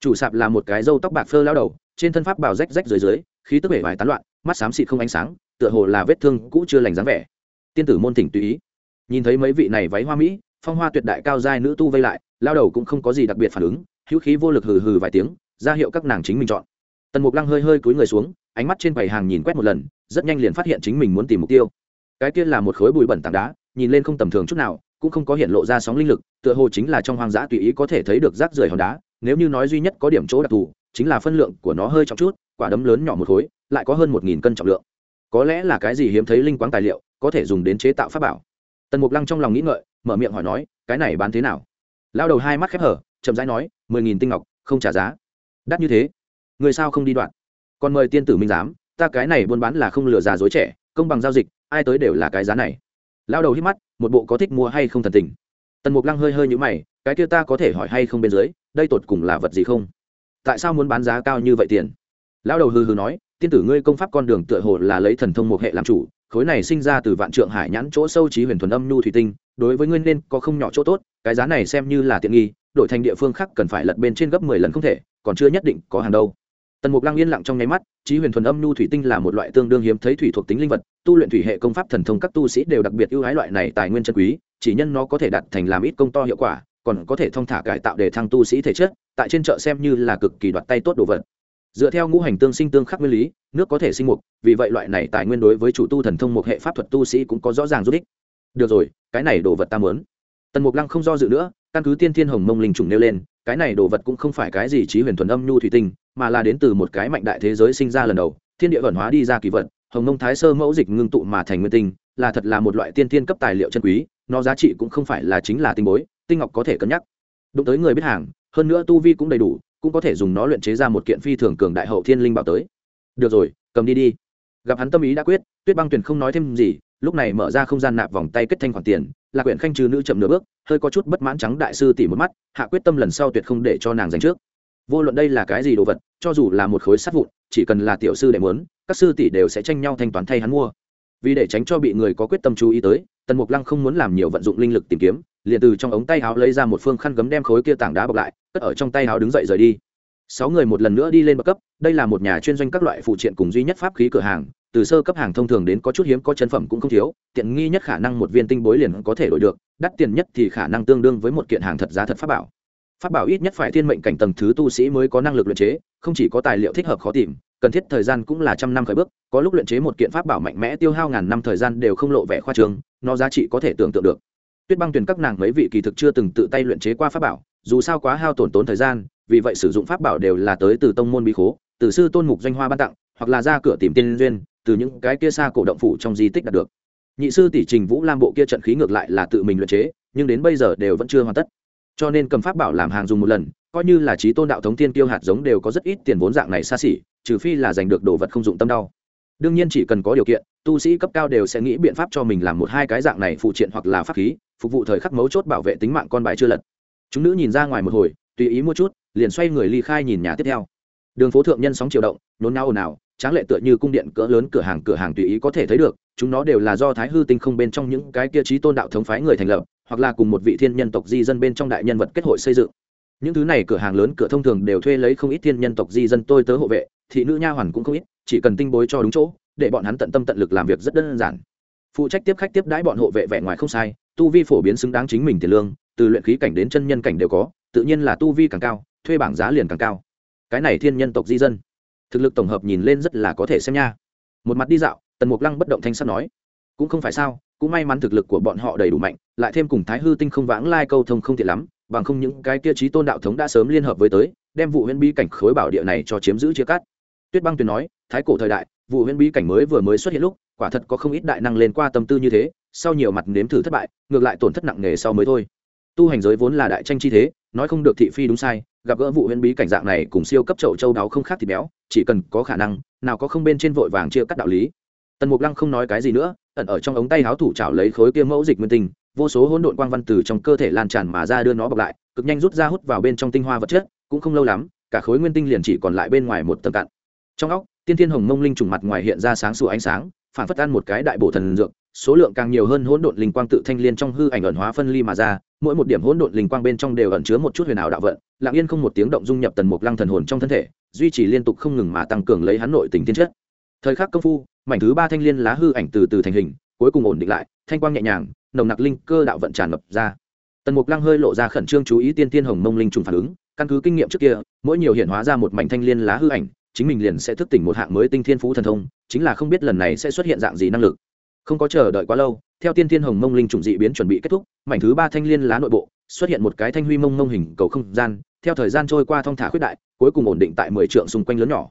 Chủ sạp là một cái râu tóc bạc phơ lao đầu, trên thân pháp bào rách rách dưới dưới, khí tức bể vải tán loạn, mắt xám xịt không ánh sáng, tựa hồ là vết thương cũ chưa lành dáng vẻ. Tiên tử môn thỉnh tùy ý. Nhìn thấy mấy vị này váy hoa mỹ phong hoa tuyệt đại cao giai nữ tu vây lại, lao đầu cũng không có gì đặc biệt phản ứng, hữu khí vô lực hừ hừ vài tiếng, ra hiệu các nàng chính mình chọn. Tần mục lăng hơi hơi cúi người xuống, ánh mắt trên quầy hàng nhìn quét một lần, rất nhanh liền phát hiện chính mình muốn tìm mục tiêu. Cái kia là một khối bụi bẩn tảng đá, nhìn lên không tầm thường chút nào, cũng không có hiện lộ ra sóng linh lực, tựa hồ chính là trong hoang dã tùy ý có thể thấy được rác rưởi hòn đá, nếu như nói duy nhất có điểm chỗ đặc thù, chính là phân lượng của nó hơi trọng chút, quả đấm lớn nhỏ một khối, lại có hơn một nghìn cân trọng lượng. Có lẽ là cái gì hiếm thấy linh quáng tài liệu, có thể dùng đến chế tạo pháp bảo. Tần mục lăng trong lòng nghĩ ngợi mở miệng hỏi nói, cái này bán thế nào? Lao đầu hai mắt khép hở, chậm rãi nói, mười nghìn tinh ngọc, không trả giá. Đắt như thế? Người sao không đi đoạn? Còn mời tiên tử minh giám, ta cái này buôn bán là không lừa già dối trẻ, công bằng giao dịch, ai tới đều là cái giá này. Lao đầu hít mắt, một bộ có thích mua hay không thần tình. Tần mục lăng hơi hơi nhũ mày, cái kia ta có thể hỏi hay không bên dưới, đây tột cùng là vật gì không? Tại sao muốn bán giá cao như vậy tiền? Lao đầu hừ hừ nói, tiên tử ngươi công pháp con đường tựa hồ là lấy thần thông một hệ làm chủ khối này sinh ra từ vạn trượng hải nhãn chỗ sâu trí huyền thuần âm nhu thủy tinh, đối với ngươi nên có không nhỏ chỗ tốt, cái giá này xem như là tiện nghi, đổi thành địa phương khác cần phải lật bên trên gấp mười lần không thể, còn chưa nhất định có hàng đâu. Tần mục lăng yên lặng trong nháy mắt, trí huyền thuần âm nhu thủy tinh là một loại tương đương hiếm thấy thủy thuộc tính linh vật, tu luyện thủy hệ công pháp thần thông các tu sĩ đều đặc biệt ưu ái loại này tài nguyên chân quý, chỉ nhân nó có thể đặt thành làm ít công to hiệu quả, còn có thể thông thả cải tạo để thăng tu sĩ thể chất, tại trên chợ xem như là cực kỳ đoạt tay tốt đồ vật. Dựa theo ngũ hành tương sinh tương khắc nguyên lý nước có thể sinh mục, vì vậy loại này tài nguyên đối với chủ tu thần thông một hệ pháp thuật tu sĩ cũng có rõ ràng giúp ích. Được rồi, cái này đồ vật ta muốn. Tần mục lăng không do dự nữa, căn cứ tiên thiên hồng mông linh trùng nêu lên, cái này đồ vật cũng không phải cái gì trí huyền thuần âm nhu thủy tinh, mà là đến từ một cái mạnh đại thế giới sinh ra lần đầu, thiên địa vận hóa đi ra kỳ vật, hồng mông thái sơ mẫu dịch ngưng tụ mà thành nguyên tinh, là thật là một loại tiên thiên cấp tài liệu chân quý, nó giá trị cũng không phải là chính là tinh bối, tinh ngọc có thể cân nhắc. Đụng tới người biết hàng, hơn nữa tu vi cũng đầy đủ, cũng có thể dùng nó luyện chế ra một kiện phi thường cường đại hậu thiên linh bảo tới được rồi, cầm đi đi. Gặp hắn tâm ý đã quyết, tuyết băng tuyển không nói thêm gì, lúc này mở ra không gian nạp vòng tay kết thanh khoản tiền là quyển khanh trừ nữ chậm nửa bước, hơi có chút bất mãn trắng đại sư tỉ một mắt, hạ quyết tâm lần sau tuyệt không để cho nàng giành trước. Vô luận đây là cái gì đồ vật, cho dù là một khối sắt vụn, chỉ cần là tiểu sư đệ muốn, các sư tỷ đều sẽ tranh nhau thanh toán thay hắn mua. Vì để tránh cho bị người có quyết tâm chú ý tới, tần mục lăng không muốn làm nhiều vận dụng linh lực tìm kiếm, liền từ trong ống tay áo lấy ra một phương khăn gấm đem khối kia tảng đá bọc lại, cất ở trong tay áo đứng dậy rời đi sáu người một lần nữa đi lên bậc cấp, đây là một nhà chuyên doanh các loại phụ triện cùng duy nhất pháp khí cửa hàng, từ sơ cấp hàng thông thường đến có chút hiếm có chân phẩm cũng không thiếu, tiện nghi nhất khả năng một viên tinh bối liền có thể đổi được, đắt tiền nhất thì khả năng tương đương với một kiện hàng thật giá thật pháp bảo. Pháp bảo ít nhất phải thiên mệnh cảnh tầng thứ tu sĩ mới có năng lực luyện chế, không chỉ có tài liệu thích hợp khó tìm, cần thiết thời gian cũng là trăm năm khởi bước, có lúc luyện chế một kiện pháp bảo mạnh mẽ tiêu hao ngàn năm thời gian đều không lộ vẻ khoa trương, nó giá trị có thể tưởng tượng được. Tuyết băng tuyển các nàng mấy vị kỳ thực chưa từng tự tay luyện chế qua pháp bảo dù sao quá hao tổn tốn thời gian, vì vậy sử dụng pháp bảo đều là tới từ tông môn bí khố, từ sư tôn mục doanh hoa ban tặng, hoặc là ra cửa tìm tiên duyên, từ những cái kia xa cổ động phủ trong di tích đạt được. Nhị sư tỷ trình vũ lam bộ kia trận khí ngược lại là tự mình luyện chế, nhưng đến bây giờ đều vẫn chưa hoàn tất. Cho nên cầm pháp bảo làm hàng dùng một lần, coi như là trí tôn đạo thống tiên tiêu hạt giống đều có rất ít tiền vốn dạng này xa xỉ, trừ phi là giành được đồ vật không dụng tâm đau. Đương nhiên chỉ cần có điều kiện, tu sĩ cấp cao đều sẽ nghĩ biện pháp cho mình làm một hai cái dạng này phụ triện hoặc là pháp khí, phục vụ thời khắc mấu chốt bảo vệ tính mạng con bài chưa lật chúng nữ nhìn ra ngoài một hồi, tùy ý mua chút, liền xoay người ly khai nhìn nhà tiếp theo. Đường phố thượng nhân sóng chiều động, nhốn nao ồn ào, tráng lệ tựa như cung điện cỡ lớn cửa hàng cửa hàng tùy ý có thể thấy được, chúng nó đều là do thái hư tinh không bên trong những cái kia trí tôn đạo thống phái người thành lập, hoặc là cùng một vị thiên nhân tộc di dân bên trong đại nhân vật kết hội xây dựng. Những thứ này cửa hàng lớn cửa thông thường đều thuê lấy không ít thiên nhân tộc di dân tôi tớ hộ vệ, thị nữ nha hoàn cũng không ít, chỉ cần tinh bối cho đúng chỗ, để bọn hắn tận tâm tận lực làm việc rất đơn giản. Phụ trách tiếp khách tiếp đãi bọn hộ vệ vẻ ngoài không sai, tu vi phổ biến xứng đáng chính mình tiền lương từ luyện khí cảnh đến chân nhân cảnh đều có, tự nhiên là tu vi càng cao, thuê bảng giá liền càng cao. Cái này thiên nhân tộc di dân. Thực lực tổng hợp nhìn lên rất là có thể xem nha. Một mặt đi dạo, tần mục lăng bất động thanh sắt nói, cũng không phải sao, cũng may mắn thực lực của bọn họ đầy đủ mạnh, lại thêm cùng thái hư tinh không vãng lai câu thông không thiện lắm, bằng không những cái kia trí tôn đạo thống đã sớm liên hợp với tới, đem vụ huyễn bí cảnh khối bảo địa này cho chiếm giữ chia cắt. Tuyết băng tuyền nói, thái cổ thời đại, vụ huyễn bí cảnh mới vừa mới xuất hiện lúc, quả thật có không ít đại năng lên qua tâm tư như thế, sau nhiều mặt nếm thử thất bại, ngược lại tổn thất nặng nề sau mới thôi tu hành giới vốn là đại tranh chi thế, nói không được thị phi đúng sai, gặp gỡ vụ huyễn bí cảnh dạng này cùng siêu cấp chậu châu đáo không khác thì béo, chỉ cần có khả năng, nào có không bên trên vội vàng chia cắt đạo lý. Tần mục lăng không nói cái gì nữa, ẩn ở trong ống tay háo thủ chảo lấy khối kia mẫu dịch nguyên tinh, vô số hỗn độn quang văn từ trong cơ thể lan tràn mà ra đưa nó bọc lại, cực nhanh rút ra hút vào bên trong tinh hoa vật chất, cũng không lâu lắm, cả khối nguyên tinh liền chỉ còn lại bên ngoài một tầng cạn. Trong óc, tiên thiên hồng mông linh trùng mặt ngoài hiện ra sáng sủa ánh sáng, phản phất ăn một cái đại bổ thần dược, số lượng càng nhiều hơn hỗn độn linh quang tự thanh liên trong hư ảnh ẩn hóa phân ly mà ra mỗi một điểm hỗn độn linh quang bên trong đều ẩn chứa một chút huyền ảo đạo vận, lặng yên không một tiếng động dung nhập tần mục lăng thần hồn trong thân thể, duy trì liên tục không ngừng mà tăng cường lấy hắn nội tình tiên chất. Thời khắc công phu, mảnh thứ ba thanh liên lá hư ảnh từ từ thành hình, cuối cùng ổn định lại, thanh quang nhẹ nhàng, nồng nặc linh cơ đạo vận tràn ngập ra. Tần mục lăng hơi lộ ra khẩn trương chú ý tiên tiên hồng mông linh trùng phản ứng, căn cứ kinh nghiệm trước kia, mỗi nhiều hiện hóa ra một mảnh thanh liên lá hư ảnh, chính mình liền sẽ thức tỉnh một hạng mới tinh thiên phú thần thông, chính là không biết lần này sẽ xuất hiện dạng gì năng lực không có chờ đợi quá lâu, theo tiên tiên hồng mông linh trùng dị biến chuẩn bị kết thúc, mảnh thứ ba thanh liên lá nội bộ xuất hiện một cái thanh huy mông mông hình cầu không gian, theo thời gian trôi qua thong thả khuyết đại, cuối cùng ổn định tại mười trượng xung quanh lớn nhỏ.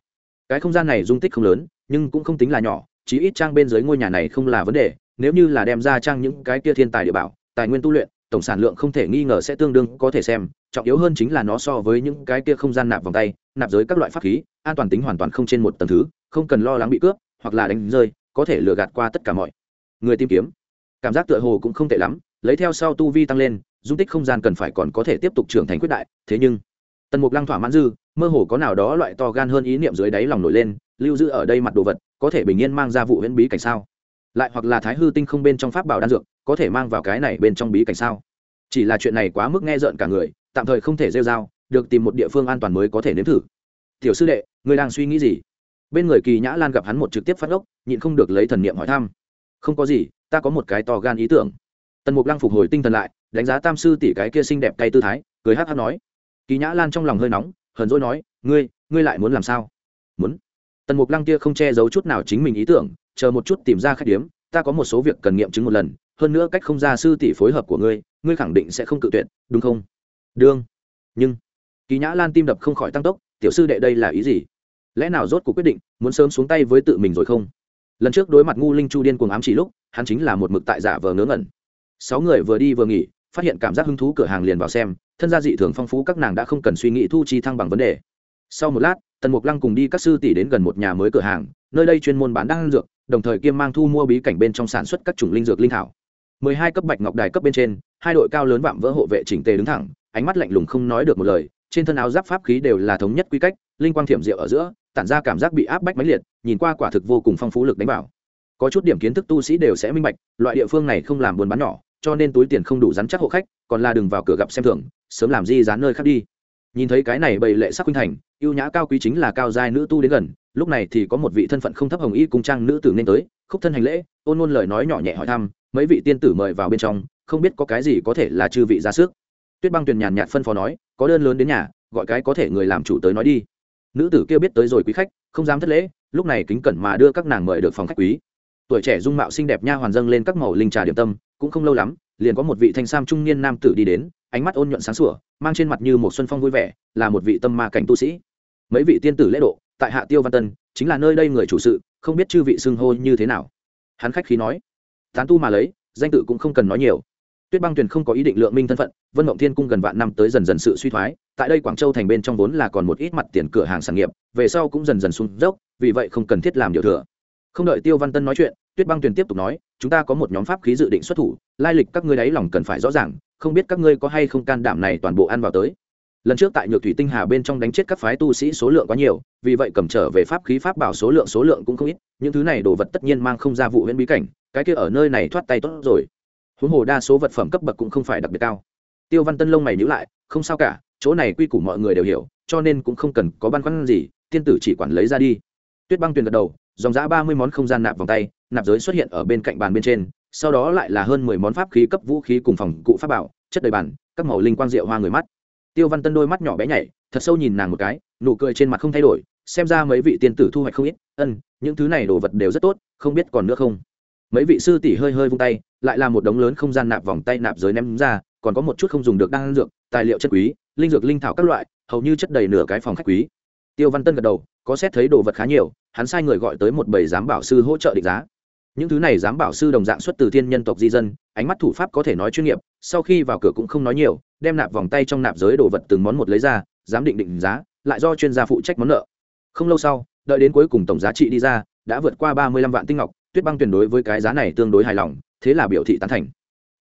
Cái không gian này dung tích không lớn, nhưng cũng không tính là nhỏ, chí ít trang bên dưới ngôi nhà này không là vấn đề, nếu như là đem ra trang những cái kia thiên tài địa bảo, tài nguyên tu luyện, tổng sản lượng không thể nghi ngờ sẽ tương đương, có thể xem, trọng yếu hơn chính là nó so với những cái kia không gian nạp vòng tay, nạp giới các loại pháp khí, an toàn tính hoàn toàn không trên một tầng thứ, không cần lo lắng bị cướp, hoặc là đánh rơi, có thể lừa gạt qua tất cả mọi người tìm kiếm. Cảm giác tựa hồ cũng không tệ lắm, lấy theo sau tu vi tăng lên, dung tích không gian cần phải còn có thể tiếp tục trưởng thành quyết đại, thế nhưng, tần mục lăng thỏa mãn dư, mơ hồ có nào đó loại to gan hơn ý niệm dưới đáy lòng nổi lên, lưu giữ ở đây mặt đồ vật, có thể bình yên mang ra vụ huyễn bí cảnh sao? Lại hoặc là thái hư tinh không bên trong pháp bảo đan dược, có thể mang vào cái này bên trong bí cảnh sao? Chỉ là chuyện này quá mức nghe rợn cả người, tạm thời không thể rêu r a o được tìm một địa phương an toàn mới có thể nếm thử. Tiểu sư đệ người đang suy nghĩ gì? Bên người kỳ nhã lan gặp hắn một trực tiếp phát ốc nhịn không được lấy thần niệm hỏi thăm không có gì, ta có một cái to gan ý tưởng. Tần mục lăng phục hồi tinh thần lại, đánh giá tam sư tỷ cái kia xinh đẹp cay tư thái, cười hát hát nói. Kỳ nhã lan trong lòng hơi nóng, hờn dỗi nói, ngươi ngươi lại muốn làm sao? Muốn. Tần mục lăng kia không che giấu chút nào chính mình ý tưởng, chờ một chút tìm ra khách điếm, ta có một số việc cần nghiệm chứng một lần, hơn nữa cách không ra sư tỷ phối hợp của ngươi ngươi khẳng định sẽ không cự tuyệt, đúng không? Đương. Nhưng, kỳ nhã lan tim đập không khỏi tăng tốc, tiểu sư đệ đây là ý gì? Lẽ nào rốt cuộc quyết định, muốn sớm xuống tay với tự mình rồi không? Lần trước đối mặt ngu linh chu điên cuồng ám chỉ lúc, hắn chính là một mực tại giả vờ ngớ ngẩn. Sáu người vừa đi vừa nghỉ, phát hiện cảm giác hứng thú cửa hàng liền vào xem, thân gia dị thường phong phú, các nàng đã không cần suy nghĩ thu chi thăng bằng vấn đề. Sau một lát, tần mục lăng cùng đi các sư tỷ đến gần một nhà mới cửa hàng, nơi đây chuyên môn bán đan dược, đồng thời kiêm mang thu mua bí cảnh bên trong sản xuất các chủng linh dược linh thảo. Mười hai cấp bạch ngọc đài cấp bên trên, hai đội cao lớn vạm vỡ hộ vệ chỉnh tề đứng thẳng, ánh mắt lạnh lùng không nói được một lời, trên thân áo giáp pháp khí đều là thống nhất quy cách, linh quang thiểm diệu ở giữa tản ra cảm giác bị áp bách mãnh liệt, nhìn qua quả thực vô cùng phong phú lực đánh vào. Có chút điểm kiến thức tu sĩ đều sẽ minh bạch, loại địa phương này không làm buôn bán nhỏ, cho nên túi tiền không đủ rắn chắc hộ khách, còn là đừng vào cửa gặp xem thường, sớm làm gì dán nơi khác đi. Nhìn thấy cái này bầy lệ sắc huynh thành, ưu nhã cao quý chính là cao giai nữ tu đến gần, lúc này thì có một vị thân phận không thấp hồng y cung trang nữ tử nên tới, khúc thân hành lễ, ôn ôn lời nói nhỏ nhẹ hỏi thăm, mấy vị tiên tử mời vào bên trong, không biết có cái gì có thể là chư vị ra sức. Tuyết băng tuyền nhàn nhạt phân phó nói, có đơn lớn đến nhà, gọi cái có thể người làm chủ tới nói đi nữ tử kia biết tới rồi quý khách, không dám thất lễ, lúc này kính cẩn mà đưa các nàng mời được phòng khách quý. Tuổi trẻ dung mạo xinh đẹp nha hoàn dâng lên các màu linh trà điểm tâm, cũng không lâu lắm, liền có một vị thanh sam trung niên nam tử đi đến, ánh mắt ôn nhuận sáng sủa, mang trên mặt như một xuân phong vui vẻ, là một vị tâm ma cảnh tu sĩ. Mấy vị tiên tử lễ độ, tại hạ tiêu văn tân, chính là nơi đây người chủ sự, không biết chư vị xưng hô như thế nào. Hắn khách khí nói, tán tu mà lấy, danh tự cũng không cần nói nhiều tuyết băng tuyền không có ý định lượng minh thân phận, vân mộng thiên cung gần vạn năm tới dần dần sự suy thoái, tại đây quảng châu thành bên trong vốn là còn một ít mặt tiền cửa hàng sản nghiệp, về sau cũng dần dần xuống dốc, vì vậy không cần thiết làm điều thừa. Không đợi tiêu văn tân nói chuyện, tuyết băng tuyền tiếp tục nói, chúng ta có một nhóm pháp khí dự định xuất thủ, lai lịch các ngươi đấy lòng cần phải rõ ràng, không biết các ngươi có hay không can đảm này toàn bộ ăn vào tới. Lần trước tại nhược thủy tinh hà bên trong đánh chết các phái tu sĩ số lượng quá nhiều, vì vậy cầm trở về pháp khí pháp bảo số lượng số lượng cũng không ít, những thứ này đồ vật tất nhiên mang không ra vụ huyễn bí cảnh, cái kia ở nơi này thoát tay tốt rồi huống hồ đa số vật phẩm cấp bậc cũng không phải đặc biệt cao. Tiêu văn tân lông mày nhữ lại, không sao cả, chỗ này quy củ mọi người đều hiểu, cho nên cũng không cần có băn khoăn gì, tiên tử chỉ quản lấy ra đi. Tuyết băng tuyền gật đầu, dòng giã ba mươi món không gian nạp vòng tay, nạp giới xuất hiện ở bên cạnh bàn bên trên, sau đó lại là hơn mười món pháp khí cấp vũ khí cùng phòng cụ pháp bảo, chất đầy bàn, các màu linh quang rượu hoa người mắt. Tiêu văn tân đôi mắt nhỏ bé nhảy, thật sâu nhìn nàng một cái, nụ cười trên mặt không thay đổi, xem ra mấy vị tiên tử thu hoạch không ít, ân, những thứ này đồ vật đều rất tốt, không biết còn nữa không? Mấy vị sư tỷ hơi hơi vung tay, lại là một đống lớn không gian nạp vòng tay nạp giới ném ra, còn có một chút không dùng được đan dược, tài liệu chất quý, linh dược linh thảo các loại, hầu như chất đầy nửa cái phòng khách quý. Tiêu văn tân gật đầu, có xét thấy đồ vật khá nhiều, hắn sai người gọi tới một bầy giám bảo sư hỗ trợ định giá. Những thứ này giám bảo sư đồng dạng xuất từ thiên nhân tộc di dân, ánh mắt thủ pháp có thể nói chuyên nghiệp, sau khi vào cửa cũng không nói nhiều, đem nạp vòng tay trong nạp giới đồ vật từng món một lấy ra, giám định định giá, lại do chuyên gia phụ trách món nợ. Không lâu sau, đợi đến cuối cùng tổng giá trị đi ra, đã vượt qua ba mươi lăm vạn tinh ngọc tuyết băng tuyển đối với cái giá này tương đối hài lòng, thế là biểu thị tán thành.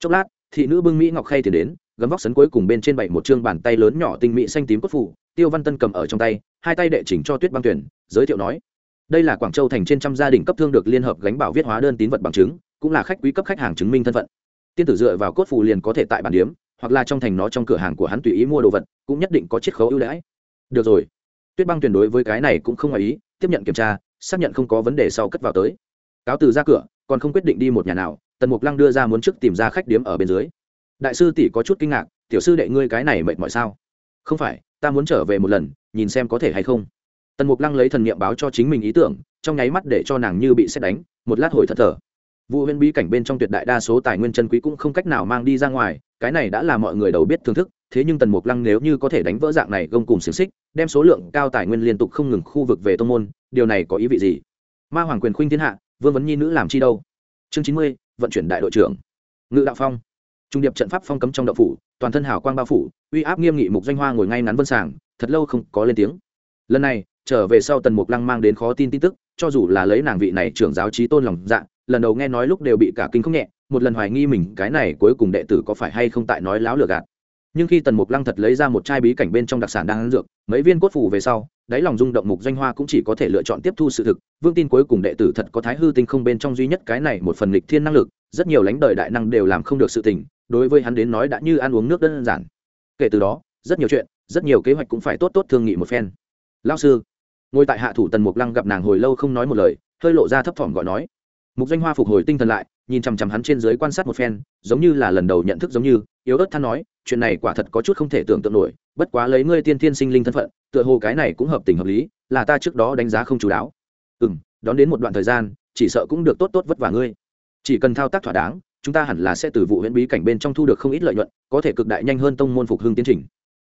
Chốc lát, thị nữ bưng mỹ ngọc khay tiền đến, gấm vóc sấn cuối cùng bên trên bảy một chương bàn tay lớn nhỏ tinh mỹ xanh tím cốt phủ, tiêu văn tân cầm ở trong tay, hai tay đệ chỉnh cho tuyết băng tuyển giới thiệu nói, đây là quảng châu thành trên trăm gia đình cấp thương được liên hợp gánh bảo viết hóa đơn tín vật bằng chứng, cũng là khách quý cấp khách hàng chứng minh thân phận. Tiên tử dựa vào cốt phù liền có thể tại bản điếm, hoặc là trong thành nó trong cửa hàng của hắn tùy ý mua đồ vật, cũng nhất định có chiết khấu ưu đãi. Được rồi. Tuyết băng tuyển đối với cái này cũng không ngoài ý, tiếp nhận kiểm tra, xác nhận không có vấn đề sau cất vào tới cáo từ ra cửa, còn không quyết định đi một nhà nào, tần mục lăng đưa ra muốn trước tìm ra khách điếm ở bên dưới. Đại sư tỷ có chút kinh ngạc, tiểu sư đệ ngươi cái này mệt mỏi sao? Không phải, ta muốn trở về một lần, nhìn xem có thể hay không. Tần mục lăng lấy thần niệm báo cho chính mình ý tưởng, trong nháy mắt để cho nàng như bị xét đánh, một lát hồi thật thở. Vụ huyên bí cảnh bên trong tuyệt đại đa số tài nguyên chân quý cũng không cách nào mang đi ra ngoài, cái này đã là mọi người đầu biết thưởng thức, thế nhưng tần mục lăng nếu như có thể đánh vỡ dạng này gông cùng xiềng xích, đem số lượng cao tài nguyên liên tục không ngừng khu vực về tô n g môn, điều này có ý vị gì? Ma hoàng quyền khuynh thiên hạ vương vấn nhi nữ làm chi đâu? Chương chín mươi, vận chuyển đại đội trưởng. Ngự đạo phong. Trung điệp trận pháp phong cấm trong đậu phủ, toàn thân hào quang bao phủ, uy áp nghiêm nghị mục doanh hoa ngồi ngay ngắn vân sàng, thật lâu không có lên tiếng. Lần này, trở về sau tần mục lăng mang đến khó tin tin tức, cho dù là lấy nàng vị này trưởng giáo trí tôn lòng dạ lần đầu nghe nói lúc đều bị cả kinh không nhẹ, một lần hoài nghi mình cái này cuối cùng đệ tử có phải hay không tại nói láo lừa gạt nhưng khi tần mục lăng thật lấy ra một chai bí cảnh bên trong đặc sản đang ăn dược, mấy viên cốt phủ về sau, đáy lòng rung động mục doanh hoa cũng chỉ có thể lựa chọn tiếp thu sự thực. Vương tin cuối cùng đệ tử thật có thái hư tinh không bên trong duy nhất cái này một phần lịch thiên năng lực, rất nhiều lánh đời đại năng đều làm không được sự tình, đối với hắn đến nói đã như ăn uống nước đơn giản. Kể từ đó, rất nhiều chuyện, rất nhiều kế hoạch cũng phải tốt tốt thương nghị một phen. Lao sư, ngồi tại hạ thủ tần mục lăng gặp nàng hồi lâu không nói một lời, hơi lộ ra thấp thỏm gọi nói. Mục doanh hoa phục hồi tinh thần lại nhìn chằm chằm hắn trên dưới quan sát một phen, giống như là lần đầu nhận thức giống như, yếu ớt than nói, chuyện này quả thật có chút không thể tưởng tượng nổi, bất quá lấy ngươi tiên thiên sinh linh thân phận, tựa hồ cái này cũng hợp tình hợp lý, là ta trước đó đánh giá không chú đáo. Ừ m đón đến một đoạn thời gian, chỉ sợ cũng được tốt tốt vất vả ngươi. Chỉ cần thao tác thỏa đáng, chúng ta hẳn là sẽ từ vụ huyện bí cảnh bên trong thu được không ít lợi nhuận, có thể cực đại nhanh hơn tông môn phục hưng tiến trình.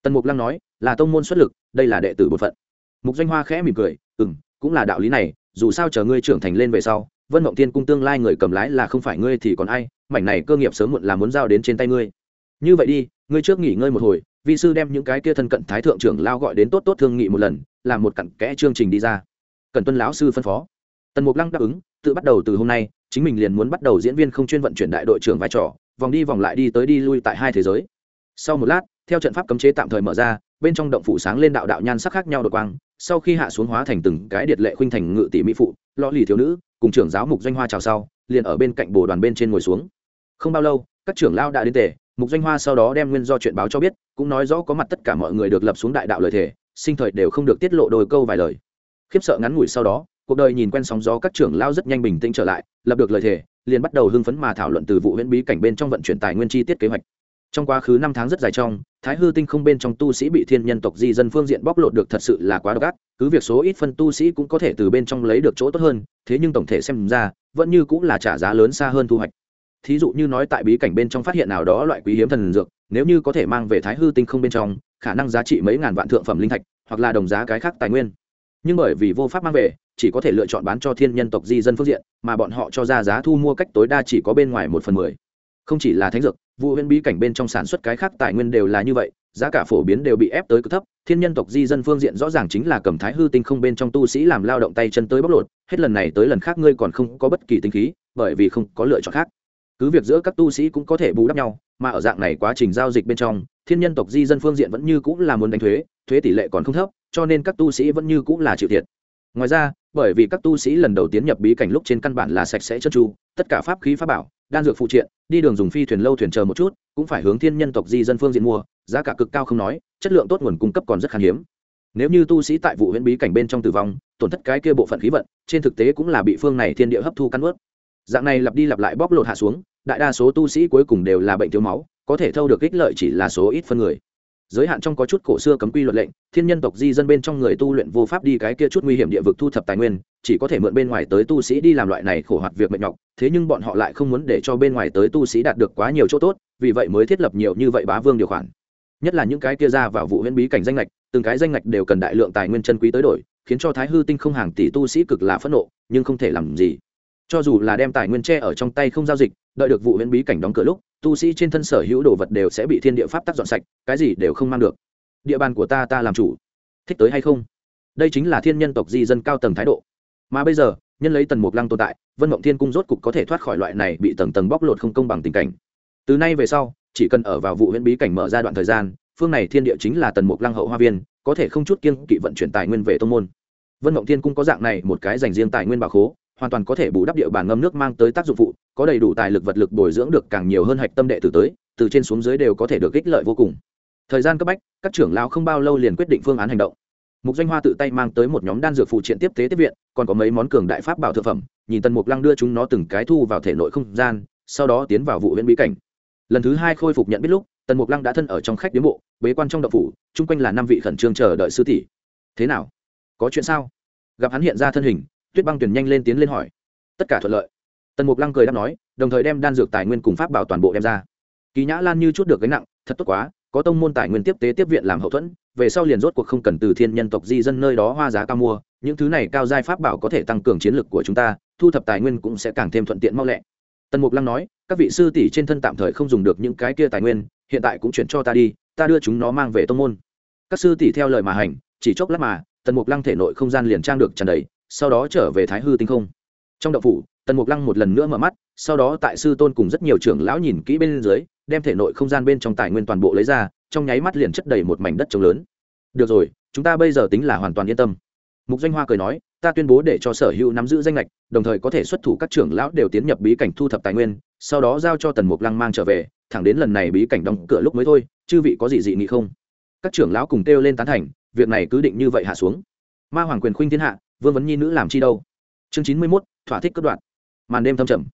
Tần mục lăng nói, là tông môn xuất lực, đây là đệ tử bột phận. Mục doanh hoa khẽ mỉm cười ừ m cũng là đạo lý này, dù sao chờ ngươi trưởng thành lên về sau vân mộng Thiên cung tương lai người cầm lái là không phải ngươi thì còn ai, mảnh này cơ nghiệp sớm muộn là muốn giao đến trên tay ngươi. Như vậy đi, ngươi trước nghỉ ngơi một hồi, vi sư đem những cái kia thân cận thái thượng trưởng lao gọi đến tốt tốt thương nghị một lần, làm một cặn kẽ chương trình đi ra. Cần tuân lão sư phân phó. Tần mục lăng đáp ứng, tự bắt đầu từ hôm nay, chính mình liền muốn bắt đầu diễn viên không chuyên vận chuyển đại đội trưởng vai trò, vòng đi vòng lại đi tới đi lui tại hai thế giới. Sau một lát, theo trận pháp cấm chế tạm thời mở ra, bên trong động phủ sáng lên đạo đạo nhan sắc khác nhau đột quang, sau khi hạ xuống hóa thành từng cái điệt lệ khuynh thành ngự tỷ mỹ phụ lo lì thiếu nữ cùng trưởng giáo mục doanh hoa chào sau, liền ở bên cạnh bồ đoàn bên trên ngồi xuống. Không bao lâu, các trưởng lao đã đến tề, mục doanh hoa sau đó đem nguyên do chuyện báo cho biết, cũng nói rõ có mặt tất cả mọi người được lập xuống đại đạo lời thề, sinh thời đều không được tiết lộ đôi câu vài lời. Khiếp sợ ngắn ngủi sau đó, cuộc đời nhìn quen sóng gió các trưởng lao rất nhanh bình tĩnh trở lại, lập được lời thề, liền bắt đầu hưng phấn mà thảo luận từ vụ huyễn bí cảnh bên trong vận chuyển tài nguyên chi tiết kế hoạch trong quá khứ năm tháng rất dài trong, thái hư tinh không bên trong tu sĩ bị thiên nhân tộc di dân phương diện bóc lột được thật sự là quá độc ác, cứ việc số ít phân tu sĩ cũng có thể từ bên trong lấy được chỗ tốt hơn, thế nhưng tổng thể xem ra, vẫn như cũng là trả giá lớn xa hơn thu hoạch. Thí dụ như nói tại bí cảnh bên trong phát hiện nào đó loại quý hiếm thần dược, nếu như có thể mang về thái hư tinh không bên trong, khả năng giá trị mấy ngàn vạn thượng phẩm linh thạch, hoặc là đồng giá cái khác tài nguyên. Nhưng bởi vì vô pháp mang về, chỉ có thể lựa chọn bán cho thiên nhân tộc di dân phương diện, mà bọn họ cho ra giá thu mua cách tối đa chỉ có bên ngoài một phần mười. Không chỉ là thánh dược vụ huyện bí cảnh bên trong sản xuất cái khác tài nguyên đều là như vậy, giá cả phổ biến đều bị ép tới cực thấp, thiên nhân tộc di dân phương diện rõ ràng chính là cầm thái hư tinh không bên trong tu sĩ làm lao động tay chân tới bóc lột, hết lần này tới lần khác ngươi còn không có bất kỳ tinh khí, bởi vì không có lựa chọn khác. Cứ việc giữa các tu sĩ cũng có thể bù đắp nhau, mà ở dạng này quá trình giao dịch bên trong, thiên nhân tộc di dân phương diện vẫn như cũng là muốn đánh thuế thuế tỷ lệ còn không thấp, cho nên các tu sĩ vẫn như cũng là chịu thiệt. Ngoài ra bởi vì các tu sĩ lần đầu tiến nhập bí cảnh lúc trên căn bản là sạch sẽ chân tru, tất cả pháp khí pháp bảo, đan dược phụ triện, đi đường dùng phi thuyền lâu thuyền chờ một chút, cũng phải hướng thiên nhân tộc di dân phương diện mua, giá cả cực cao không nói, chất lượng tốt nguồn cung cấp còn rất khan hiếm. Nếu như tu sĩ tại vụ huyễn bí cảnh bên trong tử vong, tổn thất cái kia bộ phận khí vận, trên thực tế cũng là bị phương này thiên địa hấp thu căn ướt dạng này lặp đi lặp lại bóc lột hạ xuống, đại đa số tu sĩ cuối cùng đều là bệnh thiếu máu, có thể thâu được ích lợi chỉ là số ít phân người giới hạn trong có chút cổ xưa cấm quy luật lệnh, thiên nhân tộc di dân bên trong người tu luyện vô pháp đi cái kia chút nguy hiểm địa vực thu thập tài nguyên, chỉ có thể mượn bên ngoài tới tu sĩ đi làm loại này khổ hoạt việc mệt nhọc, thế nhưng bọn họ lại không muốn để cho bên ngoài tới tu sĩ đạt được quá nhiều chỗ tốt, vì vậy mới thiết lập nhiều như vậy bá vương điều khoản. Nhất là những cái kia ra vào vụ huyễn bí cảnh danh lệch từng cái danh lệch đều cần đại lượng tài nguyên chân quý tới đổi, khiến cho thái hư tinh không hàng tỷ tu sĩ cực là phẫn nộ, nhưng không thể làm gì. Cho dù là đem tài nguyên tre ở trong tay không giao dịch, đợi được vụ huyễn bí cảnh đóng cửa lúc tu sĩ trên thân sở hữu đồ vật đều sẽ bị thiên địa pháp tắc dọn sạch, cái gì đều không mang được. Địa bàn của ta ta làm chủ. Thích tới hay không? Đây chính là thiên nhân tộc di dân cao tầng thái độ. Mà bây giờ, nhân lấy tần mục lăng tồn tại, vân mộng thiên cung rốt cục có thể thoát khỏi loại này bị tầng tầng bóc lột không công bằng tình cảnh. Từ nay về sau, chỉ cần ở vào vụ huyễn bí cảnh mở ra đoạn thời gian, phương này thiên địa chính là tần mục lăng hậu hoa viên, có thể không chút kiên kỵ vận chuyển tài nguyên về tô n g môn. Vân mộng thiên cung có dạng này một cái dành riêng tài nguyên bà khố hoàn toàn có thể bù đắp địa bàn ngâm nước mang tới tác dụng phụ, có đầy đủ tài lực vật lực bồi dưỡng được càng nhiều hơn hạch tâm đệ tử tới, từ trên xuống dưới đều có thể được ích lợi vô cùng. Thời gian cấp bách, các trưởng lao không bao lâu liền quyết định phương án hành động. Mục doanh hoa tự tay mang tới một nhóm đan dược phụ triện tiếp tế tiếp viện, còn có mấy món cường đại pháp bảo thực phẩm, nhìn tần mục lăng đưa chúng nó từng cái thu vào thể nội không gian, sau đó tiến vào vụ huyện bí cảnh. Lần thứ hai khôi phục nhận biết lúc, tần mục lăng đã thân ở trong khách điếm bộ, bế quan trong đậu phủ, chung quanh là năm vị khẩn trương chờ đợi sư tỷ. Thế nào? Có chuyện sao? Gặp hắn hiện ra thân hình tuyết băng tuyển nhanh lên tiến lên hỏi. Tất cả thuận lợi. Tần mục lăng cười đáp nói, đồng thời đem đan dược tài nguyên cùng pháp bảo toàn bộ đem ra. Kỳ nhã lan như chút được gánh nặng, thật tốt quá, có tông môn tài nguyên tiếp tế tiếp viện làm hậu thuẫn, về sau liền rốt cuộc không cần từ thiên nhân tộc di dân nơi đó hoa giá cao mua, những thứ này cao giai pháp bảo có thể tăng cường chiến lực của chúng ta, thu thập tài nguyên cũng sẽ càng thêm thuận tiện mau lẹ. Tần mục lăng nói, các vị sư tỷ trên thân tạm thời không dùng được những cái kia tài nguyên, hiện tại cũng chuyển cho ta đi, ta đưa chúng nó mang về tông môn. Các sư tỷ theo lời mà hành, chỉ chốc lát mà, tần mục lăng thể nội không gian liền trang được tràn đầy sau đó trở về thái hư tinh không. Trong động phủ, tần mục lăng một lần nữa mở mắt, sau đó tại sư tôn cùng rất nhiều trưởng lão nhìn kỹ bên dưới, đem thể nội không gian bên trong tài nguyên toàn bộ lấy ra, trong nháy mắt liền chất đầy một mảnh đất trống lớn. Được rồi, chúng ta bây giờ tính là hoàn toàn yên tâm. Mục doanh hoa cười nói, ta tuyên bố để cho sở hữu nắm giữ danh lệch đồng thời có thể xuất thủ các trưởng lão đều tiến nhập bí cảnh thu thập tài nguyên, sau đó giao cho tần mục lăng mang trở về, thẳng đến lần này bí cảnh đóng cửa lúc mới thôi, chư vị có gì dị nghị không? Các trưởng lão cùng kêu lên tán thành, việc này cứ định như vậy hạ xuống. Ma hoàng quyền khuynh thiên hạ vương vấn nhi nữ làm chi đâu? Chương chín mươi mốt, thỏa thích cất đoạn màn đêm thâm trầm.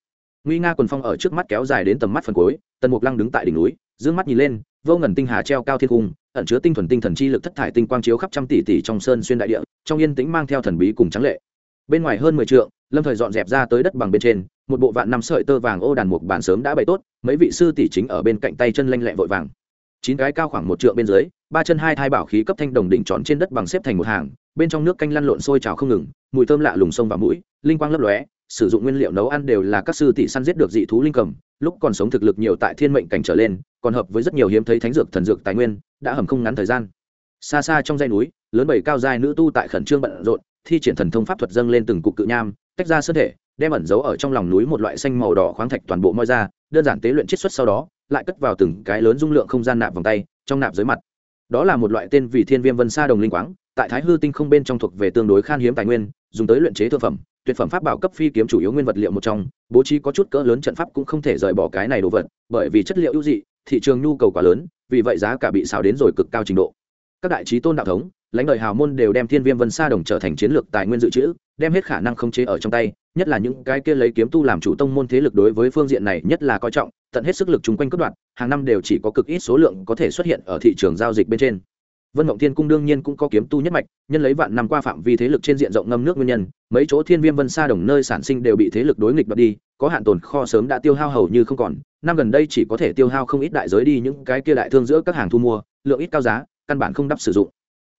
Nguy nga quần phong ở trước mắt kéo dài đến tầm mắt phần cuối, tần mục lăng đứng tại đỉnh núi d mắt nhìn lên, vô ngần tinh hà treo cao thiên cung, ẩn chứa tinh thuần tinh thần chi lực thất thải tinh quang chiếu khắp trăm tỷ tỷ trong sơn xuyên đại địa, trong yên tĩnh mang theo thần bí cùng trắng lệ. Bên ngoài hơn mười trượng, lâm thời dọn dẹp ra tới đất bằng bên trên, một bộ vạn năm sợi tơ vàng ô đàn mục bản sớm đã bày tốt, mấy vị sư tỷ chính ở bên cạnh tay chân lanh lẹ vội vàng chín cái cao khoảng một trượng bên dưới, ba chân hai thai bảo khí cấp thanh đồng đỉnh tròn trên đất bằng xếp thành một hàng, bên trong nước canh lăn lộn sôi trào không ngừng, mùi thơm lạ lùng sông vào mũi, linh quang lấp lóe, sử dụng nguyên liệu nấu ăn đều là các sư tỷ săn giết được dị thú linh cầm, lúc còn sống thực lực nhiều tại thiên mệnh cảnh trở lên, còn hợp với rất nhiều hiếm thấy thánh dược thần dược tài nguyên, đã hầm không ngắn thời gian. Xa xa trong dãy núi, lớn bảy cao dài nữ tu tại khẩn trương bận rộn, thi triển thần thông pháp thuật dâng lên từng cục cự nham, tách ra sơn thể, đem ẩn giấu ở trong lòng núi một loại xanh màu đỏ khoáng thạch toàn bộ moi ra, đơn giản tế luyện chiết xuất sau đó lại cất vào từng cái lớn dung lượng không gian nạp vòng tay, trong nạp dưới mặt. Đó là một loại tên vì thiên viêm vân sa đồng linh quáng, tại thái hư tinh không bên trong thuộc về tương đối khan hiếm tài nguyên, dùng tới luyện chế thực phẩm, tuyệt phẩm pháp bảo cấp phi kiếm chủ yếu nguyên vật liệu một trong, bố trí có chút cỡ lớn trận pháp cũng không thể rời bỏ cái này đồ vật, bởi vì chất liệu ưu dị, thị trường nhu cầu quá lớn, vì vậy giá cả bị xào đến rồi cực cao trình độ. Các đại trí tôn đạo thống, lãnh đời hào môn đều đem thiên viêm vân sa đồng trở thành chiến lược tài nguyên dự trữ, đem hết khả năng không chế ở trong tay nhất là những cái kia lấy kiếm tu làm chủ tông môn thế lực đối với phương diện này nhất là coi trọng, tận hết sức lực chung quanh cất đoạn hàng năm đều chỉ có cực ít số lượng có thể xuất hiện ở thị trường giao dịch bên trên. Vân mộng thiên cung đương nhiên cũng có kiếm tu nhất mạch, nhân lấy vạn năm qua phạm vi thế lực trên diện rộng ngâm nước nguyên nhân, mấy chỗ thiên viêm vân xa đồng nơi sản sinh đều bị thế lực đối nghịch đoạt đi, có hạn tồn kho sớm đã tiêu hao hầu như không còn, năm gần đây chỉ có thể tiêu hao không ít đại giới đi những cái kia đại thương giữa các hàng thu mua, lượng ít cao giá, căn bản không đắp sử dụng.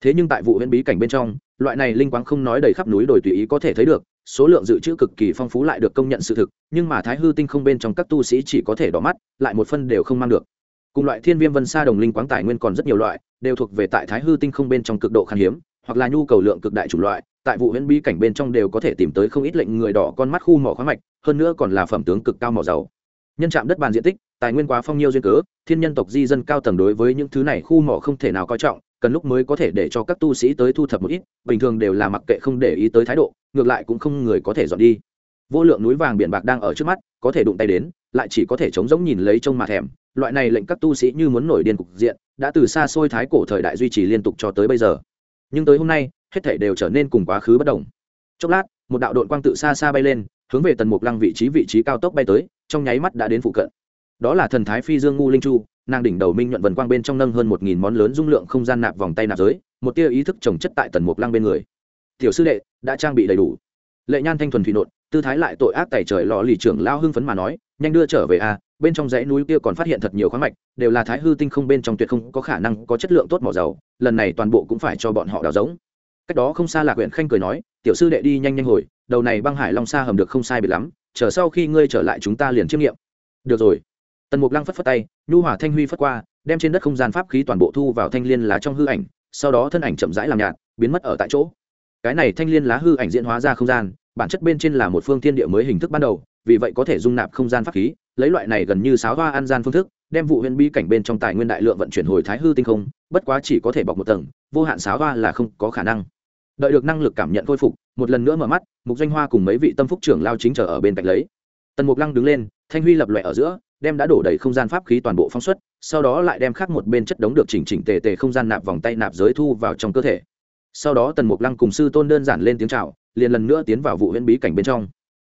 Thế nhưng tại vụ huyện bí cảnh bên trong, loại này linh quáng không nói đầy khắp núi đồi tùy ý có thể thấy được số lượng dự trữ cực kỳ phong phú lại được công nhận sự thực, nhưng mà thái hư tinh không bên trong các tu sĩ chỉ có thể đỏ mắt, lại một phân đều không mang được. Cùng loại thiên viêm vân sa đồng linh quáng tài nguyên còn rất nhiều loại, đều thuộc về tại thái hư tinh không bên trong cực độ khan hiếm, hoặc là nhu cầu lượng cực đại chủng loại, tại vụ huyễn bí cảnh bên trong đều có thể tìm tới không ít lệnh người đỏ con mắt khu mỏ khoáng mạch, hơn nữa còn là phẩm tướng cực cao mỏ dầu nhân trạm đất bàn diện tích, tài nguyên quá phong nhiêu duyên cớ, thiên nhân tộc di dân cao tầng đối với những thứ này khu mỏ không thể nào coi trọng cần lúc mới có thể để cho các tu sĩ tới thu thập một ít, bình thường đều là mặc kệ không để ý tới thái độ, ngược lại cũng không người có thể dọn đi. Vô lượng núi vàng biển bạc đang ở trước mắt, có thể đụng tay đến, lại chỉ có thể chống giống nhìn lấy trông mà thèm. Loại này lệnh các tu sĩ như muốn nổi điên cục diện, đã từ xa xôi thái cổ thời đại duy trì liên tục cho tới bây giờ. Nhưng tới hôm nay, hết thảy đều trở nên cùng quá khứ bất đồng. Chốc lát, một đạo đội quang tự xa xa bay lên, hướng về tần mục lăng vị trí vị trí cao tốc bay tới, trong nháy mắt đã đến phụ cận. Đó là thần thái phi dương ngu linh chu nàng đỉnh đầu minh nhuận vần quang bên trong nâng hơn một nghìn món lớn dung lượng không gian nạp vòng tay nạp giới, một tia ý thức trồng chất tại tần mục lăng bên người. Tiểu sư đệ, đã trang bị đầy đủ. Lệ nhan thanh thuần thủy nộn, tư thái lại tội ác tẩy trời lò lì trưởng lao hưng phấn mà nói, nhanh đưa trở về a bên trong dãy núi kia còn phát hiện thật nhiều khoáng mạch, đều là thái hư tinh không bên trong tuyệt không có khả năng có chất lượng tốt mỏ dầu, lần này toàn bộ cũng phải cho bọn họ đào giống. Cách đó không xa lạc huyện khanh cười nói, tiểu sư đệ đi nhanh nhanh hồi, đầu này băng hải long xa hầm được không sai biệt lắm, chờ sau khi ngươi trở lại chúng ta liền chiêm nghiệm. Được rồi tần mục lăng phất phất tay, nhu hỏa thanh huy phất qua, đem trên đất không gian pháp khí toàn bộ thu vào thanh liên lá trong hư ảnh, sau đó thân ảnh chậm rãi làm nhạt, biến mất ở tại chỗ. Cái này thanh liên lá hư ảnh diễn hóa ra không gian, bản chất bên trên là một phương thiên địa mới hình thức ban đầu, vì vậy có thể dung nạp không gian pháp khí, lấy loại này gần như sáo hoa an gian phương thức, đem vụ huyền bi cảnh bên trong tài nguyên đại lượng vận chuyển hồi thái hư tinh không, bất quá chỉ có thể bọc một tầng, vô hạn sáo hoa là không có khả năng. Đợi được năng lực cảm nhận khôi phục, một lần nữa mở mắt, mục doanh hoa cùng mấy vị tâm phúc trưởng lao chính chờ ở bên cạnh lấy. Tần mục lăng đứng lên, thanh huy lập loại ở giữa đem đã đổ đầy không gian pháp khí toàn bộ phóng xuất, sau đó lại đem khác một bên chất đống được chỉnh chỉnh tề tề không gian nạp vòng tay nạp giới thu vào trong cơ thể. Sau đó tần mục lăng cùng sư tôn đơn giản lên tiếng chào, liền lần nữa tiến vào vụ huyễn bí cảnh bên trong.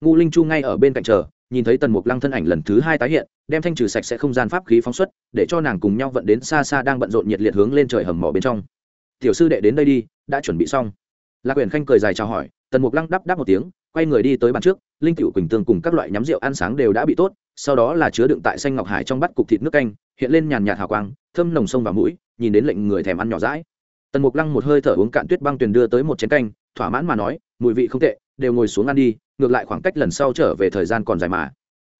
Ngu linh chu ngay ở bên cạnh chờ, nhìn thấy tần mục lăng thân ảnh lần thứ hai tái hiện, đem thanh trừ sạch sẽ không gian pháp khí phóng xuất, để cho nàng cùng nhau vận đến xa xa đang bận rộn nhiệt liệt hướng lên trời hầm mỏ bên trong. Tiểu sư đệ đến đây đi, đã chuẩn bị xong. Lạc quyền khanh cười dài chào hỏi, tần mục lăng đắp đáp một tiếng, quay người đi tới bàn trước, linh cựu quỳnh tương cùng các loại nhắm rượu ăn sáng đều đã bị tốt sau đó là chứa đựng tại xanh ngọc hải trong bát cục thịt nước canh, hiện lên nhàn nhạt hào quang, thơm nồng sông vào mũi, nhìn đến lệnh người thèm ăn nhỏ rãi tần mục lăng một hơi thở uống cạn tuyết băng tuyền đưa tới một chén canh, thỏa mãn mà nói, mùi vị không tệ, đều ngồi xuống ăn đi, ngược lại khoảng cách lần sau trở về thời gian còn dài mà.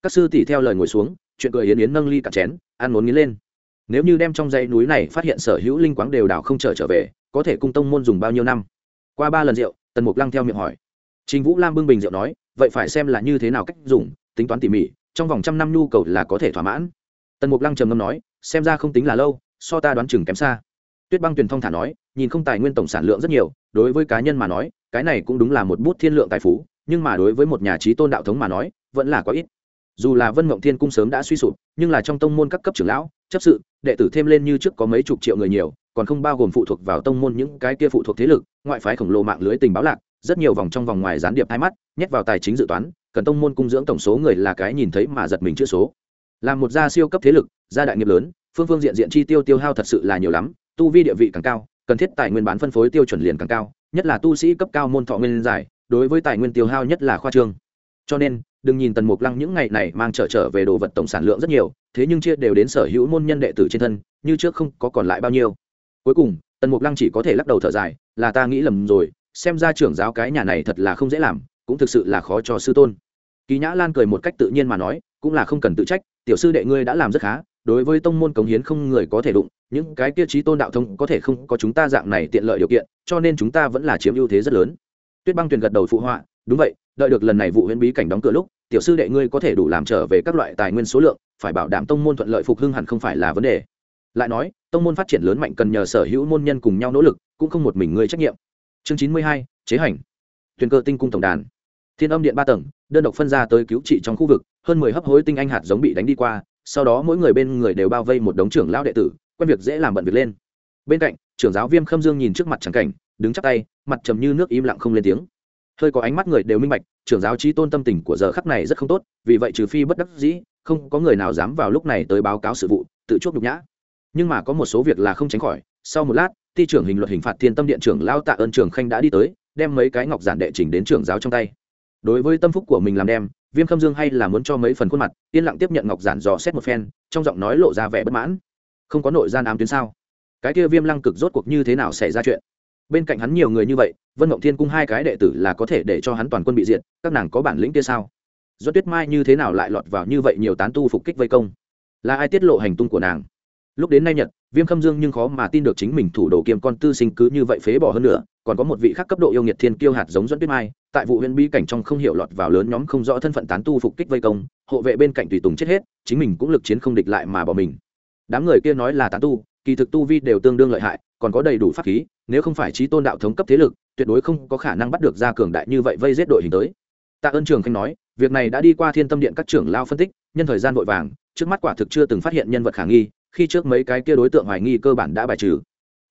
Các sư tỷ theo lời ngồi xuống, chuyện cười yến yến nâng ly cả chén, ăn muốn nghiến lên. Nếu như đem trong dãy núi này phát hiện sở hữu linh quáng đều đảo không trở trở về, có thể cung tông môn dùng bao nhiêu năm? Qua ba lần rượu, tần mục lăng theo miệng hỏi. Trình vũ lam bưng bình rượu nói, vậy phải xem là như thế nào cách dùng, tính toán tỉ mỉ trong vòng trăm năm nhu cầu là có thể thỏa mãn. Tần mục lăng trầm ngâm nói, xem ra không tính là lâu, so ta đoán chừng kém xa. Tuyết băng tuyền thông thả nói, nhìn không tài nguyên tổng sản lượng rất nhiều, đối với cá nhân mà nói, cái này cũng đúng là một bút thiên lượng tài phú, nhưng mà đối với một nhà trí tôn đạo thống mà nói, vẫn là có ít. Dù là vân mộng thiên cung sớm đã suy sụp, nhưng là trong tông môn các cấp trưởng lão, chấp sự, đệ tử thêm lên như trước có mấy chục triệu người nhiều, còn không bao gồm phụ thuộc vào tông môn những cái kia phụ thuộc thế lực, ngoại phái khổng lồ mạng lưới tình báo lạc, rất nhiều vòng trong vòng ngoài gián điệp hai mắt, nhét vào tài chính dự toán cần tông môn cung dưỡng tổng số người là cái nhìn thấy mà giật mình chữ số. Làm một gia siêu cấp thế lực, gia đại nghiệp lớn, phương phương diện diện chi tiêu tiêu hao thật sự là nhiều lắm, tu vi địa vị càng cao, cần thiết tài nguyên bán phân phối tiêu chuẩn liền càng cao, nhất là tu sĩ cấp cao môn thọ nguyên dài, đối với tài nguyên tiêu hao nhất là khoa trương. Cho nên, đừng nhìn tần mục lăng những ngày này mang trở trở về đồ vật tổng sản lượng rất nhiều, thế nhưng chia đều đến sở hữu môn nhân đệ tử trên thân, như trước không có còn lại bao nhiêu. Cuối cùng, tần mục lăng chỉ có thể lắc đầu thở dài, là ta nghĩ lầm rồi, xem ra trưởng giáo cái nhà này thật là không dễ làm cũng thực sự là khó cho sư tôn. Kỳ nhã lan cười một cách tự nhiên mà nói, cũng là không cần tự trách, tiểu sư đệ ngươi đã làm rất khá, đối với tông môn cống hiến không người có thể đụng, những cái tiêu chí tôn đạo thông có thể không có chúng ta dạng này tiện lợi điều kiện, cho nên chúng ta vẫn là chiếm ưu thế rất lớn. Tuyết băng tuyền gật đầu phụ họa, đúng vậy, đợi được lần này vụ huyễn bí cảnh đóng cửa lúc, tiểu sư đệ ngươi có thể đủ làm trở về các loại tài nguyên số lượng, phải bảo đảm tông môn thuận lợi phục hưng hẳn không phải là vấn đề. Lại nói, tông môn phát triển lớn mạnh cần nhờ sở hữu môn nhân cùng nhau nỗ lực, cũng không một mình ngươi trách nhiệm. Chương chín mươi hai, chế hành. Tuyền cơ tinh cung tổng đàn thiên âm điện ba tầng, đơn độc phân ra tới cứu trị trong khu vực, hơn mười hấp hối tinh anh hạt giống bị đánh đi qua, sau đó mỗi người bên người đều bao vây một đống trưởng lão đệ tử, quen việc dễ làm bận việc lên. Bên cạnh, trưởng giáo viêm khâm dương nhìn trước mặt trắng cảnh, đứng chắp tay, mặt trầm như nước im lặng không lên tiếng. Hơi có ánh mắt người đều minh bạch, trưởng giáo trí tôn tâm tình của giờ khắc này rất không tốt, vì vậy trừ phi bất đắc dĩ, không có người nào dám vào lúc này tới báo cáo sự vụ, tự chuốc nhục nhã. Nhưng mà có một số việc là không tránh khỏi, sau một lát, ti trưởng hình luật hình phạt thiên tâm điện trưởng lao tạ ơn trưởng khanh đã đi tới, đem mấy cái ngọc giản đệ trình đến trưởng giáo trong tay đối với tâm phúc của mình làm đem, viêm khâm dương hay là muốn cho mấy phần khuôn mặt, yên lặng tiếp nhận ngọc giản dò xét một phen, trong giọng nói lộ ra vẻ bất mãn. Không có nội gian ám tuyến sao? Cái kia viêm lăng cực rốt cuộc như thế nào xảy ra chuyện? Bên cạnh hắn nhiều người như vậy, vân mộng thiên cung hai cái đệ tử là có thể để cho hắn toàn quân bị diệt, các nàng có bản lĩnh kia sao? Do tuyết mai như thế nào lại lọt vào như vậy nhiều tán tu phục kích vây công? Là ai tiết lộ hành tung của nàng? Lúc đến nay nhật, viêm khâm dương nhưng khó mà tin được chính mình thủ đồ kiêm con tư sinh cứ như vậy phế bỏ hơn nữa, còn có một vị khác cấp độ yêu nghiệt thiên kiêu hạt giống dẫn tuyết mai, tại vụ huyện bi cảnh trong không hiểu lọt vào lớn nhóm không rõ thân phận tán tu phục kích vây công, hộ vệ bên cạnh tùy tùng chết hết, chính mình cũng lực chiến không địch lại mà bỏ mình. Đám người kia nói là tán tu, kỳ thực tu vi đều tương đương lợi hại, còn có đầy đủ pháp khí, nếu không phải trí tôn đạo thống cấp thế lực, tuyệt đối không có khả năng bắt được ra cường đại như vậy vây giết đội hình tới. Tạ ơn trường khanh nói, việc này đã đi qua thiên tâm điện các trưởng lao phân tích, nhân thời gian vội vàng, trước mắt quả thực chưa từng phát hiện nhân vật khả nghi khi trước mấy cái kia đối tượng hoài nghi cơ bản đã bài trừ.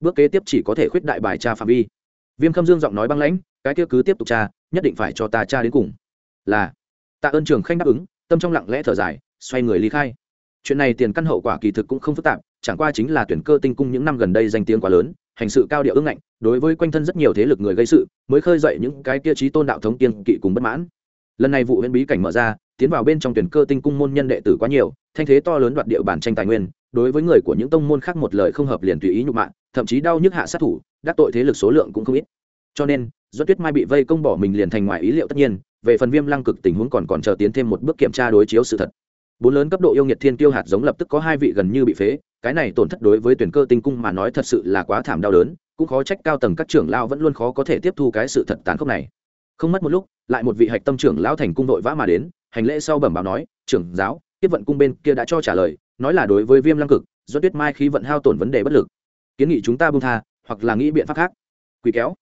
Bước kế tiếp chỉ có thể khuyết đại bài tra phạm vi. Viêm khâm dương giọng nói băng lãnh, cái kia cứ tiếp tục tra, nhất định phải cho ta tra đến cùng. Là, tạ ơn trường khanh đáp ứng, tâm trong lặng lẽ thở dài, xoay người ly khai. Chuyện này tiền căn hậu quả kỳ thực cũng không phức tạp, chẳng qua chính là tuyển cơ tinh cung những năm gần đây danh tiếng quá lớn, hành sự cao điệu ưng ngạnh, đối với quanh thân rất nhiều thế lực người gây sự, mới khơi dậy những cái kia trí tôn đạo thống tiên kỵ cùng bất mãn. Lần này vụ huyện bí cảnh mở ra, tiến vào bên trong tuyển cơ tinh cung môn nhân đệ tử quá nhiều, thanh thế to lớn đoạt địa bản tranh tài nguyên đối với người của những tông môn khác một lời không hợp liền tùy ý nhục mạ, thậm chí đau nhức hạ sát thủ, đắc tội thế lực số lượng cũng không ít. Cho nên do tuyết mai bị vây công bỏ mình liền thành ngoài ý liệu tất nhiên, về phần viêm lăng cực tình huống còn còn chờ tiến thêm một bước kiểm tra đối chiếu sự thật. Bốn lớn cấp độ yêu nghiệt thiên tiêu hạt giống lập tức có hai vị gần như bị phế, cái này tổn thất đối với tuyển cơ tinh cung mà nói thật sự là quá thảm đau đớn, cũng khó trách cao tầng các trưởng lao vẫn luôn khó có thể tiếp thu cái sự thật tán khốc này. Không mất một lúc, lại một vị hạch tâm trưởng lao thành cung đội vã mà đến, hành lễ sau bẩm báo nói, trưởng giáo, tiếp vận cung bên kia đã cho trả lời nói là đối với viêm lăng cực, do tuyết mai khí vận hao tổn vấn đề bất lực. Kiến nghị chúng ta bung tha, hoặc là nghĩ biện pháp khác. Quỳ kéo.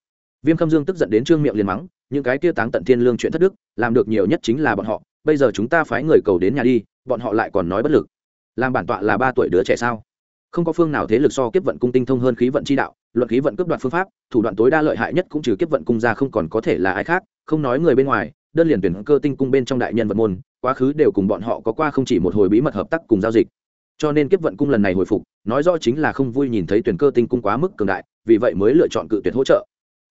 Viêm khâm dương tức giận đến trương miệng liền mắng, những cái tiêu táng tận thiên lương chuyện thất đức, làm được nhiều nhất chính là bọn họ, bây giờ chúng ta phái người cầu đến nhà đi, bọn họ lại còn nói bất lực. Làm bản tọa là ba tuổi đứa trẻ sao? Không có phương nào thế lực so kiếp vận cung tinh thông hơn khí vận chi đạo, luận khí vận cướp đoạt phương pháp, thủ đoạn tối đa lợi hại nhất cũng trừ kiếp vận cung ra không còn có thể là ai khác, không nói người bên ngoài, đơn liền tuyển cơ tinh cung bên trong đại nhân vật môn, quá khứ đều cùng bọn họ có qua không chỉ một hồi bí mật hợp tác cùng giao dịch cho nên kiếp vận cung lần này hồi phục, nói rõ chính là không vui nhìn thấy tuyển cơ tinh cung quá mức cường đại, vì vậy mới lựa chọn cự tuyệt hỗ trợ.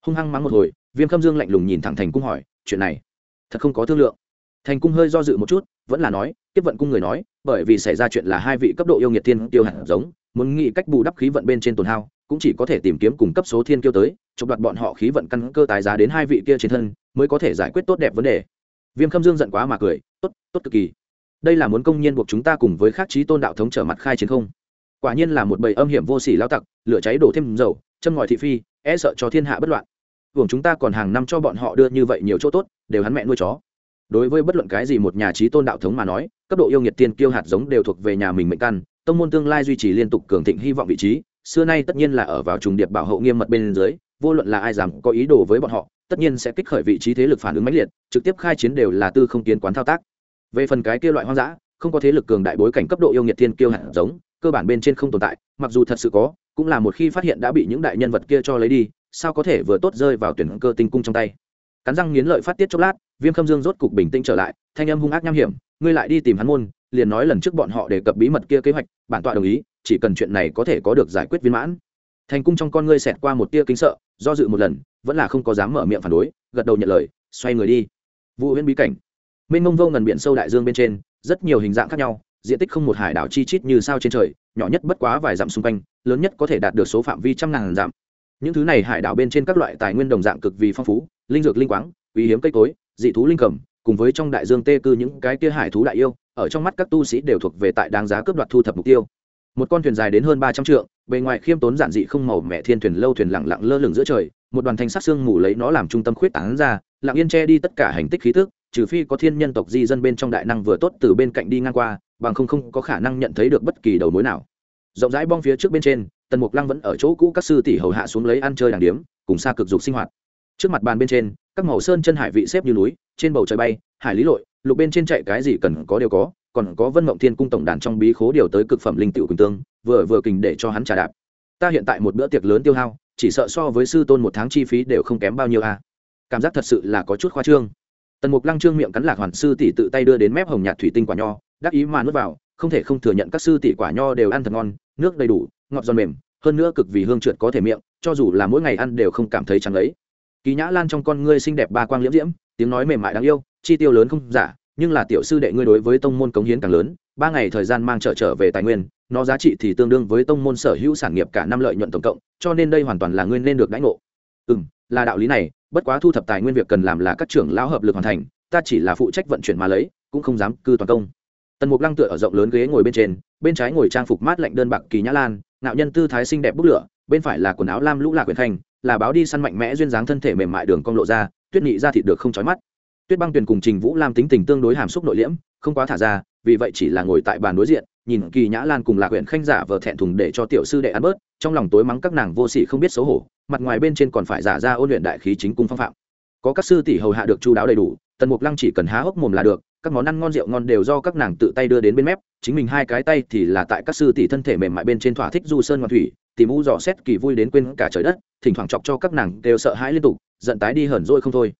Hung hăng mắng một hồi, viêm khâm dương lạnh lùng nhìn thẳng thành cung hỏi, chuyện này, thật không có thương lượng? Thành cung hơi do dự một chút, vẫn là nói tiếp vận cung người nói, bởi vì xảy ra chuyện là hai vị cấp độ yêu nghiệt thiên tiêu hạt giống, muốn nghĩ cách bù đắp khí vận bên trên tồn hao, cũng chỉ có thể tìm kiếm cùng cấp số thiên kiêu tới, chụp đoạt bọn họ khí vận căn cơ tái giá đến hai vị kia trên thân, mới có thể giải quyết tốt đẹp vấn đề. Viêm khâm dương giận quá mà cười, tốt tốt cực kỳ đây là muốn công nhiên buộc chúng ta cùng với khắc trí tôn đạo thống trở mặt khai chiến không? Quả nhiên là một bầy âm hiểm vô sỉ lao tặc, lửa cháy đổ thêm dầu, châm ngòi thị phi e sợ cho thiên hạ bất loạn. Hưởng chúng ta còn hàng năm cho bọn họ đưa như vậy nhiều chỗ tốt, đều hắn mẹ nuôi chó. Đối với bất luận cái gì một nhà trí tôn đạo thống mà nói, cấp độ yêu nghiệt tiên kiêu hạt giống đều thuộc về nhà mình mệnh căn, tông môn tương lai duy trì liên tục cường thịnh hy vọng vị trí, xưa nay tất nhiên là ở vào trùng điệp bảo hộ nghiêm mật bên dưới, vô luận là ai dám có ý đồ với bọn họ, tất nhiên sẽ kích khởi vị trí thế lực phản ứng mãnh liệt, trực tiếp khai chiến đều là tư không kiến quán thao tác về phần cái kia loại hoang dã, không có thế lực cường đại bối cảnh cấp độ yêu nghiệt thiên kiêu hạt giống, cơ bản bên trên không tồn tại, mặc dù thật sự có, cũng là một khi phát hiện đã bị những đại nhân vật kia cho lấy đi, sao có thể vừa tốt rơi vào tuyển cơ tinh cung trong tay. Cắn răng nghiến lợi phát tiết chốc lát, viêm khâm dương rốt cục bình tĩnh trở lại, thanh âm hung ác nham hiểm, ngươi lại đi tìm hắn môn, liền nói lần trước bọn họ đề cập bí mật kia kế hoạch, bản tọa đồng ý, chỉ cần chuyện này có thể có được giải quyết viên mãn. Thành cung trong con ngươi xẹt qua một tia kính sợ, do dự một lần, vẫn là không có dám mở miệng phản đối, gật đầu nhận lời, xoay người đi. Vụ huyễn bí cảnh mênh mông vô ngần biển sâu đại dương bên trên, rất nhiều hình dạng khác nhau, diện tích không một hải đảo chi chít như sao trên trời, nhỏ nhất bất quá vài dặm xung quanh, lớn nhất có thể đạt được số phạm vi trăm ngàn dặm. Những thứ này hải đảo bên trên các loại tài nguyên đồng dạng cực vì phong phú, linh dược linh quáng, quý hiếm cây cối, dị thú linh cầm, cùng với trong đại dương tê cư những cái kia hải thú đại yêu, ở trong mắt các tu sĩ đều thuộc về tại đáng giá cướp đoạt thu thập mục tiêu. Một con thuyền dài đến hơn ba trăm trượng, bề ngoài khiêm tốn giản dị không màu mẹ thiên thuyền lâu thuyền lặng lặng lơ lửng giữa trời, một đoàn thanh sắc xương mù lấy nó làm trung tâm khuyết tán ra, lặng yên che đi tất cả hành tích khí tức trừ phi có thiên nhân tộc di dân bên trong đại năng vừa tốt từ bên cạnh đi ngang qua, bằng không không có khả năng nhận thấy được bất kỳ đầu mối nào. Rộng rãi bong phía trước bên trên, tần mục lăng vẫn ở chỗ cũ các sư tỷ hầu hạ xuống lấy ăn chơi đàng điếm, cùng xa cực dục sinh hoạt. Trước mặt bàn bên trên, các màu sơn chân hải vị xếp như núi, trên bầu trời bay, hải lý lội, lục bên trên chạy cái gì cần có đều có, còn có vân mộng thiên cung tổng đàn trong bí khố điều tới cực phẩm linh tiểu quỳnh tương, vừa vừa kình để cho hắn trả đạp. Ta hiện tại một bữa tiệc lớn tiêu hao, chỉ sợ so với sư tôn một tháng chi phí đều không kém bao nhiêu a à. cảm giác thật sự là có chút khoa trương tần mục lăng trương miệng cắn lạc hoàn sư tỷ tự tay đưa đến mép hồng nhạt thủy tinh quả nho, đắc ý mà nuốt vào, không thể không thừa nhận các sư tỷ quả nho đều ăn thật ngon, nước đầy đủ, ngọt giòn mềm, hơn nữa cực vì hương trượt có thể miệng, cho dù là mỗi ngày ăn đều không cảm thấy trắng ấy. Kỳ nhã lan trong con ngươi xinh đẹp ba quang liễm diễm, tiếng nói mềm mại đáng yêu, chi tiêu lớn không giả, nhưng là tiểu sư đệ ngươi đối với tông môn cống hiến càng lớn, ba ngày thời gian mang trở trở về tài nguyên, nó giá trị thì tương đương với tông môn sở hữu sản nghiệp cả năm lợi nhuận tổng cộng, cho nên đây hoàn toàn là ngươi nên được đãi ngộ. Ừ là đạo lý này bất quá thu thập tài nguyên việc cần làm là các trưởng lão hợp lực hoàn thành, ta chỉ là phụ trách vận chuyển mà lấy, cũng không dám cư toàn công. Tần mục lăng tựa ở rộng lớn ghế ngồi bên trên, bên trái ngồi trang phục mát lạnh đơn bạc kỳ nhã lan nạo nhân tư thái xinh đẹp bức lửa, bên phải là quần áo lam lũ lạc quyền khanh, là báo đi săn mạnh mẽ duyên dáng thân thể mềm mại đường cong lộ ra, tuyết nghị ra thịt được không chói mắt. Tuyết băng tuyền cùng trình vũ lam tính tình tương đối hàm xúc nội liễm, không quá thả ra, vì vậy chỉ là ngồi tại bàn đối diện nhìn kỳ nhã lan cùng lạc huyện khanh giả vờ thẹn thùng để cho tiểu sư đệ ăn bớt, trong lòng tối mắng các nàng vô sỉ không biết xấu hổ, mặt ngoài bên trên còn phải giả ra ôn luyện đại khí chính cung phong phạm. Có các sư tỷ hầu hạ được chu đáo đầy đủ, tần mục lăng chỉ cần há hốc mồm là được, các món ăn ngon rượu ngon đều do các nàng tự tay đưa đến bên mép, chính mình hai cái tay thì là tại các sư tỷ thân thể mềm mại bên trên thỏa thích du sơn ngoan thủy, tìm u dò xét kỳ vui đến quên cả trời đất, thỉnh thoảng chọc cho các nàng đều sợ hãi liên tục, giận tái đi hởn rồi không thôi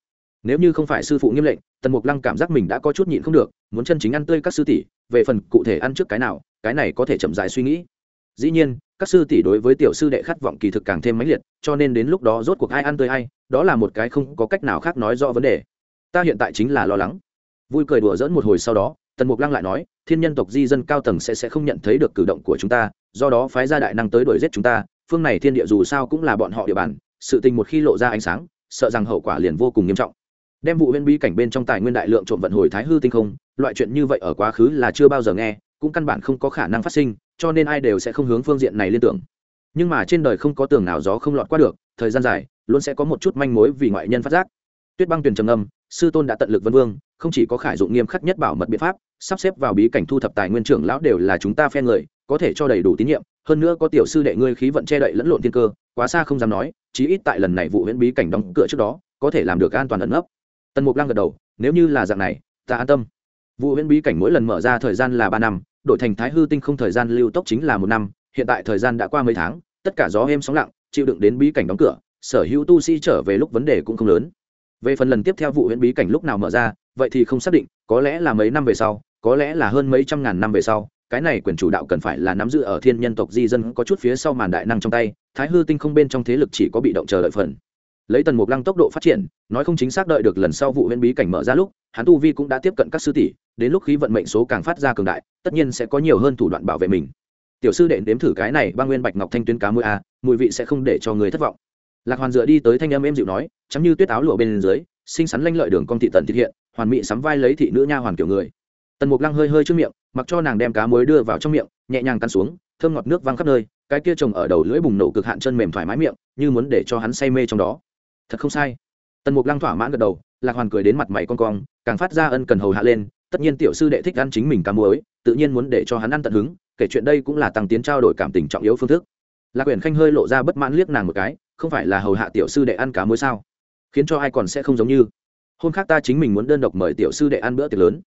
nếu như không phải sư phụ nghiêm lệnh, tần mục lăng cảm giác mình đã có chút nhịn không được, muốn chân chính ăn tươi các sư tỷ, về phần cụ thể ăn trước cái nào, cái này có thể chậm dài suy nghĩ. Dĩ nhiên, các sư tỷ đối với tiểu sư đệ khát vọng kỳ thực càng thêm mãnh liệt, cho nên đến lúc đó rốt cuộc ai ăn tươi ai, đó là một cái không có cách nào khác nói rõ vấn đề. Ta hiện tại chính là lo lắng. Vui cười đùa dỡn một hồi sau đó, tần mục lăng lại nói, thiên nhân tộc di dân cao tầng sẽ sẽ không nhận thấy được cử động của chúng ta, do đó phái gia đại năng tới đuổi giết chúng ta, phương này thiên địa dù sao cũng là bọn họ địa bàn, sự tình một khi lộ ra ánh sáng, sợ rằng hậu quả liền vô cùng nghiêm trọng đem vụ viên bí cảnh bên trong tài nguyên đại lượng trộm vận hồi thái hư tinh không, loại chuyện như vậy ở quá khứ là chưa bao giờ nghe, cũng căn bản không có khả năng phát sinh, cho nên ai đều sẽ không hướng phương diện này liên tưởng. Nhưng mà trên đời không có tường nào gió không lọt qua được, thời gian dài, luôn sẽ có một chút manh mối vì ngoại nhân phát giác. Tuyết băng tuyền trầm âm sư tôn đã tận lực vân vương, không chỉ có khải dụng nghiêm khắc nhất bảo mật biện pháp, sắp xếp vào bí cảnh thu thập tài nguyên trưởng lão đều là chúng ta phe người, có thể cho đầy đủ tín nhiệm, hơn nữa có tiểu sư đệ ngươi khí vận che đậy lẫn lộn thiên cơ, quá xa không dám nói, chí ít tại lần này vụ huyễn bí cảnh đóng cửa trước đó, có thể làm được an toàn ẩn nấp tần mục lăng gật đầu, nếu như là dạng này, ta an tâm. Vụ huyễn bí cảnh mỗi lần mở ra thời gian là ba năm, đổi thành thái hư tinh không thời gian lưu tốc chính là một năm, hiện tại thời gian đã qua mấy tháng, tất cả gió êm sóng lặng, chịu đựng đến bí cảnh đóng cửa, sở hữu tu sĩ trở về lúc vấn đề cũng không lớn. Về phần lần tiếp theo vụ huyễn bí cảnh lúc nào mở ra, vậy thì không xác định, có lẽ là mấy năm về sau, có lẽ là hơn mấy trăm ngàn năm về sau, cái này quyền chủ đạo cần phải là nắm giữ ở thiên nhân tộc di dân có chút phía sau màn đại năng trong tay, thái hư tinh không bên trong thế lực chỉ có bị động chờ đợi phần lấy tần mục lăng tốc độ phát triển, nói không chính xác đợi được lần sau vụ huyễn bí cảnh mở ra lúc, hắn tu vi cũng đã tiếp cận các sư tỷ, đến lúc khí vận mệnh số càng phát ra cường đại, tất nhiên sẽ có nhiều hơn thủ đoạn bảo vệ mình. Tiểu sư đệ nếm thử cái này băng nguyên bạch ngọc thanh tuyến cá mũi a, mùi vị sẽ không để cho người thất vọng. Lạc hoàn dựa đi tới thanh âm em dịu nói chắm như tuyết áo lụa bên dưới, xinh xắn lanh lợi đường con thị tần thực hiện, hoàn mỹ sắm vai lấy thị nữ nha hoàn kiểu người. Tần mục lăng hơi hơi trước miệng, mặc cho nàng đem cá muối đưa vào trong miệng, nhẹ nhàng căn xuống, thơm ngọt nước văng khắp nơi, cái kia trồng ở đầu lưỡi bùng nổ cực hạn chân mềm thoải mái miệng, như muốn để cho hắn say mê trong đó thật không sai. Tần mục lăng thỏa mãn gật đầu, lạc hoàn cười đến mặt mày con cong, càng phát ra ân cần hầu hạ lên, tất nhiên tiểu sư đệ thích ăn chính mình cá muối, tự nhiên muốn để cho hắn ăn tận hứng, kể chuyện đây cũng là tăng tiến trao đổi cảm tình trọng yếu phương thức. Lạc quyển khanh hơi lộ ra bất mãn liếc nàng một cái, không phải là hầu hạ tiểu sư đệ ăn cá muối sao? Khiến cho ai còn sẽ không giống như. Hôm khác ta chính mình muốn đơn độc mời tiểu sư đệ ăn bữa tiệc lớn.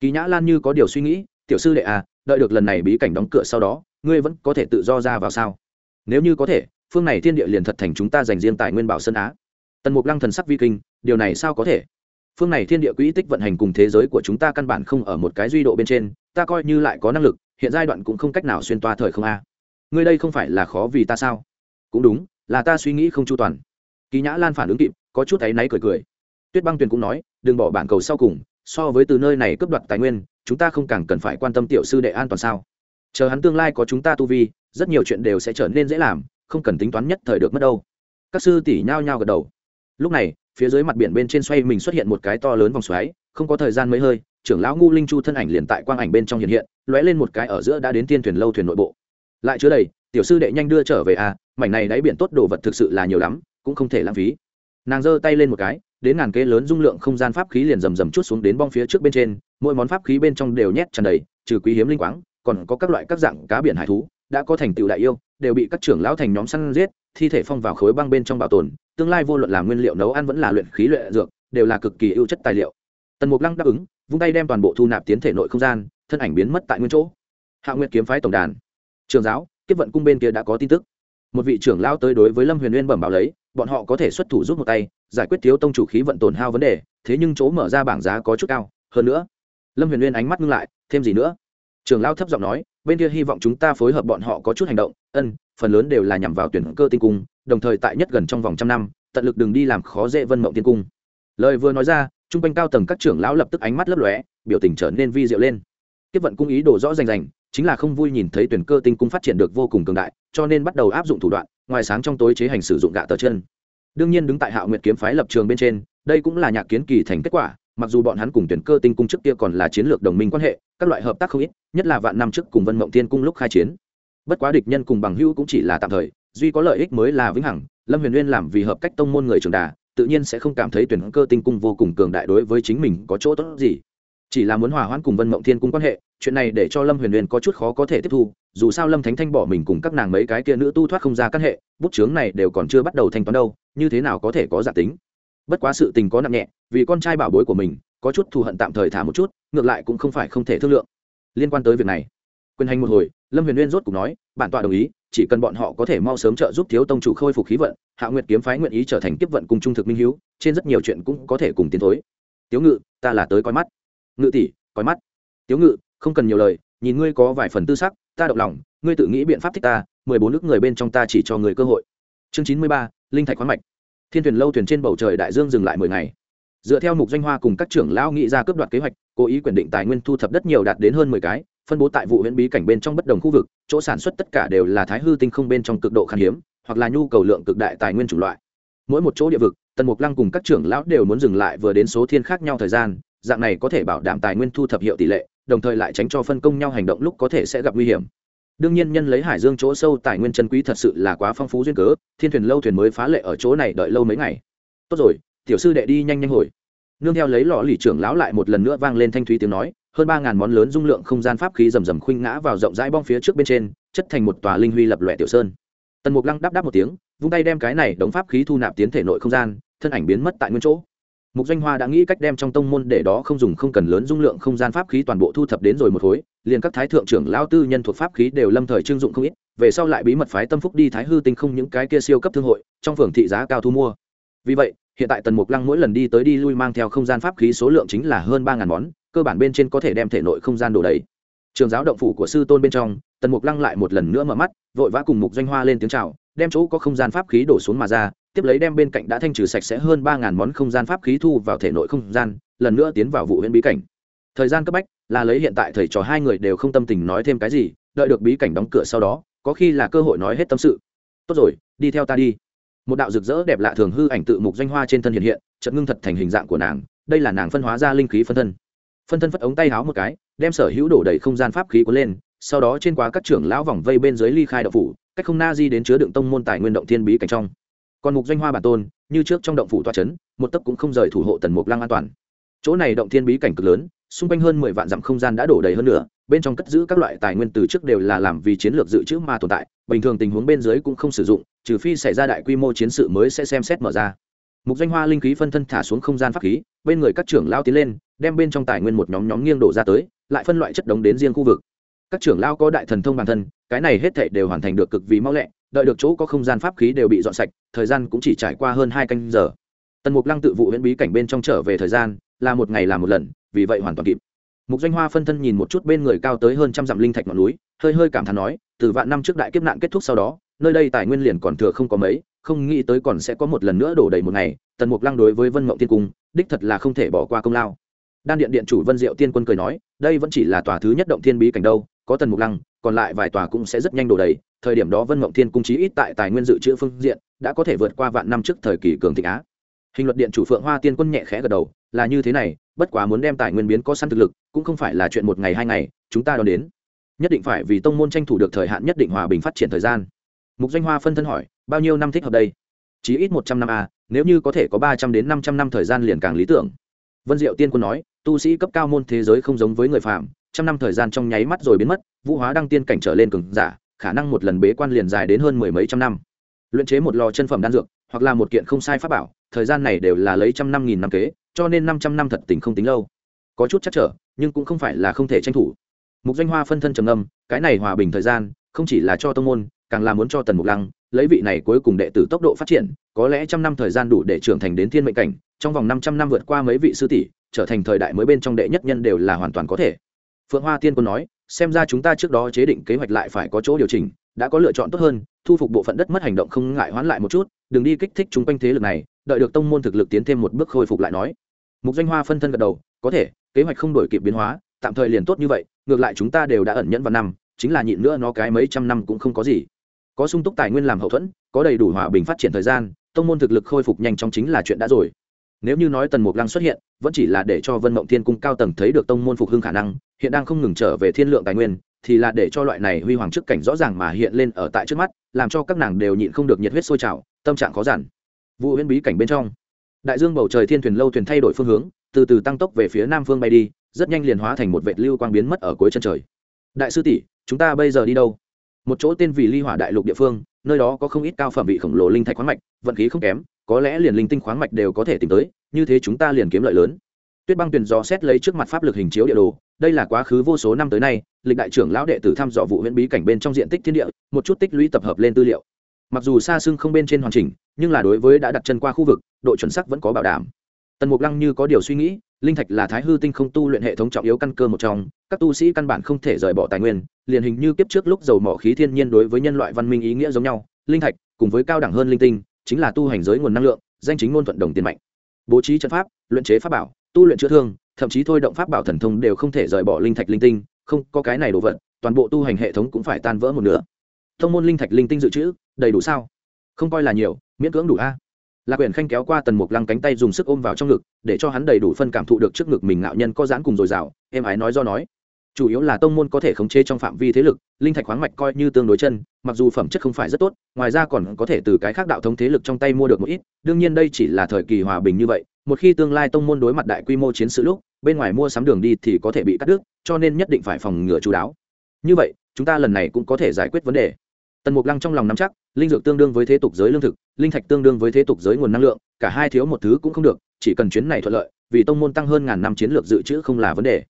Kỳ nhã lan như có điều suy nghĩ, tiểu sư đệ à đợi được lần này bí cảnh đóng cửa sau đó, ngươi vẫn có thể tự do ra vào sao? Nếu như có thể, phương này thiên địa liền thật thành chúng ta dành riêng tài nguyên bảo sơn á tần mục lăng thần sắc vi kinh, điều này sao có thể? Phương này thiên địa quỹ tích vận hành cùng thế giới của chúng ta căn bản không ở một cái duy độ bên trên, ta coi như lại có năng lực, hiện giai đoạn cũng không cách nào xuyên toa thời không a. Ngươi đây không phải là khó vì ta sao? Cũng đúng, là ta suy nghĩ không chu toàn. Kỳ nhã lan phản ứng kịp, có chút áy náy cười cười. Tuyết băng tuyền cũng nói, đừng bỏ bản cầu sau cùng, so với từ nơi này cướp đoạt tài nguyên, chúng ta không càng cần phải quan tâm tiểu sư đệ an toàn sao? Chờ hắn tương lai có chúng ta tu vi, rất nhiều chuyện đều sẽ trở nên dễ làm, không cần tính toán nhất thời được mất đâu. Các sư tỷ nhao nhao gật đầu lúc này, phía dưới mặt biển bên trên xoay mình xuất hiện một cái to lớn vòng xoáy, không có thời gian mấy hơi, trưởng lão ngu linh chu thân ảnh liền tại quang ảnh bên trong hiện hiện, lóe lên một cái ở giữa đã đến tiên thuyền lâu thuyền nội bộ. Lại chứa đầy, tiểu sư đệ nhanh đưa trở về à mảnh này đáy biển tốt đồ vật thực sự là nhiều lắm, cũng không thể lãng phí. Nàng giơ tay lên một cái, đến ngàn kế lớn dung lượng không gian pháp khí liền rầm rầm chút xuống đến bong phía trước bên trên, mỗi món pháp khí bên trong đều nhét tràn đầy, trừ quý hiếm linh quáng, còn có các loại các dạng cá biển hải thú, đã có thành tựu đại yêu đều bị các trưởng lão thành nhóm săn giết, thi thể phong vào khối băng bên trong bảo tồn, tương lai vô luận làm nguyên liệu nấu ăn vẫn là luyện khí luyện dược, đều là cực kỳ ưu chất tài liệu. Tần mục lăng đáp ứng, vung tay đem toàn bộ thu nạp tiến thể nội không gian, thân ảnh biến mất tại nguyên chỗ. Hạ nguyệt kiếm phái tổng đàn. Trường giáo, tiếp vận cung bên kia đã có tin tức. Một vị trưởng lao tới đối với lâm huyền nguyên bẩm báo lấy, bọn họ có thể xuất thủ giúp một tay, giải quyết thiếu tông chủ khí vận tổn hao vấn đề, thế nhưng chỗ mở ra bảng giá có chút cao. Hơn nữa, lâm huyền nguyên ánh mắt ngưng lại, thêm gì nữa? Trưởng lao thấp giọng nói, bên kia hy vọng chúng ta phối hợp bọn họ có chút hành động. Ân, phần lớn đều là nhằm vào tuyển cơ tinh cung, đồng thời tại nhất gần trong vòng trăm năm, tận lực đừng đi làm khó dễ vân mộng tiên cung. Lời vừa nói ra chung quanh cao tầng các trưởng lão lập tức ánh mắt lấp lóe, biểu tình trở nên vi diệu lên. Tiếp vận cung ý đồ rõ rành rành, chính là không vui nhìn thấy tuyển cơ tinh cung phát triển được vô cùng cường đại, cho nên bắt đầu áp dụng thủ đoạn, ngoài sáng trong tối chế hành sử dụng gạ tờ chân. Đương nhiên đứng tại hạo nguyện kiếm phái lập trường bên trên, đây cũng là nhạc kiến kỳ thành kết quả mặc dù bọn hắn cùng tuyển cơ tinh cung trước kia còn là chiến lược đồng minh quan hệ, các loại hợp tác không ít, nhất là vạn năm trước cùng vân mộng tiên cung lúc khai chiến. Bất quá địch nhân cùng bằng hữu cũng chỉ là tạm thời, duy có lợi ích mới là vĩnh hằng. Lâm huyền nguyên làm vì hợp cách tông môn người trường đà, tự nhiên sẽ không cảm thấy tuyển cơ tinh cung vô cùng cường đại đối với chính mình có chỗ tốt gì. Chỉ là muốn hòa hoãn cùng vân mộng thiên cung quan hệ, chuyện này để cho lâm huyền huyền có chút khó có thể tiếp thu. Dù sao lâm thánh thanh bỏ mình cùng các nàng mấy cái kia nữ tu thoát không ra căn hệ, bút chướng này đều còn chưa bắt đầu thanh toán đâu, như thế nào có thể có giả tính? Bất quá sự tình có nặng nhẹ, vì con trai bảo bối của mình, có chút thù hận tạm thời thả một chút, ngược lại cũng không phải không thể thương lượng. Liên quan tới việc này, quyền hành một hồi, lâm huyền nguyên rốt cùng nói, bản tọa đồng ý, chỉ cần bọn họ có thể mau sớm trợ giúp thiếu tông chủ khôi phục khí vận, hạ nguyệt kiếm phái nguyện ý trở thành kiếp vận cùng trung thực minh hiếu, trên rất nhiều chuyện cũng có thể cùng tiến thối. Tiếu ngự, ta là tới coi mắt. Ngự tỷ, coi mắt. Tiếu ngự, không cần nhiều lời, nhìn ngươi có vài phần tư sắc, ta động lòng, ngươi tự nghĩ biện pháp thích ta, mười bốn nước người bên trong ta chỉ cho người cơ hội. Chương chín mươi ba, linh thạch khoáng mạch thiên thuyền lâu thuyền trên bầu trời đại dương dừng lại mười ngày. Dựa theo mục doanh hoa cùng các trưởng lão nghĩ ra cướp đoạt kế hoạch, cố ý quyền định tài nguyên thu thập đất nhiều đạt đến hơn mười cái, phân bố tại vụ huyện bí cảnh bên trong bất đồng khu vực, chỗ sản xuất tất cả đều là thái hư tinh không bên trong cực độ khan hiếm, hoặc là nhu cầu lượng cực đại tài nguyên chủng loại. Mỗi một chỗ địa vực, tần mục lăng cùng các trưởng lão đều muốn dừng lại vừa đến số thiên khác nhau thời gian, dạng này có thể bảo đảm tài nguyên thu thập hiệu tỷ lệ, đồng thời lại tránh cho phân công nhau hành động lúc có thể sẽ gặp nguy hiểm đương nhiên nhân lấy hải dương chỗ sâu tài nguyên chân quý thật sự là quá phong phú duyên cớ, thiên thuyền lâu thuyền mới phá lệ ở chỗ này đợi lâu mấy ngày. Tốt rồi, tiểu sư đệ đi nhanh nhanh hồi. Nương theo lấy lò lì trưởng lão lại một lần nữa vang lên thanh thúy tiếng nói, hơn ba ngàn món lớn dung lượng không gian pháp khí rầm rầm khuynh ngã vào rộng rãi bong phía trước bên trên, chất thành một tòa linh huy lập lòe tiểu sơn. Tần mục lăng đáp đáp một tiếng, vung tay đem cái này đóng pháp khí thu nạp tiến thể nội không gian, thân ảnh biến mất tại nguyên chỗ mục doanh hoa đã nghĩ cách đem trong tông môn để đó không dùng không cần lớn dung lượng không gian pháp khí toàn bộ thu thập đến rồi một khối, liền các thái thượng trưởng lao tư nhân thuộc pháp khí đều lâm thời trưng dụng không ít, về sau lại bí mật phái tâm phúc đi thái hư tinh không những cái kia siêu cấp thương hội, trong phường thị giá cao thu mua. Vì vậy, hiện tại tần mục lăng mỗi lần đi tới đi lui mang theo không gian pháp khí số lượng chính là hơn ba ngàn món, cơ bản bên trên có thể đem thể nội không gian đổ đầy. Trường giáo động phủ của sư tôn bên trong, tần mục lăng lại một lần nữa mở mắt, vội vã cùng mục doanh hoa lên tiếng c h à o đem chỗ có không gian pháp khí đổ xuống mà ra tiếp lấy đem bên cạnh đã thanh trừ sạch sẽ hơn ba ngàn món không gian pháp khí thu vào thể nội không gian, lần nữa tiến vào vụ huyện bí cảnh. Thời gian cấp bách là lấy hiện tại thầy trò hai người đều không tâm tình nói thêm cái gì, đợi được bí cảnh đóng cửa sau đó, có khi là cơ hội nói hết tâm sự. Tốt rồi, đi theo ta đi. Một đạo rực rỡ đẹp lạ thường hư ảnh tự mục doanh hoa trên thân hiện hiện, chợt ngưng thật thành hình dạng của nàng, đây là nàng phân hóa ra linh khí phân thân. Phân thân phất ống tay háo một cái, đem sở hữu đổ đầy không gian pháp khí cuốn lên, sau đó trên quá các trưởng lão vòng vây bên dưới ly khai đậu phủ, cách không na di đến chứa đựng tông môn tài nguyên động thiên bí cảnh trong còn mục doanh hoa bản tôn, như trước trong động phủ toa trấn một tấc cũng không rời thủ hộ tần mục lăng an toàn. Chỗ này động thiên bí cảnh cực lớn, xung quanh hơn mười vạn dặm không gian đã đổ đầy hơn nữa bên trong cất giữ các loại tài nguyên từ trước đều là làm vì chiến lược dự trữ mà tồn tại, bình thường tình huống bên dưới cũng không sử dụng, trừ phi xảy ra đại quy mô chiến sự mới sẽ xem xét mở ra. Mục danh hoa linh khí phân thân thả xuống không gian pháp khí, bên người các trưởng lao tiến lên, đem bên trong tài nguyên một nhóm nhóm nghiêng đổ ra tới, lại phân loại chất đống đến riêng khu vực. Các trưởng lao có đại thần thông bản thân, cái này hết thảy đều hoàn thành được cực vì mau lẹ đợi được chỗ có không gian pháp khí đều bị dọn sạch, thời gian cũng chỉ trải qua hơn hai canh giờ. Tần mục lăng tự vụ huyễn bí cảnh bên trong trở về thời gian là một ngày làm một lần, vì vậy hoàn toàn kịp. Mục doanh hoa phân thân nhìn một chút bên người cao tới hơn trăm dặm linh thạch ngọn núi, hơi hơi cảm thán nói, từ vạn năm trước đại kiếp nạn kết thúc sau đó, nơi đây tài nguyên liền còn thừa không có mấy, không nghĩ tới còn sẽ có một lần nữa đổ đầy một ngày. Tần mục lăng đối với vân mộng tiên cung, đích thật là không thể bỏ qua công lao. Đan điện điện chủ vân diệu tiên quân cười nói, đây vẫn chỉ là tòa thứ nhất động thiên bí cảnh đâu, có tần mục lăng còn lại vài tòa cũng sẽ rất nhanh đổ đầy. Thời điểm đó vân mộng thiên cung chí ít tại tài nguyên dự trữ phương diện đã có thể vượt qua vạn năm trước thời kỳ cường thịnh á. Hình luật điện chủ phượng hoa tiên quân nhẹ khẽ gật đầu, là như thế này, bất quá muốn đem tài nguyên biến có sẵn thực lực, cũng không phải là chuyện một ngày hai ngày, chúng ta đón đến. Nhất định phải vì tông môn tranh thủ được thời hạn nhất định hòa bình phát triển thời gian. Mục doanh hoa phân thân hỏi, bao nhiêu năm thích hợp đây? Chí ít một trăm năm a nếu như có thể có ba trăm đến năm trăm năm thời gian liền càng lý tưởng. Vân diệu tiên quân nói, tu sĩ cấp cao môn thế giới không giống với người phạm trăm năm thời gian trong nháy mắt rồi biến mất, vũ hóa đăng tiên cảnh trở lên cường giả, khả năng một lần bế quan liền dài đến hơn mười mấy trăm năm. Luyện chế một lò chân phẩm đan dược, hoặc là một kiện không sai pháp bảo, thời gian này đều là lấy trăm năm nghìn năm kế, cho nên năm trăm năm thật tình không tính lâu. Có chút chắc trở, nhưng cũng không phải là không thể tranh thủ. Mục doanh hoa phân thân trầm âm cái này hòa bình thời gian, không chỉ là cho tông môn, càng là muốn cho tần mục lăng, lấy vị này cuối cùng đệ tử tốc độ phát triển, có lẽ trăm năm thời gian đủ để trưởng thành đến thiên mệnh cảnh, trong vòng năm trăm năm vượt qua mấy vị sư tỷ, trở thành thời đại mới bên trong đệ nhất nhân đều là hoàn toàn có thể phượng hoa tiên quân nói, xem ra chúng ta trước đó chế định kế hoạch lại phải có chỗ điều chỉnh, đã có lựa chọn tốt hơn, thu phục bộ phận đất mất hành động không ngại hoãn lại một chút, đừng đi kích thích chúng quanh thế lực này, đợi được tông môn thực lực tiến thêm một bước khôi phục lại nói. Mục danh hoa phân thân gật đầu, có thể, kế hoạch không đổi kịp biến hóa, tạm thời liền tốt như vậy, ngược lại chúng ta đều đã ẩn nhẫn vào năm, chính là nhịn nữa nó cái mấy trăm năm cũng không có gì. Có sung túc tài nguyên làm hậu thuẫn, có đầy đủ hòa bình phát triển thời gian, tông môn thực lực khôi phục nhanh chóng chính là chuyện đã rồi. Nếu như nói tần mục lăng xuất hiện, vẫn chỉ là để cho vân mộng thiên cung cao tầng thấy được tông môn phục hưng khả năng hiện đang không ngừng trở về thiên lượng tài nguyên, thì là để cho loại này huy hoàng trước cảnh rõ ràng mà hiện lên ở tại trước mắt, làm cho các nàng đều nhịn không được nhiệt huyết sôi trào, tâm trạng khó giản. Vụ huyễn bí cảnh bên trong, đại dương bầu trời thiên thuyền lâu thuyền thay đổi phương hướng, từ từ tăng tốc về phía nam phương bay đi, rất nhanh liền hóa thành một vệt lưu quang biến mất ở cuối chân trời. Đại sư tỷ, chúng ta bây giờ đi đâu? Một chỗ tên vì ly hỏa đại lục địa phương, nơi đó có không ít cao phẩm vị khổng lồ linh thạch khoáng mạch, vận khí không kém, có lẽ liền linh tinh khoáng mạch đều có thể tìm tới, như thế chúng ta liền kiếm lợi lớn. Tuyết băng tuyền do xét lấy trước mặt pháp lực hình chiếu địa đồ đây là quá khứ vô số năm tới nay, lịch đại trưởng lão đệ tử thăm dò vụ huyễn bí cảnh bên trong diện tích thiên địa, một chút tích lũy tập hợp lên tư liệu. Mặc dù xa xưng không bên trên hoàn chỉnh, nhưng là đối với đã đặt chân qua khu vực, độ chuẩn sắc vẫn có bảo đảm. Tần mục lăng như có điều suy nghĩ, linh thạch là thái hư tinh không tu luyện hệ thống trọng yếu căn cơ một trong, các tu sĩ căn bản không thể rời bỏ tài nguyên, liền hình như kiếp trước lúc dầu mỏ khí thiên nhiên đối với nhân loại văn minh ý nghĩa giống nhau, linh thạch cùng với cao đẳng hơn linh tinh, chính là tu hành giới nguồn năng lượng, danh chính ngôn thuận đồng tiền mạnh. Bố trí trận pháp, luyện chế pháp bảo tu luyện chữa thương, thậm chí thôi động pháp bảo thần thông đều không thể rời bỏ linh thạch linh tinh, không có cái này đồ vật, toàn bộ tu hành hệ thống cũng phải tan vỡ một nửa. Thông môn linh thạch linh tinh dự trữ, đầy đủ sao? Không coi là nhiều, miễn cưỡng đủ a. Lạc quyển khanh kéo qua tần mục lăng cánh tay dùng sức ôm vào trong ngực, để cho hắn đầy đủ phân cảm thụ được trước ngực mình ngạo nhân có giãn cùng dồi dào em ái nói do nói. Chủ yếu là tông môn có thể khống chế trong phạm vi thế lực, linh thạch khoáng mạch coi như tương đối chân, mặc dù phẩm chất không phải rất tốt, ngoài ra còn có thể từ cái khác đạo thống thế lực trong tay mua được một ít, đương nhiên đây chỉ là thời kỳ hòa bình như vậy một khi tương lai tông môn đối mặt đại quy mô chiến sự lúc, bên ngoài mua sắm đường đi thì có thể bị cắt đứt, cho nên nhất định phải phòng ngừa chú đáo. Như vậy, chúng ta lần này cũng có thể giải quyết vấn đề. Tần mục lăng trong lòng nắm chắc, linh dược tương đương với thế tục giới lương thực, linh thạch tương đương với thế tục giới nguồn năng lượng, cả hai thiếu một thứ cũng không được, chỉ cần chuyến này thuận lợi, vì tông môn tăng hơn ngàn năm chiến lược dự trữ không là vấn đề.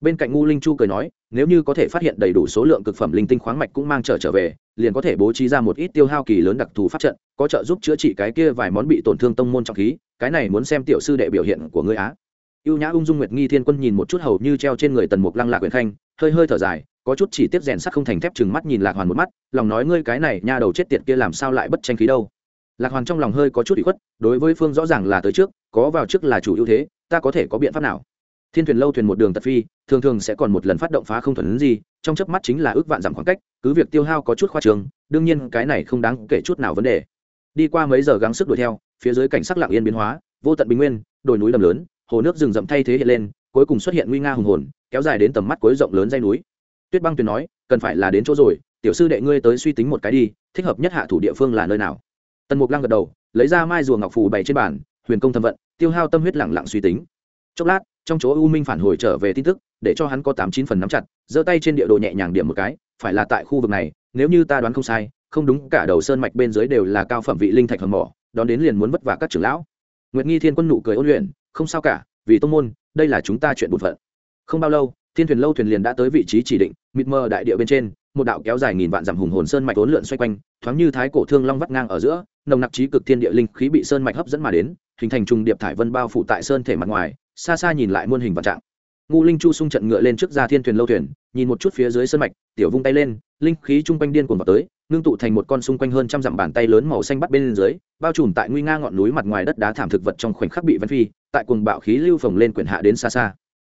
Bên cạnh ngu linh chu cười nói, nếu như có thể phát hiện đầy đủ số lượng cực phẩm linh tinh khoáng mạch cũng mang trở trở về liền có thể bố trí ra một ít tiêu hao kỳ lớn đặc thù pháp trận, có trợ giúp chữa trị cái kia vài món bị tổn thương tông môn trọng khí, cái này muốn xem tiểu sư đệ biểu hiện của ngươi á. Ưu nhã ung dung nguyệt nghi thiên quân nhìn một chút hầu như treo trên người tần mục lăng lạc quyền khanh, hơi hơi thở dài, có chút chỉ tiếp rèn sắt không thành thép chừng mắt nhìn lạc hoàn một mắt, lòng nói ngươi cái này nha đầu chết tiệt kia làm sao lại bất tranh khí đâu. Lạc hoàn trong lòng hơi có chút bị khuất, đối với phương rõ ràng là tới trước, có vào trước là chủ ưu thế, ta có thể có biện pháp nào? Thiên thuyền lâu thuyền một đường tật phi, thường thường sẽ còn một lần phát động phá không thuần gì, trong chớp mắt chính là ước vạn giảm khoảng cách, cứ việc tiêu hao có chút khoa trường, đương nhiên cái này không đáng kể chút nào vấn đề. Đi qua mấy giờ gắng sức đuổi theo, phía dưới cảnh sắc lặng yên biến hóa, vô tận bình nguyên, đồi núi lầm lớn, hồ nước rừng rậm thay thế hiện lên, cuối cùng xuất hiện nguy nga hùng hồn, kéo dài đến tầm mắt cuối rộng lớn dây núi. Tuyết băng tuyền nói, cần phải là đến chỗ rồi, tiểu sư đệ ngươi tới suy tính một cái đi, thích hợp nhất hạ thủ địa phương là nơi nào? Tần mục lăng gật đầu, lấy ra mai rùa ngọc phù bày trên bàn, huyền công thâm vận, tiêu hao tâm huyết lẳng lặng suy tính. Chốc lát trong chỗ u minh phản hồi trở về tin tức, để cho hắn có tám chín phần nắm chặt, giơ tay trên địa đồ nhẹ nhàng điểm một cái, phải là tại khu vực này, nếu như ta đoán không sai, không đúng, cả đầu sơn mạch bên dưới đều là cao phẩm vị linh thạch hầm mỏ, đón đến liền muốn vất vả các trưởng lão. Nguyệt nghi thiên quân nụ cười ôn luyện, không sao cả, vì tông môn, đây là chúng ta chuyện bụt phận. Không bao lâu, thiên thuyền lâu thuyền liền đã tới vị trí chỉ định, mịt mờ đại địa bên trên, một đạo kéo dài nghìn vạn dặm hùng hồn sơn mạch vốn lượn xoay quanh, thoáng như thái cổ thương long vắt ngang ở giữa, nồng nặc trí cực thiên địa linh khí bị sơn mạch hấp dẫn mà đến, hình thành trùng điệp thải vân bao phủ tại sơn thể mặt ngoài xa xa nhìn lại muôn hình vạn trạng. Ngu linh chu xung trận ngựa lên trước ra thiên thuyền lâu thuyền, nhìn một chút phía dưới sân mạch, tiểu vung tay lên, linh khí chung quanh điên cuồng vào tới, ngưng tụ thành một con xung quanh hơn trăm dặm bàn tay lớn màu xanh bắt bên dưới, bao trùm tại nguy nga ngọn núi mặt ngoài đất đá thảm thực vật trong khoảnh khắc bị văn phi, tại cuồng bạo khí lưu phồng lên quyển hạ đến xa xa.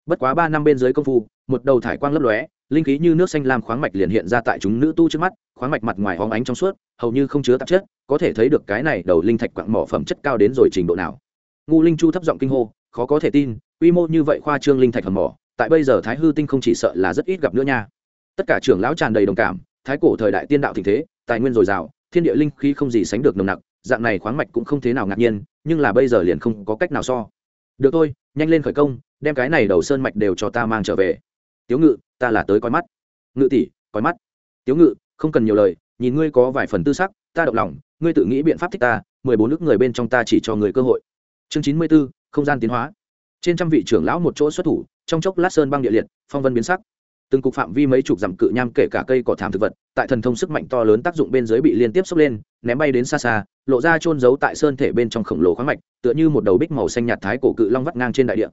Bất quá ba năm bên dưới công phu, một đầu thải quang lấp lóe, linh khí như nước xanh lam khoáng mạch liền hiện ra tại chúng nữ tu trước mắt, khoáng mạch mặt ngoài hóng ánh trong suốt, hầu như không chứa tạp chất, có thể thấy được cái này đầu linh thạch quặng mỏ phẩm chất cao đến rồi trình độ nào. Ngu linh chu thấp giọng kinh hô khó có thể tin, quy mô như vậy khoa trương linh thạch hầm mỏ, tại bây giờ thái hư tinh không chỉ sợ là rất ít gặp nữa nha. Tất cả trưởng lão tràn đầy đồng cảm, thái cổ thời đại tiên đạo tình thế, tài nguyên dồi dào, thiên địa linh khí không gì sánh được nồng nặc, dạng này khoáng mạch cũng không thế nào ngạc nhiên, nhưng là bây giờ liền không có cách nào so. Được thôi, nhanh lên khởi công, đem cái này đầu sơn mạch đều cho ta mang trở về. Tiếu ngự, ta là tới coi mắt. Ngự tỷ, coi mắt. Tiếu ngự, không cần nhiều lời, nhìn ngươi có vài phần tư sắc, ta động lòng, ngươi tự nghĩ biện pháp thích ta, mười bốn nước người bên trong ta chỉ cho người cơ hội. Chương chín mươi b ố không gian tiến hóa. Trên trăm vị trưởng lão một chỗ xuất thủ, trong chốc lát sơn băng địa liệt, phong vân biến sắc. Từng cục phạm vi mấy chục dặm cự nham kể cả cây cỏ thảm thực vật, tại thần thông sức mạnh to lớn tác dụng bên dưới bị liên tiếp sốc lên, ném bay đến xa xa, lộ ra trôn giấu tại sơn thể bên trong khổng lồ khoáng mạch, tựa như một đầu bích màu xanh nhạt thái cổ cự long vắt ngang trên đại địa.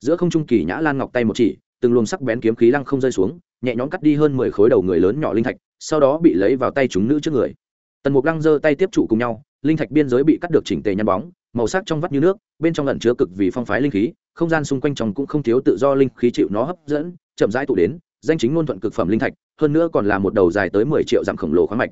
Giữa không trung kỳ nhã lan ngọc tay một chỉ, từng luồng sắc bén kiếm khí lăng không rơi xuống, nhẹ nhõm cắt đi hơn mười khối đầu người lớn nhỏ linh thạch, sau đó bị lấy vào tay chúng nữ trước người. Tần mục lăng giơ tay tiếp trụ cùng nhau, linh thạch biên giới bị cắt được chỉnh tề nhăn bóng màu sắc trong vắt như nước, bên trong lẩn chứa cực vì phong phái linh khí, không gian xung quanh trong cũng không thiếu tự do linh khí chịu nó hấp dẫn, chậm rãi tụ đến, danh chính ngôn thuận cực phẩm linh thạch, hơn nữa còn là một đầu dài tới mười triệu dặm khổng lồ khoáng mạch.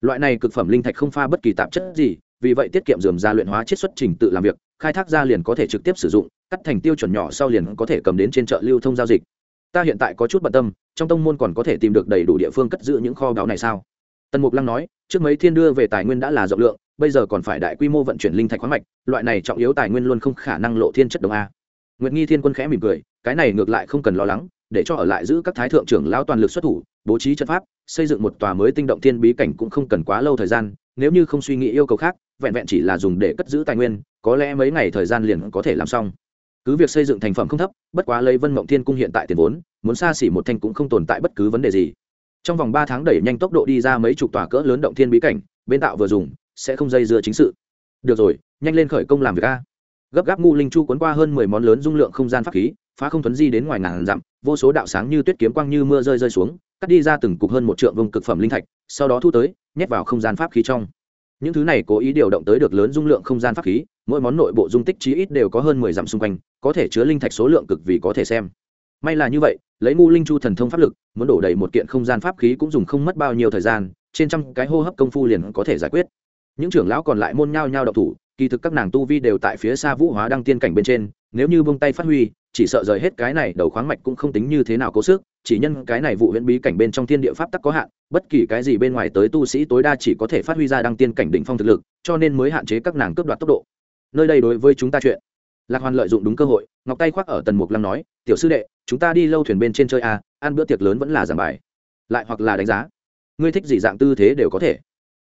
Loại này cực phẩm linh thạch không pha bất kỳ tạp chất gì, vì vậy tiết kiệm dườm ra luyện hóa chiết xuất trình tự làm việc, khai thác ra liền có thể trực tiếp sử dụng, cắt thành tiêu chuẩn nhỏ sau liền có thể cầm đến trên chợ lưu thông giao dịch. Ta hiện tại có chút bận tâm, trong tông môn còn có thể tìm được đầy đủ địa phương cất giữ những kho báu này sao? Tần mục lăng nói, trước mấy thiên đưa về tài nguyên đã là rộng lượng bây giờ còn phải đại quy mô vận chuyển linh thạch khoáng mạch, loại này trọng yếu tài nguyên luôn không khả năng lộ thiên chất đồng a. Nguyệt nghi thiên quân khẽ mỉm cười, cái này ngược lại không cần lo lắng, để cho ở lại giữ các thái thượng trưởng lão toàn lực xuất thủ, bố trí trận pháp, xây dựng một tòa mới tinh động thiên bí cảnh cũng không cần quá lâu thời gian, nếu như không suy nghĩ yêu cầu khác, vẹn vẹn chỉ là dùng để cất giữ tài nguyên, có lẽ mấy ngày thời gian liền có thể làm xong. Cứ việc xây dựng thành phẩm không thấp, bất quá lấy vân mộng thiên cung hiện tại tiền vốn, muốn xa xỉ một thanh cũng không tồn tại bất cứ vấn đề gì. Trong vòng ba tháng đẩy nhanh tốc độ đi ra mấy chục tòa cỡ lớn động thiên bí cảnh, bên tạo vừa dùng sẽ không dây dưa chính sự. Được rồi, nhanh lên khởi công làm việc a. Gấp gáp ngu linh chu cuốn qua hơn mười món lớn dung lượng không gian pháp khí, phá không thuấn di đến ngoài ngàn dặm, vô số đạo sáng như tuyết kiếm quang như mưa rơi rơi xuống, cắt đi ra từng cục hơn một trượng vùng cực phẩm linh thạch, sau đó thu tới, nhét vào không gian pháp khí trong. Những thứ này cố ý điều động tới được lớn dung lượng không gian pháp khí, mỗi món nội bộ dung tích chí ít đều có hơn mười dặm xung quanh, có thể chứa linh thạch số lượng cực vì có thể xem. May là như vậy, lấy ngu linh chu thần thông pháp lực, muốn đổ đầy một kiện không gian pháp khí cũng dùng không mất bao nhiêu thời gian, trên trăm cái hô hấp công phu liền có thể giải quyết những trưởng lão còn lại môn nhao nhao độc thủ kỳ thực các nàng tu vi đều tại phía xa vũ hóa đăng tiên cảnh bên trên nếu như buông tay phát huy chỉ sợ rời hết cái này đầu khoáng mạch cũng không tính như thế nào cố sức chỉ nhân cái này vụ huyễn bí cảnh bên trong thiên địa pháp tắc có hạn bất kỳ cái gì bên ngoài tới tu sĩ tối đa chỉ có thể phát huy ra đăng tiên cảnh đỉnh phong thực lực cho nên mới hạn chế các nàng cướp đoạt tốc độ. Nơi đây đối với chúng ta chuyện. Lạc hoàn lợi dụng đúng cơ hội ngọc tay khoác ở tần mục lăng nói tiểu sư đệ chúng ta đi lâu thuyền bên trên chơi à, ăn bữa tiệc lớn vẫn là giảng bài. Lại hoặc là đánh giá. Ngươi thích gì dạng tư thế đều có thể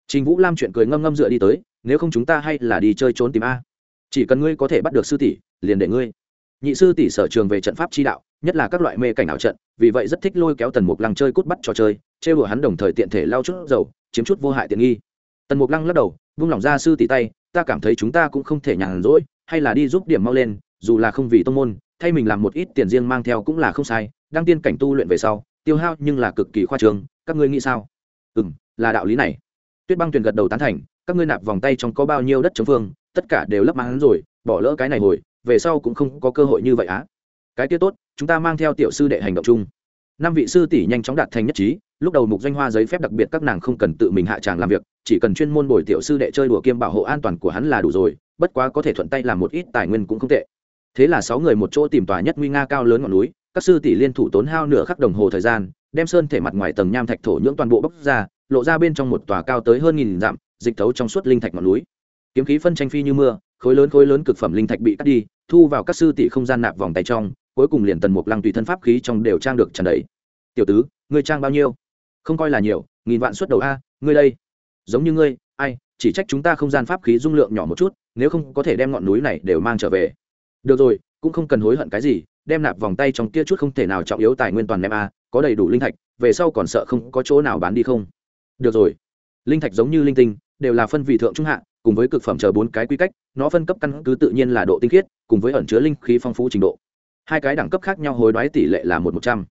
trình vũ lam chuyện cười ngâm ngâm dựa đi tới nếu không chúng ta hay là đi chơi trốn tìm a. Chỉ cần ngươi có thể bắt được sư tỷ liền để ngươi. Nhị sư tỷ sở trường về trận pháp chi đạo nhất là các loại mê cảnh ảo trận vì vậy rất thích lôi kéo tần mục lăng chơi cút bắt trò chơi Trêu đùa hắn đồng thời tiện thể lao chút dầu chiếm chút vô hại tiện nghi. Tần mục lăng lắc đầu vung lòng ra sư tỷ tay ta cảm thấy chúng ta cũng không thể nhàn rỗi hay là đi giúp điểm mau lên dù là không vì tông môn thay mình làm một ít tiền riêng mang theo cũng là không sai đăng tiên cảnh tu luyện về sau tiêu hao nhưng là cực kỳ khoa trương, các ngươi nghĩ sao? Ừm, là đạo lý này tuyết băng tuyền gật đầu tán thành, các ngươi nạp vòng tay trong có bao nhiêu đất chống phương, tất cả đều lấp máng rồi, bỏ lỡ cái này hồi, về sau cũng không có cơ hội như vậy á. Cái kia tốt, chúng ta mang theo tiểu sư đệ hành động chung. Năm vị sư tỷ nhanh chóng đạt thành nhất trí, lúc đầu mục doanh hoa giấy phép đặc biệt các nàng không cần tự mình hạ tràng làm việc, chỉ cần chuyên môn bồi tiểu sư đệ chơi đùa kiêm bảo hộ an toàn của hắn là đủ rồi, bất quá có thể thuận tay làm một ít tài nguyên cũng không tệ. Thế là sáu người một chỗ tìm tòa nhất nguy nga cao lớn ngọn núi, các sư tỷ liên thủ tốn hao nửa khắc đồng hồ thời gian, đem sơn thể mặt ngoài tầng nham thạch thổ nhưỡng toàn bộ bóc ra lộ ra bên trong một tòa cao tới hơn nghìn dặm, dịch thấu trong suốt linh thạch ngọn núi. Kiếm khí phân tranh phi như mưa, khối lớn khối lớn cực phẩm linh thạch bị cắt đi, thu vào các sư tỷ không gian nạp vòng tay trong, cuối cùng liền tần mục lăng tùy thân pháp khí trong đều trang được tràn đầy. Tiểu tứ, ngươi trang bao nhiêu? Không coi là nhiều, nghìn vạn suất đầu a, ngươi đây. Giống như ngươi, ai, chỉ trách chúng ta không gian pháp khí dung lượng nhỏ một chút, nếu không có thể đem ngọn núi này đều mang trở về. Được rồi, cũng không cần hối hận cái gì, đem nạp vòng tay trong kia chút không thể nào trọng yếu tài nguyên toàn đem a, có đầy đủ linh thạch, về sau còn sợ không có chỗ nào bán đi không? Được rồi. Linh thạch giống như linh tinh, đều là phân vị thượng trung hạ, cùng với cực phẩm chờ bốn cái quy cách, nó phân cấp căn cứ tự nhiên là độ tinh khiết, cùng với ẩn chứa linh khí phong phú trình độ. Hai cái đẳng cấp khác nhau hối đoái tỷ lệ là một một trăm.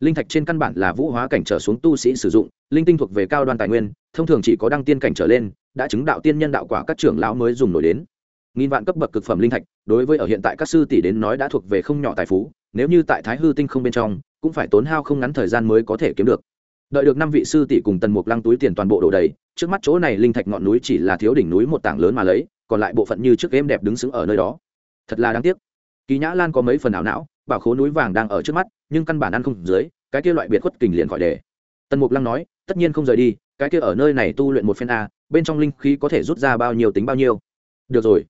Linh thạch trên căn bản là vũ hóa cảnh trở xuống tu sĩ sử dụng, linh tinh thuộc về cao đoan tài nguyên, thông thường chỉ có đăng tiên cảnh trở lên, đã chứng đạo tiên nhân đạo quả các trưởng lão mới dùng nổi đến. Nghìn vạn cấp bậc cực phẩm linh thạch, đối với ở hiện tại các sư tỷ đến nói đã thuộc về không nhỏ tài phú, nếu như tại thái hư tinh không bên trong, cũng phải tốn hao không ngắn thời gian mới có thể kiếm được đợi được năm vị sư tỷ cùng tần mục lăng túi tiền toàn bộ đổ đầy, trước mắt chỗ này linh thạch ngọn núi chỉ là thiếu đỉnh núi một tảng lớn mà lấy, còn lại bộ phận như trước game đẹp đứng xứng ở nơi đó. Thật là đáng tiếc. Kỳ nhã lan có mấy phần ảo não, bảo khố núi vàng đang ở trước mắt, nhưng căn bản ăn không dưới, cái kia loại biệt khuất kình liền khỏi đề tần mục lăng nói, tất nhiên không rời đi, cái kia ở nơi này tu luyện một phen a, bên trong linh khí có thể rút ra bao nhiêu tính bao nhiêu. Được rồi.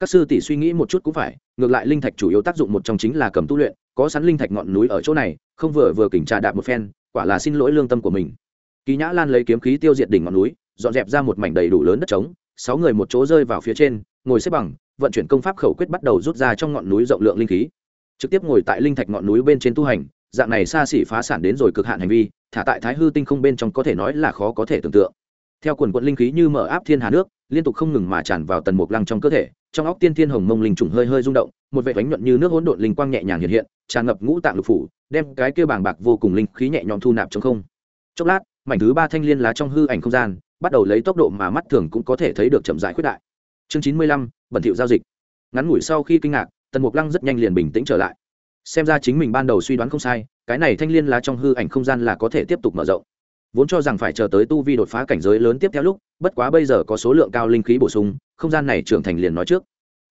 Các sư tỷ suy nghĩ một chút cũng phải, ngược lại linh thạch chủ yếu tác dụng một trong chính là cầm tu luyện, có sẵn linh thạch ngọn núi ở chỗ này, không vừa vừa kỉnh trà đạp một phen quả là xin lỗi lương tâm của mình. Kỳ nhã lan lấy kiếm khí tiêu diệt đỉnh ngọn núi, dọn dẹp ra một mảnh đầy đủ lớn đất trống, sáu người một chỗ rơi vào phía trên, ngồi xếp bằng, vận chuyển công pháp khẩu quyết bắt đầu rút ra trong ngọn núi rộng lượng linh khí. Trực tiếp ngồi tại linh thạch ngọn núi bên trên tu hành, dạng này xa xỉ phá sản đến rồi cực hạn hành vi, thả tại thái hư tinh không bên trong có thể nói là khó có thể tưởng tượng theo quần quận linh khí như mở áp thiên hà nước, liên tục không ngừng mà tràn vào tần mục lăng trong cơ thể, trong óc tiên thiên hồng mông linh trùng hơi hơi rung động, một vệ bánh nhuận như nước hỗn độn linh quang nhẹ nhàng hiện hiện, tràn ngập ngũ tạng lục phủ, đem cái kia bàng bạc vô cùng linh khí nhẹ nhõm thu nạp trong không. Chốc lát, mảnh thứ ba thanh liên lá trong hư ảnh không gian, bắt đầu lấy tốc độ mà mắt thường cũng có thể thấy được chậm rãi khuyết đại. Chương chín mươi lăm, bẩn thiệu giao dịch. Ngắn ngủi sau khi kinh ngạc, tần mục lăng rất nhanh liền bình tĩnh trở lại. Xem ra chính mình ban đầu suy đoán không sai, cái này thanh liên lá trong hư ảnh không gian là có thể tiếp tục mở rộng vốn cho rằng phải chờ tới tu vi đột phá cảnh giới lớn tiếp theo lúc, bất quá bây giờ có số lượng cao linh khí bổ sung, không gian này trưởng thành liền nói trước.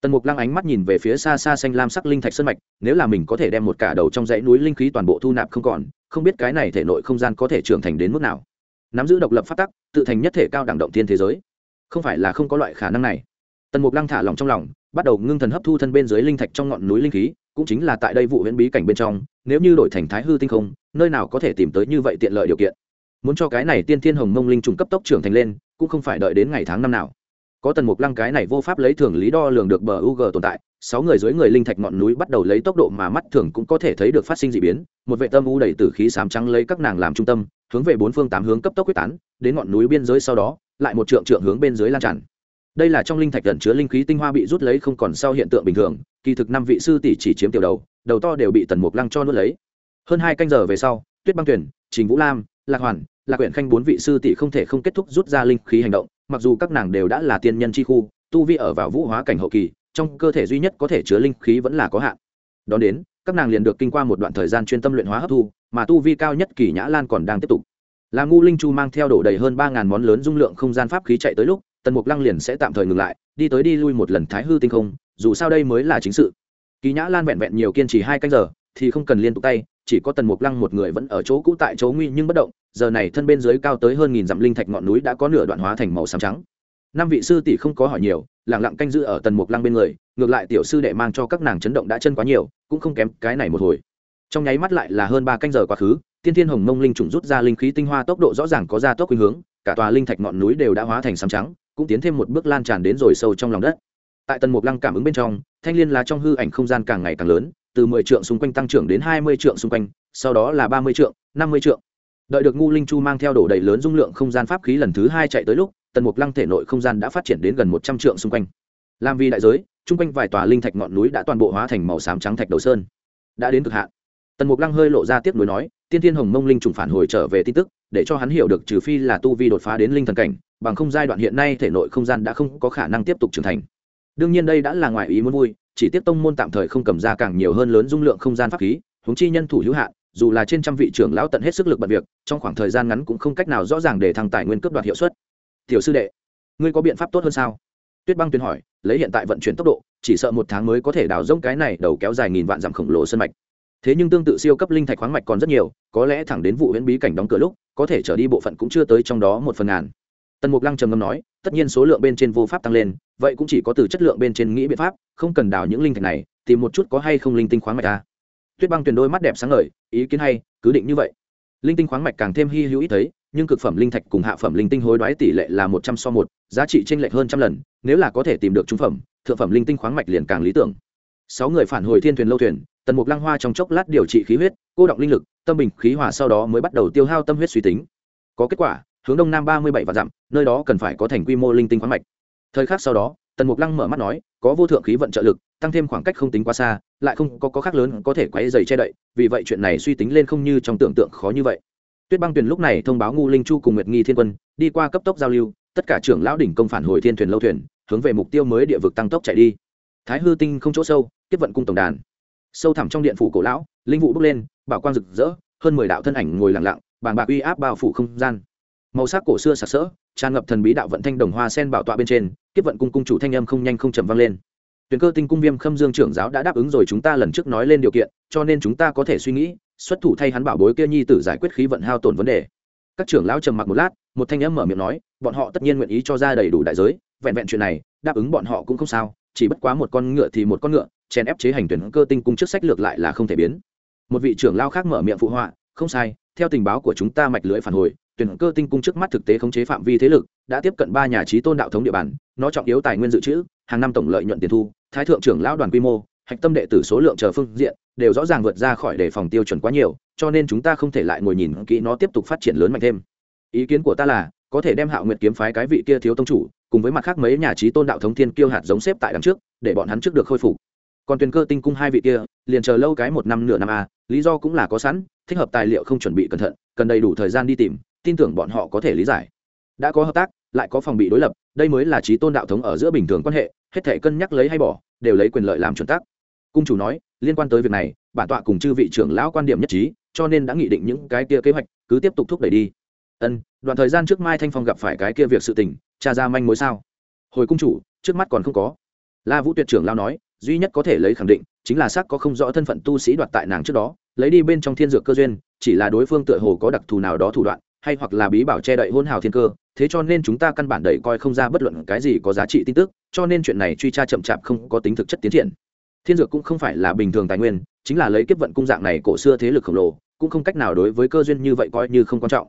Tần mục lăng ánh mắt nhìn về phía xa xa xanh lam sắc linh thạch sơn mạch, nếu là mình có thể đem một cả đầu trong dãy núi linh khí toàn bộ thu nạp không còn, không biết cái này thể nội không gian có thể trưởng thành đến mức nào. Nắm giữ độc lập phát tắc, tự thành nhất thể cao đẳng động thiên thế giới. Không phải là không có loại khả năng này. Tần mục lăng thả lòng trong lòng, bắt đầu ngưng thần hấp thu thân bên dưới linh thạch trong ngọn núi linh khí, cũng chính là tại đây vụ huyễn bí cảnh bên trong, nếu như đổi thành thái hư tinh không, nơi nào có thể tìm tới như vậy tiện lợi điều kiện muốn cho cái này tiên thiên hồng mông linh trùng cấp tốc trưởng thành lên, cũng không phải đợi đến ngày tháng năm nào. Có tần mục lăng cái này vô pháp lấy thường lý đo lường được bờ u g tồn tại, sáu người dưới người linh thạch ngọn núi bắt đầu lấy tốc độ mà mắt thường cũng có thể thấy được phát sinh d ị biến, một vệ tâm u đầy t ử khí sám trắng lấy các nàng làm trung tâm, hướng về bốn phương tám hướng cấp tốc quyết tán, đến ngọn núi biên giới sau đó, lại một trượng trượng hướng bên dưới lan tràn. Đây là trong linh thạch gần chứa linh khí tinh hoa bị rút lấy không còn sau hiện tượng bình thường, kỳ thực năm vị sư tỷ chỉ chiếm tiểu đầu đầu to đều bị tần mục lăng cho nuốt lấy. Hơn hai canh giờ về sau, tuyết băng tuyển, trình vũ lam, lạc hoàn lạc quyển khanh bốn vị sư tỷ không thể không kết thúc rút ra linh khí hành động, mặc dù các nàng đều đã là tiên nhân chi khu, tu vi ở vào vũ hóa cảnh hậu kỳ, trong cơ thể duy nhất có thể chứa linh khí vẫn là có hạn. Đón đến, các nàng liền được kinh qua một đoạn thời gian chuyên tâm luyện hóa hấp thu, mà tu vi cao nhất kỳ nhã lan còn đang tiếp tục. Là ngu linh chu mang theo đổ đầy hơn ba ngàn món lớn dung lượng không gian pháp khí chạy tới lúc, tần mục lăng liền sẽ tạm thời ngừng lại, đi tới đi lui một lần thái hư tinh không, dù sao đây mới là chính sự. Kỳ nhã lan vẹn vẹn nhiều kiên trì hai canh giờ, thì không cần liên tục tay chỉ có tần mục lăng một người vẫn ở chỗ cũ tại chỗ nguy nhưng bất động, giờ này thân bên dưới cao tới hơn nghìn dặm linh thạch ngọn núi đã có nửa đoạn hóa thành màu xám trắng. Năm vị sư tỷ không có hỏi nhiều lẳng lặng canh giữ ở tần mục lăng bên người, ngược lại tiểu sư đệ mang cho các nàng chấn động đã chân quá nhiều, cũng không kém cái này một hồi. Trong nháy mắt lại là hơn ba canh giờ quá khứ, tiên thiên hồng mông linh trùng rút ra linh khí tinh hoa tốc độ rõ ràng có ra tốc khuynh hướng, cả tòa linh thạch ngọn núi đều đã hóa thành xám trắng, cũng tiến thêm một bước lan tràn đến rồi sâu trong lòng đất. Tại tần mục lăng cảm ứng bên trong, thanh liên lá trong hư ảnh không gian càng ngày càng lớn từ mười trượng xung quanh tăng trưởng đến hai mươi trượng xung quanh, sau đó là ba mươi trượng, năm mươi trượng. Đợi được ngu linh chu mang theo đổ đầy lớn dung lượng không gian pháp khí lần thứ hai chạy tới lúc, tần mục lăng thể nội không gian đã phát triển đến gần một trăm trượng xung quanh. Làm vì đại giới, chung quanh vài tòa linh thạch ngọn núi đã toàn bộ hóa thành màu xám trắng thạch đầu sơn. Đã đến cực hạn. Tần mục lăng hơi lộ ra tiếp nuối nói, tiên tiên hồng mông linh trùng phản hồi trở về tin tức, để cho hắn hiểu được trừ phi là tu vi đột phá đến linh thần cảnh, bằng không giai đoạn hiện nay thể nội không gian đã không có khả năng tiếp tục trưởng thành. Đương nhiên đây đã là ngoài ý muốn vui chỉ tiếc tông môn tạm thời không cầm ra càng nhiều hơn lớn dung lượng không gian pháp khí, huống chi nhân thủ hữu hạn, dù là trên trăm vị trưởng lão tận hết sức lực bật việc, trong khoảng thời gian ngắn cũng không cách nào rõ ràng để thăng tài nguyên cướp đoạt hiệu suất. Tiểu sư đệ, ngươi có biện pháp tốt hơn sao? Tuyết băng tuyên hỏi, lấy hiện tại vận chuyển tốc độ, chỉ sợ một tháng mới có thể đào rông cái này đầu kéo dài nghìn vạn dặm khổng lồ sân mạch. Thế nhưng tương tự siêu cấp linh thạch khoáng mạch còn rất nhiều, có lẽ thẳng đến vụ huyễn bí cảnh đóng cửa lúc, có thể trở đi bộ phận cũng chưa tới trong đó một phần ngàn tần mục lăng trầm ngâm nói, tất nhiên số lượng bên trên vô pháp tăng lên, vậy cũng chỉ có từ chất lượng bên trên nghĩ biện pháp, không cần đào những linh thạch này, tìm một chút có hay không linh tinh khoáng mạch ta. À. tuyết băng tuyền đôi mắt đẹp sáng ngời, ý kiến hay, cứ định như vậy. Linh tinh khoáng mạch càng thêm hy hữu ít thấy, nhưng cực phẩm linh thạch cùng hạ phẩm linh tinh hối đoái tỷ lệ là một trăm so một, giá trị tranh lệch hơn trăm lần, nếu là có thể tìm được trung phẩm, thượng phẩm linh tinh khoáng mạch liền càng lý tưởng. Sáu người phản hồi thiên thuyền lâu thuyền, tần mục lăng hoa trong chốc lát điều trị khí huyết, cô động linh lực, tâm bình khí hòa sau đó mới bắt đầu tiêu hao tâm huyết suy tính. Có kết quả hướng đông nam ba mươi bảy và dặm, nơi đó cần phải có thành quy mô linh tinh khoáng mạch. Thời khắc sau đó, tần mục lăng mở mắt nói, có vô thượng khí vận trợ lực, tăng thêm khoảng cách không tính quá xa, lại không có có khác lớn có thể quấy dày che đậy, vì vậy chuyện này suy tính lên không như trong tưởng tượng khó như vậy. Tuyết băng tuyền lúc này thông báo ngu linh chu cùng nguyệt nghi thiên quân, đi qua cấp tốc giao lưu, tất cả trưởng lão đỉnh công phản hồi thiên thuyền lâu thuyền, hướng về mục tiêu mới địa vực tăng tốc chạy đi. Thái hư tinh không chỗ sâu, tiếp vận cung tổng đàn. Sâu thẳm trong điện phủ cổ lão, linh vụ bước lên, bảo quang rực rỡ, hơn mười đạo thân ảnh ngồi lặng lặng, bàng bạc uy áp bao phủ không gian màu sắc cổ xưa sặc sỡ, tràn ngập thần bí đạo vận thanh đồng hoa sen bảo tọa bên trên, kiếp vận cung cung chủ thanh âm không nhanh không chậm vang lên. Tuyển cơ tinh cung viêm khâm dương trưởng giáo đã đáp ứng rồi chúng ta lần trước nói lên điều kiện, cho nên chúng ta có thể suy nghĩ, xuất thủ thay hắn bảo bối kia nhi tử giải quyết khí vận hao tổn vấn đề. Các trưởng lão trầm mặc một lát, một thanh âm mở miệng nói, bọn họ tất nhiên nguyện ý cho ra đầy đủ đại giới, vẹn vẹn chuyện này, đáp ứng bọn họ cũng không sao, chỉ bất quá một con ngựa thì một con ngựa, chèn ép chế hành tuyển cơ tinh cung trước sách lược lại là không thể biến. Một vị trưởng lao khác mở miệng phụ họa, không sai, theo tình báo của chúng ta mạch lưỡi phản hồi tuyển cơ tinh cung trước mắt thực tế khống chế phạm vi thế lực, đã tiếp cận ba nhà trí tôn đạo thống địa bàn, nó trọng yếu tài nguyên dự trữ, hàng năm tổng lợi nhuận tiền thu, thái thượng trưởng lão đoàn quy mô, hạch tâm đệ tử số lượng chờ phương diện, đều rõ ràng vượt ra khỏi đề phòng tiêu chuẩn quá nhiều, cho nên chúng ta không thể lại ngồi nhìn kỹ nó tiếp tục phát triển lớn mạnh thêm. Ý kiến của ta là, có thể đem hạo nguyệt kiếm phái cái vị kia thiếu tông chủ, cùng với mặt khác mấy nhà trí tôn đạo thống thiên kiêu hạt giống xếp tại đằng trước, để bọn hắn trước được khôi phục. Còn tuyền cơ tinh cung hai vị kia, liền chờ lâu cái một năm nửa năm a lý do cũng là có sẵn, thích hợp tài liệu không chuẩn bị cẩn thận, cần đầy đủ thời gian đi tìm tin tưởng bọn họ có thể lý giải. Đã có hợp tác, lại có phòng bị đối lập, đây mới là trí tôn đạo thống ở giữa bình thường quan hệ, hết thể cân nhắc lấy hay bỏ, đều lấy quyền lợi làm chuẩn tắc. Cung chủ nói, liên quan tới việc này, bản tọa cùng chư vị trưởng lão quan điểm nhất trí, cho nên đã nghị định những cái kia kế hoạch, cứ tiếp tục thúc đẩy đi. Ân, đoạn thời gian trước mai thanh phong gặp phải cái kia việc sự tình, cha ra manh mối sao? Hồi cung chủ, trước mắt còn không có. La vũ tuyệt trưởng lao nói, duy nhất có thể lấy khẳng định, chính là xác có không rõ thân phận tu sĩ đoạt tại nàng trước đó, lấy đi bên trong thiên dược cơ duyên, chỉ là đối phương tựa hồ có đặc thù nào đó thủ đoạn hay hoặc là bí bảo che đậy hôn hào thiên cơ, thế cho nên chúng ta căn bản đẩy coi không ra bất luận cái gì có giá trị tin tức, cho nên chuyện này truy tra chậm chạp không có tính thực chất tiến triển. Thiên dược cũng không phải là bình thường tài nguyên, chính là lấy kiếp vận cung dạng này cổ xưa thế lực khổng lồ, cũng không cách nào đối với cơ duyên như vậy coi như không quan trọng.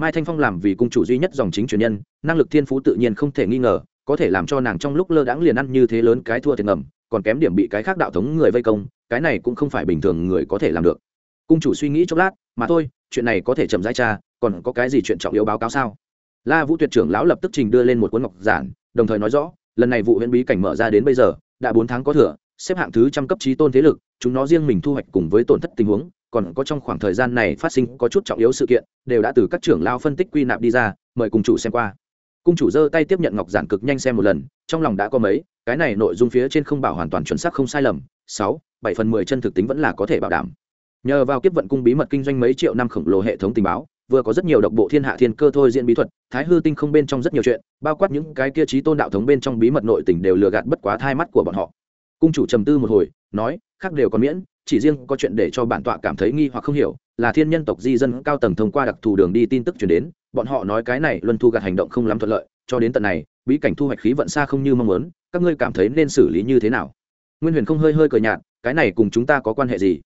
Mai thanh phong làm vì cung chủ duy nhất dòng chính truyền nhân, năng lực thiên phú tự nhiên không thể nghi ngờ, có thể làm cho nàng trong lúc lơ đãng liền ăn như thế lớn cái thua thiệt ngầm, còn kém điểm bị cái khác đạo thống người vây công, cái này cũng không phải bình thường người có thể làm được cung chủ suy nghĩ chốc lát mà thôi chuyện này có thể chậm rãi tra, còn có cái gì chuyện trọng yếu báo cáo sao? La vũ tuyệt trưởng lão lập tức trình đưa lên một cuốn ngọc giản đồng thời nói rõ lần này vụ huyện bí cảnh mở ra đến bây giờ đã bốn tháng có thừa xếp hạng thứ trăm cấp trí tôn thế lực chúng nó riêng mình thu hoạch cùng với tổn thất tình huống còn có trong khoảng thời gian này phát sinh có chút trọng yếu sự kiện đều đã từ các trưởng lao phân tích quy nạp đi ra mời cùng chủ xem qua. Cung chủ giơ tay tiếp nhận ngọc giản cực nhanh xem một lần trong lòng đã có mấy cái này nội dung phía trên không bảo hoàn toàn chuẩn xác không sai lầm sáu bảy phần mười chân thực tính vẫn là có thể bảo đảm nhờ vào kiếp vận cung bí mật kinh doanh mấy triệu năm khổng lồ hệ thống tình báo, vừa có rất nhiều độc bộ thiên hạ thiên cơ thôi diễn bí thuật, thái hư tinh không bên trong rất nhiều chuyện, bao quát những cái kia trí tôn đạo thống bên trong bí mật nội tình đều lừa gạt bất quá thai mắt của bọn họ. Cung chủ trầm tư một hồi, nói, khác đều còn miễn, chỉ riêng có chuyện để cho bản tọa cảm thấy nghi hoặc không hiểu, là thiên nhân tộc di dân cao tầng thông qua đặc thù đường đi tin tức chuyển đến, bọn họ nói cái này luân thu gạt hành động không lắm thuận lợi, cho đến tận này, bí cảnh thu hoạch khí vận xa không như mong muốn, các ngươi cảm thấy nên xử lý như thế nào? Nguyên huyền không hơi hơi cờ nhạt, cái này cùng chúng ta có quan hệ gì?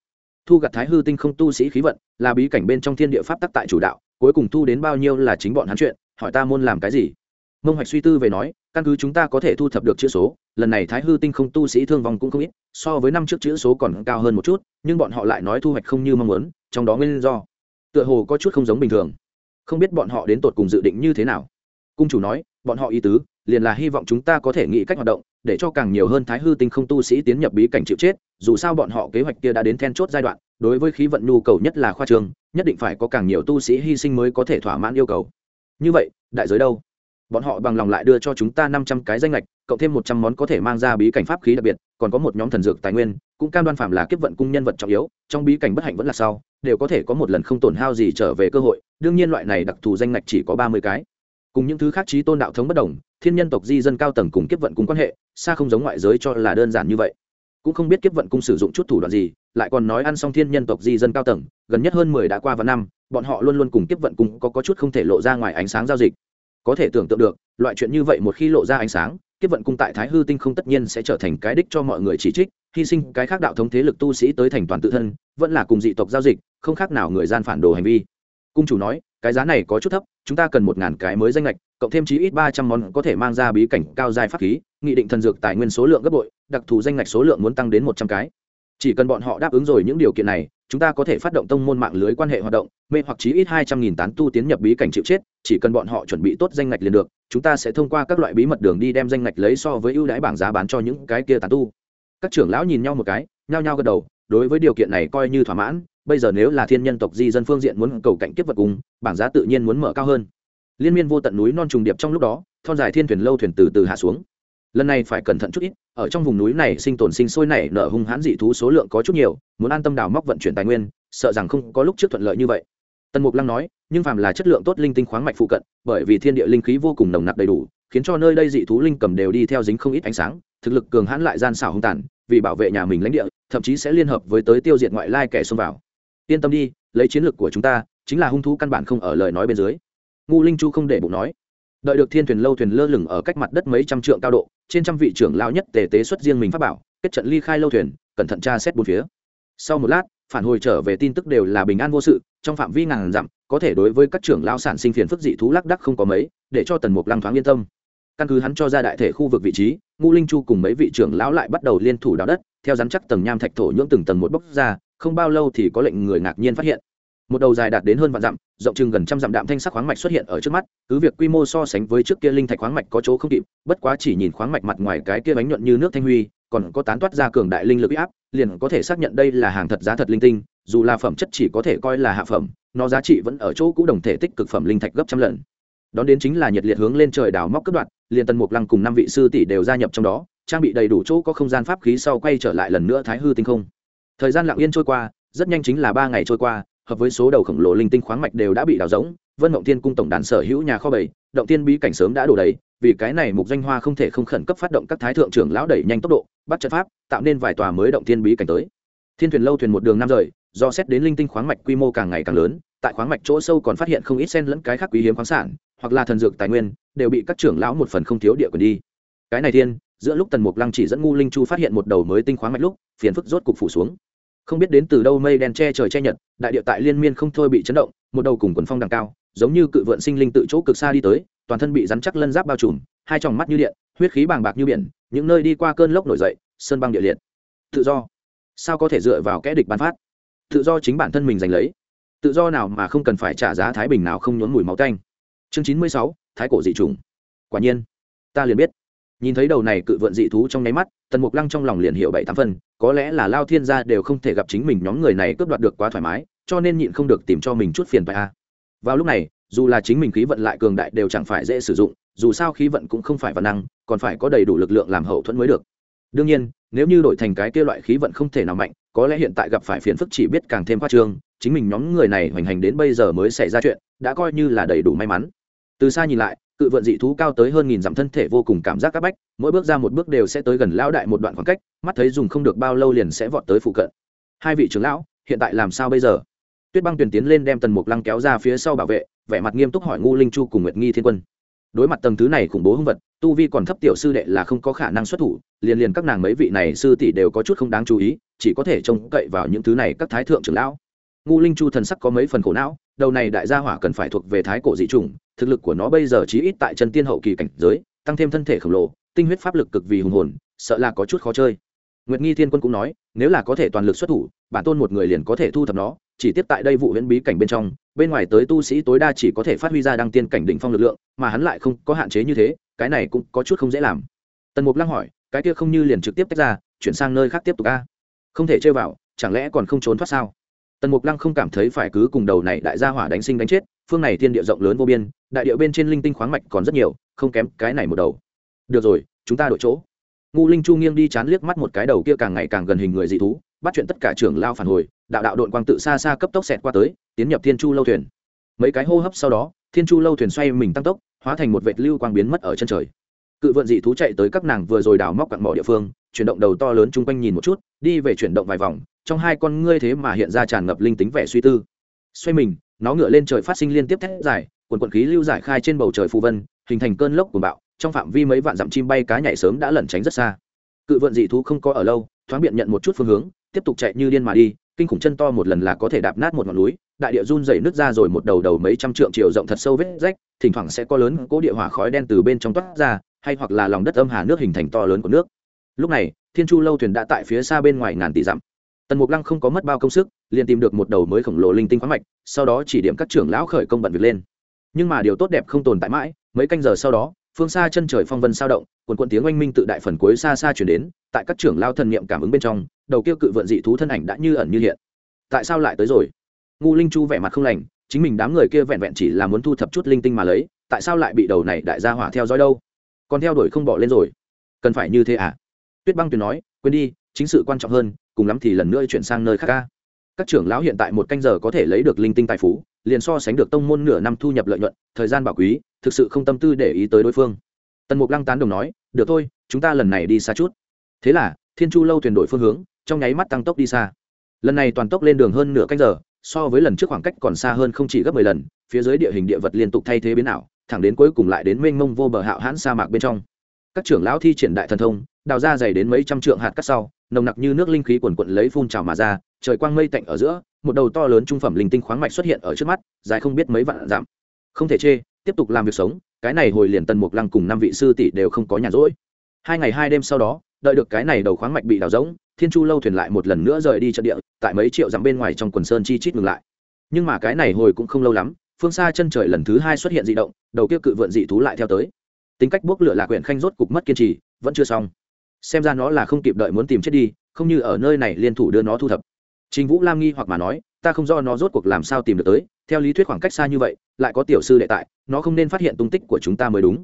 Thu gặt thái hư tinh không tu sĩ khí vận, là bí cảnh bên trong thiên địa pháp tắc tại chủ đạo, cuối cùng thu đến bao nhiêu là chính bọn hắn chuyện, hỏi ta muốn làm cái gì? Mông hoạch suy tư về nói, căn cứ chúng ta có thể thu thập được chữ số, lần này thái hư tinh không tu sĩ thương vong cũng không ít, so với năm trước chữ số còn cao hơn một chút, nhưng bọn họ lại nói thu hoạch không như mong muốn, trong đó nguyên do, tựa hồ có chút không giống bình thường. Không biết bọn họ đến tột cùng dự định như thế nào. Cung chủ nói, bọn họ ý tứ, liền là hy vọng chúng ta có thể nghĩ cách hoạt động để cho càng nhiều hơn thái hư tinh không tu sĩ tiến nhập bí cảnh chịu chết, dù sao bọn họ kế hoạch kia đã đến then chốt giai đoạn, đối với khí vận nhu cầu nhất là khoa trường, nhất định phải có càng nhiều tu sĩ hy sinh mới có thể thỏa mãn yêu cầu. Như vậy, đại giới đâu? Bọn họ bằng lòng lại đưa cho chúng ta năm trăm cái danh lệch cộng thêm một trăm món có thể mang ra bí cảnh pháp khí đặc biệt, còn có một nhóm thần dược tài nguyên, cũng cam đoan phạm là kiếp vận cung nhân vật trọng yếu, trong bí cảnh bất hạnh vẫn là sau, đều có thể có một lần không tổn hao gì trở về cơ hội, đương nhiên loại này đặc thù danh lệch chỉ có ba mươi cái. Cùng những thứ khác trí tôn đạo thống bất đồng thiên nhân tộc di dân cao tầng cùng kiếp vận cung quan hệ xa không giống ngoại giới cho là đơn giản như vậy. Cũng không biết kiếp vận cung sử dụng chút thủ đoạn gì lại còn nói ăn xong thiên nhân tộc di dân cao tầng gần nhất hơn mười đã qua và năm bọn họ luôn luôn cùng kiếp vận cung có, có chút không thể lộ ra ngoài ánh sáng giao dịch. Có thể tưởng tượng được loại chuyện như vậy một khi lộ ra ánh sáng kiếp vận cung tại thái hư tinh không tất nhiên sẽ trở thành cái đích cho mọi người chỉ trích hy sinh cái khác đạo thống thế lực tu sĩ tới thành toàn tự thân vẫn là cùng dị tộc giao dịch không khác nào người gian phản đồ hành vi. Cung chủ nói cái giá này có chút thấp chúng ta cần một ngàn cái mới danh lệch cộng thêm chí ít ba trăm món có thể mang ra bí cảnh cao dài pháp khí, nghị định thần dược tài nguyên số lượng gấp bội, đặc thù danh lệch số lượng muốn tăng đến một trăm cái. Chỉ cần bọn họ đáp ứng rồi những điều kiện này, chúng ta có thể phát động tông môn mạng lưới quan hệ hoạt động, mê hoặc chí ít hai trăm nghìn tán tu tiến nhập bí cảnh chịu chết, chỉ cần bọn họ chuẩn bị tốt danh ngạch liền được, chúng ta sẽ thông qua các loại bí mật đường đi đem danh ngạch lấy so với ưu đãi bảng giá bán cho những cái kia tán tu. Các trưởng lão nhìn nhau một cái, nhao nhao gật đầu đối với điều kiện này coi như thỏa mãn, bây giờ nếu là thiên nhân tộc di dân phương diện muốn cầu cạnh kiếp vật cùng, bảng giá tự nhiên muốn mở cao hơn. Liên miên vô tận núi non trùng điệp trong lúc đó, thon dài thiên thuyền lâu thuyền từ từ hạ xuống. Lần này phải cẩn thận chút ít, ở trong vùng núi này sinh tồn sinh sôi nảy nở hung hãn dị thú số lượng có chút nhiều, muốn an tâm đào móc vận chuyển tài nguyên, sợ rằng không có lúc trước thuận lợi như vậy. Tần mục lăng nói, nhưng phàm là chất lượng tốt linh tinh khoáng mạch phụ cận, bởi vì thiên địa linh khí vô cùng nồng nặc đầy đủ, khiến cho nơi đây dị thú linh cầm đều đi theo dính không ít ánh sáng, thực lực cường hãn lại gian xảo hung tàn vì bảo vệ nhà mình lãnh địa, thậm chí sẽ liên hợp với tới tiêu diệt ngoại lai kẻ xông vào. Yên tâm đi, lấy chiến lược của chúng ta, chính là hung thú căn bản không ở lời nói bên dưới. Ngu linh chu không để bụng nói. Đợi được thiên thuyền lâu thuyền lơ lửng ở cách mặt đất mấy trăm trượng cao độ, trên trăm vị trưởng lao nhất tề tế xuất riêng mình pháp bảo, kết trận ly khai lâu thuyền, cẩn thận tra xét bốn phía. Sau một lát, phản hồi trở về tin tức đều là bình an vô sự, trong phạm vi ngàn dặm, có thể đối với các trưởng lao sản sinh phiền phức dị thú lác đắc không có mấy, để cho tần mục lăng thoáng yên tâm. Căn cứ hắn cho ra đại thể khu vực vị trí ngu linh chu cùng mấy vị trưởng lão lại bắt đầu liên thủ đào đất, theo rắn chắc tầng nham thạch thổ nhưỡng từng tầng một bốc ra, không bao lâu thì có lệnh người ngạc nhiên phát hiện. Một đầu dài đạt đến hơn vạn dặm, rộng chừng gần trăm dặm đạm thanh sắc khoáng mạch xuất hiện ở trước mắt, cứ việc quy mô so sánh với trước kia linh thạch khoáng mạch có chỗ không kịp, bất quá chỉ nhìn khoáng mạch mặt ngoài cái kia bánh nhuận như nước thanh huy, còn có tán toát ra cường đại linh lực áp, liền có thể xác nhận đây là hàng thật giá thật linh tinh, dù là phẩm chất chỉ có thể coi là hạ phẩm, nó giá trị vẫn ở chỗ cũ đồng thể tích cực phẩm linh thạch gấp trăm lần đón đến chính là nhiệt liệt hướng lên trời đào móc cướp đoạn liền tần mục lăng cùng năm vị sư tỷ đều gia nhập trong đó, trang bị đầy đủ chỗ có không gian pháp khí sau quay trở lại lần nữa thái hư tinh không. Thời gian lặng yên trôi qua, rất nhanh chính là ba ngày trôi qua, hợp với số đầu khổng lồ linh tinh khoáng mạch đều đã bị đào rỗng, vân mộng thiên cung tổng đàn sở hữu nhà kho bảy, động tiên bí cảnh sớm đã đổ đầy, vì cái này mục danh hoa không thể không khẩn cấp phát động các thái thượng trưởng lão đẩy nhanh tốc độ, bắt trận pháp, tạo nên vài tòa mới động tiên bí cảnh tới. Thiên thuyền lâu thuyền một đường năm rời, do xét đến linh tinh khoáng mạch quy mô càng ngày càng lớn, tại khoáng mạch chỗ sâu còn phát hiện không ít sen lẫn cái khác quý hiếm khoáng sản hoặc là thần dược tài nguyên, đều bị các trưởng lão một phần không thiếu địa quyền đi. Cái này thiên, giữa lúc tần mục lăng chỉ dẫn ngu linh chu phát hiện một đầu mới tinh khoáng mạch lúc, phiền phức rốt cục phủ xuống. Không biết đến từ đâu mây đen che trời che nhật, đại địa tại liên miên không thôi bị chấn động, một đầu cùng quần phong đằng cao, giống như cự vượn sinh linh tự chỗ cực xa đi tới, toàn thân bị rắn chắc lân giáp bao trùm, hai tròng mắt như điện, huyết khí bàng bạc như biển, những nơi đi qua cơn lốc nổi dậy, sơn băng địa liệt. Tự do. Sao có thể dựa vào kẽ địch bán phát? Tự do chính bản thân mình giành lấy. Tự do nào mà không cần phải trả giá thái bình nào không nhốn mùi máu tanh chương chín mươi sáu, thái cổ dị trùng quả nhiên, ta liền biết. Nhìn thấy đầu này cự vượn dị thú trong nháy mắt, tần mục lăng trong lòng liền hiểu bảy tám phân có lẽ là lao thiên gia đều không thể gặp chính mình nhóm người này cướp đoạt được quá thoải mái, cho nên nhịn không được tìm cho mình chút phiền phải a. Vào lúc này, dù là chính mình khí vận lại cường đại đều chẳng phải dễ sử dụng, dù sao khí vận cũng không phải văn năng, còn phải có đầy đủ lực lượng làm hậu thuẫn mới được. Đương nhiên, nếu như đổi thành cái kia loại khí vận không thể nào mạnh, có lẽ hiện tại gặp phải phiền phức chỉ biết càng thêm khoa trương, chính mình nhóm người này hoành hành đến bây giờ mới xảy ra chuyện, đã coi như là đầy đủ may mắn từ xa nhìn lại, cự vượn dị thú cao tới hơn nghìn dặm thân thể vô cùng cảm giác áp bách, mỗi bước ra một bước đều sẽ tới gần lão đại một đoạn khoảng cách, mắt thấy dùng không được bao lâu liền sẽ vọt tới phụ cận. Hai vị trưởng lão, hiện tại làm sao bây giờ? Tuyết băng tuyển tiến lên đem tần mục lăng kéo ra phía sau bảo vệ, vẻ mặt nghiêm túc hỏi ngu linh chu cùng nguyệt nghi thiên quân. Đối mặt tầng thứ này khủng bố hung vật, tu vi còn thấp tiểu sư đệ là không có khả năng xuất thủ, liền liền các nàng mấy vị này sư tỷ đều có chút không đáng chú ý, chỉ có thể trông cậy vào những thứ này các thái thượng trưởng lão. Ngu linh chu thần sắc có mấy phần khổ não đầu này đại gia hỏa cần phải thuộc về thái cổ dị chủng, thực lực của nó bây giờ chí ít tại chân tiên hậu kỳ cảnh giới, tăng thêm thân thể khổng lồ, tinh huyết pháp lực cực vì hùng hồn, sợ là có chút khó chơi. Nguyệt nghi thiên quân cũng nói, nếu là có thể toàn lực xuất thủ, bản tôn một người liền có thể thu thập nó, chỉ tiếp tại đây vụ huyễn bí cảnh bên trong, bên ngoài tới tu sĩ tối đa chỉ có thể phát huy ra đăng tiên cảnh đỉnh phong lực lượng, mà hắn lại không có hạn chế như thế, cái này cũng có chút không dễ làm. Tần mục lăng hỏi, cái kia không như liền trực tiếp tách ra, chuyển sang nơi khác tiếp tục a? Không thể chơi vào, chẳng lẽ còn không trốn thoát sao? Tần mục lăng không cảm thấy phải cứ cùng đầu này đại gia hỏa đánh sinh đánh chết, phương này thiên địa rộng lớn vô biên, đại địa bên trên linh tinh khoáng mạch còn rất nhiều, không kém cái này một đầu. Được rồi, chúng ta đổi chỗ. Ngu linh chu nghiêng đi chán liếc mắt một cái đầu kia càng ngày càng gần hình người dị thú, bắt chuyện tất cả trưởng lao phản hồi, đạo đạo đội quang tự xa xa cấp tốc xẹt qua tới, tiến nhập thiên chu lâu thuyền. Mấy cái hô hấp sau đó, thiên chu lâu thuyền xoay mình tăng tốc, hóa thành một vệt lưu quang biến mất ở chân trời cự vượn dị thú chạy tới các nàng vừa rồi đào móc cặn mỏ địa phương, chuyển động đầu to lớn chung quanh nhìn một chút, đi về chuyển động vài vòng, trong hai con ngươi thế mà hiện ra tràn ngập linh tính vẻ suy tư. Xoay mình, nó ngựa lên trời phát sinh liên tiếp thét dài quần quận khí lưu giải khai trên bầu trời phù vân, hình thành cơn lốc của bạo, trong phạm vi mấy vạn dặm chim bay cá nhảy sớm đã lẩn tránh rất xa. Cự vượn dị thú không có ở lâu, thoáng biện nhận một chút phương hướng, tiếp tục chạy như điên mà đi, kinh khủng chân to một lần là có thể đạp nát một ngọn núi, đại địa run dày nứt ra rồi một đầu đầu mấy trăm trượng chiều rộng thật sâu vết rách, thỉnh thoảng sẽ có lớn cố địa hỏa khói đen từ bên trong toát ra hay hoặc là lòng đất âm hà nước hình thành to lớn của nước. Lúc này, thiên chu lâu thuyền đã tại phía xa bên ngoài ngàn tỷ dặm. Tần mục lăng không có mất bao công sức, liền tìm được một đầu mới khổng lồ linh tinh khoáng mạch, sau đó chỉ điểm các trưởng lão khởi công bận việc lên. Nhưng mà điều tốt đẹp không tồn tại mãi, mấy canh giờ sau đó, phương xa chân trời phong vân sao động quần quần tiếng oanh minh tự đại phần cuối xa xa chuyển đến, tại các trưởng lao thần niệm cảm ứng bên trong, đầu kia cự vượn dị thú thân ảnh đã như ẩn như hiện. Tại sao lại tới rồi? Ngu linh chu vẻ mặt không lành, chính mình đám người kia vẹn vẹn chỉ là muốn thu thập chút linh tinh mà lấy, tại sao lại bị đầu này đại gia hỏa theo dõi đâu? Còn theo đuổi không bỏ lên rồi. Cần phải như thế à? Tuyết băng tuyền nói, quên đi, chính sự quan trọng hơn, cùng lắm thì lần nữa chuyển sang nơi khác ca các trưởng lão hiện tại một canh giờ có thể lấy được linh tinh tài phú, liền so sánh được tông môn nửa năm thu nhập lợi nhuận, thời gian bảo quý, thực sự không tâm tư để ý tới đối phương. Tần mục lăng tán đồng nói, được thôi, chúng ta lần này đi xa chút. Thế là, thiên chu lâu thuyền đổi phương hướng, trong nháy mắt tăng tốc đi xa. Lần này toàn tốc lên đường hơn nửa canh giờ, so với lần trước khoảng cách còn xa hơn không chỉ gấp mười lần, phía dưới địa hình địa vật liên tục thay thế biến ảo thẳng đến cuối cùng lại đến mênh mông vô bờ hạo hãn sa mạc bên trong. Các trưởng lão thi triển đại thần thông, đào ra dày đến mấy trăm trượng hạt cắt sau, nồng nặc như nước linh khí quần quận lấy phun trào mà ra, trời quang mây tạnh ở giữa, một đầu to lớn trung phẩm linh tinh khoáng mạch xuất hiện ở trước mắt, dài không biết mấy vạn giảm không thể chê, tiếp tục làm việc sống, cái này hồi liền tần mục lăng cùng năm vị sư tỷ đều không có nhàn rỗi. Hai ngày hai đêm sau đó, đợi được cái này đầu khoáng mạch bị đào rỗng, thiên chu lâu thuyền lại một lần nữa rời đi trận địa, tại mấy triệu dặm bên ngoài trong quần sơn chi chít ngừng lại. Nhưng mà cái này hồi cũng không lâu lắm phương xa chân trời lần thứ hai xuất hiện dị động, đầu kia cự vượn dị thú lại theo tới. Tính cách bốc lửa lạc huyện khanh rốt cục mất kiên trì, vẫn chưa xong. Xem ra nó là không kịp đợi muốn tìm chết đi, không như ở nơi này liên thủ đưa nó thu thập. Trình vũ lam nghi hoặc mà nói, ta không do nó rốt cuộc làm sao tìm được tới, theo lý thuyết khoảng cách xa như vậy, lại có tiểu sư đệ tại, nó không nên phát hiện tung tích của chúng ta mới đúng.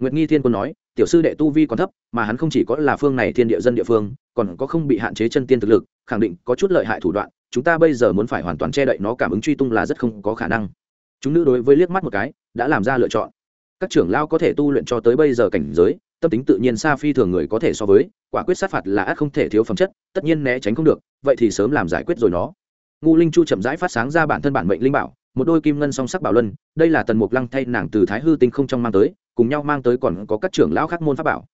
Nguyệt nghi thiên quân nói, tiểu sư đệ tu vi còn thấp, mà hắn không chỉ có là phương này thiên địa dân địa phương, còn có không bị hạn chế chân tiên thực lực, khẳng định có chút lợi hại thủ đoạn, chúng ta bây giờ muốn phải hoàn toàn che đậy nó cảm ứng truy tung là rất không có khả năng chúng nữ đối với liếc mắt một cái, đã làm ra lựa chọn. Các trưởng lao có thể tu luyện cho tới bây giờ cảnh giới, tâm tính tự nhiên xa phi thường người có thể so với, quả quyết sát phạt là ác không thể thiếu phẩm chất, tất nhiên né tránh không được, vậy thì sớm làm giải quyết rồi nó. Ngu linh chu chậm rãi phát sáng ra bản thân bản mệnh linh bảo, một đôi kim ngân song sắc bảo luân, đây là tần mục lăng thay nàng từ thái hư tinh không trong mang tới, cùng nhau mang tới còn có các trưởng lão khác môn pháp bảo.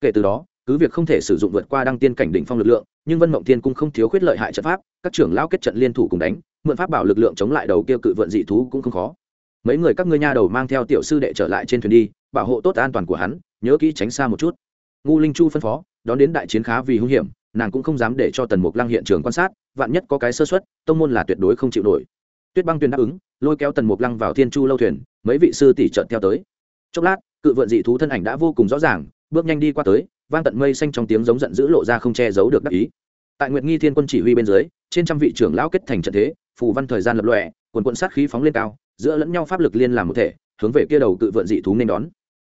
Kể từ đó, cứ việc không thể sử dụng vượt qua đăng tiên cảnh đỉnh phong lực lượng, nhưng vân mộng thiên cung không thiếu khuyết lợi hại trận pháp, các trưởng lão kết trận liên thủ cùng đánh, mượn pháp bảo lực lượng chống lại đầu kia cự vượn dị thú cũng không khó mấy người các ngươi nha đầu mang theo tiểu sư đệ trở lại trên thuyền đi, bảo hộ tốt an toàn của hắn, nhớ kỹ tránh xa một chút. Ngu linh chu phân phó, đón đến đại chiến khá vì hung hiểm, nàng cũng không dám để cho tần mục lăng hiện trường quan sát, vạn nhất có cái sơ xuất tông môn là tuyệt đối không chịu nổi. Tuyết băng tuyền đáp ứng, lôi kéo tần mục lăng vào thiên chu lâu thuyền, mấy vị sư tỷ trợn theo tới. Chốc lát, cự vượn dị thú thân ảnh đã vô cùng rõ ràng, bước nhanh đi qua tới, vang tận mây xanh trong tiếng giống giận dữ lộ ra không che giấu được đắc ý. Tại nguyệt nghi thiên quân chỉ huy bên dưới, trên trăm vị trưởng lão kết thành trận thế, phù văn thời gian lập lòe, quần quận sát khí phóng lên cao giữa lẫn nhau pháp lực liên làm một thể, hướng về kia đầu cự vượn dị thú nên đón.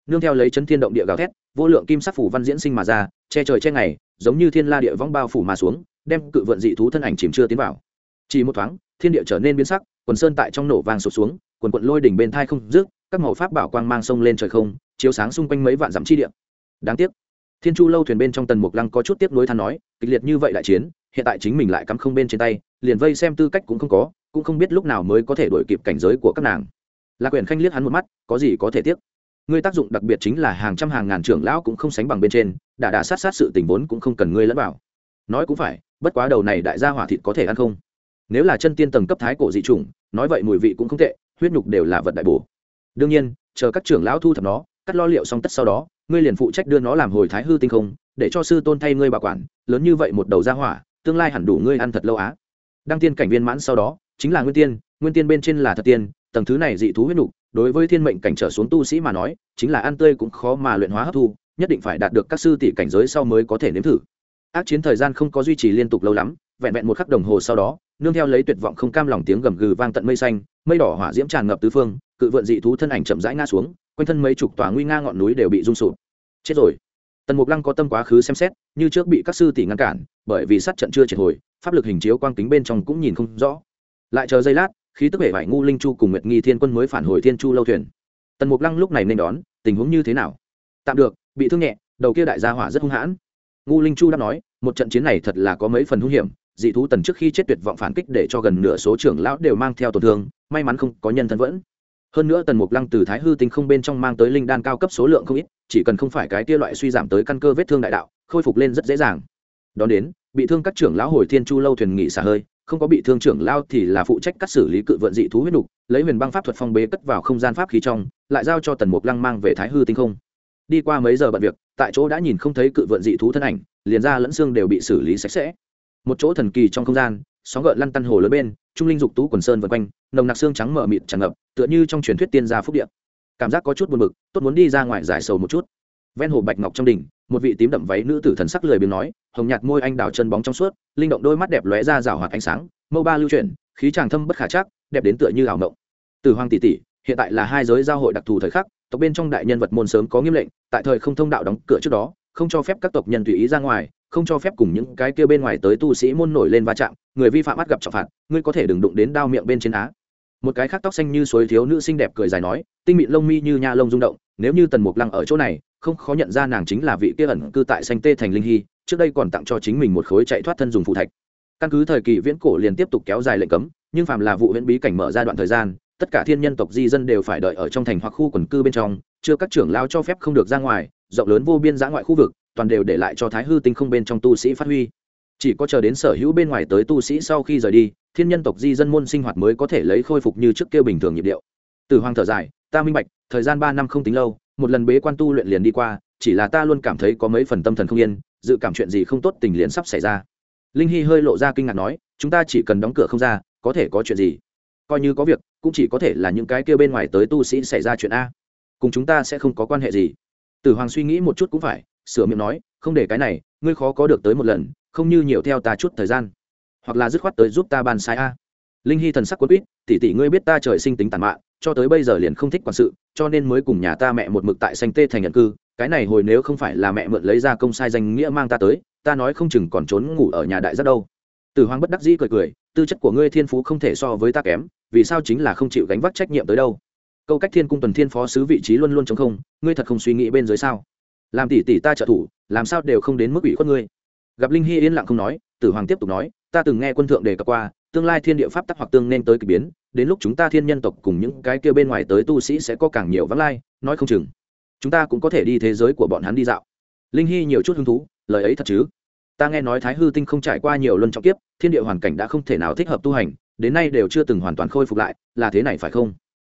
Nương theo lấy chấn thiên động địa gào thét, vô lượng kim sắc phủ văn diễn sinh mà ra, che trời che ngày, giống như thiên la địa vong bao phủ mà xuống, đem cự vượn dị thú thân ảnh chìm chưa tiến vào. Chỉ một thoáng, thiên địa trở nên biến sắc, quần sơn tại trong nổ vàng sụp xuống, quần quận lôi đỉnh bên thai không rước các màu pháp bảo quang mang sông lên trời không, chiếu sáng xung quanh mấy vạn dặm chi địa. Đáng tiếc, thiên chu lâu thuyền bên trong tần mục lăng có chút tiếp nối than nói, kịch liệt như vậy đại chiến, hiện tại chính mình lại cắm không bên trên tay, liền vây xem tư cách cũng không có cũng không biết lúc nào mới có thể đổi kịp cảnh giới của các nàng. Lạc Quyền khanh liếc hắn một mắt, có gì có thể tiếc? Ngươi tác dụng đặc biệt chính là hàng trăm hàng ngàn trưởng lão cũng không sánh bằng bên trên đã đà sát sát sự tình vốn cũng không cần ngươi lẫn vào. Nói cũng phải, bất quá đầu này đại gia hỏa thịt có thể ăn không? Nếu là chân tiên tầng cấp thái cổ dị chủng, nói vậy mùi vị cũng không tệ, huyết nhục đều là vật đại bổ. Đương nhiên, chờ các trưởng lão thu thập nó, cắt lo liệu xong tất sau đó, ngươi liền phụ trách đưa nó làm hồi thái hư tinh không, để cho sư tôn thay ngươi bảo quản, lớn như vậy một đầu gia hỏa, tương lai hẳn đủ ngươi ăn thật lâu á. Đăng tiên cảnh viên mãn sau đó chính là nguyên tiên nguyên tiên bên trên là thật tiên, tầng thứ này dị thú huyết nhục đối với thiên mệnh cảnh trở xuống tu sĩ mà nói, chính là ăn tươi cũng khó mà luyện hóa hấp thu, nhất định phải đạt được các sư tỷ cảnh giới sau mới có thể nếm thử. Ác chiến thời gian không có duy trì liên tục lâu lắm, vẹn vẹn một khắc đồng hồ sau đó, nương theo lấy tuyệt vọng không cam lòng tiếng gầm gừ vang tận mây xanh, mây đỏ hỏa diễm tràn ngập tứ phương, cự vượn dị thú thân ảnh chậm rãi ngã xuống, quanh thân mấy chục tòa nguy nga ngọn núi đều bị rung sụp. Chết rồi. Tần mục lăng có tâm quá khứ xem xét, như trước bị các sư tỷ ngăn cản, bởi vì sát trận chưa triệt hồi, pháp lực hình chiếu quang kính bên trong cũng nhìn không rõ lại chờ giây lát, khí tức hệ vải ngu linh chu cùng nguyệt nghi thiên quân mới phản hồi thiên chu lâu thuyền. Tần mục lăng lúc này nên đón, tình huống như thế nào? Tạm được, bị thương nhẹ, đầu kia đại gia hỏa rất hung hãn. Ngu linh chu đã nói, một trận chiến này thật là có mấy phần hung hiểm, dị thú tần trước khi chết tuyệt vọng phản kích để cho gần nửa số trưởng lão đều mang theo tổn thương, may mắn không có nhân thân vẫn. Hơn nữa tần mục lăng từ thái hư tinh không bên trong mang tới linh đan cao cấp số lượng không ít, chỉ cần không phải cái tia loại suy giảm tới căn cơ vết thương đại đạo, khôi phục lên rất dễ dàng. Đón đến, bị thương các trưởng lão hồi thiên chu lâu thuyền nghỉ xả hơi không có bị thương trưởng lao thì là phụ trách cắt xử lý cự vận dị thú huyết nục, lấy huyền băng pháp thuật phong bế cất vào không gian pháp khí trong, lại giao cho tần mục lăng mang về thái hư tinh không. Đi qua mấy giờ bận việc, tại chỗ đã nhìn không thấy cự vận dị thú thân ảnh, liền ra lẫn xương đều bị xử lý sạch sẽ. Một chỗ thần kỳ trong không gian, sóng gợn lăn tăn hồ lớn bên, trung linh dục tú quần sơn vân quanh, nồng nặc xương trắng mở mịt tràn ngập, tựa như trong truyền thuyết tiên gia phúc điện cảm giác có chút buồn bực, tốt muốn đi ra ngoài giải sầu một chút ven hồ bạch ngọc trong đỉnh, một vị tím đậm váy nữ tử thần sắc lười biếng nói, hồng nhạt môi anh đào chân bóng trong suốt, linh động đôi mắt đẹp lóe ra rào hoạt ánh sáng, mâu ba lưu chuyển, khí tràng thâm bất khả chắc, đẹp đến tựa như ảo mộng. Từ hoàng tỷ tỷ, hiện tại là hai giới giao hội đặc thù thời khắc, tộc bên trong đại nhân vật môn sớm có nghiêm lệnh, tại thời không thông đạo đóng cửa trước đó, không cho phép các tộc nhân tùy ý ra ngoài, không cho phép cùng những cái kia bên ngoài tới tu sĩ môn nổi lên va chạm, người vi phạm bắt gặp trọng phạt, ngươi có thể đừng đụng đến đao miệng bên trên á. Một cái khác tóc xanh như suối thiếu nữ xinh đẹp cười dài nói, tinh mịn lông mi như nha lông rung động, nếu như tần mục lăng ở chỗ này không khó nhận ra nàng chính là vị kia ẩn cư tại xanh tê thành linh hy, trước đây còn tặng cho chính mình một khối chạy thoát thân dùng phụ thạch. Căn cứ thời kỳ viễn cổ liền tiếp tục kéo dài lệnh cấm, nhưng phàm là vụ huyễn bí cảnh mở ra đoạn thời gian, tất cả thiên nhân tộc di dân đều phải đợi ở trong thành hoặc khu quần cư bên trong, chưa các trưởng lao cho phép không được ra ngoài, rộng lớn vô biên giã ngoại khu vực, toàn đều để lại cho thái hư tinh không bên trong tu sĩ phát huy. Chỉ có chờ đến sở hữu bên ngoài tới tu sĩ sau khi rời đi, thiên nhân tộc di dân môn sinh hoạt mới có thể lấy khôi phục như trước kia bình thường nhịp điệu. Từ hoàng thở dài, ta minh bạch, thời gian ba năm không tính lâu một lần bế quan tu luyện liền đi qua, chỉ là ta luôn cảm thấy có mấy phần tâm thần không yên, dự cảm chuyện gì không tốt tình liền sắp xảy ra. Linh hy hơi lộ ra kinh ngạc nói, chúng ta chỉ cần đóng cửa không ra, có thể có chuyện gì? Coi như có việc, cũng chỉ có thể là những cái kia bên ngoài tới tu sĩ xảy ra chuyện a. Cùng chúng ta sẽ không có quan hệ gì. Tử hoàng suy nghĩ một chút cũng phải, sửa miệng nói, không để cái này, ngươi khó có được tới một lần, không như nhiều theo ta chút thời gian. Hoặc là dứt khoát tới giúp ta bàn sai a linh hy thần sắc quân quýt, tỷ tỷ ngươi biết ta trời sinh tính tàn mạn, cho tới bây giờ liền không thích quản sự, cho nên mới cùng nhà ta mẹ một mực tại xanh tê thành nhận cư, cái này hồi nếu không phải là mẹ mượn lấy ra công sai danh nghĩa mang ta tới, ta nói không chừng còn trốn ngủ ở nhà đại rất đâu. Tử hoàng bất đắc dĩ cười cười, tư chất của ngươi thiên phú không thể so với ta kém, vì sao chính là không chịu gánh vác trách nhiệm tới đâu? Câu cách thiên cung tuần thiên phó sứ vị trí luôn luôn chống không, ngươi thật không suy nghĩ bên dưới sao? Làm tỷ tỷ ta trợ thủ, làm sao đều không đến mức ủy khuất ngươi? Gặp linh hy yên lặng không nói, tử hoàng tiếp tục nói, ta từng nghe quân thượng đề cập qua tương lai thiên địa pháp tắc hoặc tương nên tới kỳ biến, đến lúc chúng ta thiên nhân tộc cùng những cái kia bên ngoài tới tu sĩ sẽ có càng nhiều vắng lai, nói không chừng. Chúng ta cũng có thể đi thế giới của bọn hắn đi dạo. Linh hy nhiều chút hứng thú, lời ấy thật chứ? Ta nghe nói thái hư tinh không trải qua nhiều luân trọng kiếp, thiên địa hoàn cảnh đã không thể nào thích hợp tu hành, đến nay đều chưa từng hoàn toàn khôi phục lại, là thế này phải không?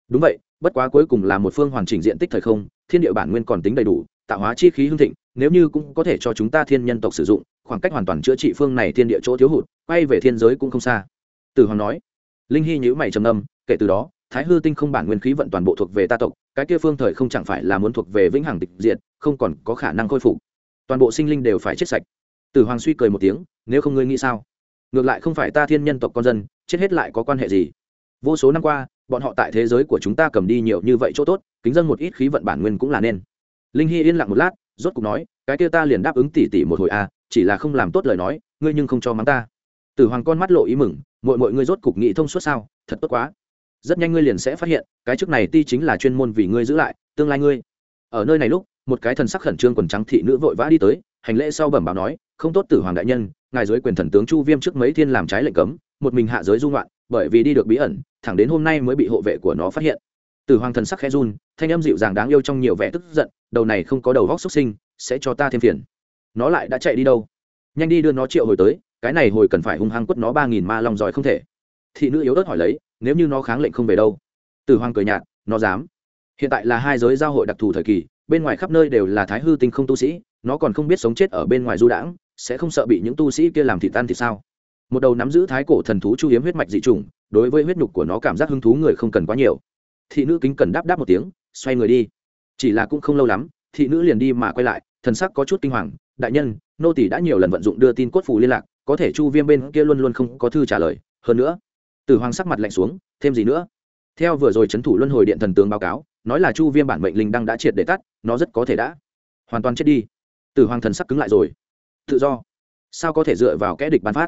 Đúng vậy, bất quá cuối cùng là một phương hoàn chỉnh diện tích thời không, thiên địa bản nguyên còn tính đầy đủ, tạo hóa chi khí hưng thịnh, nếu như cũng có thể cho chúng ta thiên nhân tộc sử dụng, khoảng cách hoàn toàn chữa trị phương này thiên địa chỗ thiếu hụt, quay về thiên giới cũng không xa tử hoàng nói. Linh hy nhữ mày trầm âm kể từ đó thái hư tinh không bản nguyên khí vận toàn bộ thuộc về ta tộc cái kia phương thời không chẳng phải là muốn thuộc về vĩnh hằng tịch diện không còn có khả năng khôi phục. Toàn bộ sinh linh đều phải chết sạch. Tử hoàng suy cười một tiếng nếu không ngươi nghĩ sao? Ngược lại không phải ta thiên nhân tộc con dân chết hết lại có quan hệ gì? Vô số năm qua bọn họ tại thế giới của chúng ta cầm đi nhiều như vậy chỗ tốt kính dân một ít khí vận bản nguyên cũng là nên. Linh hy yên lặng một lát rốt cục nói cái kia ta liền đáp ứng tỉ tỉ một hồi a à, chỉ là không làm tốt lời nói ngươi nhưng không cho mắng ta. Tử hoàng con mắt lộ ý mừng mọi mọi ngươi rốt cục nghị thông suốt sao? Thật tốt quá. Rất nhanh ngươi liền sẽ phát hiện, cái chức này ti chính là chuyên môn vì ngươi giữ lại, tương lai ngươi. Ở nơi này lúc, một cái thần sắc khẩn trương quần trắng thị nữ vội vã đi tới, hành lễ sau bẩm báo nói, không tốt tử hoàng đại nhân, ngài dưới quyền thần tướng chu viêm trước mấy thiên làm trái lệnh cấm, một mình hạ giới dung loạn bởi vì đi được bí ẩn, thẳng đến hôm nay mới bị hộ vệ của nó phát hiện. Tử hoàng thần sắc khẽ run, thanh âm dịu dàng đáng yêu trong nhiều vẻ tức giận, đầu này không có đầu vóc xuất sinh, sẽ cho ta thêm phiền. Nó lại đã chạy đi đâu? Nhanh đi đưa nó triệu hồi tới cái này hồi cần phải hung hăng quất nó ba nghìn ma long giỏi không thể. Thị nữ yếu ớt hỏi lấy, nếu như nó kháng lệnh không về đâu? Tử hoàng cười nhạt, nó dám. Hiện tại là hai giới giao hội đặc thù thời kỳ, bên ngoài khắp nơi đều là thái hư tinh không tu sĩ, nó còn không biết sống chết ở bên ngoài du đãng, sẽ không sợ bị những tu sĩ kia làm thị tan thì sao? Một đầu nắm giữ thái cổ thần thú chu hiếm huyết mạch dị chủng, đối với huyết nhục của nó cảm giác hứng thú người không cần quá nhiều. Thị nữ kính cần đáp đáp một tiếng, xoay người đi. Chỉ là cũng không lâu lắm, thị nữ liền đi mà quay lại, thần sắc có chút kinh hoàng, đại nhân, nô tỷ đã nhiều lần vận dụng đưa tin cốt phù liên lạc có thể chu viêm bên kia luôn luôn không có thư trả lời, hơn nữa, tử hoàng sắc mặt lạnh xuống, thêm gì nữa? Theo vừa rồi c thủ luân hồi điện thần tướng báo cáo, nói là chu viêm bản mệnh linh đăng đã triệt để tắt, nó rất có thể đã hoàn toàn chết đi. Tử hoàng thần sắc cứng lại rồi. Tự do. Sao có thể dựa vào kẽ địch bán phát?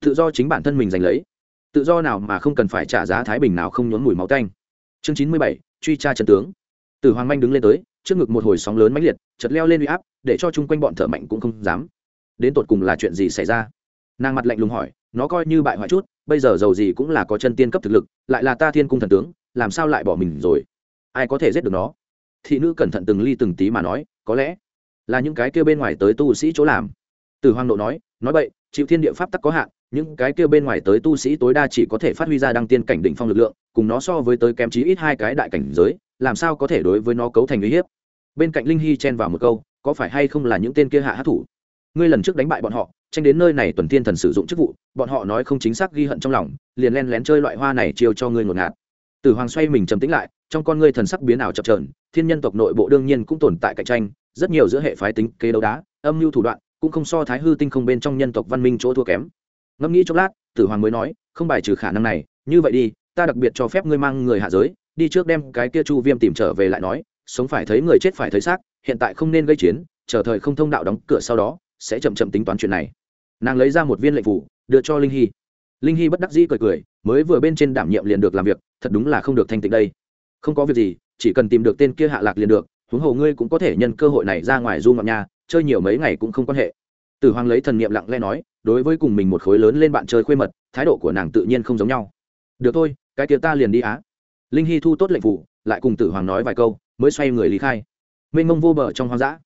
Tự do chính bản thân mình giành lấy. Tự do nào mà không cần phải trả giá thái bình nào không nhốn mùi máu canh chương chín mươi bảy, truy tra trần tướng. Tử hoàng manh đứng lên tới, trước ngực một hồi sóng lớn mãnh liệt chật leo lên uy áp, để cho chung quanh bọn thợ mạnh cũng không dám. Đến tột cùng là chuyện gì xảy ra? Nàng mặt lạnh lùng hỏi, nó coi như bại hoại chút, bây giờ giàu gì cũng là có chân tiên cấp thực lực, lại là ta thiên cung thần tướng, làm sao lại bỏ mình rồi? Ai có thể giết được nó? Thị nữ cẩn thận từng ly từng tí mà nói, có lẽ là những cái kia bên ngoài tới tu sĩ chỗ làm. Từ hoàng độ nói nói vậy chịu thiên địa pháp tắc có hạn, những cái kia bên ngoài tới tu sĩ tối đa chỉ có thể phát huy ra đăng tiên cảnh đỉnh phong lực lượng, cùng nó so với tới kém chí ít hai cái đại cảnh giới, làm sao có thể đối với nó cấu thành uy hiếp? Bên cạnh linh hy chen vào một câu, có phải hay không là những tên kia hạ hát thủ? Ngươi lần trước đánh bại bọn họ tranh đến nơi này tuần thiên thần sử dụng chức vụ, bọn họ nói không chính xác ghi hận trong lòng, liền len lén chơi loại hoa này chiêu cho ngươi ngột ngạt. Tử hoàng xoay mình trầm tĩnh lại, trong con ngươi thần sắc biến ảo chập trờn thiên nhân tộc nội bộ đương nhiên cũng tồn tại cạnh tranh, rất nhiều giữa hệ phái tính kế đấu đá, âm mưu thủ đoạn, cũng không so thái hư tinh không bên trong nhân tộc văn minh chỗ thua kém. Ngẫm nghĩ chốc lát, tử hoàng mới nói, không bài trừ khả năng này, như vậy đi, ta đặc biệt cho phép ngươi mang người hạ giới, đi trước đem cái kia chu viêm tìm trở về lại nói, sống phải thấy người chết phải thấy xác, hiện tại không nên gây chiến, chờ thời không thông đạo đóng cửa sau đó, sẽ chậm chậm tính toán chuyện này nàng lấy ra một viên lệnh phủ, đưa cho linh hy. Linh hy bất đắc dĩ cười cười, mới vừa bên trên đảm nhiệm liền được làm việc, thật đúng là không được thanh tịnh đây. Không có việc gì, chỉ cần tìm được tên kia hạ lạc liền được, huống hồ ngươi cũng có thể nhân cơ hội này ra ngoài du ngọc nhà, chơi nhiều mấy ngày cũng không quan hệ. Tử hoàng lấy thần niệm lặng lẽ nói, đối với cùng mình một khối lớn lên bạn chơi khuê mật, thái độ của nàng tự nhiên không giống nhau. Được thôi, cái kia ta liền đi á. Linh hy thu tốt lệnh phủ, lại cùng tử hoàng nói vài câu, mới xoay người lý khai. Mênh mông vô bờ trong hoang dã.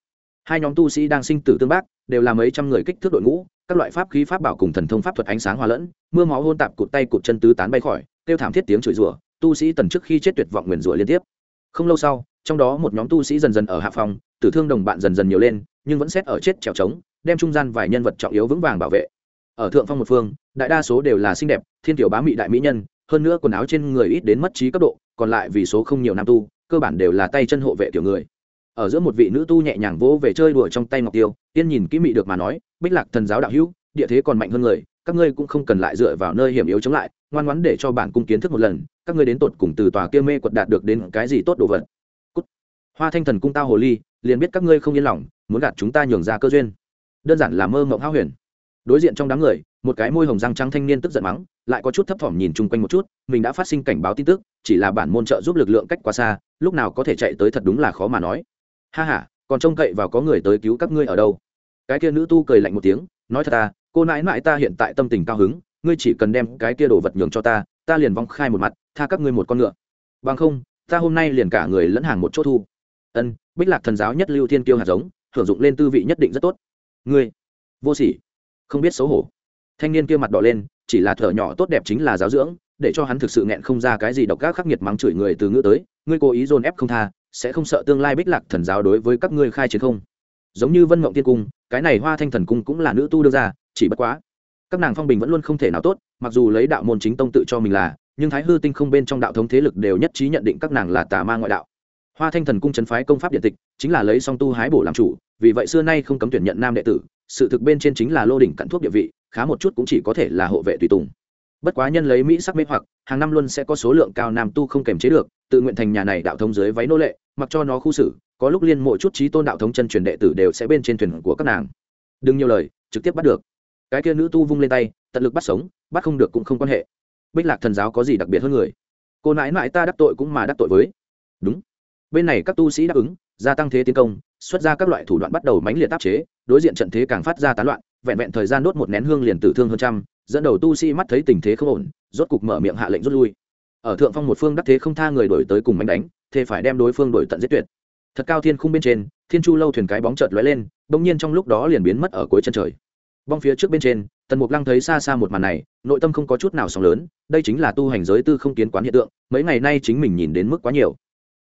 Hai nhóm tu sĩ đang sinh tử tương bác đều là mấy trăm người kích thước đội ngũ, các loại pháp khí pháp bảo cùng thần thông pháp thuật ánh sáng hòa lẫn, mưa máu hôn tạp cụt tay cụt chân tứ tán bay khỏi, kêu thảm thiết tiếng chửi rủa, tu sĩ tần trước khi chết tuyệt vọng nguyền rủa liên tiếp. Không lâu sau, trong đó một nhóm tu sĩ dần dần ở hạ phòng, tử thương đồng bạn dần dần nhiều lên, nhưng vẫn xét ở chết trèo trống, đem trung gian vài nhân vật trọng yếu vững vàng bảo vệ. Ở thượng phong một phương, đại đa số đều là xinh đẹp, thiên tiểu bá mị đại mỹ nhân, hơn nữa quần áo trên người ít đến mất trí cấp độ, còn lại vì số không nhiều nam tu, cơ bản đều là tay chân hộ vệ tiểu người ở giữa một vị nữ tu nhẹ nhàng vỗ về chơi đùa trong tay ngọc tiêu tiên nhìn kỹ mị được mà nói, bích lạc thần giáo đạo hữu, địa thế còn mạnh hơn người, các ngươi cũng không cần lại dựa vào nơi hiểm yếu chống lại, ngoan ngoãn để cho bản cung kiến thức một lần, các ngươi đến tột cùng từ tòa kia mê quật đạt được đến cái gì tốt đồ vật. Cút. hoa thanh thần cung tao hồ ly, liền biết các ngươi không yên lòng, muốn gạt chúng ta nhường ra cơ duyên. Đơn giản là mơ mộng hao huyền. Đối diện trong đám người, một cái môi hồng răng trắng thanh niên tức giận mắng, lại có chút thấp thỏm nhìn chung quanh một chút, mình đã phát sinh cảnh báo tin tức, chỉ là bản môn trợ giúp lực lượng cách quá xa, lúc nào có thể chạy tới thật đúng là khó mà nói ha h a còn trông cậy vào có người tới cứu các ngươi ở đâu? Cái kia nữ tu cười lạnh một tiếng, nói thật ta, cô nãi nãi ta hiện tại tâm tình cao hứng, ngươi chỉ cần đem cái kia đồ vật nhường cho ta ta liền vong khai một mặt, tha các ngươi một con ngựa. Bằng không, ta hôm nay liền cả người lẫn hàng một chỗ thu. Ân, bích lạc thần giáo nhất lưu thiên kiêu hạt giống hưởng dụng lên tư vị nhất định rất tốt. Ngươi, vô sỉ, không biết xấu hổ. Thanh niên kia mặt đỏ lên, chỉ là thở nhỏ tốt đẹp chính là giáo dưỡng, để cho hắn thực sự nghẹn không ra cái gì độc ác khắc nghiệt mắng chửi người từ ngữ tới, ngươi cố ý dồn ép không tha sẽ không sợ tương lai bích lạc thần giáo đối với các ngươi khai chiến không? Giống như vân mộng tiên cung, cái này hoa thanh thần cung cũng là nữ tu đưa ra, chỉ bất quá, các nàng phong bình vẫn luôn không thể nào tốt, mặc dù lấy đạo môn chính tông tự cho mình là, nhưng thái hư tinh không bên trong đạo thống thế lực đều nhất trí nhận định các nàng là tà ma ngoại đạo. Hoa thanh thần cung chấn phái công pháp điện tịch, chính là lấy song tu hái bổ làm chủ, vì vậy xưa nay không cấm tuyển nhận nam đệ tử, sự thực bên trên chính là lô đỉnh cặn thuốc địa vị, khá một chút cũng chỉ có thể là hộ vệ tùy tùng bất quá nhân lấy mỹ sắc mê hoặc, hàng năm luôn sẽ có số lượng cao nam tu không kềm chế được, tự nguyện thành nhà này đạo thống dưới váy nô lệ, mặc cho nó khu xử, có lúc liên mỗi chút trí tôn đạo thống chân truyền đệ tử đều sẽ bên trên thuyền của các nàng. Đừng nhiều lời, trực tiếp bắt được. Cái kia nữ tu vung lên tay, tận lực bắt sống, bắt không được cũng không quan hệ. Bích lạc thần giáo có gì đặc biệt hơn người? Cô nãi nãi ta đắc tội cũng mà đắc tội với. Đúng. Bên này các tu sĩ đáp ứng, gia tăng thế tiến công, xuất ra các loại thủ đoạn bắt đầu mãnh liệt áp chế, đối diện trận thế càng phát ra tán loạn, vẹn vẹn thời gian đốt một nén hương liền tử thương hơn trăm dẫn đầu tu sĩ mắt thấy tình thế không ổn, rốt cục mở miệng hạ lệnh rút lui. Ở thượng phong một phương đắc thế không tha người đổi tới cùng mánh đánh, thế phải đem đối phương đổi tận giết tuyệt. Thật cao thiên khung bên trên, thiên chu lâu thuyền cái bóng chợt lóe lên, bỗng nhiên trong lúc đó liền biến mất ở cuối chân trời. Bong phía trước bên trên, tần mục lăng thấy xa xa một màn này, nội tâm không có chút nào sóng lớn, đây chính là tu hành giới tư không kiến quán hiện tượng, mấy ngày nay chính mình nhìn đến mức quá nhiều.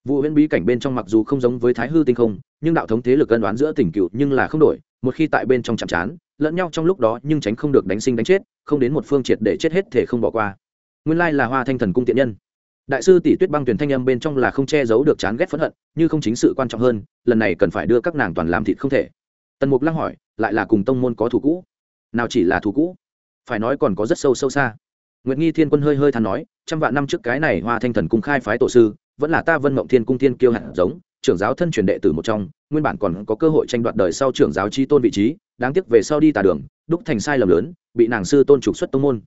Vụ huyễn bí cảnh bên trong mặc dù không giống với thái hư tinh không, nhưng đạo thống thế lực cân đoán giữa tỉnh cựu nhưng là không đổi, một khi tại bên trong chạm trán lẫn nhau trong lúc đó nhưng tránh không được đánh sinh đánh chết không đến một phương triệt để chết hết thể không bỏ qua. Nguyên lai là hoa thanh thần cung tiện nhân. Đại sư tỷ tuyết băng tuyển thanh âm bên trong là không che giấu được chán ghét phẫn hận, như không chính sự quan trọng hơn, lần này cần phải đưa các nàng toàn làm thịt không thể. Tần mục lăng hỏi, lại là cùng tông môn có thủ cũ? Nào chỉ là thủ cũ? Phải nói còn có rất sâu sâu xa. Nguyệt nghi thiên quân hơi hơi thán nói, trăm vạn năm trước cái này hoa thanh thần cung khai phái tổ sư, vẫn là ta vân mộng thiên cung thiên kiêu hạt giống, trưởng giáo thân truyền đệ tử một trong, nguyên bản còn có cơ hội tranh đoạt đời sau trưởng giáo chi tôn vị trí, đáng tiếc về sau đi tà đường đúc thành sai lầm lớn, bị nàng sư tôn trục xuất tông môn.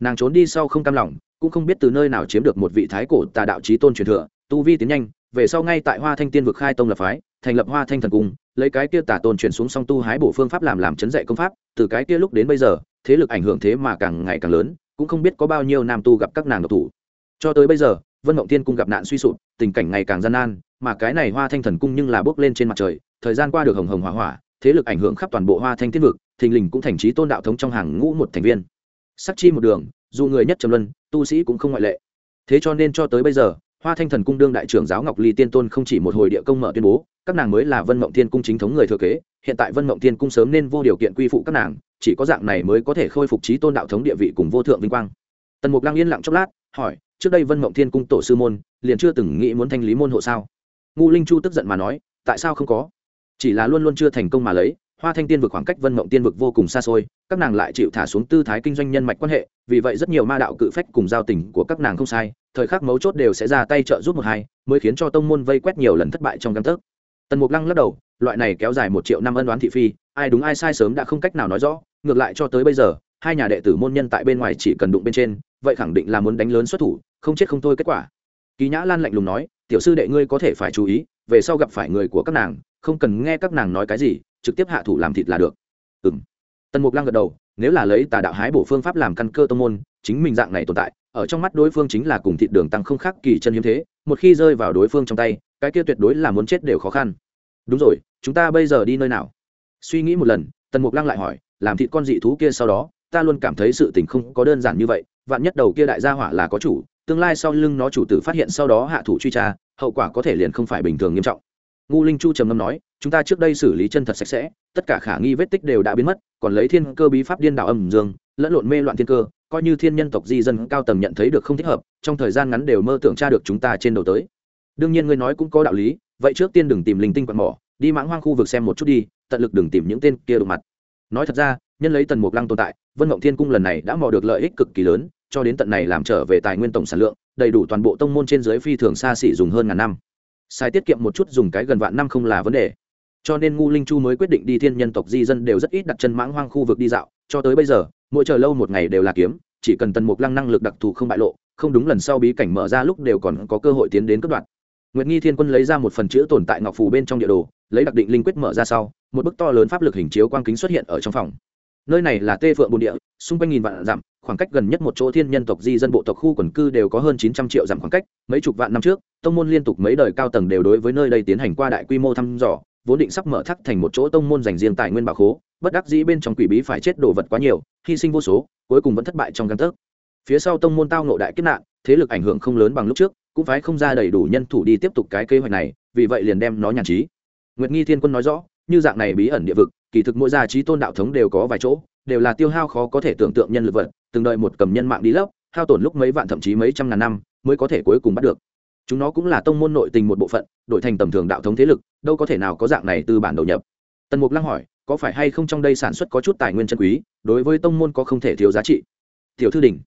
Nàng trốn đi sau không cam lòng, cũng không biết từ nơi nào chiếm được một vị thái cổ tà đạo trí tôn truyền thừa, tu vi tiến nhanh, về sau ngay tại hoa thanh tiên vực khai tông lập phái, thành lập hoa thanh thần cung, lấy cái kia tà tôn chuyển xuống song tu hái bổ phương pháp làm làm chấn dạy công pháp, từ cái kia lúc đến bây giờ, thế lực ảnh hưởng thế mà càng ngày càng lớn, cũng không biết có bao nhiêu nam tu gặp các nàng độc thủ. Cho tới bây giờ, vân mộng tiên cung gặp nạn suy sụp, tình cảnh ngày càng gian nan, mà cái này hoa thanh thần cung nhưng là bước lên trên mặt trời, thời gian qua được hồng hồng hỏa hỏa, thế lực ảnh hưởng khắp toàn bộ hoa thanh tiên vực thình lình cũng thành trí tôn đạo thống trong hàng ngũ một thành viên. Sắc chi một đường, dù người nhất trầm luân, tu sĩ cũng không ngoại lệ. Thế cho nên cho tới bây giờ, hoa thanh thần cung đương đại trưởng giáo ngọc ly tiên tôn không chỉ một hồi địa công mở tuyên bố, các nàng mới là vân mộng thiên cung chính thống người thừa kế, hiện tại vân mộng thiên cung sớm nên vô điều kiện quy phụ các nàng, chỉ có dạng này mới có thể khôi phục trí tôn đạo thống địa vị cùng vô thượng vinh quang. Tần mục lăng yên lặng chốc lát, hỏi, trước đây vân mộng thiên cung tổ sư môn, liền chưa từng nghĩ muốn thanh lý môn hộ sao? Ngu linh chu tức giận mà nói, tại sao không có? Chỉ là luôn luôn chưa thành công mà lấy hoa thanh tiên vực khoảng cách vân mộng tiên vực vô cùng xa xôi, các nàng lại chịu thả xuống tư thái kinh doanh nhân mạch quan hệ, vì vậy rất nhiều ma đạo cự phách cùng giao tình của các nàng không sai, thời khắc mấu chốt đều sẽ ra tay trợ giúp một hai, mới khiến cho tông môn vây quét nhiều lần thất bại trong găng tấc. Tần mục lăng lắc đầu, loại này kéo dài một triệu năm ân đoán thị phi, ai đúng ai sai sớm đã không cách nào nói rõ, ngược lại cho tới bây giờ, hai nhà đệ tử môn nhân tại bên ngoài chỉ cần đụng bên trên, vậy khẳng định là muốn đánh lớn xuất thủ, không chết không thôi kết quả. Kỳ nhã lan lạnh lùng nói, tiểu sư đệ ngươi có thể phải chú ý, về sau gặp phải người của các nàng, không cần nghe các nàng nói cái gì trực tiếp hạ thủ làm thịt là được. Ừ m tần mục lăng gật đầu, nếu là lấy tà đạo hái bổ phương pháp làm căn cơ tô môn, chính mình dạng này tồn tại, ở trong mắt đối phương chính là cùng thịt đường tăng không khác kỳ chân hiếm thế, một khi rơi vào đối phương trong tay, cái kia tuyệt đối là muốn chết đều khó khăn. Đúng rồi, chúng ta bây giờ đi nơi nào? Suy nghĩ một lần, tần mục lăng lại hỏi, làm thịt con dị thú kia sau đó, ta luôn cảm thấy sự tình không có đơn giản như vậy, vạn nhất đầu kia đại gia hỏa là có chủ, tương lai sau lưng nó chủ tử phát hiện sau đó hạ thủ truy tra, hậu quả có thể liền không phải bình thường nghiêm trọng. Ngu linh chu trầm ngâm nói chúng ta trước đây xử lý chân thật sạch sẽ, tất cả khả nghi vết tích đều đã biến mất, còn lấy thiên cơ bí pháp điên đảo âm dương, lẫn lộn mê loạn thiên cơ, coi như thiên nhân tộc di dân cao tầng nhận thấy được không thích hợp, trong thời gian ngắn đều mơ tưởng tra được chúng ta trên đầu tới. Đương nhiên ngươi nói cũng có đạo lý, vậy trước tiên đừng tìm linh tinh quạt mỏ, đi mãng hoang khu vực xem một chút đi, tận lực đừng tìm những tên kia đụng mặt. Nói thật ra, nhân lấy tần mục lăng tồn tại, vân mộng thiên cung lần này đã mò được lợi ích cực kỳ lớn, cho đến tận này làm trở về tài nguyên tổng sản lượng, đầy đủ toàn bộ tông môn trên dưới phi thường xa xỉ dùng hơn ngàn năm. Sai tiết kiệm một chút dùng cái gần vạn năm không là vấn đề cho nên ngu linh chu mới quyết định đi thiên nhân tộc di dân đều rất ít đặt chân mãng hoang khu vực đi dạo, cho tới bây giờ, mỗi chờ lâu một ngày đều là kiếm, chỉ cần tần mục lăng năng lực đặc thù không bại lộ, không đúng lần sau bí cảnh mở ra lúc đều còn có cơ hội tiến đến cấp đoạn. Nguyệt nghi thiên quân lấy ra một phần chữ tồn tại ngọc phù bên trong địa đồ, lấy đặc định linh quyết mở ra sau, một bức to lớn pháp lực hình chiếu quang kính xuất hiện ở trong phòng. Nơi này là tê phượng bồn địa, xung quanh nghìn vạn dặm, khoảng cách gần nhất một chỗ thiên nhân tộc di dân bộ tộc khu quần cư đều có hơn chín trăm triệu dặm khoảng cách, mấy chục vạn năm trước, tông môn liên tục mấy đời cao tầng đều đối với nơi đây tiến hành qua đại quy mô thăm dò vốn định sắp mở thắc thành một chỗ tông môn dành riêng tài nguyên bảo khố, bất đắc dĩ bên trong quỷ bí phải chết đồ vật quá nhiều, hy sinh vô số, cuối cùng vẫn thất bại trong căn tấc. Phía sau tông môn tao nộ đại kiếp nạn, thế lực ảnh hưởng không lớn bằng lúc trước, cũng phải không ra đầy đủ nhân thủ đi tiếp tục cái kế hoạch này, vì vậy liền đem nó nhàn trí. Nguyệt nghi thiên quân nói rõ, như dạng này bí ẩn địa vực, kỳ thực mỗi gia trí tôn đạo thống đều có vài chỗ, đều là tiêu hao khó có thể tưởng tượng nhân lực vật, từng đợi một cầm nhân mạng đi lấp, hao tổn lúc mấy vạn thậm chí mấy trăm ngàn năm, mới có thể cuối cùng bắt được chúng nó cũng là tông môn nội tình một bộ phận, đổi thành tầm thường đạo thống thế lực, đâu có thể nào có dạng này từ bản đầu nhập. Tần mục lăng hỏi, có phải hay không trong đây sản xuất có chút tài nguyên chân quý, đối với tông môn có không thể thiếu giá trị? Tiểu thư đình.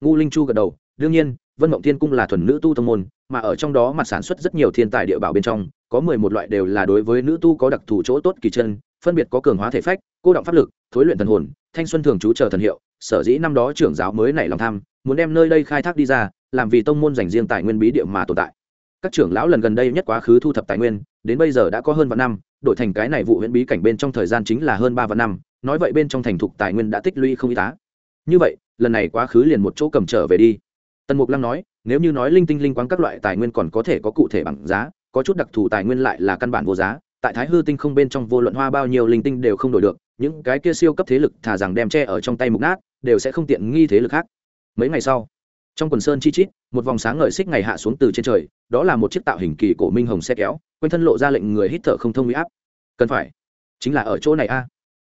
Ngu linh chu gật đầu, đương nhiên, vân mộng thiên cung là thuần nữ tu tông môn, mà ở trong đó mặt sản xuất rất nhiều thiên tài địa bảo bên trong, có mười một loại đều là đối với nữ tu có đặc thù chỗ tốt kỳ chân, phân biệt có cường hóa thể phách, cô động pháp lực, thối luyện thần hồn, thanh xuân thường trú chờ thần hiệu, sở dĩ năm đó trưởng giáo mới nảy lòng tham, muốn đem nơi đây khai thác đi ra làm vì tông môn dành riêng tài nguyên bí địa mà tồn tại. Các trưởng lão lần gần đây nhất quá khứ thu thập tài nguyên, đến bây giờ đã có hơn vạn năm, đổi thành cái này vụ huyền bí cảnh bên trong thời gian chính là hơn ba vạn năm, nói vậy bên trong thành thục tài nguyên đã tích lũy không y tá như vậy, lần này quá khứ liền một chỗ cầm trở về đi. Tần mục lăng nói, nếu như nói linh tinh linh quáng các loại tài nguyên còn có thể có cụ thể bằng giá, có chút đặc thù tài nguyên lại là căn bản vô giá, tại thái hư tinh không bên trong vô luận hoa bao nhiêu linh tinh đều không đổi được, những cái kia siêu cấp thế lực thả rằng đem tre ở trong tay mục nát, đều sẽ không tiện nghi thế lực khác. Mấy ngày sau trong quần sơn chi chít, một vòng sáng ngời xích ngày hạ xuống từ trên trời, đó là một chiếc tạo hình kỳ cổ minh hồng xe kéo, quanh thân lộ ra lệnh người hít thở không thông huy áp. Cần phải. Chính là ở chỗ này a.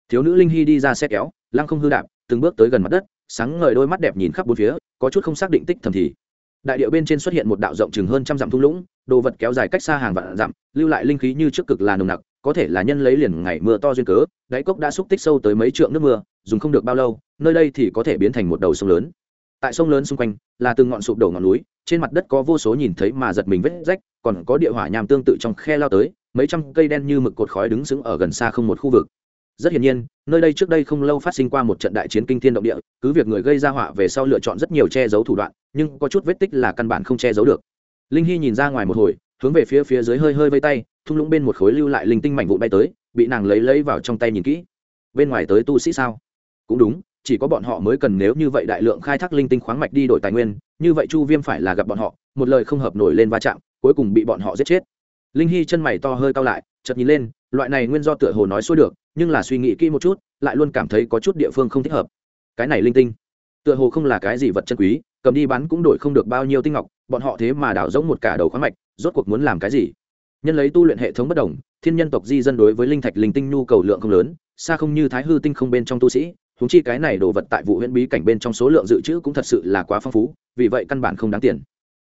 Thiếu nữ linh hy đi ra xe kéo, lăng không hư đạp, từng bước tới gần mặt đất, sáng ngời đôi mắt đẹp nhìn khắp bốn phía, có chút không xác định tích thầm thì. Đại điệu bên trên xuất hiện một đạo rộng chừng hơn trăm dặm thung lũng, đồ vật kéo dài cách xa hàng vạn dặm, lưu lại linh khí như trước cực là nồng nặc, có thể là nhân lấy liền ngày mưa to duyên cớ, đáy cốc đã xúc tích sâu tới mấy trượng nước mưa, dùng không được bao lâu, nơi đây thì có thể biến thành một đầu sông lớn tại sông lớn xung quanh, là từng ngọn sụp đổ ngọn núi, trên mặt đất có vô số nhìn thấy mà giật mình vết rách, còn có địa hỏa nham tương tự trong khe lao tới, mấy trăm cây đen như mực cột khói đứng sững ở gần xa không một khu vực. Rất hiển nhiên, nơi đây trước đây không lâu phát sinh qua một trận đại chiến kinh thiên động địa, cứ việc người gây ra họa về sau lựa chọn rất nhiều che giấu thủ đoạn, nhưng có chút vết tích là căn bản không che giấu được. Linh hy nhìn ra ngoài một hồi, hướng về phía phía dưới hơi hơi vây tay, thung lũng bên một khối lưu lại linh tinh mảnh vụn bay tới, bị nàng lấy lấy vào trong tay nhìn kỹ. Bên ngoài tới tu sĩ sao? Cũng đúng chỉ có bọn họ mới cần nếu như vậy đại lượng khai thác linh tinh khoáng mạch đi đổi tài nguyên, như vậy chu viêm phải là gặp bọn họ, một lời không hợp nổi lên va chạm, cuối cùng bị bọn họ giết chết. Linh hy chân mày to hơi cao lại, chợt nhìn lên, loại này nguyên do tựa hồ nói xuôi được, nhưng là suy nghĩ kỹ một chút, lại luôn cảm thấy có chút địa phương không thích hợp. Cái này linh tinh, tựa hồ không là cái gì vật chân quý, cầm đi bán cũng đổi không được bao nhiêu tinh ngọc, bọn họ thế mà đảo giống một cả đầu khoáng mạch, rốt cuộc muốn làm cái gì? Nhân lấy tu luyện hệ thống bất đồng, thiên nhân tộc di dân đối với linh thạch linh tinh nhu cầu lượng không lớn, xa không như thái hư tinh không bên trong tu sĩ huống chi cái này đồ vật tại vụ huyễn bí cảnh bên trong số lượng dự trữ cũng thật sự là quá phong phú, vì vậy căn bản không đáng tiền.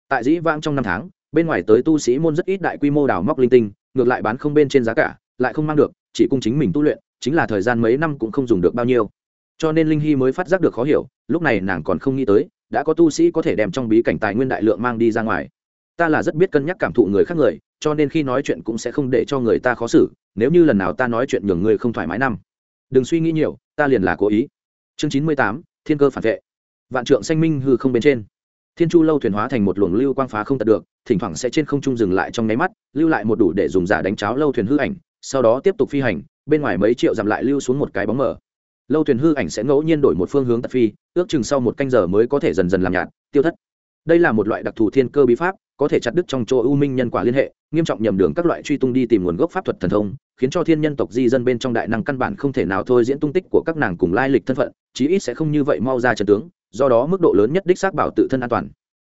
Tại dĩ vãng trong năm tháng, bên ngoài tới tu sĩ môn rất ít đại quy mô đào móc linh tinh, ngược lại bán không bên trên giá cả, lại không mang được, chỉ cung chính mình tu luyện, chính là thời gian mấy năm cũng không dùng được bao nhiêu. Cho nên linh hy mới phát giác được khó hiểu, lúc này nàng còn không nghĩ tới, đã có tu sĩ có thể đem trong bí cảnh tài nguyên đại lượng mang đi ra ngoài. Ta là rất biết cân nhắc cảm thụ người khác người, cho nên khi nói chuyện cũng sẽ không để cho người ta khó xử, nếu như lần nào ta nói chuyện nhường người không thoải mái năm đừng suy nghĩ nhiều, ta liền là cố ý. Chương chín mươi tám, thiên cơ phản vệ. Vạn trượng xanh minh hư không bên trên. Thiên chu lâu thuyền hóa thành một luồng lưu quang phá không tật được, thỉnh thoảng sẽ trên không trung dừng lại trong nháy mắt, lưu lại một đủ để dùng giả đánh cháo lâu thuyền hư ảnh, sau đó tiếp tục phi hành, bên ngoài mấy triệu dặm lại lưu xuống một cái bóng mờ. Lâu thuyền hư ảnh sẽ ngẫu nhiên đổi một phương hướng tật phi, ước chừng sau một canh giờ mới có thể dần dần làm nhạt, tiêu thất. Đây là một loại đặc thù thiên cơ bí pháp, có thể chặt đứt trong chỗ ưu minh nhân quả liên hệ, nghiêm trọng nhầm đường các loại truy tung đi tìm nguồn gốc pháp thuật thần thông khiến cho thiên nhân tộc di dân bên trong đại năng căn bản không thể nào thôi diễn tung tích của các nàng cùng lai lịch thân phận chí ít sẽ không như vậy mau ra trận tướng do đó mức độ lớn nhất đích xác bảo tự thân an toàn.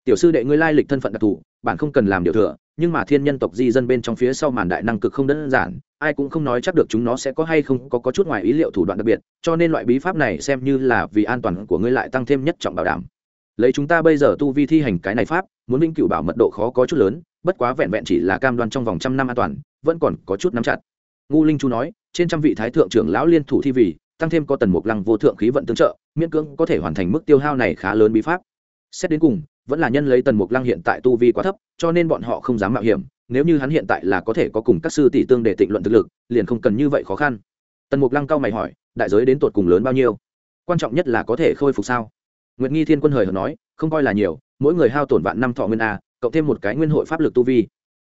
Tiểu sư đệ ngươi lai lịch thân phận đặc thù bạn không cần làm điều thừa nhưng mà thiên nhân tộc di dân bên trong phía sau màn đại năng cực không đơn giản ai cũng không nói chắc được chúng nó sẽ có hay không có, có chút ngoài ý liệu thủ đoạn đặc biệt cho nên loại bí pháp này xem như là vì an toàn của ngươi lại tăng thêm nhất trọng bảo đảm. Lấy chúng ta bây giờ tu vi thi hành cái này pháp muốn vĩnh cửu bảo mật độ khó có chút lớn bất quá vẹn vẹn chỉ là cam đoan trong vòng trăm năm an toàn vẫn còn có chút nắm chặt ngu linh chu nói, trên trăm vị thái thượng trưởng lão liên thủ thi vì, tăng thêm có tần mục lăng vô thượng khí vận tương trợ, miễn cưỡng có thể hoàn thành mức tiêu hao này khá lớn bí pháp. Xét đến cùng, vẫn là nhân lấy tần mục lăng hiện tại tu vi quá thấp, cho nên bọn họ không dám mạo hiểm, nếu như hắn hiện tại là có thể có cùng các sư tỷ tương để tịnh luận thực lực, liền không cần như vậy khó khăn. Tần mục lăng cao mày hỏi, đại giới đến tột cùng lớn bao nhiêu? Quan trọng nhất là có thể khôi phục sao? Nguyệt nghi thiên quân hời hợt nói, không coi là nhiều, mỗi người hao tổn vạn năm thọ nguyên a, cộng thêm một cái nguyên hội pháp lực tu vi,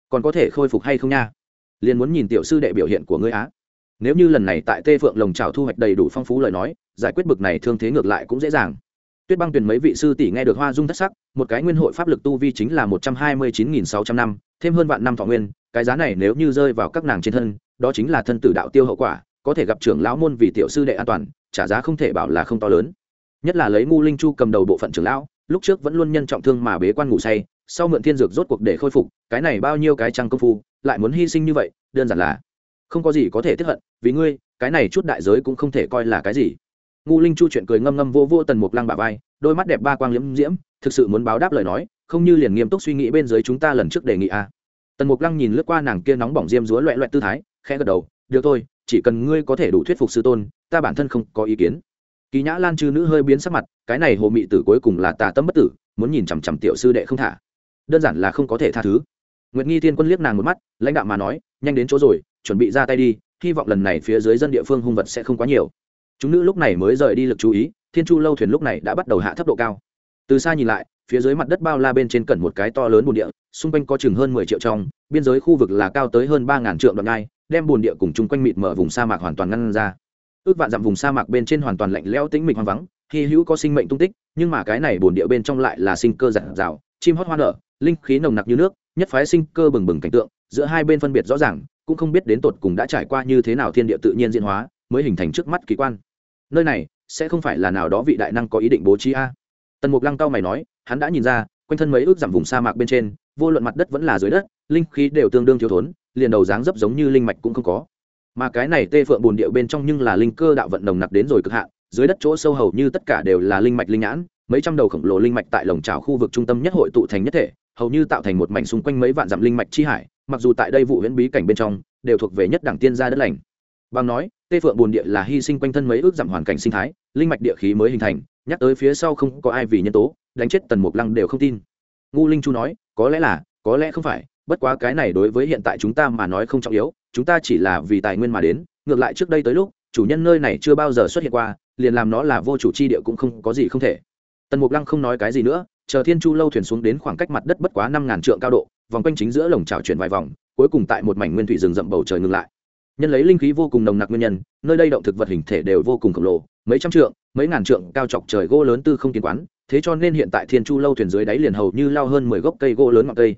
còn có thể khôi phục hay không nha? Liền muốn nhìn tiểu sư đệ biểu hiện của ngươi á. Nếu như lần này tại tê phượng lồng trào thu hoạch đầy đủ phong phú lời nói, giải quyết bực này thương thế ngược lại cũng dễ dàng. Tuyết băng tuyển mấy vị sư tỷ nghe được hoa dung thất sắc, một cái nguyên hội pháp lực tu vi chính là một trăm hai mươi chín nghìn sáu trăm năm, thêm hơn vạn năm thọ nguyên, cái giá này nếu như rơi vào các nàng trên thân, đó chính là thân tử đạo tiêu hậu quả, có thể gặp trưởng lão môn vì tiểu sư đệ an toàn, trả giá không thể bảo là không to lớn. Nhất là lấy ngu linh chu cầm đầu bộ phận trưởng lão, lúc trước vẫn luôn nhân trọng thương mà bế quan ngủ say sau mượn thiên dược rốt cuộc để khôi phục, cái này bao nhiêu cái trăng công phu, lại muốn hy sinh như vậy, đơn giản là không có gì có thể tiếp hận, vì ngươi, cái này chút đại giới cũng không thể coi là cái gì. Ngu linh chu chuyện cười ngâm ngâm vô vô tần mục lăng bà vai, đôi mắt đẹp ba quang liễm diễm, thực sự muốn báo đáp lời nói, không như liền nghiêm túc suy nghĩ bên dưới chúng ta lần trước đề nghị a à. tần mục lăng nhìn lướt qua nàng kia nóng bỏng diêm dúa loẹ loẹt tư thái, khẽ gật đầu, được thôi, chỉ cần ngươi có thể đủ thuyết phục sư tôn, ta bản thân không có ý kiến. Kỳ nhã lan chư nữ hơi biến sắc mặt, cái này hồ mị tử cuối cùng là tà tâm bất tử, muốn nhìn chằm chằm tiểu sư đệ không thả đơn giản là không có thể tha thứ. Nguyệt nghi thiên quân liếc nàng một mắt, lãnh đạo mà nói, nhanh đến chỗ rồi, chuẩn bị ra tay đi, hy vọng lần này phía dưới dân địa phương hung vật sẽ không quá nhiều. Chúng nữ lúc này mới rời đi lực chú ý, thiên chu lâu thuyền lúc này đã bắt đầu hạ thấp độ cao. Từ xa nhìn lại, phía dưới mặt đất bao la bên trên cẩn một cái to lớn bồn địa, xung quanh có chừng hơn mười triệu trong, biên giới khu vực là cao tới hơn ba ngàn trượng đoạn ngai, đem bồn địa cùng chung quanh mịt mở vùng sa mạc hoàn toàn ngăn ra. Ước vạn dặm vùng sa mạc bên trên hoàn toàn lạnh lẽo tĩnh mịch hoang vắng, hy hữu có sinh mệnh tung tích, nhưng mà cái này bồn địa bên trong lại là sinh cơ giản rào chim hót hoa nở, linh khí nồng nặc như nước, nhất phái sinh cơ bừng bừng cảnh tượng, giữa hai bên phân biệt rõ ràng, cũng không biết đến tột cùng đã trải qua như thế nào thiên địa tự nhiên diễn hóa, mới hình thành trước mắt kỳ quan. Nơi này, sẽ không phải là nào đó vị đại năng có ý định bố trí a? Tần mục lăng cao mày nói, hắn đã nhìn ra, quanh thân mấy ước giảm vùng sa mạc bên trên, vô luận mặt đất vẫn là dưới đất, linh khí đều tương đương thiếu thốn, liền đầu dáng dấp giống như linh mạch cũng không có. Mà cái này tê phượng bồn điệu bên trong nhưng là linh cơ đạo vận nồng nặc đến rồi cực hạn, dưới đất chỗ sâu hầu như tất cả đều là linh mạch linh nhãn mấy trăm đầu khổng lồ linh mạch tại lồng trào khu vực trung tâm nhất hội tụ thành nhất thể, hầu như tạo thành một mảnh xung quanh mấy vạn dặm linh mạch chi hải, mặc dù tại đây vụ huyễn bí cảnh bên trong, đều thuộc về nhất đảng tiên gia đất lành. Bằng nói, tê phượng bồn địa là hy sinh quanh thân mấy ước dặm hoàn cảnh sinh thái, linh mạch địa khí mới hình thành, nhắc tới phía sau không có ai vì nhân tố, đánh chết tần mục lăng đều không tin. Ngu linh chu nói, có lẽ là, có lẽ không phải, bất quá cái này đối với hiện tại chúng ta mà nói không trọng yếu, chúng ta chỉ là vì tài nguyên mà đến, ngược lại trước đây tới lúc, chủ nhân nơi này chưa bao giờ xuất hiện qua, liền làm nó là vô chủ chi địa cũng không có gì không thể tần mục lăng không nói cái gì nữa, chờ thiên chu lâu thuyền xuống đến khoảng cách mặt đất bất quá năm ngàn trượng cao độ, vòng quanh chính giữa lồng trào chuyển vài vòng, cuối cùng tại một mảnh nguyên thủy rừng rậm bầu trời ngừng lại. Nhân lấy linh khí vô cùng nồng nặc nguyên nhân, nơi đây động thực vật hình thể đều vô cùng khổng lồ, mấy trăm trượng, mấy ngàn trượng, cao chọc trời gỗ lớn tư không kiến quán, thế cho nên hiện tại thiên chu lâu thuyền dưới đáy liền hầu như lao hơn mười gốc cây gỗ lớn ngọn cây.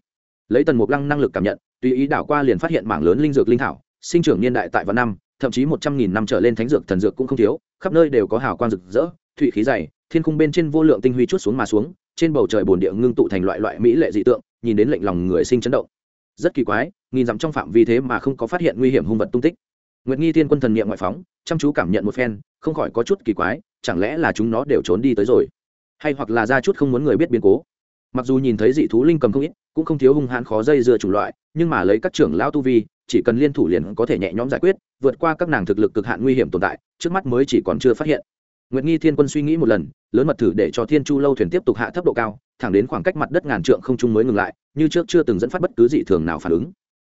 Lấy tần mục lăng năng lực cảm nhận, tùy ý đảo qua liền phát hiện mảng lớn linh dược linh thảo, sinh trưởng niên đại tại vạn năm, thậm chí một trăm nghìn năm trở lên thánh dược thần dược cũng không thiếu, khắp nơi đều có hào quang rực rỡ, thụy khí dày thiên khung bên trên vô lượng tinh huy chút xuống mà xuống, trên bầu trời bồn địa ngưng tụ thành loại loại mỹ lệ dị tượng, nhìn đến lệnh lòng người sinh chấn động. Rất kỳ quái, nghìn dặm trong phạm vi thế mà không có phát hiện nguy hiểm hung vật tung tích. Nguyệt nghi thiên quân thần niệm ngoại phóng, chăm chú cảm nhận một phen, không khỏi có chút kỳ quái, chẳng lẽ là chúng nó đều trốn đi tới rồi? Hay hoặc là ra chút không muốn người biết biến cố? Mặc dù nhìn thấy dị thú linh cầm không ít, cũng không thiếu hung hãn khó dây dưa chủng loại, nhưng mà lấy các trưởng lao tu vi, chỉ cần liên thủ liền có thể nhẹ nhõm giải quyết, vượt qua các nàng thực lực cực hạn nguy hiểm tồn tại, trước mắt mới chỉ còn chưa phát hiện nguyệt nghi thiên quân suy nghĩ một lần, lớn mật thử để cho thiên chu lâu thuyền tiếp tục hạ thấp độ cao, thẳng đến khoảng cách mặt đất ngàn trượng không trung mới ngừng lại, như trước chưa từng dẫn phát bất cứ dị thường nào phản ứng.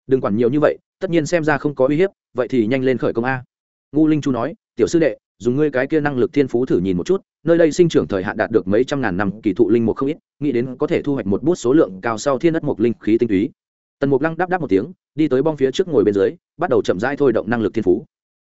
Đừng quản nhiều như vậy, tất nhiên xem ra không có uy hiếp, vậy thì nhanh lên khởi công a. Ngu linh chu nói, tiểu sư đệ, dùng ngươi cái kia năng lực thiên phú thử nhìn một chút, nơi đây sinh trưởng thời hạn đạt được mấy trăm ngàn năm, kỳ thụ linh mục không ít, nghĩ đến có thể thu hoạch một bút số lượng cao sau thiên đất mục linh khí tinh túy. Tần mục lăng đáp đáp một tiếng, đi tới bong phía trước ngồi bên dưới, bắt đầu chậm rãi thôi động năng lực thiên phú.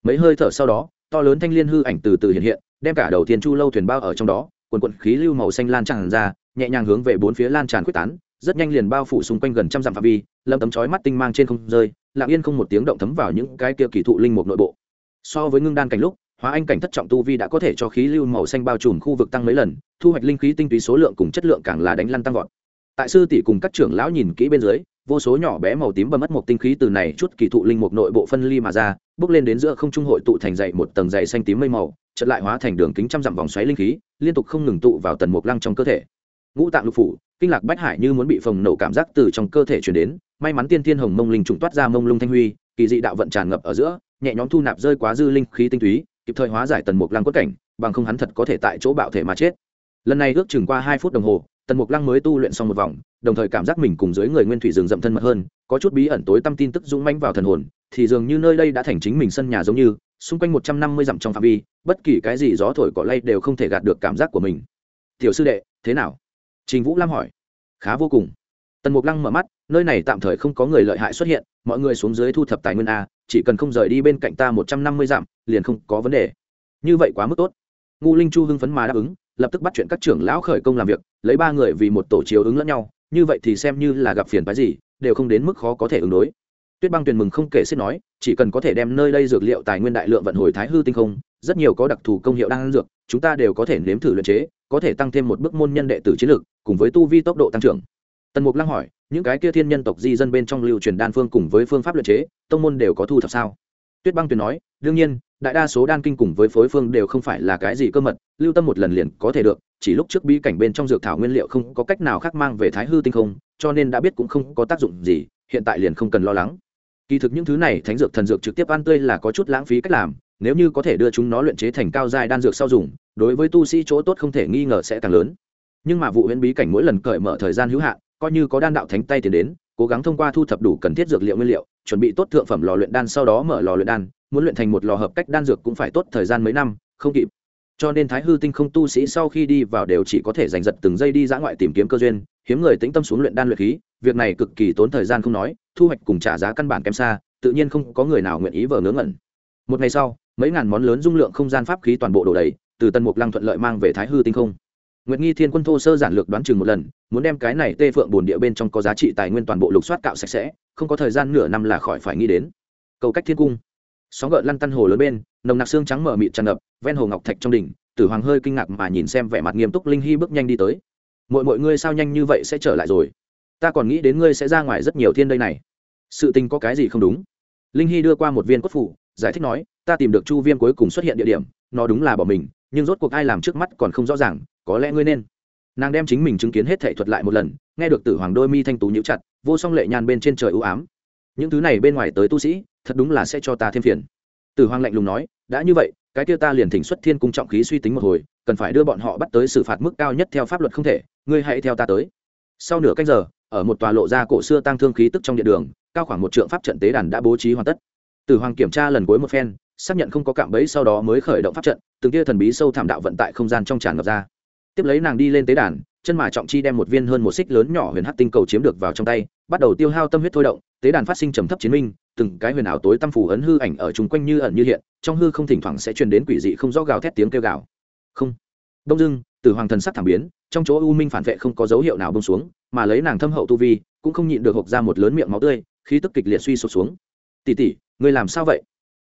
Mấy hơi thở sau đó, to lớn thanh liên hư ảnh từ từ hiện hiện đem cả đầu thiên chu lâu thuyền bao ở trong đó, quần quận khí lưu màu xanh lan tràn ra, nhẹ nhàng hướng về bốn phía lan tràn quyết tán, rất nhanh liền bao phủ xung quanh gần trăm dặm phạm vi lâm tấm chói mắt tinh mang trên không rơi, lặng yên không một tiếng động thấm vào những cái kia kỳ thụ linh mục nội bộ. So với ngưng đan cảnh lúc, hóa anh cảnh thất trọng tu vi đã có thể cho khí lưu màu xanh bao trùm khu vực tăng mấy lần, thu hoạch linh khí tinh túy số lượng cùng chất lượng càng là đánh lăn tăng vọt. Tại sư tỷ cùng các trưởng lão nhìn kỹ bên dưới, vô số nhỏ bé màu tím bầm mất một tinh khí từ này chút kỳ thụ linh mục nội bộ phân ly mà ra, bước lên đến giữa không trung hội tụ thành dậy một tầng dày xanh tím mây màu chợt lại hóa thành đường kính trăm dặm vòng xoáy linh khí, liên tục không ngừng tụ vào tần mục lăng trong cơ thể. Ngũ tạng lục phủ, kinh lạc bách hải như muốn bị phồng nổ cảm giác từ trong cơ thể chuyển đến, may mắn tiên thiên hồng mông linh trùng toát ra mông lung thanh huy, kỳ dị đạo vận tràn ngập ở giữa, nhẹ nhóm thu nạp rơi quá dư linh khí tinh túy, kịp thời hóa giải tần mục lăng quất cảnh, bằng không hắn thật có thể tại chỗ bạo thể mà chết. Lần này ước chừng qua hai phút đồng hồ, tần mục lăng mới tu luyện xong một vòng, đồng thời cảm giác mình cùng dưới người nguyên thủy rừng rậm thân mật hơn, có chút bí ẩn tối tâm tin tức dũng manh vào thần hồn, thì dường như nơi đây đã thành chính mình sân nhà giống như xung quanh một trăm năm mươi dặm trong phạm vi, bất kỳ cái gì gió thổi cỏ lay đều không thể gạt được cảm giác của mình. Tiểu sư đệ, thế nào? Trình vũ lam hỏi. Khá vô cùng. Tần mục lăng mở mắt, nơi này tạm thời không có người lợi hại xuất hiện, mọi người xuống dưới thu thập tài nguyên a, chỉ cần không rời đi bên cạnh ta một trăm năm mươi dặm, liền không có vấn đề. Như vậy quá mức tốt. Ngu linh chu hưng phấn mà đáp ứng, lập tức bắt chuyện các trưởng lão khởi công làm việc, lấy ba người vì một tổ chiếu ứng lẫn nhau, như vậy thì xem như là gặp phiền phái gì, đều không đến mức khó có thể ứng đối tuyết băng tuyền mừng không kể xiết nói, chỉ cần có thể đem nơi đây dược liệu tài nguyên đại lượng vận hồi thái hư tinh không, rất nhiều có đặc thù công hiệu đang dược, chúng ta đều có thể nếm thử luyện chế, có thể tăng thêm một bước môn nhân đệ tử chiến lược cùng với tu vi tốc độ tăng trưởng. Tần mục lăng hỏi, những cái kia thiên nhân tộc di dân bên trong lưu truyền đan phương cùng với phương pháp luyện chế, tông môn đều có thu thập sao? Tuyết băng tuyền nói, đương nhiên, đại đa số đan kinh cùng với phối phương đều không phải là cái gì cơ mật, lưu tâm một lần liền có thể được, chỉ lúc trước bí cảnh bên trong dược thảo nguyên liệu không có cách nào khác mang về thái hư tinh không, cho nên đã biết cũng không có tác dụng gì, hiện tại liền không cần lo lắng kỳ thực những thứ này thánh dược thần dược trực tiếp ăn tươi là có chút lãng phí cách làm, nếu như có thể đưa chúng nó luyện chế thành cao giai đan dược sau dùng, đối với tu sĩ chỗ tốt không thể nghi ngờ sẽ càng lớn. Nhưng mà vụ huyễn bí cảnh mỗi lần cởi mở thời gian hữu hạn, coi như có đan đạo thánh tay tiền đến, cố gắng thông qua thu thập đủ cần thiết dược liệu nguyên liệu, chuẩn bị tốt thượng phẩm lò luyện đan sau đó mở lò luyện đan, muốn luyện thành một lò hợp cách đan dược cũng phải tốt thời gian mấy năm, không kịp. Cho nên thái hư tinh không tu sĩ sau khi đi vào đều chỉ có thể giành giật từng giây đi dã ngoại tìm kiếm cơ duyên, hiếm người tĩnh tâm xuống luyện đan luyện khí việc này cực kỳ tốn thời gian không nói, thu hoạch cùng trả giá căn bản kém xa, tự nhiên không có người nào nguyện ý vờ ngớ ngẩn. Một ngày sau, mấy ngàn món lớn dung lượng không gian pháp khí toàn bộ đổ đầy, từ tân mục lăng thuận lợi mang về thái hư tinh không. Nguyệt nghi thiên quân thô sơ giản lược đoán chừng một lần, muốn đem cái này tê phượng bồn địa bên trong có giá trị tài nguyên toàn bộ lục soát cạo sạch sẽ, không có thời gian nửa năm là khỏi phải nghĩ đến. Cầu cách thiên cung. Sóng gợn lăn tăn hồ lớn bên, nồng nặc xương trắng mở mịt tràn ngập, ven hồ ngọc thạch trong đỉnh, tử hoàng hơi kinh ngạc mà nhìn xem vẻ mặt nghiêm túc linh hy bước nhanh đi tới. Mọi mọi ngươi sao nhanh như vậy sẽ trở lại rồi? Ta còn nghĩ đến ngươi sẽ ra ngoài rất nhiều thiên đây này. Sự tình có cái gì không đúng? Linh hy đưa qua một viên cốt phủ, giải thích nói, ta tìm được chu viêm cuối cùng xuất hiện địa điểm, nó đúng là bỏ mình, nhưng rốt cuộc ai làm trước mắt còn không rõ ràng, có lẽ ngươi nên. Nàng đem chính mình chứng kiến hết thể thuật lại một lần, nghe được tử hoàng đôi mi thanh tú nhíu chặt, vô song lệ nhàn bên trên trời ưu ám. Những thứ này bên ngoài tới tu sĩ, thật đúng là sẽ cho ta thêm phiền. Tử hoàng lạnh lùng nói, đã như vậy, cái kia ta liền thỉnh xuất thiên cung trọng khí suy tính một hồi, cần phải đưa bọn họ bắt tới xử phạt mức cao nhất theo pháp luật không thể, ngươi hãy theo ta tới. Sau nửa canh giờ ở một tòa lộ ra cổ xưa tăng thương khí tức trong điện đường, cao khoảng một trượng pháp trận tế đàn đã bố trí hoàn tất. Tử hoàng kiểm tra lần cuối một phen, xác nhận không có cạm bẫy sau đó mới khởi động pháp trận, từng tia thần bí sâu thảm đạo vận tại không gian trong tràn ngập ra. Tiếp lấy nàng đi lên tế đàn, chân mà trọng chi đem một viên hơn một xích lớn nhỏ huyền hắc tinh cầu chiếm được vào trong tay, bắt đầu tiêu hao tâm huyết thôi động, tế đàn phát sinh trầm thấp chiến minh, từng cái huyền ảo tối tâm phủ ấn hư ảnh ở chung quanh như ẩn như hiện, trong hư không thỉnh thoảng sẽ truyền đến quỷ dị không rõ gào thét tiếng kêu gào. Không. Đông dưng từ hoàng thần sắc thảm biến trong chỗ u minh phản vệ không có dấu hiệu nào bông xuống, mà lấy nàng thâm hậu tu vi, cũng không nhịn được hộc ra một lớn miệng máu tươi, khí tức kịch liệt suy sụp xuống. Tỉ tỉ người làm sao vậy?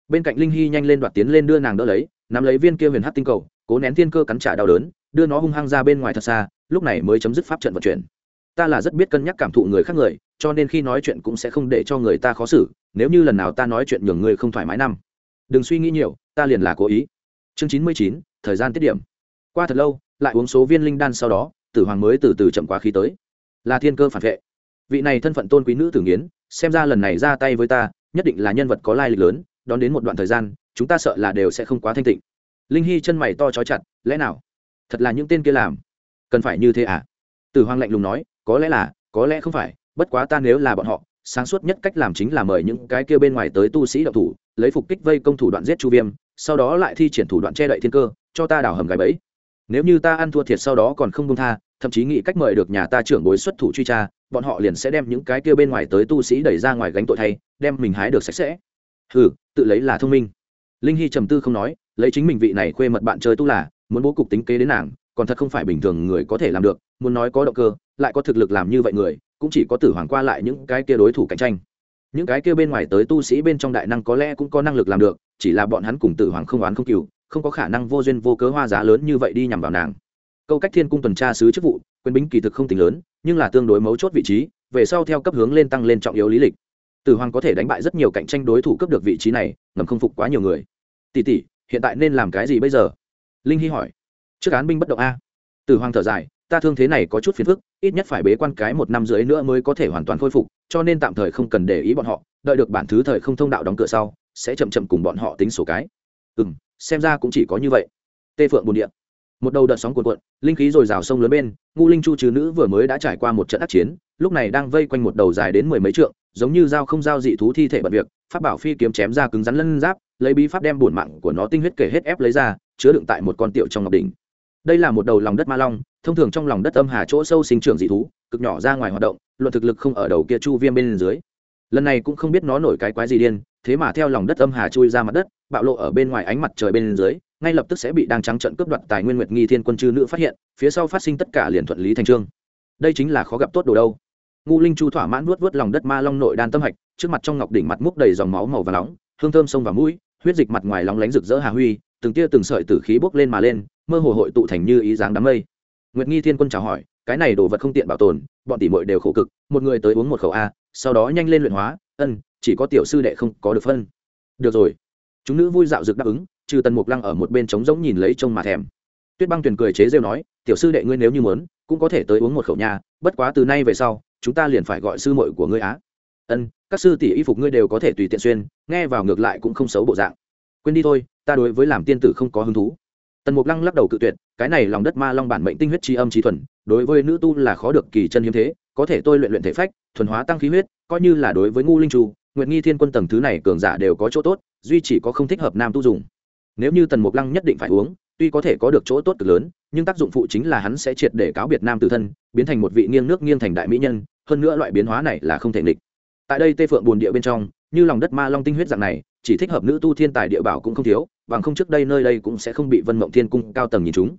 Bên cạnh linh hy nhanh lên đoạt tiến lên đưa nàng đỡ lấy, nắm lấy viên kia huyền hát tinh cầu, cố nén thiên cơ cắn trả đau đớn, đưa nó hung hăng ra bên ngoài thật xa, lúc này mới chấm dứt pháp trận vận chuyển. Ta là rất biết cân nhắc cảm thụ người khác người, cho nên khi nói chuyện cũng sẽ không để cho người ta khó xử, nếu như lần nào ta nói chuyện nhường người không thoải mái năm. Đừng suy nghĩ nhiều, ta liền là cố ý. Chương chín mươi chín, thời gian tiết điểm. Qua thật lâu lại uống số viên linh đan sau đó, tử hoàng mới từ từ chậm quá khí tới. Là thiên cơ phản vệ. Vị này thân phận tôn quý nữ tử nghiến, xem ra lần này ra tay với ta, nhất định là nhân vật có lai lịch lớn, đón đến một đoạn thời gian, chúng ta sợ là đều sẽ không quá thanh tịnh. Linh hy chân mày to trói chặt, lẽ nào? Thật là những tên kia làm, cần phải như thế à? Tử hoàng lạnh lùng nói, có lẽ là, có lẽ không phải, bất quá ta nếu là bọn họ, sáng suốt nhất cách làm chính là mời những cái kia bên ngoài tới tu sĩ đạo thủ, lấy phục kích vây công thủ đoạn giết chu viêm, sau đó lại thi triển thủ đoạn che đậy thiên cơ, cho ta đào hầm gái bẫy nếu như ta ăn thua thiệt sau đó còn không công tha, thậm chí nghĩ cách mời được nhà ta trưởng bối xuất thủ truy tra, bọn họ liền sẽ đem những cái kia bên ngoài tới tu sĩ đẩy ra ngoài gánh tội thay, đem mình hái được sạch sẽ. Ừ tự lấy là thông minh. Linh hy trầm tư không nói, lấy chính mình vị này khuê mật bạn chơi tu là, muốn bố cục tính kế đến nàng, còn thật không phải bình thường người có thể làm được, muốn nói có động cơ, lại có thực lực làm như vậy người, cũng chỉ có tử hoàng qua lại những cái kia đối thủ cạnh tranh. Những cái kia bên ngoài tới tu sĩ bên trong đại năng có lẽ cũng có năng lực làm được, chỉ là bọn hắn cùng tử hoàng không oán không cừu không có khả năng vô duyên vô cớ hoa giá lớn như vậy đi nhằm vào nàng. Câu cách thiên cung tuần tra sứ chức vụ, quyền bính kỳ thực không tính lớn, nhưng là tương đối mấu chốt vị trí, về sau theo cấp hướng lên tăng lên trọng yếu lý lịch. Tử hoàng có thể đánh bại rất nhiều cạnh tranh đối thủ cấp được vị trí này, ngầm không phục quá nhiều người. Tỷ tỷ, hiện tại nên làm cái gì bây giờ? Linh hy hỏi. Trước án binh bất động a. Tử hoàng thở dài, ta thương thế này có chút phiền phức, ít nhất phải bế quan cái một năm rưỡi nữa mới có thể hoàn toàn khôi phục, cho nên tạm thời không cần để ý bọn họ, đợi được bản thứ thời không thông đạo đóng cửa sau, sẽ chậm chậm cùng bọn họ tính sổ cái. Ừ m xem ra cũng chỉ có như vậy. Tê phượng bồn điện. Một đầu đợt sóng cuồn cuộn, linh khí dồi dào sông lớn bên, ngu linh chu trừ nữ vừa mới đã trải qua một trận ác chiến, lúc này đang vây quanh một đầu dài đến mười mấy trượng, giống như dao không dao dị thú thi thể bận việc, pháp bảo phi kiếm chém ra cứng rắn lân giáp, lấy bí pháp đem bổn mạng của nó tinh huyết kể hết ép lấy ra, chứa đựng tại một con tiệu trong ngọc đỉnh. Đây là một đầu lòng đất ma long, thông thường trong lòng đất âm hà chỗ sâu sinh trưởng dị thú, cực nhỏ ra ngoài hoạt động, luận thực lực không ở đầu kia chu viêm bên dưới. Lần này cũng không biết nó nổi cái quái gì điên thế mà theo lòng đất âm hà chui ra mặt đất, bạo lộ ở bên ngoài ánh mặt trời bên dưới, ngay lập tức sẽ bị đang trắng trận cướp đoạt tài nguyên nguyệt nghi thiên quân chư nữ phát hiện, phía sau phát sinh tất cả liền thuận lý thành trương. Đây chính là khó gặp tốt đồ đâu. Ngu linh chu thỏa mãn nuốt vớt lòng đất ma long nội đan tâm hạch, trước mặt trong ngọc đỉnh mặt múc đầy dòng máu màu và nóng, hương thơm sông và mũi, huyết dịch mặt ngoài lóng lánh rực rỡ hà huy, từng tia từng sợi tử khí bốc lên mà lên, mơ hồ hội tụ thành như ý dáng đám mây. Nguyệt nghi thiên quân chào hỏi, cái này đồ vật không tiện bảo tồn, bọn tỷ muội đều khổ cực, một người tới uống một khẩu a, sau đó nhanh lên luyện hóa, ân chỉ có tiểu sư đệ không có được phân. Được rồi. Chúng nữ vui dạo dực đáp ứng, trừ tần mục lăng ở một bên trống rỗng nhìn lấy trông mà thèm. Tuyết băng tuyền cười chế rêu nói, tiểu sư đệ ngươi nếu như muốn, cũng có thể tới uống một khẩu nhà bất quá từ nay về sau, chúng ta liền phải gọi sư muội của ngươi á. Ân, các sư tỷ y phục ngươi đều có thể tùy tiện xuyên, nghe vào ngược lại cũng không xấu bộ dạng. Quên đi thôi, ta đối với làm tiên tử không có hứng thú. Tần mục lăng lắc đầu cự tuyệt, cái này lòng đất ma long bản mệnh tinh huyết tri âm trí thuần, đối với nữ tu là khó được kỳ chân hiếm thế, có thể tôi luyện luyện thể phách, thuần hóa tăng khí huyết, coi như là đối với ngu linh tru nguyện nghi thiên quân tầng thứ này cường giả đều có chỗ tốt, duy chỉ có không thích hợp nam tu dùng. Nếu như tần mục lăng nhất định phải uống, tuy có thể có được chỗ tốt cực lớn, nhưng tác dụng phụ chính là hắn sẽ triệt để cáo biệt nam tự thân, biến thành một vị nghiêng nước nghiêng thành đại mỹ nhân, hơn nữa loại biến hóa này là không thể nghịch. Tại đây tê phượng bồn địa bên trong, như lòng đất ma long tinh huyết dạng này, chỉ thích hợp nữ tu thiên tài địa bảo cũng không thiếu, bằng không trước đây nơi đây cũng sẽ không bị vân mộng thiên cung cao tầng nhìn chúng.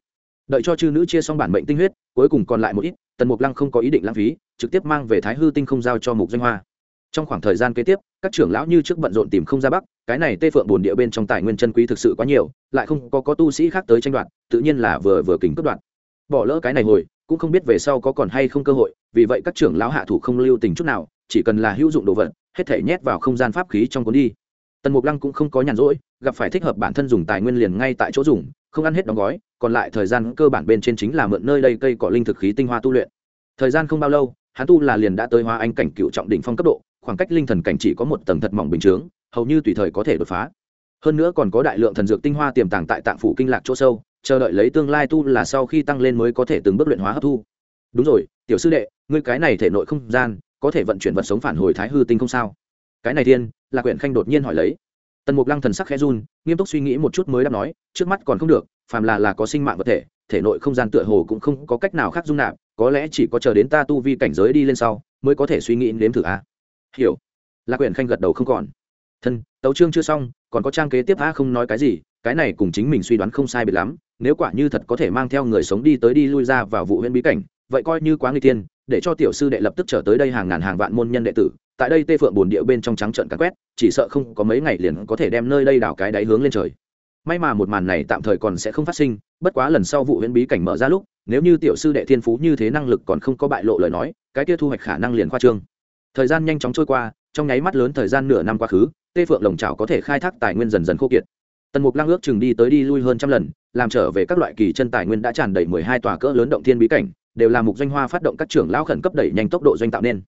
Đợi cho chư nữ chia xong bản mệnh tinh huyết, cuối cùng còn lại một ít, tần mục lăng không có ý định lãng phí, trực tiếp mang về thái hư tinh không giao cho mục danh hoa trong khoảng thời gian kế tiếp, các trưởng lão như trước bận rộn tìm không ra bắc, cái này tê phượng bồn địa bên trong tài nguyên chân quý thực sự quá nhiều, lại không có có tu sĩ khác tới tranh đoạt, tự nhiên là vừa vừa kính cướp đoạt. Bỏ lỡ cái này hồi, cũng không biết về sau có còn hay không cơ hội, vì vậy các trưởng lão hạ thủ không lưu tình chút nào, chỉ cần là hữu dụng đồ vật, hết thể nhét vào không gian pháp khí trong cuốn đi. Tần mục lăng cũng không có nhàn rỗi, gặp phải thích hợp bản thân dùng tài nguyên liền ngay tại chỗ dùng, không ăn hết đóng gói, còn lại thời gian cơ bản bên trên chính là mượn nơi đây cây cỏ linh thực khí tinh hoa tu luyện. Thời gian không bao lâu, hắn tu là liền đã tới hoa anh cảnh cựu trọng đỉnh phong cấp độ khoảng cách linh thần cảnh chỉ có một tầng thật mỏng bình chướng, hầu như tùy thời có thể đột phá. Hơn nữa còn có đại lượng thần dược tinh hoa tiềm tàng tại tạng phủ kinh lạc chỗ sâu, chờ đợi lấy tương lai tu là sau khi tăng lên mới có thể từng bước luyện hóa hấp thu. Đúng rồi, tiểu sư đệ, ngươi cái này thể nội không gian, có thể vận chuyển vật sống phản hồi thái hư tinh không sao? Cái này thiên là quyển khanh đột nhiên hỏi lấy. Tần mục lăng thần sắc khẽ run, nghiêm túc suy nghĩ một chút mới đáp nói, trước mắt còn không được, phàm là là có sinh mạng vật thể thể nội không gian tựa hồ cũng không có cách nào khác dung nạp, có lẽ chỉ có chờ đến ta tu vi cảnh giới đi lên sau, mới có thể suy nghĩ nếm thử a hiểu. Là quyển khanh gật đầu không còn. Thân, tấu chương chưa xong, còn có trang kế tiếp a không nói cái gì, cái này cùng chính mình suy đoán không sai biệt lắm, nếu quả như thật có thể mang theo người sống đi tới đi lui ra vào vụ huyện bí cảnh, vậy coi như quá người tiên, để cho tiểu sư đệ lập tức trở tới đây hàng ngàn hàng vạn môn nhân đệ tử, tại đây tê phượng bồn địa bên trong trắng trận cắn quét, chỉ sợ không có mấy ngày liền có thể đem nơi đây đảo cái đáy hướng lên trời. May mà một màn này tạm thời còn sẽ không phát sinh, bất quá lần sau vụ huyễn bí cảnh mở ra lúc, nếu như tiểu sư đệ thiên phú như thế năng lực còn không có bại lộ lời nói, cái kia thu hoạch khả năng liền khoa trương thời gian nhanh chóng trôi qua, trong nháy mắt lớn thời gian nửa năm quá khứ, tê phượng lồng trào có thể khai thác tài nguyên dần dần khô kiệt. Tần mục lăng ước chừng đi tới đi lui hơn trăm lần, làm trở về các loại kỳ chân tài nguyên đã tràn đầy mười hai tòa cỡ lớn động thiên bí cảnh, đều là mục doanh hoa phát động các trưởng lão khẩn cấp đẩy nhanh tốc độ doanh tạo nên.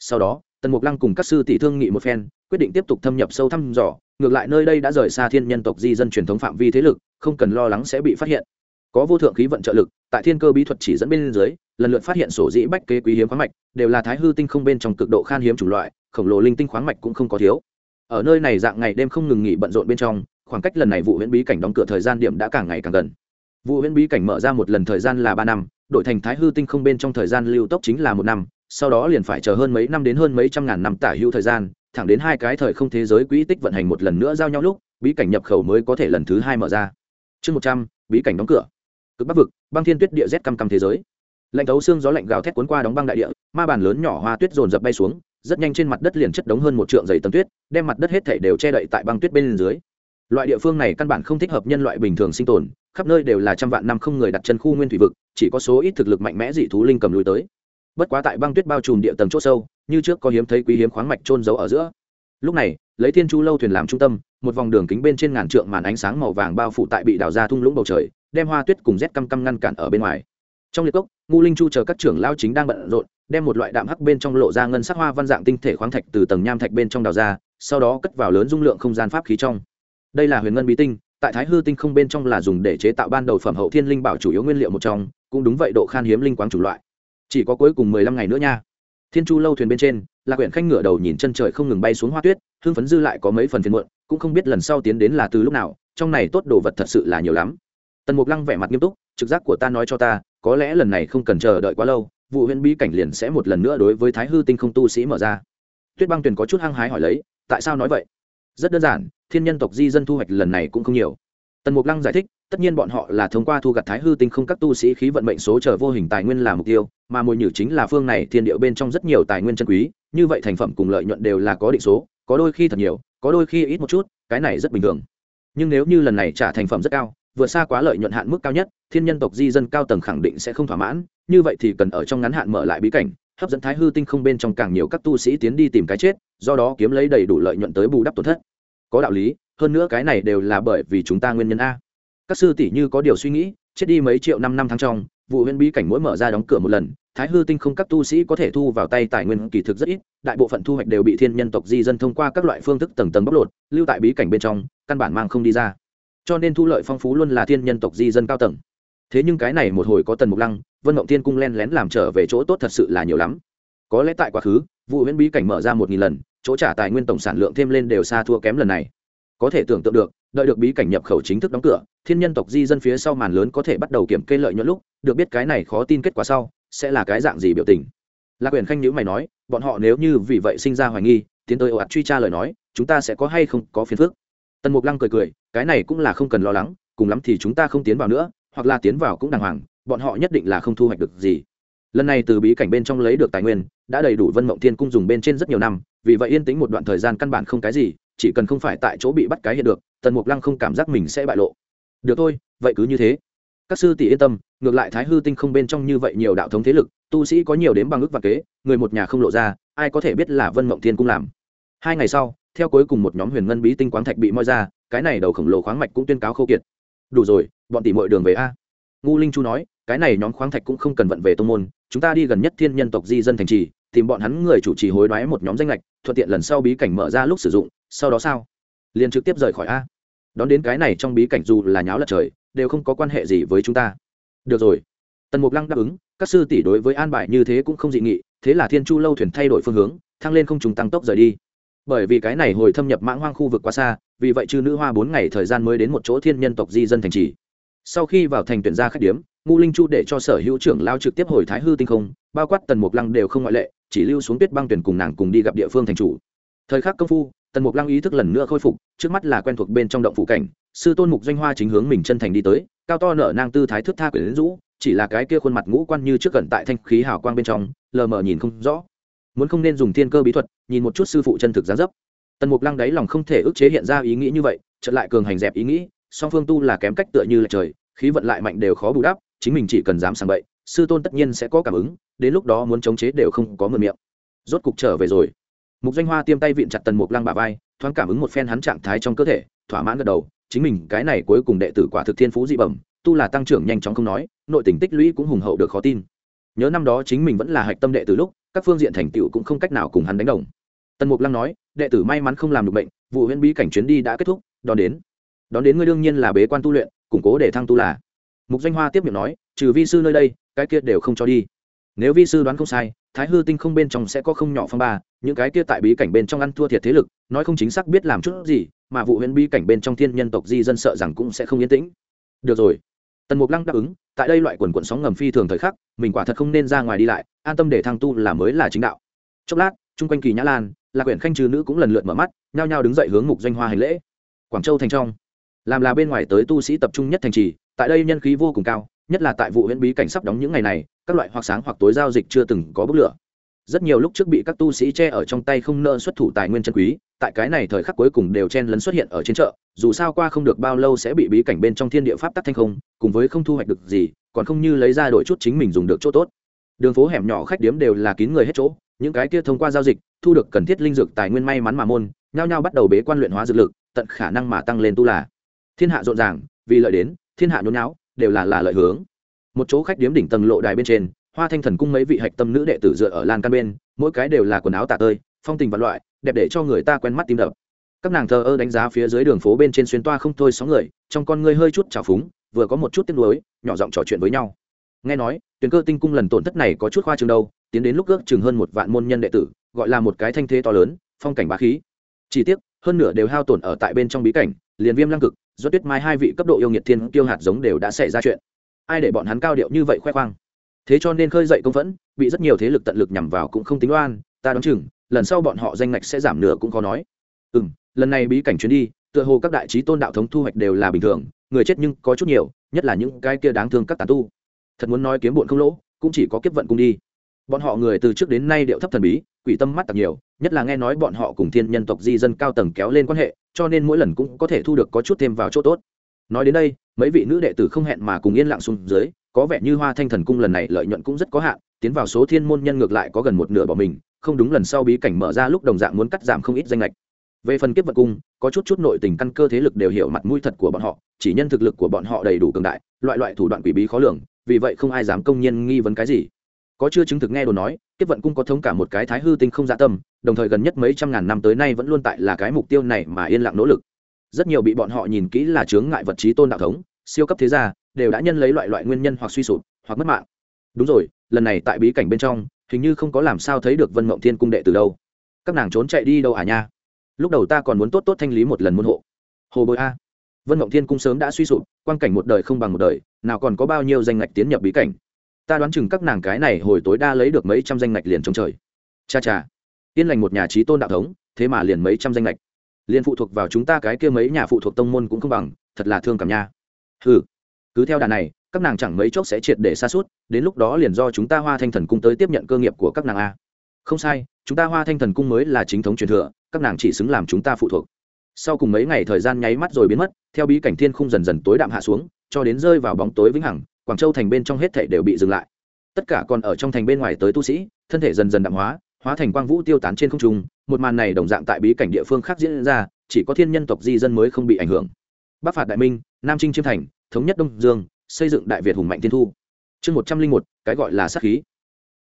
Sau đó, tần mục lăng cùng các sư tỷ thương nghị một phen, quyết định tiếp tục thâm nhập sâu thăm dò, ngược lại nơi đây đã rời xa thiên nhân tộc di dân truyền thống phạm vi thế lực, không cần lo lắng sẽ bị phát hiện. Có vô thượng khí vận trợ lực, tại thiên cơ bí thuật chỉ dẫn bên dưới lần lượt phát hiện sổ dĩ bách kế quý hiếm khoáng mạch, đều là thái hư tinh không bên trong cực độ khan hiếm chủng loại, khổng lồ linh tinh khoáng mạch cũng không có thiếu. Ở nơi này dạng ngày đêm không ngừng nghỉ bận rộn bên trong, khoảng cách lần này vụ huyễn bí cảnh đóng cửa thời gian điểm đã càng ngày càng gần. Vụ huyễn bí cảnh mở ra một lần thời gian là ba năm, đổi thành thái hư tinh không bên trong thời gian lưu tốc chính là một năm, sau đó liền phải chờ hơn mấy năm đến hơn mấy trăm ngàn năm tả hữu thời gian, thẳng đến hai cái thời không thế giới quỹ tích vận hành một lần nữa giao nhau lúc, bí cảnh nhập khẩu mới có thể lần thứ hai mở ra. Chương một trăm, bí cảnh đóng cửa. Cực bắc vực, băng thiên tuyết địa rét căm căm thế giới lạnh thấu xương gió lạnh gào thét cuốn qua đóng băng đại địa, ma bàn lớn nhỏ hoa tuyết dồn dập bay xuống, rất nhanh trên mặt đất liền chất đống hơn một trượng dày tầm tuyết, đem mặt đất hết thể đều che đậy tại băng tuyết bên dưới. Loại địa phương này căn bản không thích hợp nhân loại bình thường sinh tồn, khắp nơi đều là trăm vạn năm không người đặt chân khu nguyên thủy vực, chỉ có số ít thực lực mạnh mẽ dị thú linh cầm lùi tới. Bất quá tại băng tuyết bao trùm địa tầng chỗ sâu, như trước có hiếm thấy quý hiếm khoáng mạch trôn giấu ở giữa. Lúc này, lấy thiên chu lâu thuyền làm trung tâm, một vòng đường kính bên trên ngàn trượng màn ánh sáng màu vàng bao phủ tại bị đào ra thung lũng bầu trời, đem hoa tuyết cùng rét căm căm ngăn cản ở bên ngoài. Trong liệt cốc ngu linh chu chờ các trưởng lao chính đang bận rộn, đem một loại đạm hắc bên trong lộ ra ngân sắc hoa văn dạng tinh thể khoáng thạch từ tầng nham thạch bên trong đào ra, sau đó cất vào lớn dung lượng không gian pháp khí trong. Đây là huyền ngân bí tinh, tại thái hư tinh không bên trong là dùng để chế tạo ban đầu phẩm hậu thiên linh bảo chủ yếu nguyên liệu một trong, cũng đúng vậy độ khan hiếm linh quáng chủ loại. Chỉ có cuối cùng mười lăm ngày nữa nha. Thiên chu lâu thuyền bên trên là quyển khanh ngửa đầu nhìn chân trời không ngừng bay xuống hoa tuyết hương phấn dư lại có mấy phần phiền muộn, cũng không biết lần sau tiến đến là từ lúc nào, trong này tốt đồ vật thật sự là nhiều lắm tần mục lăng vẻ mặt nghiêm túc, trực giác của ta nói cho ta, có lẽ lần này không cần chờ đợi quá lâu, vụ huyện bí cảnh liền sẽ một lần nữa đối với thái hư tinh không tu sĩ mở ra. Tuyết băng tuyền có chút hăng hái hỏi lấy, tại sao nói vậy? Rất đơn giản, thiên nhân tộc di dân thu hoạch lần này cũng không nhiều. Tần mục lăng giải thích, tất nhiên bọn họ là thông qua thu gặt thái hư tinh không các tu sĩ khí vận mệnh số chờ vô hình tài nguyên là mục tiêu, mà mồi nhử chính là phương này thiên điệu bên trong rất nhiều tài nguyên chân quý, như vậy thành phẩm cùng lợi nhuận đều là có định số, có đôi khi thật nhiều, có đôi khi ít một chút, cái này rất bình thường. Nhưng nếu như lần này trả thành phẩm rất cao vượt xa quá lợi nhuận hạn mức cao nhất, thiên nhân tộc di dân cao tầng khẳng định sẽ không thỏa mãn, như vậy thì cần ở trong ngắn hạn mở lại bí cảnh, hấp dẫn thái hư tinh không bên trong càng nhiều các tu sĩ tiến đi tìm cái chết, do đó kiếm lấy đầy đủ lợi nhuận tới bù đắp tổn thất. Có đạo lý, hơn nữa cái này đều là bởi vì chúng ta nguyên nhân a. Các sư tỷ như có điều suy nghĩ, chết đi mấy triệu năm năm tháng trong, vụ huyện bí cảnh mỗi mở ra đóng cửa một lần, thái hư tinh không các tu sĩ có thể thu vào tay tài nguyên kỳ thực rất ít, đại bộ phận thu hoạch đều bị thiên nhân tộc di dân thông qua các loại phương thức tầng tầng bóc lột, lưu tại bí cảnh bên trong, căn bản mang không đi ra cho nên thu lợi phong phú luôn là thiên nhân tộc di dân cao tầng. Thế nhưng cái này một hồi có tần mục lăng, vân mộng thiên cung len lén làm trở về chỗ tốt thật sự là nhiều lắm. Có lẽ tại quá khứ vụ huyễn bí cảnh mở ra một nghìn lần, chỗ trả tài nguyên tổng sản lượng thêm lên đều xa thua kém lần này. Có thể tưởng tượng được, đợi được bí cảnh nhập khẩu chính thức đóng cửa, thiên nhân tộc di dân phía sau màn lớn có thể bắt đầu kiểm kê lợi nhuận lúc, được biết cái này khó tin kết quả sau, sẽ là cái dạng gì biểu tình. Lạc quyền khanh nhữ mày nói, bọn họ nếu như vì vậy sinh ra hoài nghi, tiến tới ồ ạt truy tra lời nói, chúng ta sẽ có hay không có phiền phức? Tần mục lăng cười cười, cái này cũng là không cần lo lắng, cùng lắm thì chúng ta không tiến vào nữa, hoặc là tiến vào cũng đàng hoàng, bọn họ nhất định là không thu hoạch được gì. Lần này từ bí cảnh bên trong lấy được tài nguyên, đã đầy đủ vân mộng thiên cung dùng bên trên rất nhiều năm, vì vậy yên tĩnh một đoạn thời gian căn bản không cái gì, chỉ cần không phải tại chỗ bị bắt cái hiện được, tần mục lăng không cảm giác mình sẽ bại lộ. Được thôi, vậy cứ như thế. Các sư tỷ yên tâm, ngược lại thái hư tinh không bên trong như vậy nhiều đạo thống thế lực, tu sĩ có nhiều đến bằng ước và kế, người một nhà không lộ ra, ai có thể biết là vân mộng thiên cung làm? Hai ngày sau theo cuối cùng một nhóm huyền ngân bí tinh quáng thạch bị moi ra, cái này đầu khổng lồ khoáng mạch cũng tuyên cáo khâu kiệt. Đủ rồi, bọn tỷ mọi đường về a. Ngu linh chu nói, cái này nhóm khoáng thạch cũng không cần vận về tô môn, chúng ta đi gần nhất thiên nhân tộc di dân thành trì, tìm bọn hắn người chủ trì hối đoái một nhóm danh lệch, thuận tiện lần sau bí cảnh mở ra lúc sử dụng, sau đó sao? Liền trực tiếp rời khỏi a. Đón đến cái này trong bí cảnh dù là nháo lật trời, đều không có quan hệ gì với chúng ta. Được rồi. Tần mục lăng đáp ứng, các sư tỷ đối với an bài như thế cũng không dị nghị, thế là thiên chu lâu thuyền thay đổi phương hướng, thăng lên không trùng tăng tốc rời đi bởi vì cái này hồi thâm nhập mãng hoang khu vực quá xa, vì vậy chư nữ hoa bốn ngày thời gian mới đến một chỗ thiên nhân tộc di dân thành trì. Sau khi vào thành tuyển gia khách điếm ngu linh chu để cho sở hữu trưởng lao trực tiếp hồi thái hư tinh không, bao quát tần mục lăng đều không ngoại lệ, chỉ lưu xuống tuyết băng tuyển cùng nàng cùng đi gặp địa phương thành chủ. Thời khắc công phu, tần mục lăng ý thức lần nữa khôi phục, trước mắt là quen thuộc bên trong động phủ cảnh, sư tôn mục doanh hoa chính hướng mình chân thành đi tới, cao to nở nang tư thái thước tha quyển rũ, chỉ là cái kia khuôn mặt ngũ quan như trước gần tại thanh khí hào quang bên trong, lờ mờ nhìn không rõ muốn không nên dùng thiên cơ bí thuật, nhìn một chút sư phụ chân thực gián dấp. Tần mục lăng đáy lòng không thể ức chế hiện ra ý nghĩ như vậy, chợt lại cường hành dẹp ý nghĩ, song phương tu là kém cách tựa như là trời, khí vận lại mạnh đều khó bù đắp, chính mình chỉ cần dám sang bậy, sư tôn tất nhiên sẽ có cảm ứng, đến lúc đó muốn chống chế đều không có mượn miệng. Rốt cục trở về rồi. Mục danh hoa tiêm tay vịn chặt tần mục lăng bà vai, thoáng cảm ứng một phen hắn trạng thái trong cơ thể, thỏa mãn gật đầu, chính mình, cái này cuối cùng đệ tử quả thực thiên phú dị bẩm, tu là tăng trưởng nhanh chóng không nói, nội tình tích lũy cũng hùng hậu được khó tin. Nhớ năm đó chính mình vẫn là hạch tâm đệ tử lúc các phương diện thành tựu cũng không cách nào cùng hắn đánh đồng. Tần mục lăng nói, đệ tử may mắn không làm được bệnh, vụ huyễn bí cảnh chuyến đi đã kết thúc, đón đến. Đón đến ngươi đương nhiên là bế quan tu luyện, củng cố để thăng tu là. Mục danh hoa tiếp miệng nói, trừ vi sư nơi đây, cái kia đều không cho đi. Nếu vi sư đoán không sai, thái hư tinh không bên trong sẽ có không nhỏ phong ba, những cái kia tại bí cảnh bên trong ăn thua thiệt thế lực, nói không chính xác biết làm chút gì, mà vụ huyễn bí cảnh bên trong thiên nhân tộc di dân sợ rằng cũng sẽ không yên tĩnh. Được rồi tần mục lăng đáp ứng, tại đây loại quần quận sóng ngầm phi thường thời khắc, mình quả thật không nên ra ngoài đi lại, an tâm để thăng tu là mới là chính đạo. Chốc lát, chung quanh kỳ nhã lan là quyển khanh trừ nữ cũng lần lượt mở mắt, nhao nhao đứng dậy hướng mục doanh hoa hành lễ. Quảng châu thành trong, làm là bên ngoài tới tu sĩ tập trung nhất thành trì, tại đây nhân khí vô cùng cao, nhất là tại vụ huyện bí cảnh sắp đóng những ngày này, các loại hoặc sáng hoặc tối giao dịch chưa từng có bức lửa rất nhiều lúc trước bị các tu sĩ che ở trong tay không nợ xuất thủ tài nguyên chân quý, tại cái này thời khắc cuối cùng đều chen lấn xuất hiện ở trên chợ, dù sao qua không được bao lâu sẽ bị bí cảnh bên trong thiên địa pháp tắc thanh không, cùng với không thu hoạch được gì, còn không như lấy ra đổi chút chính mình dùng được chỗ tốt. Đường phố hẻm nhỏ khách điếm đều là kín người hết chỗ, những cái kia thông qua giao dịch, thu được cần thiết linh dược tài nguyên may mắn mà môn, nhao nhao bắt đầu bế quan luyện hóa dược lực, tận khả năng mà tăng lên tu là thiên hạ rộn ràng, vì lợi đến, thiên hạ nhốn nháo, đều là là lợi hướng. Một chỗ khách điếm đỉnh tầng lộ đài bên trên hoa thanh thần cung mấy vị hạch tâm nữ đệ tử dựa ở lan căn bên, mỗi cái đều là quần áo tạ tơi, phong tình vật loại, đẹp để cho người ta quen mắt tim đập. Các nàng thờ ơ đánh giá phía dưới đường phố bên trên xuyên toa không thôi sáu người, trong con ngươi hơi chút trào phúng, vừa có một chút tiếc nuối, nhỏ giọng trò chuyện với nhau. Nghe nói tuyển cơ tinh cung lần tổn thất này có chút khoa trường đâu, tiến đến lúc ước chừng hơn một vạn môn nhân đệ tử, gọi là một cái thanh thế to lớn, phong cảnh bá khí. Chỉ tiếc, hơn nửa đều hao tổn ở tại bên trong bí cảnh, liền viêm lăng cực do tuyết mai hai vị cấp độ yêu nghiệt thiên tiêu hạt giống đều đã xảy ra chuyện. Ai để bọn hắn cao điệu như vậy khoe khoang? Thế cho nên khơi dậy công phẫn, bị rất nhiều thế lực tận lực nhằm vào cũng không tính oan, ta đoán chừng, lần sau bọn họ danh ngạch sẽ giảm nửa cũng khó nói. Ừ m lần này bí cảnh chuyến đi, tựa hồ các đại trí tôn đạo thống thu hoạch đều là bình thường, người chết nhưng có chút nhiều, nhất là những cái kia đáng thương các tàn tu. Thật muốn nói kiếm bụn không lỗ, cũng chỉ có kiếp vận cung đi. Bọn họ người từ trước đến nay điệu thấp thần bí, quỷ tâm mắt tặc nhiều, nhất là nghe nói bọn họ cùng thiên nhân tộc di dân cao tầng kéo lên quan hệ, cho nên mỗi lần cũng có thể thu được có chút thêm vào chỗ tốt. Nói đến đây, mấy vị nữ đệ tử không hẹn mà cùng yên lặng xuống dưới có vẻ như hoa thanh thần cung lần này lợi nhuận cũng rất có hạn, tiến vào số thiên môn nhân ngược lại có gần một nửa bỏ mình, không đúng lần sau bí cảnh mở ra lúc đồng dạng muốn cắt giảm không ít danh lệch. Về phần kiếp vật cung, có chút chút nội tình căn cơ thế lực đều hiểu mặt mũi thật của bọn họ, chỉ nhân thực lực của bọn họ đầy đủ cường đại, loại loại thủ đoạn quỷ bí khó lường, vì vậy không ai dám công nhiên nghi vấn cái gì. Có chưa chứng thực nghe đồn nói, kiếp vận cung có thống cả một cái thái hư tinh không dạ tâm, đồng thời gần nhất mấy trăm ngàn năm tới nay vẫn luôn tại là cái mục tiêu này mà yên lặng nỗ lực. Rất nhiều bị bọn họ nhìn kỹ là chướng ngại vật trí tôn đạo thống, siêu cấp thế gia đều đã nhân lấy loại loại nguyên nhân hoặc suy sụp, hoặc mất mạng. Đúng rồi, lần này tại bí cảnh bên trong, hình như không có làm sao thấy được vân mộng thiên cung đệ từ đâu. Các nàng trốn chạy đi đâu à nha? Lúc đầu ta còn muốn tốt tốt thanh lý một lần môn hộ. Hồ bội a. Vân mộng thiên cung sớm đã suy sụp quan cảnh một đời không bằng một đời, nào còn có bao nhiêu danh ngạch tiến nhập bí cảnh? Ta đoán chừng các nàng cái này hồi tối đa lấy được mấy trăm danh ngạch liền trong trời. Cha cha. Yên lành một nhà trí tôn đạo thống, thế mà liền mấy trăm danh ngạch. Liền phụ thuộc vào chúng ta cái kia mấy nhà phụ thuộc tông môn cũng không bằng, thật là thương cảm nha. Ừ cứ theo đà này, các nàng chẳng mấy chốc sẽ triệt để xa suốt đến lúc đó liền do chúng ta hoa thanh thần cung tới tiếp nhận cơ nghiệp của các nàng a. Không sai, chúng ta hoa thanh thần cung mới là chính thống truyền thừa, các nàng chỉ xứng làm chúng ta phụ thuộc. Sau cùng mấy ngày thời gian nháy mắt rồi biến mất, theo bí cảnh thiên khung dần dần tối đạm hạ xuống, cho đến rơi vào bóng tối vĩnh hằng, quảng châu thành bên trong hết thể đều bị dừng lại. Tất cả còn ở trong thành bên ngoài tới tu sĩ, thân thể dần dần đạm hóa hóa thành quang vũ tiêu tán trên không trung, một màn này đồng dạng tại bí cảnh địa phương khác diễn ra, chỉ có thiên nhân tộc di dân mới không bị ảnh hưởng. Bắc phạt đại minh, nam trinh chiêm thành thống nhất đông dương, xây dựng đại việt hùng mạnh tiên thu. Chương một trăm linh một, cái gọi là sát khí.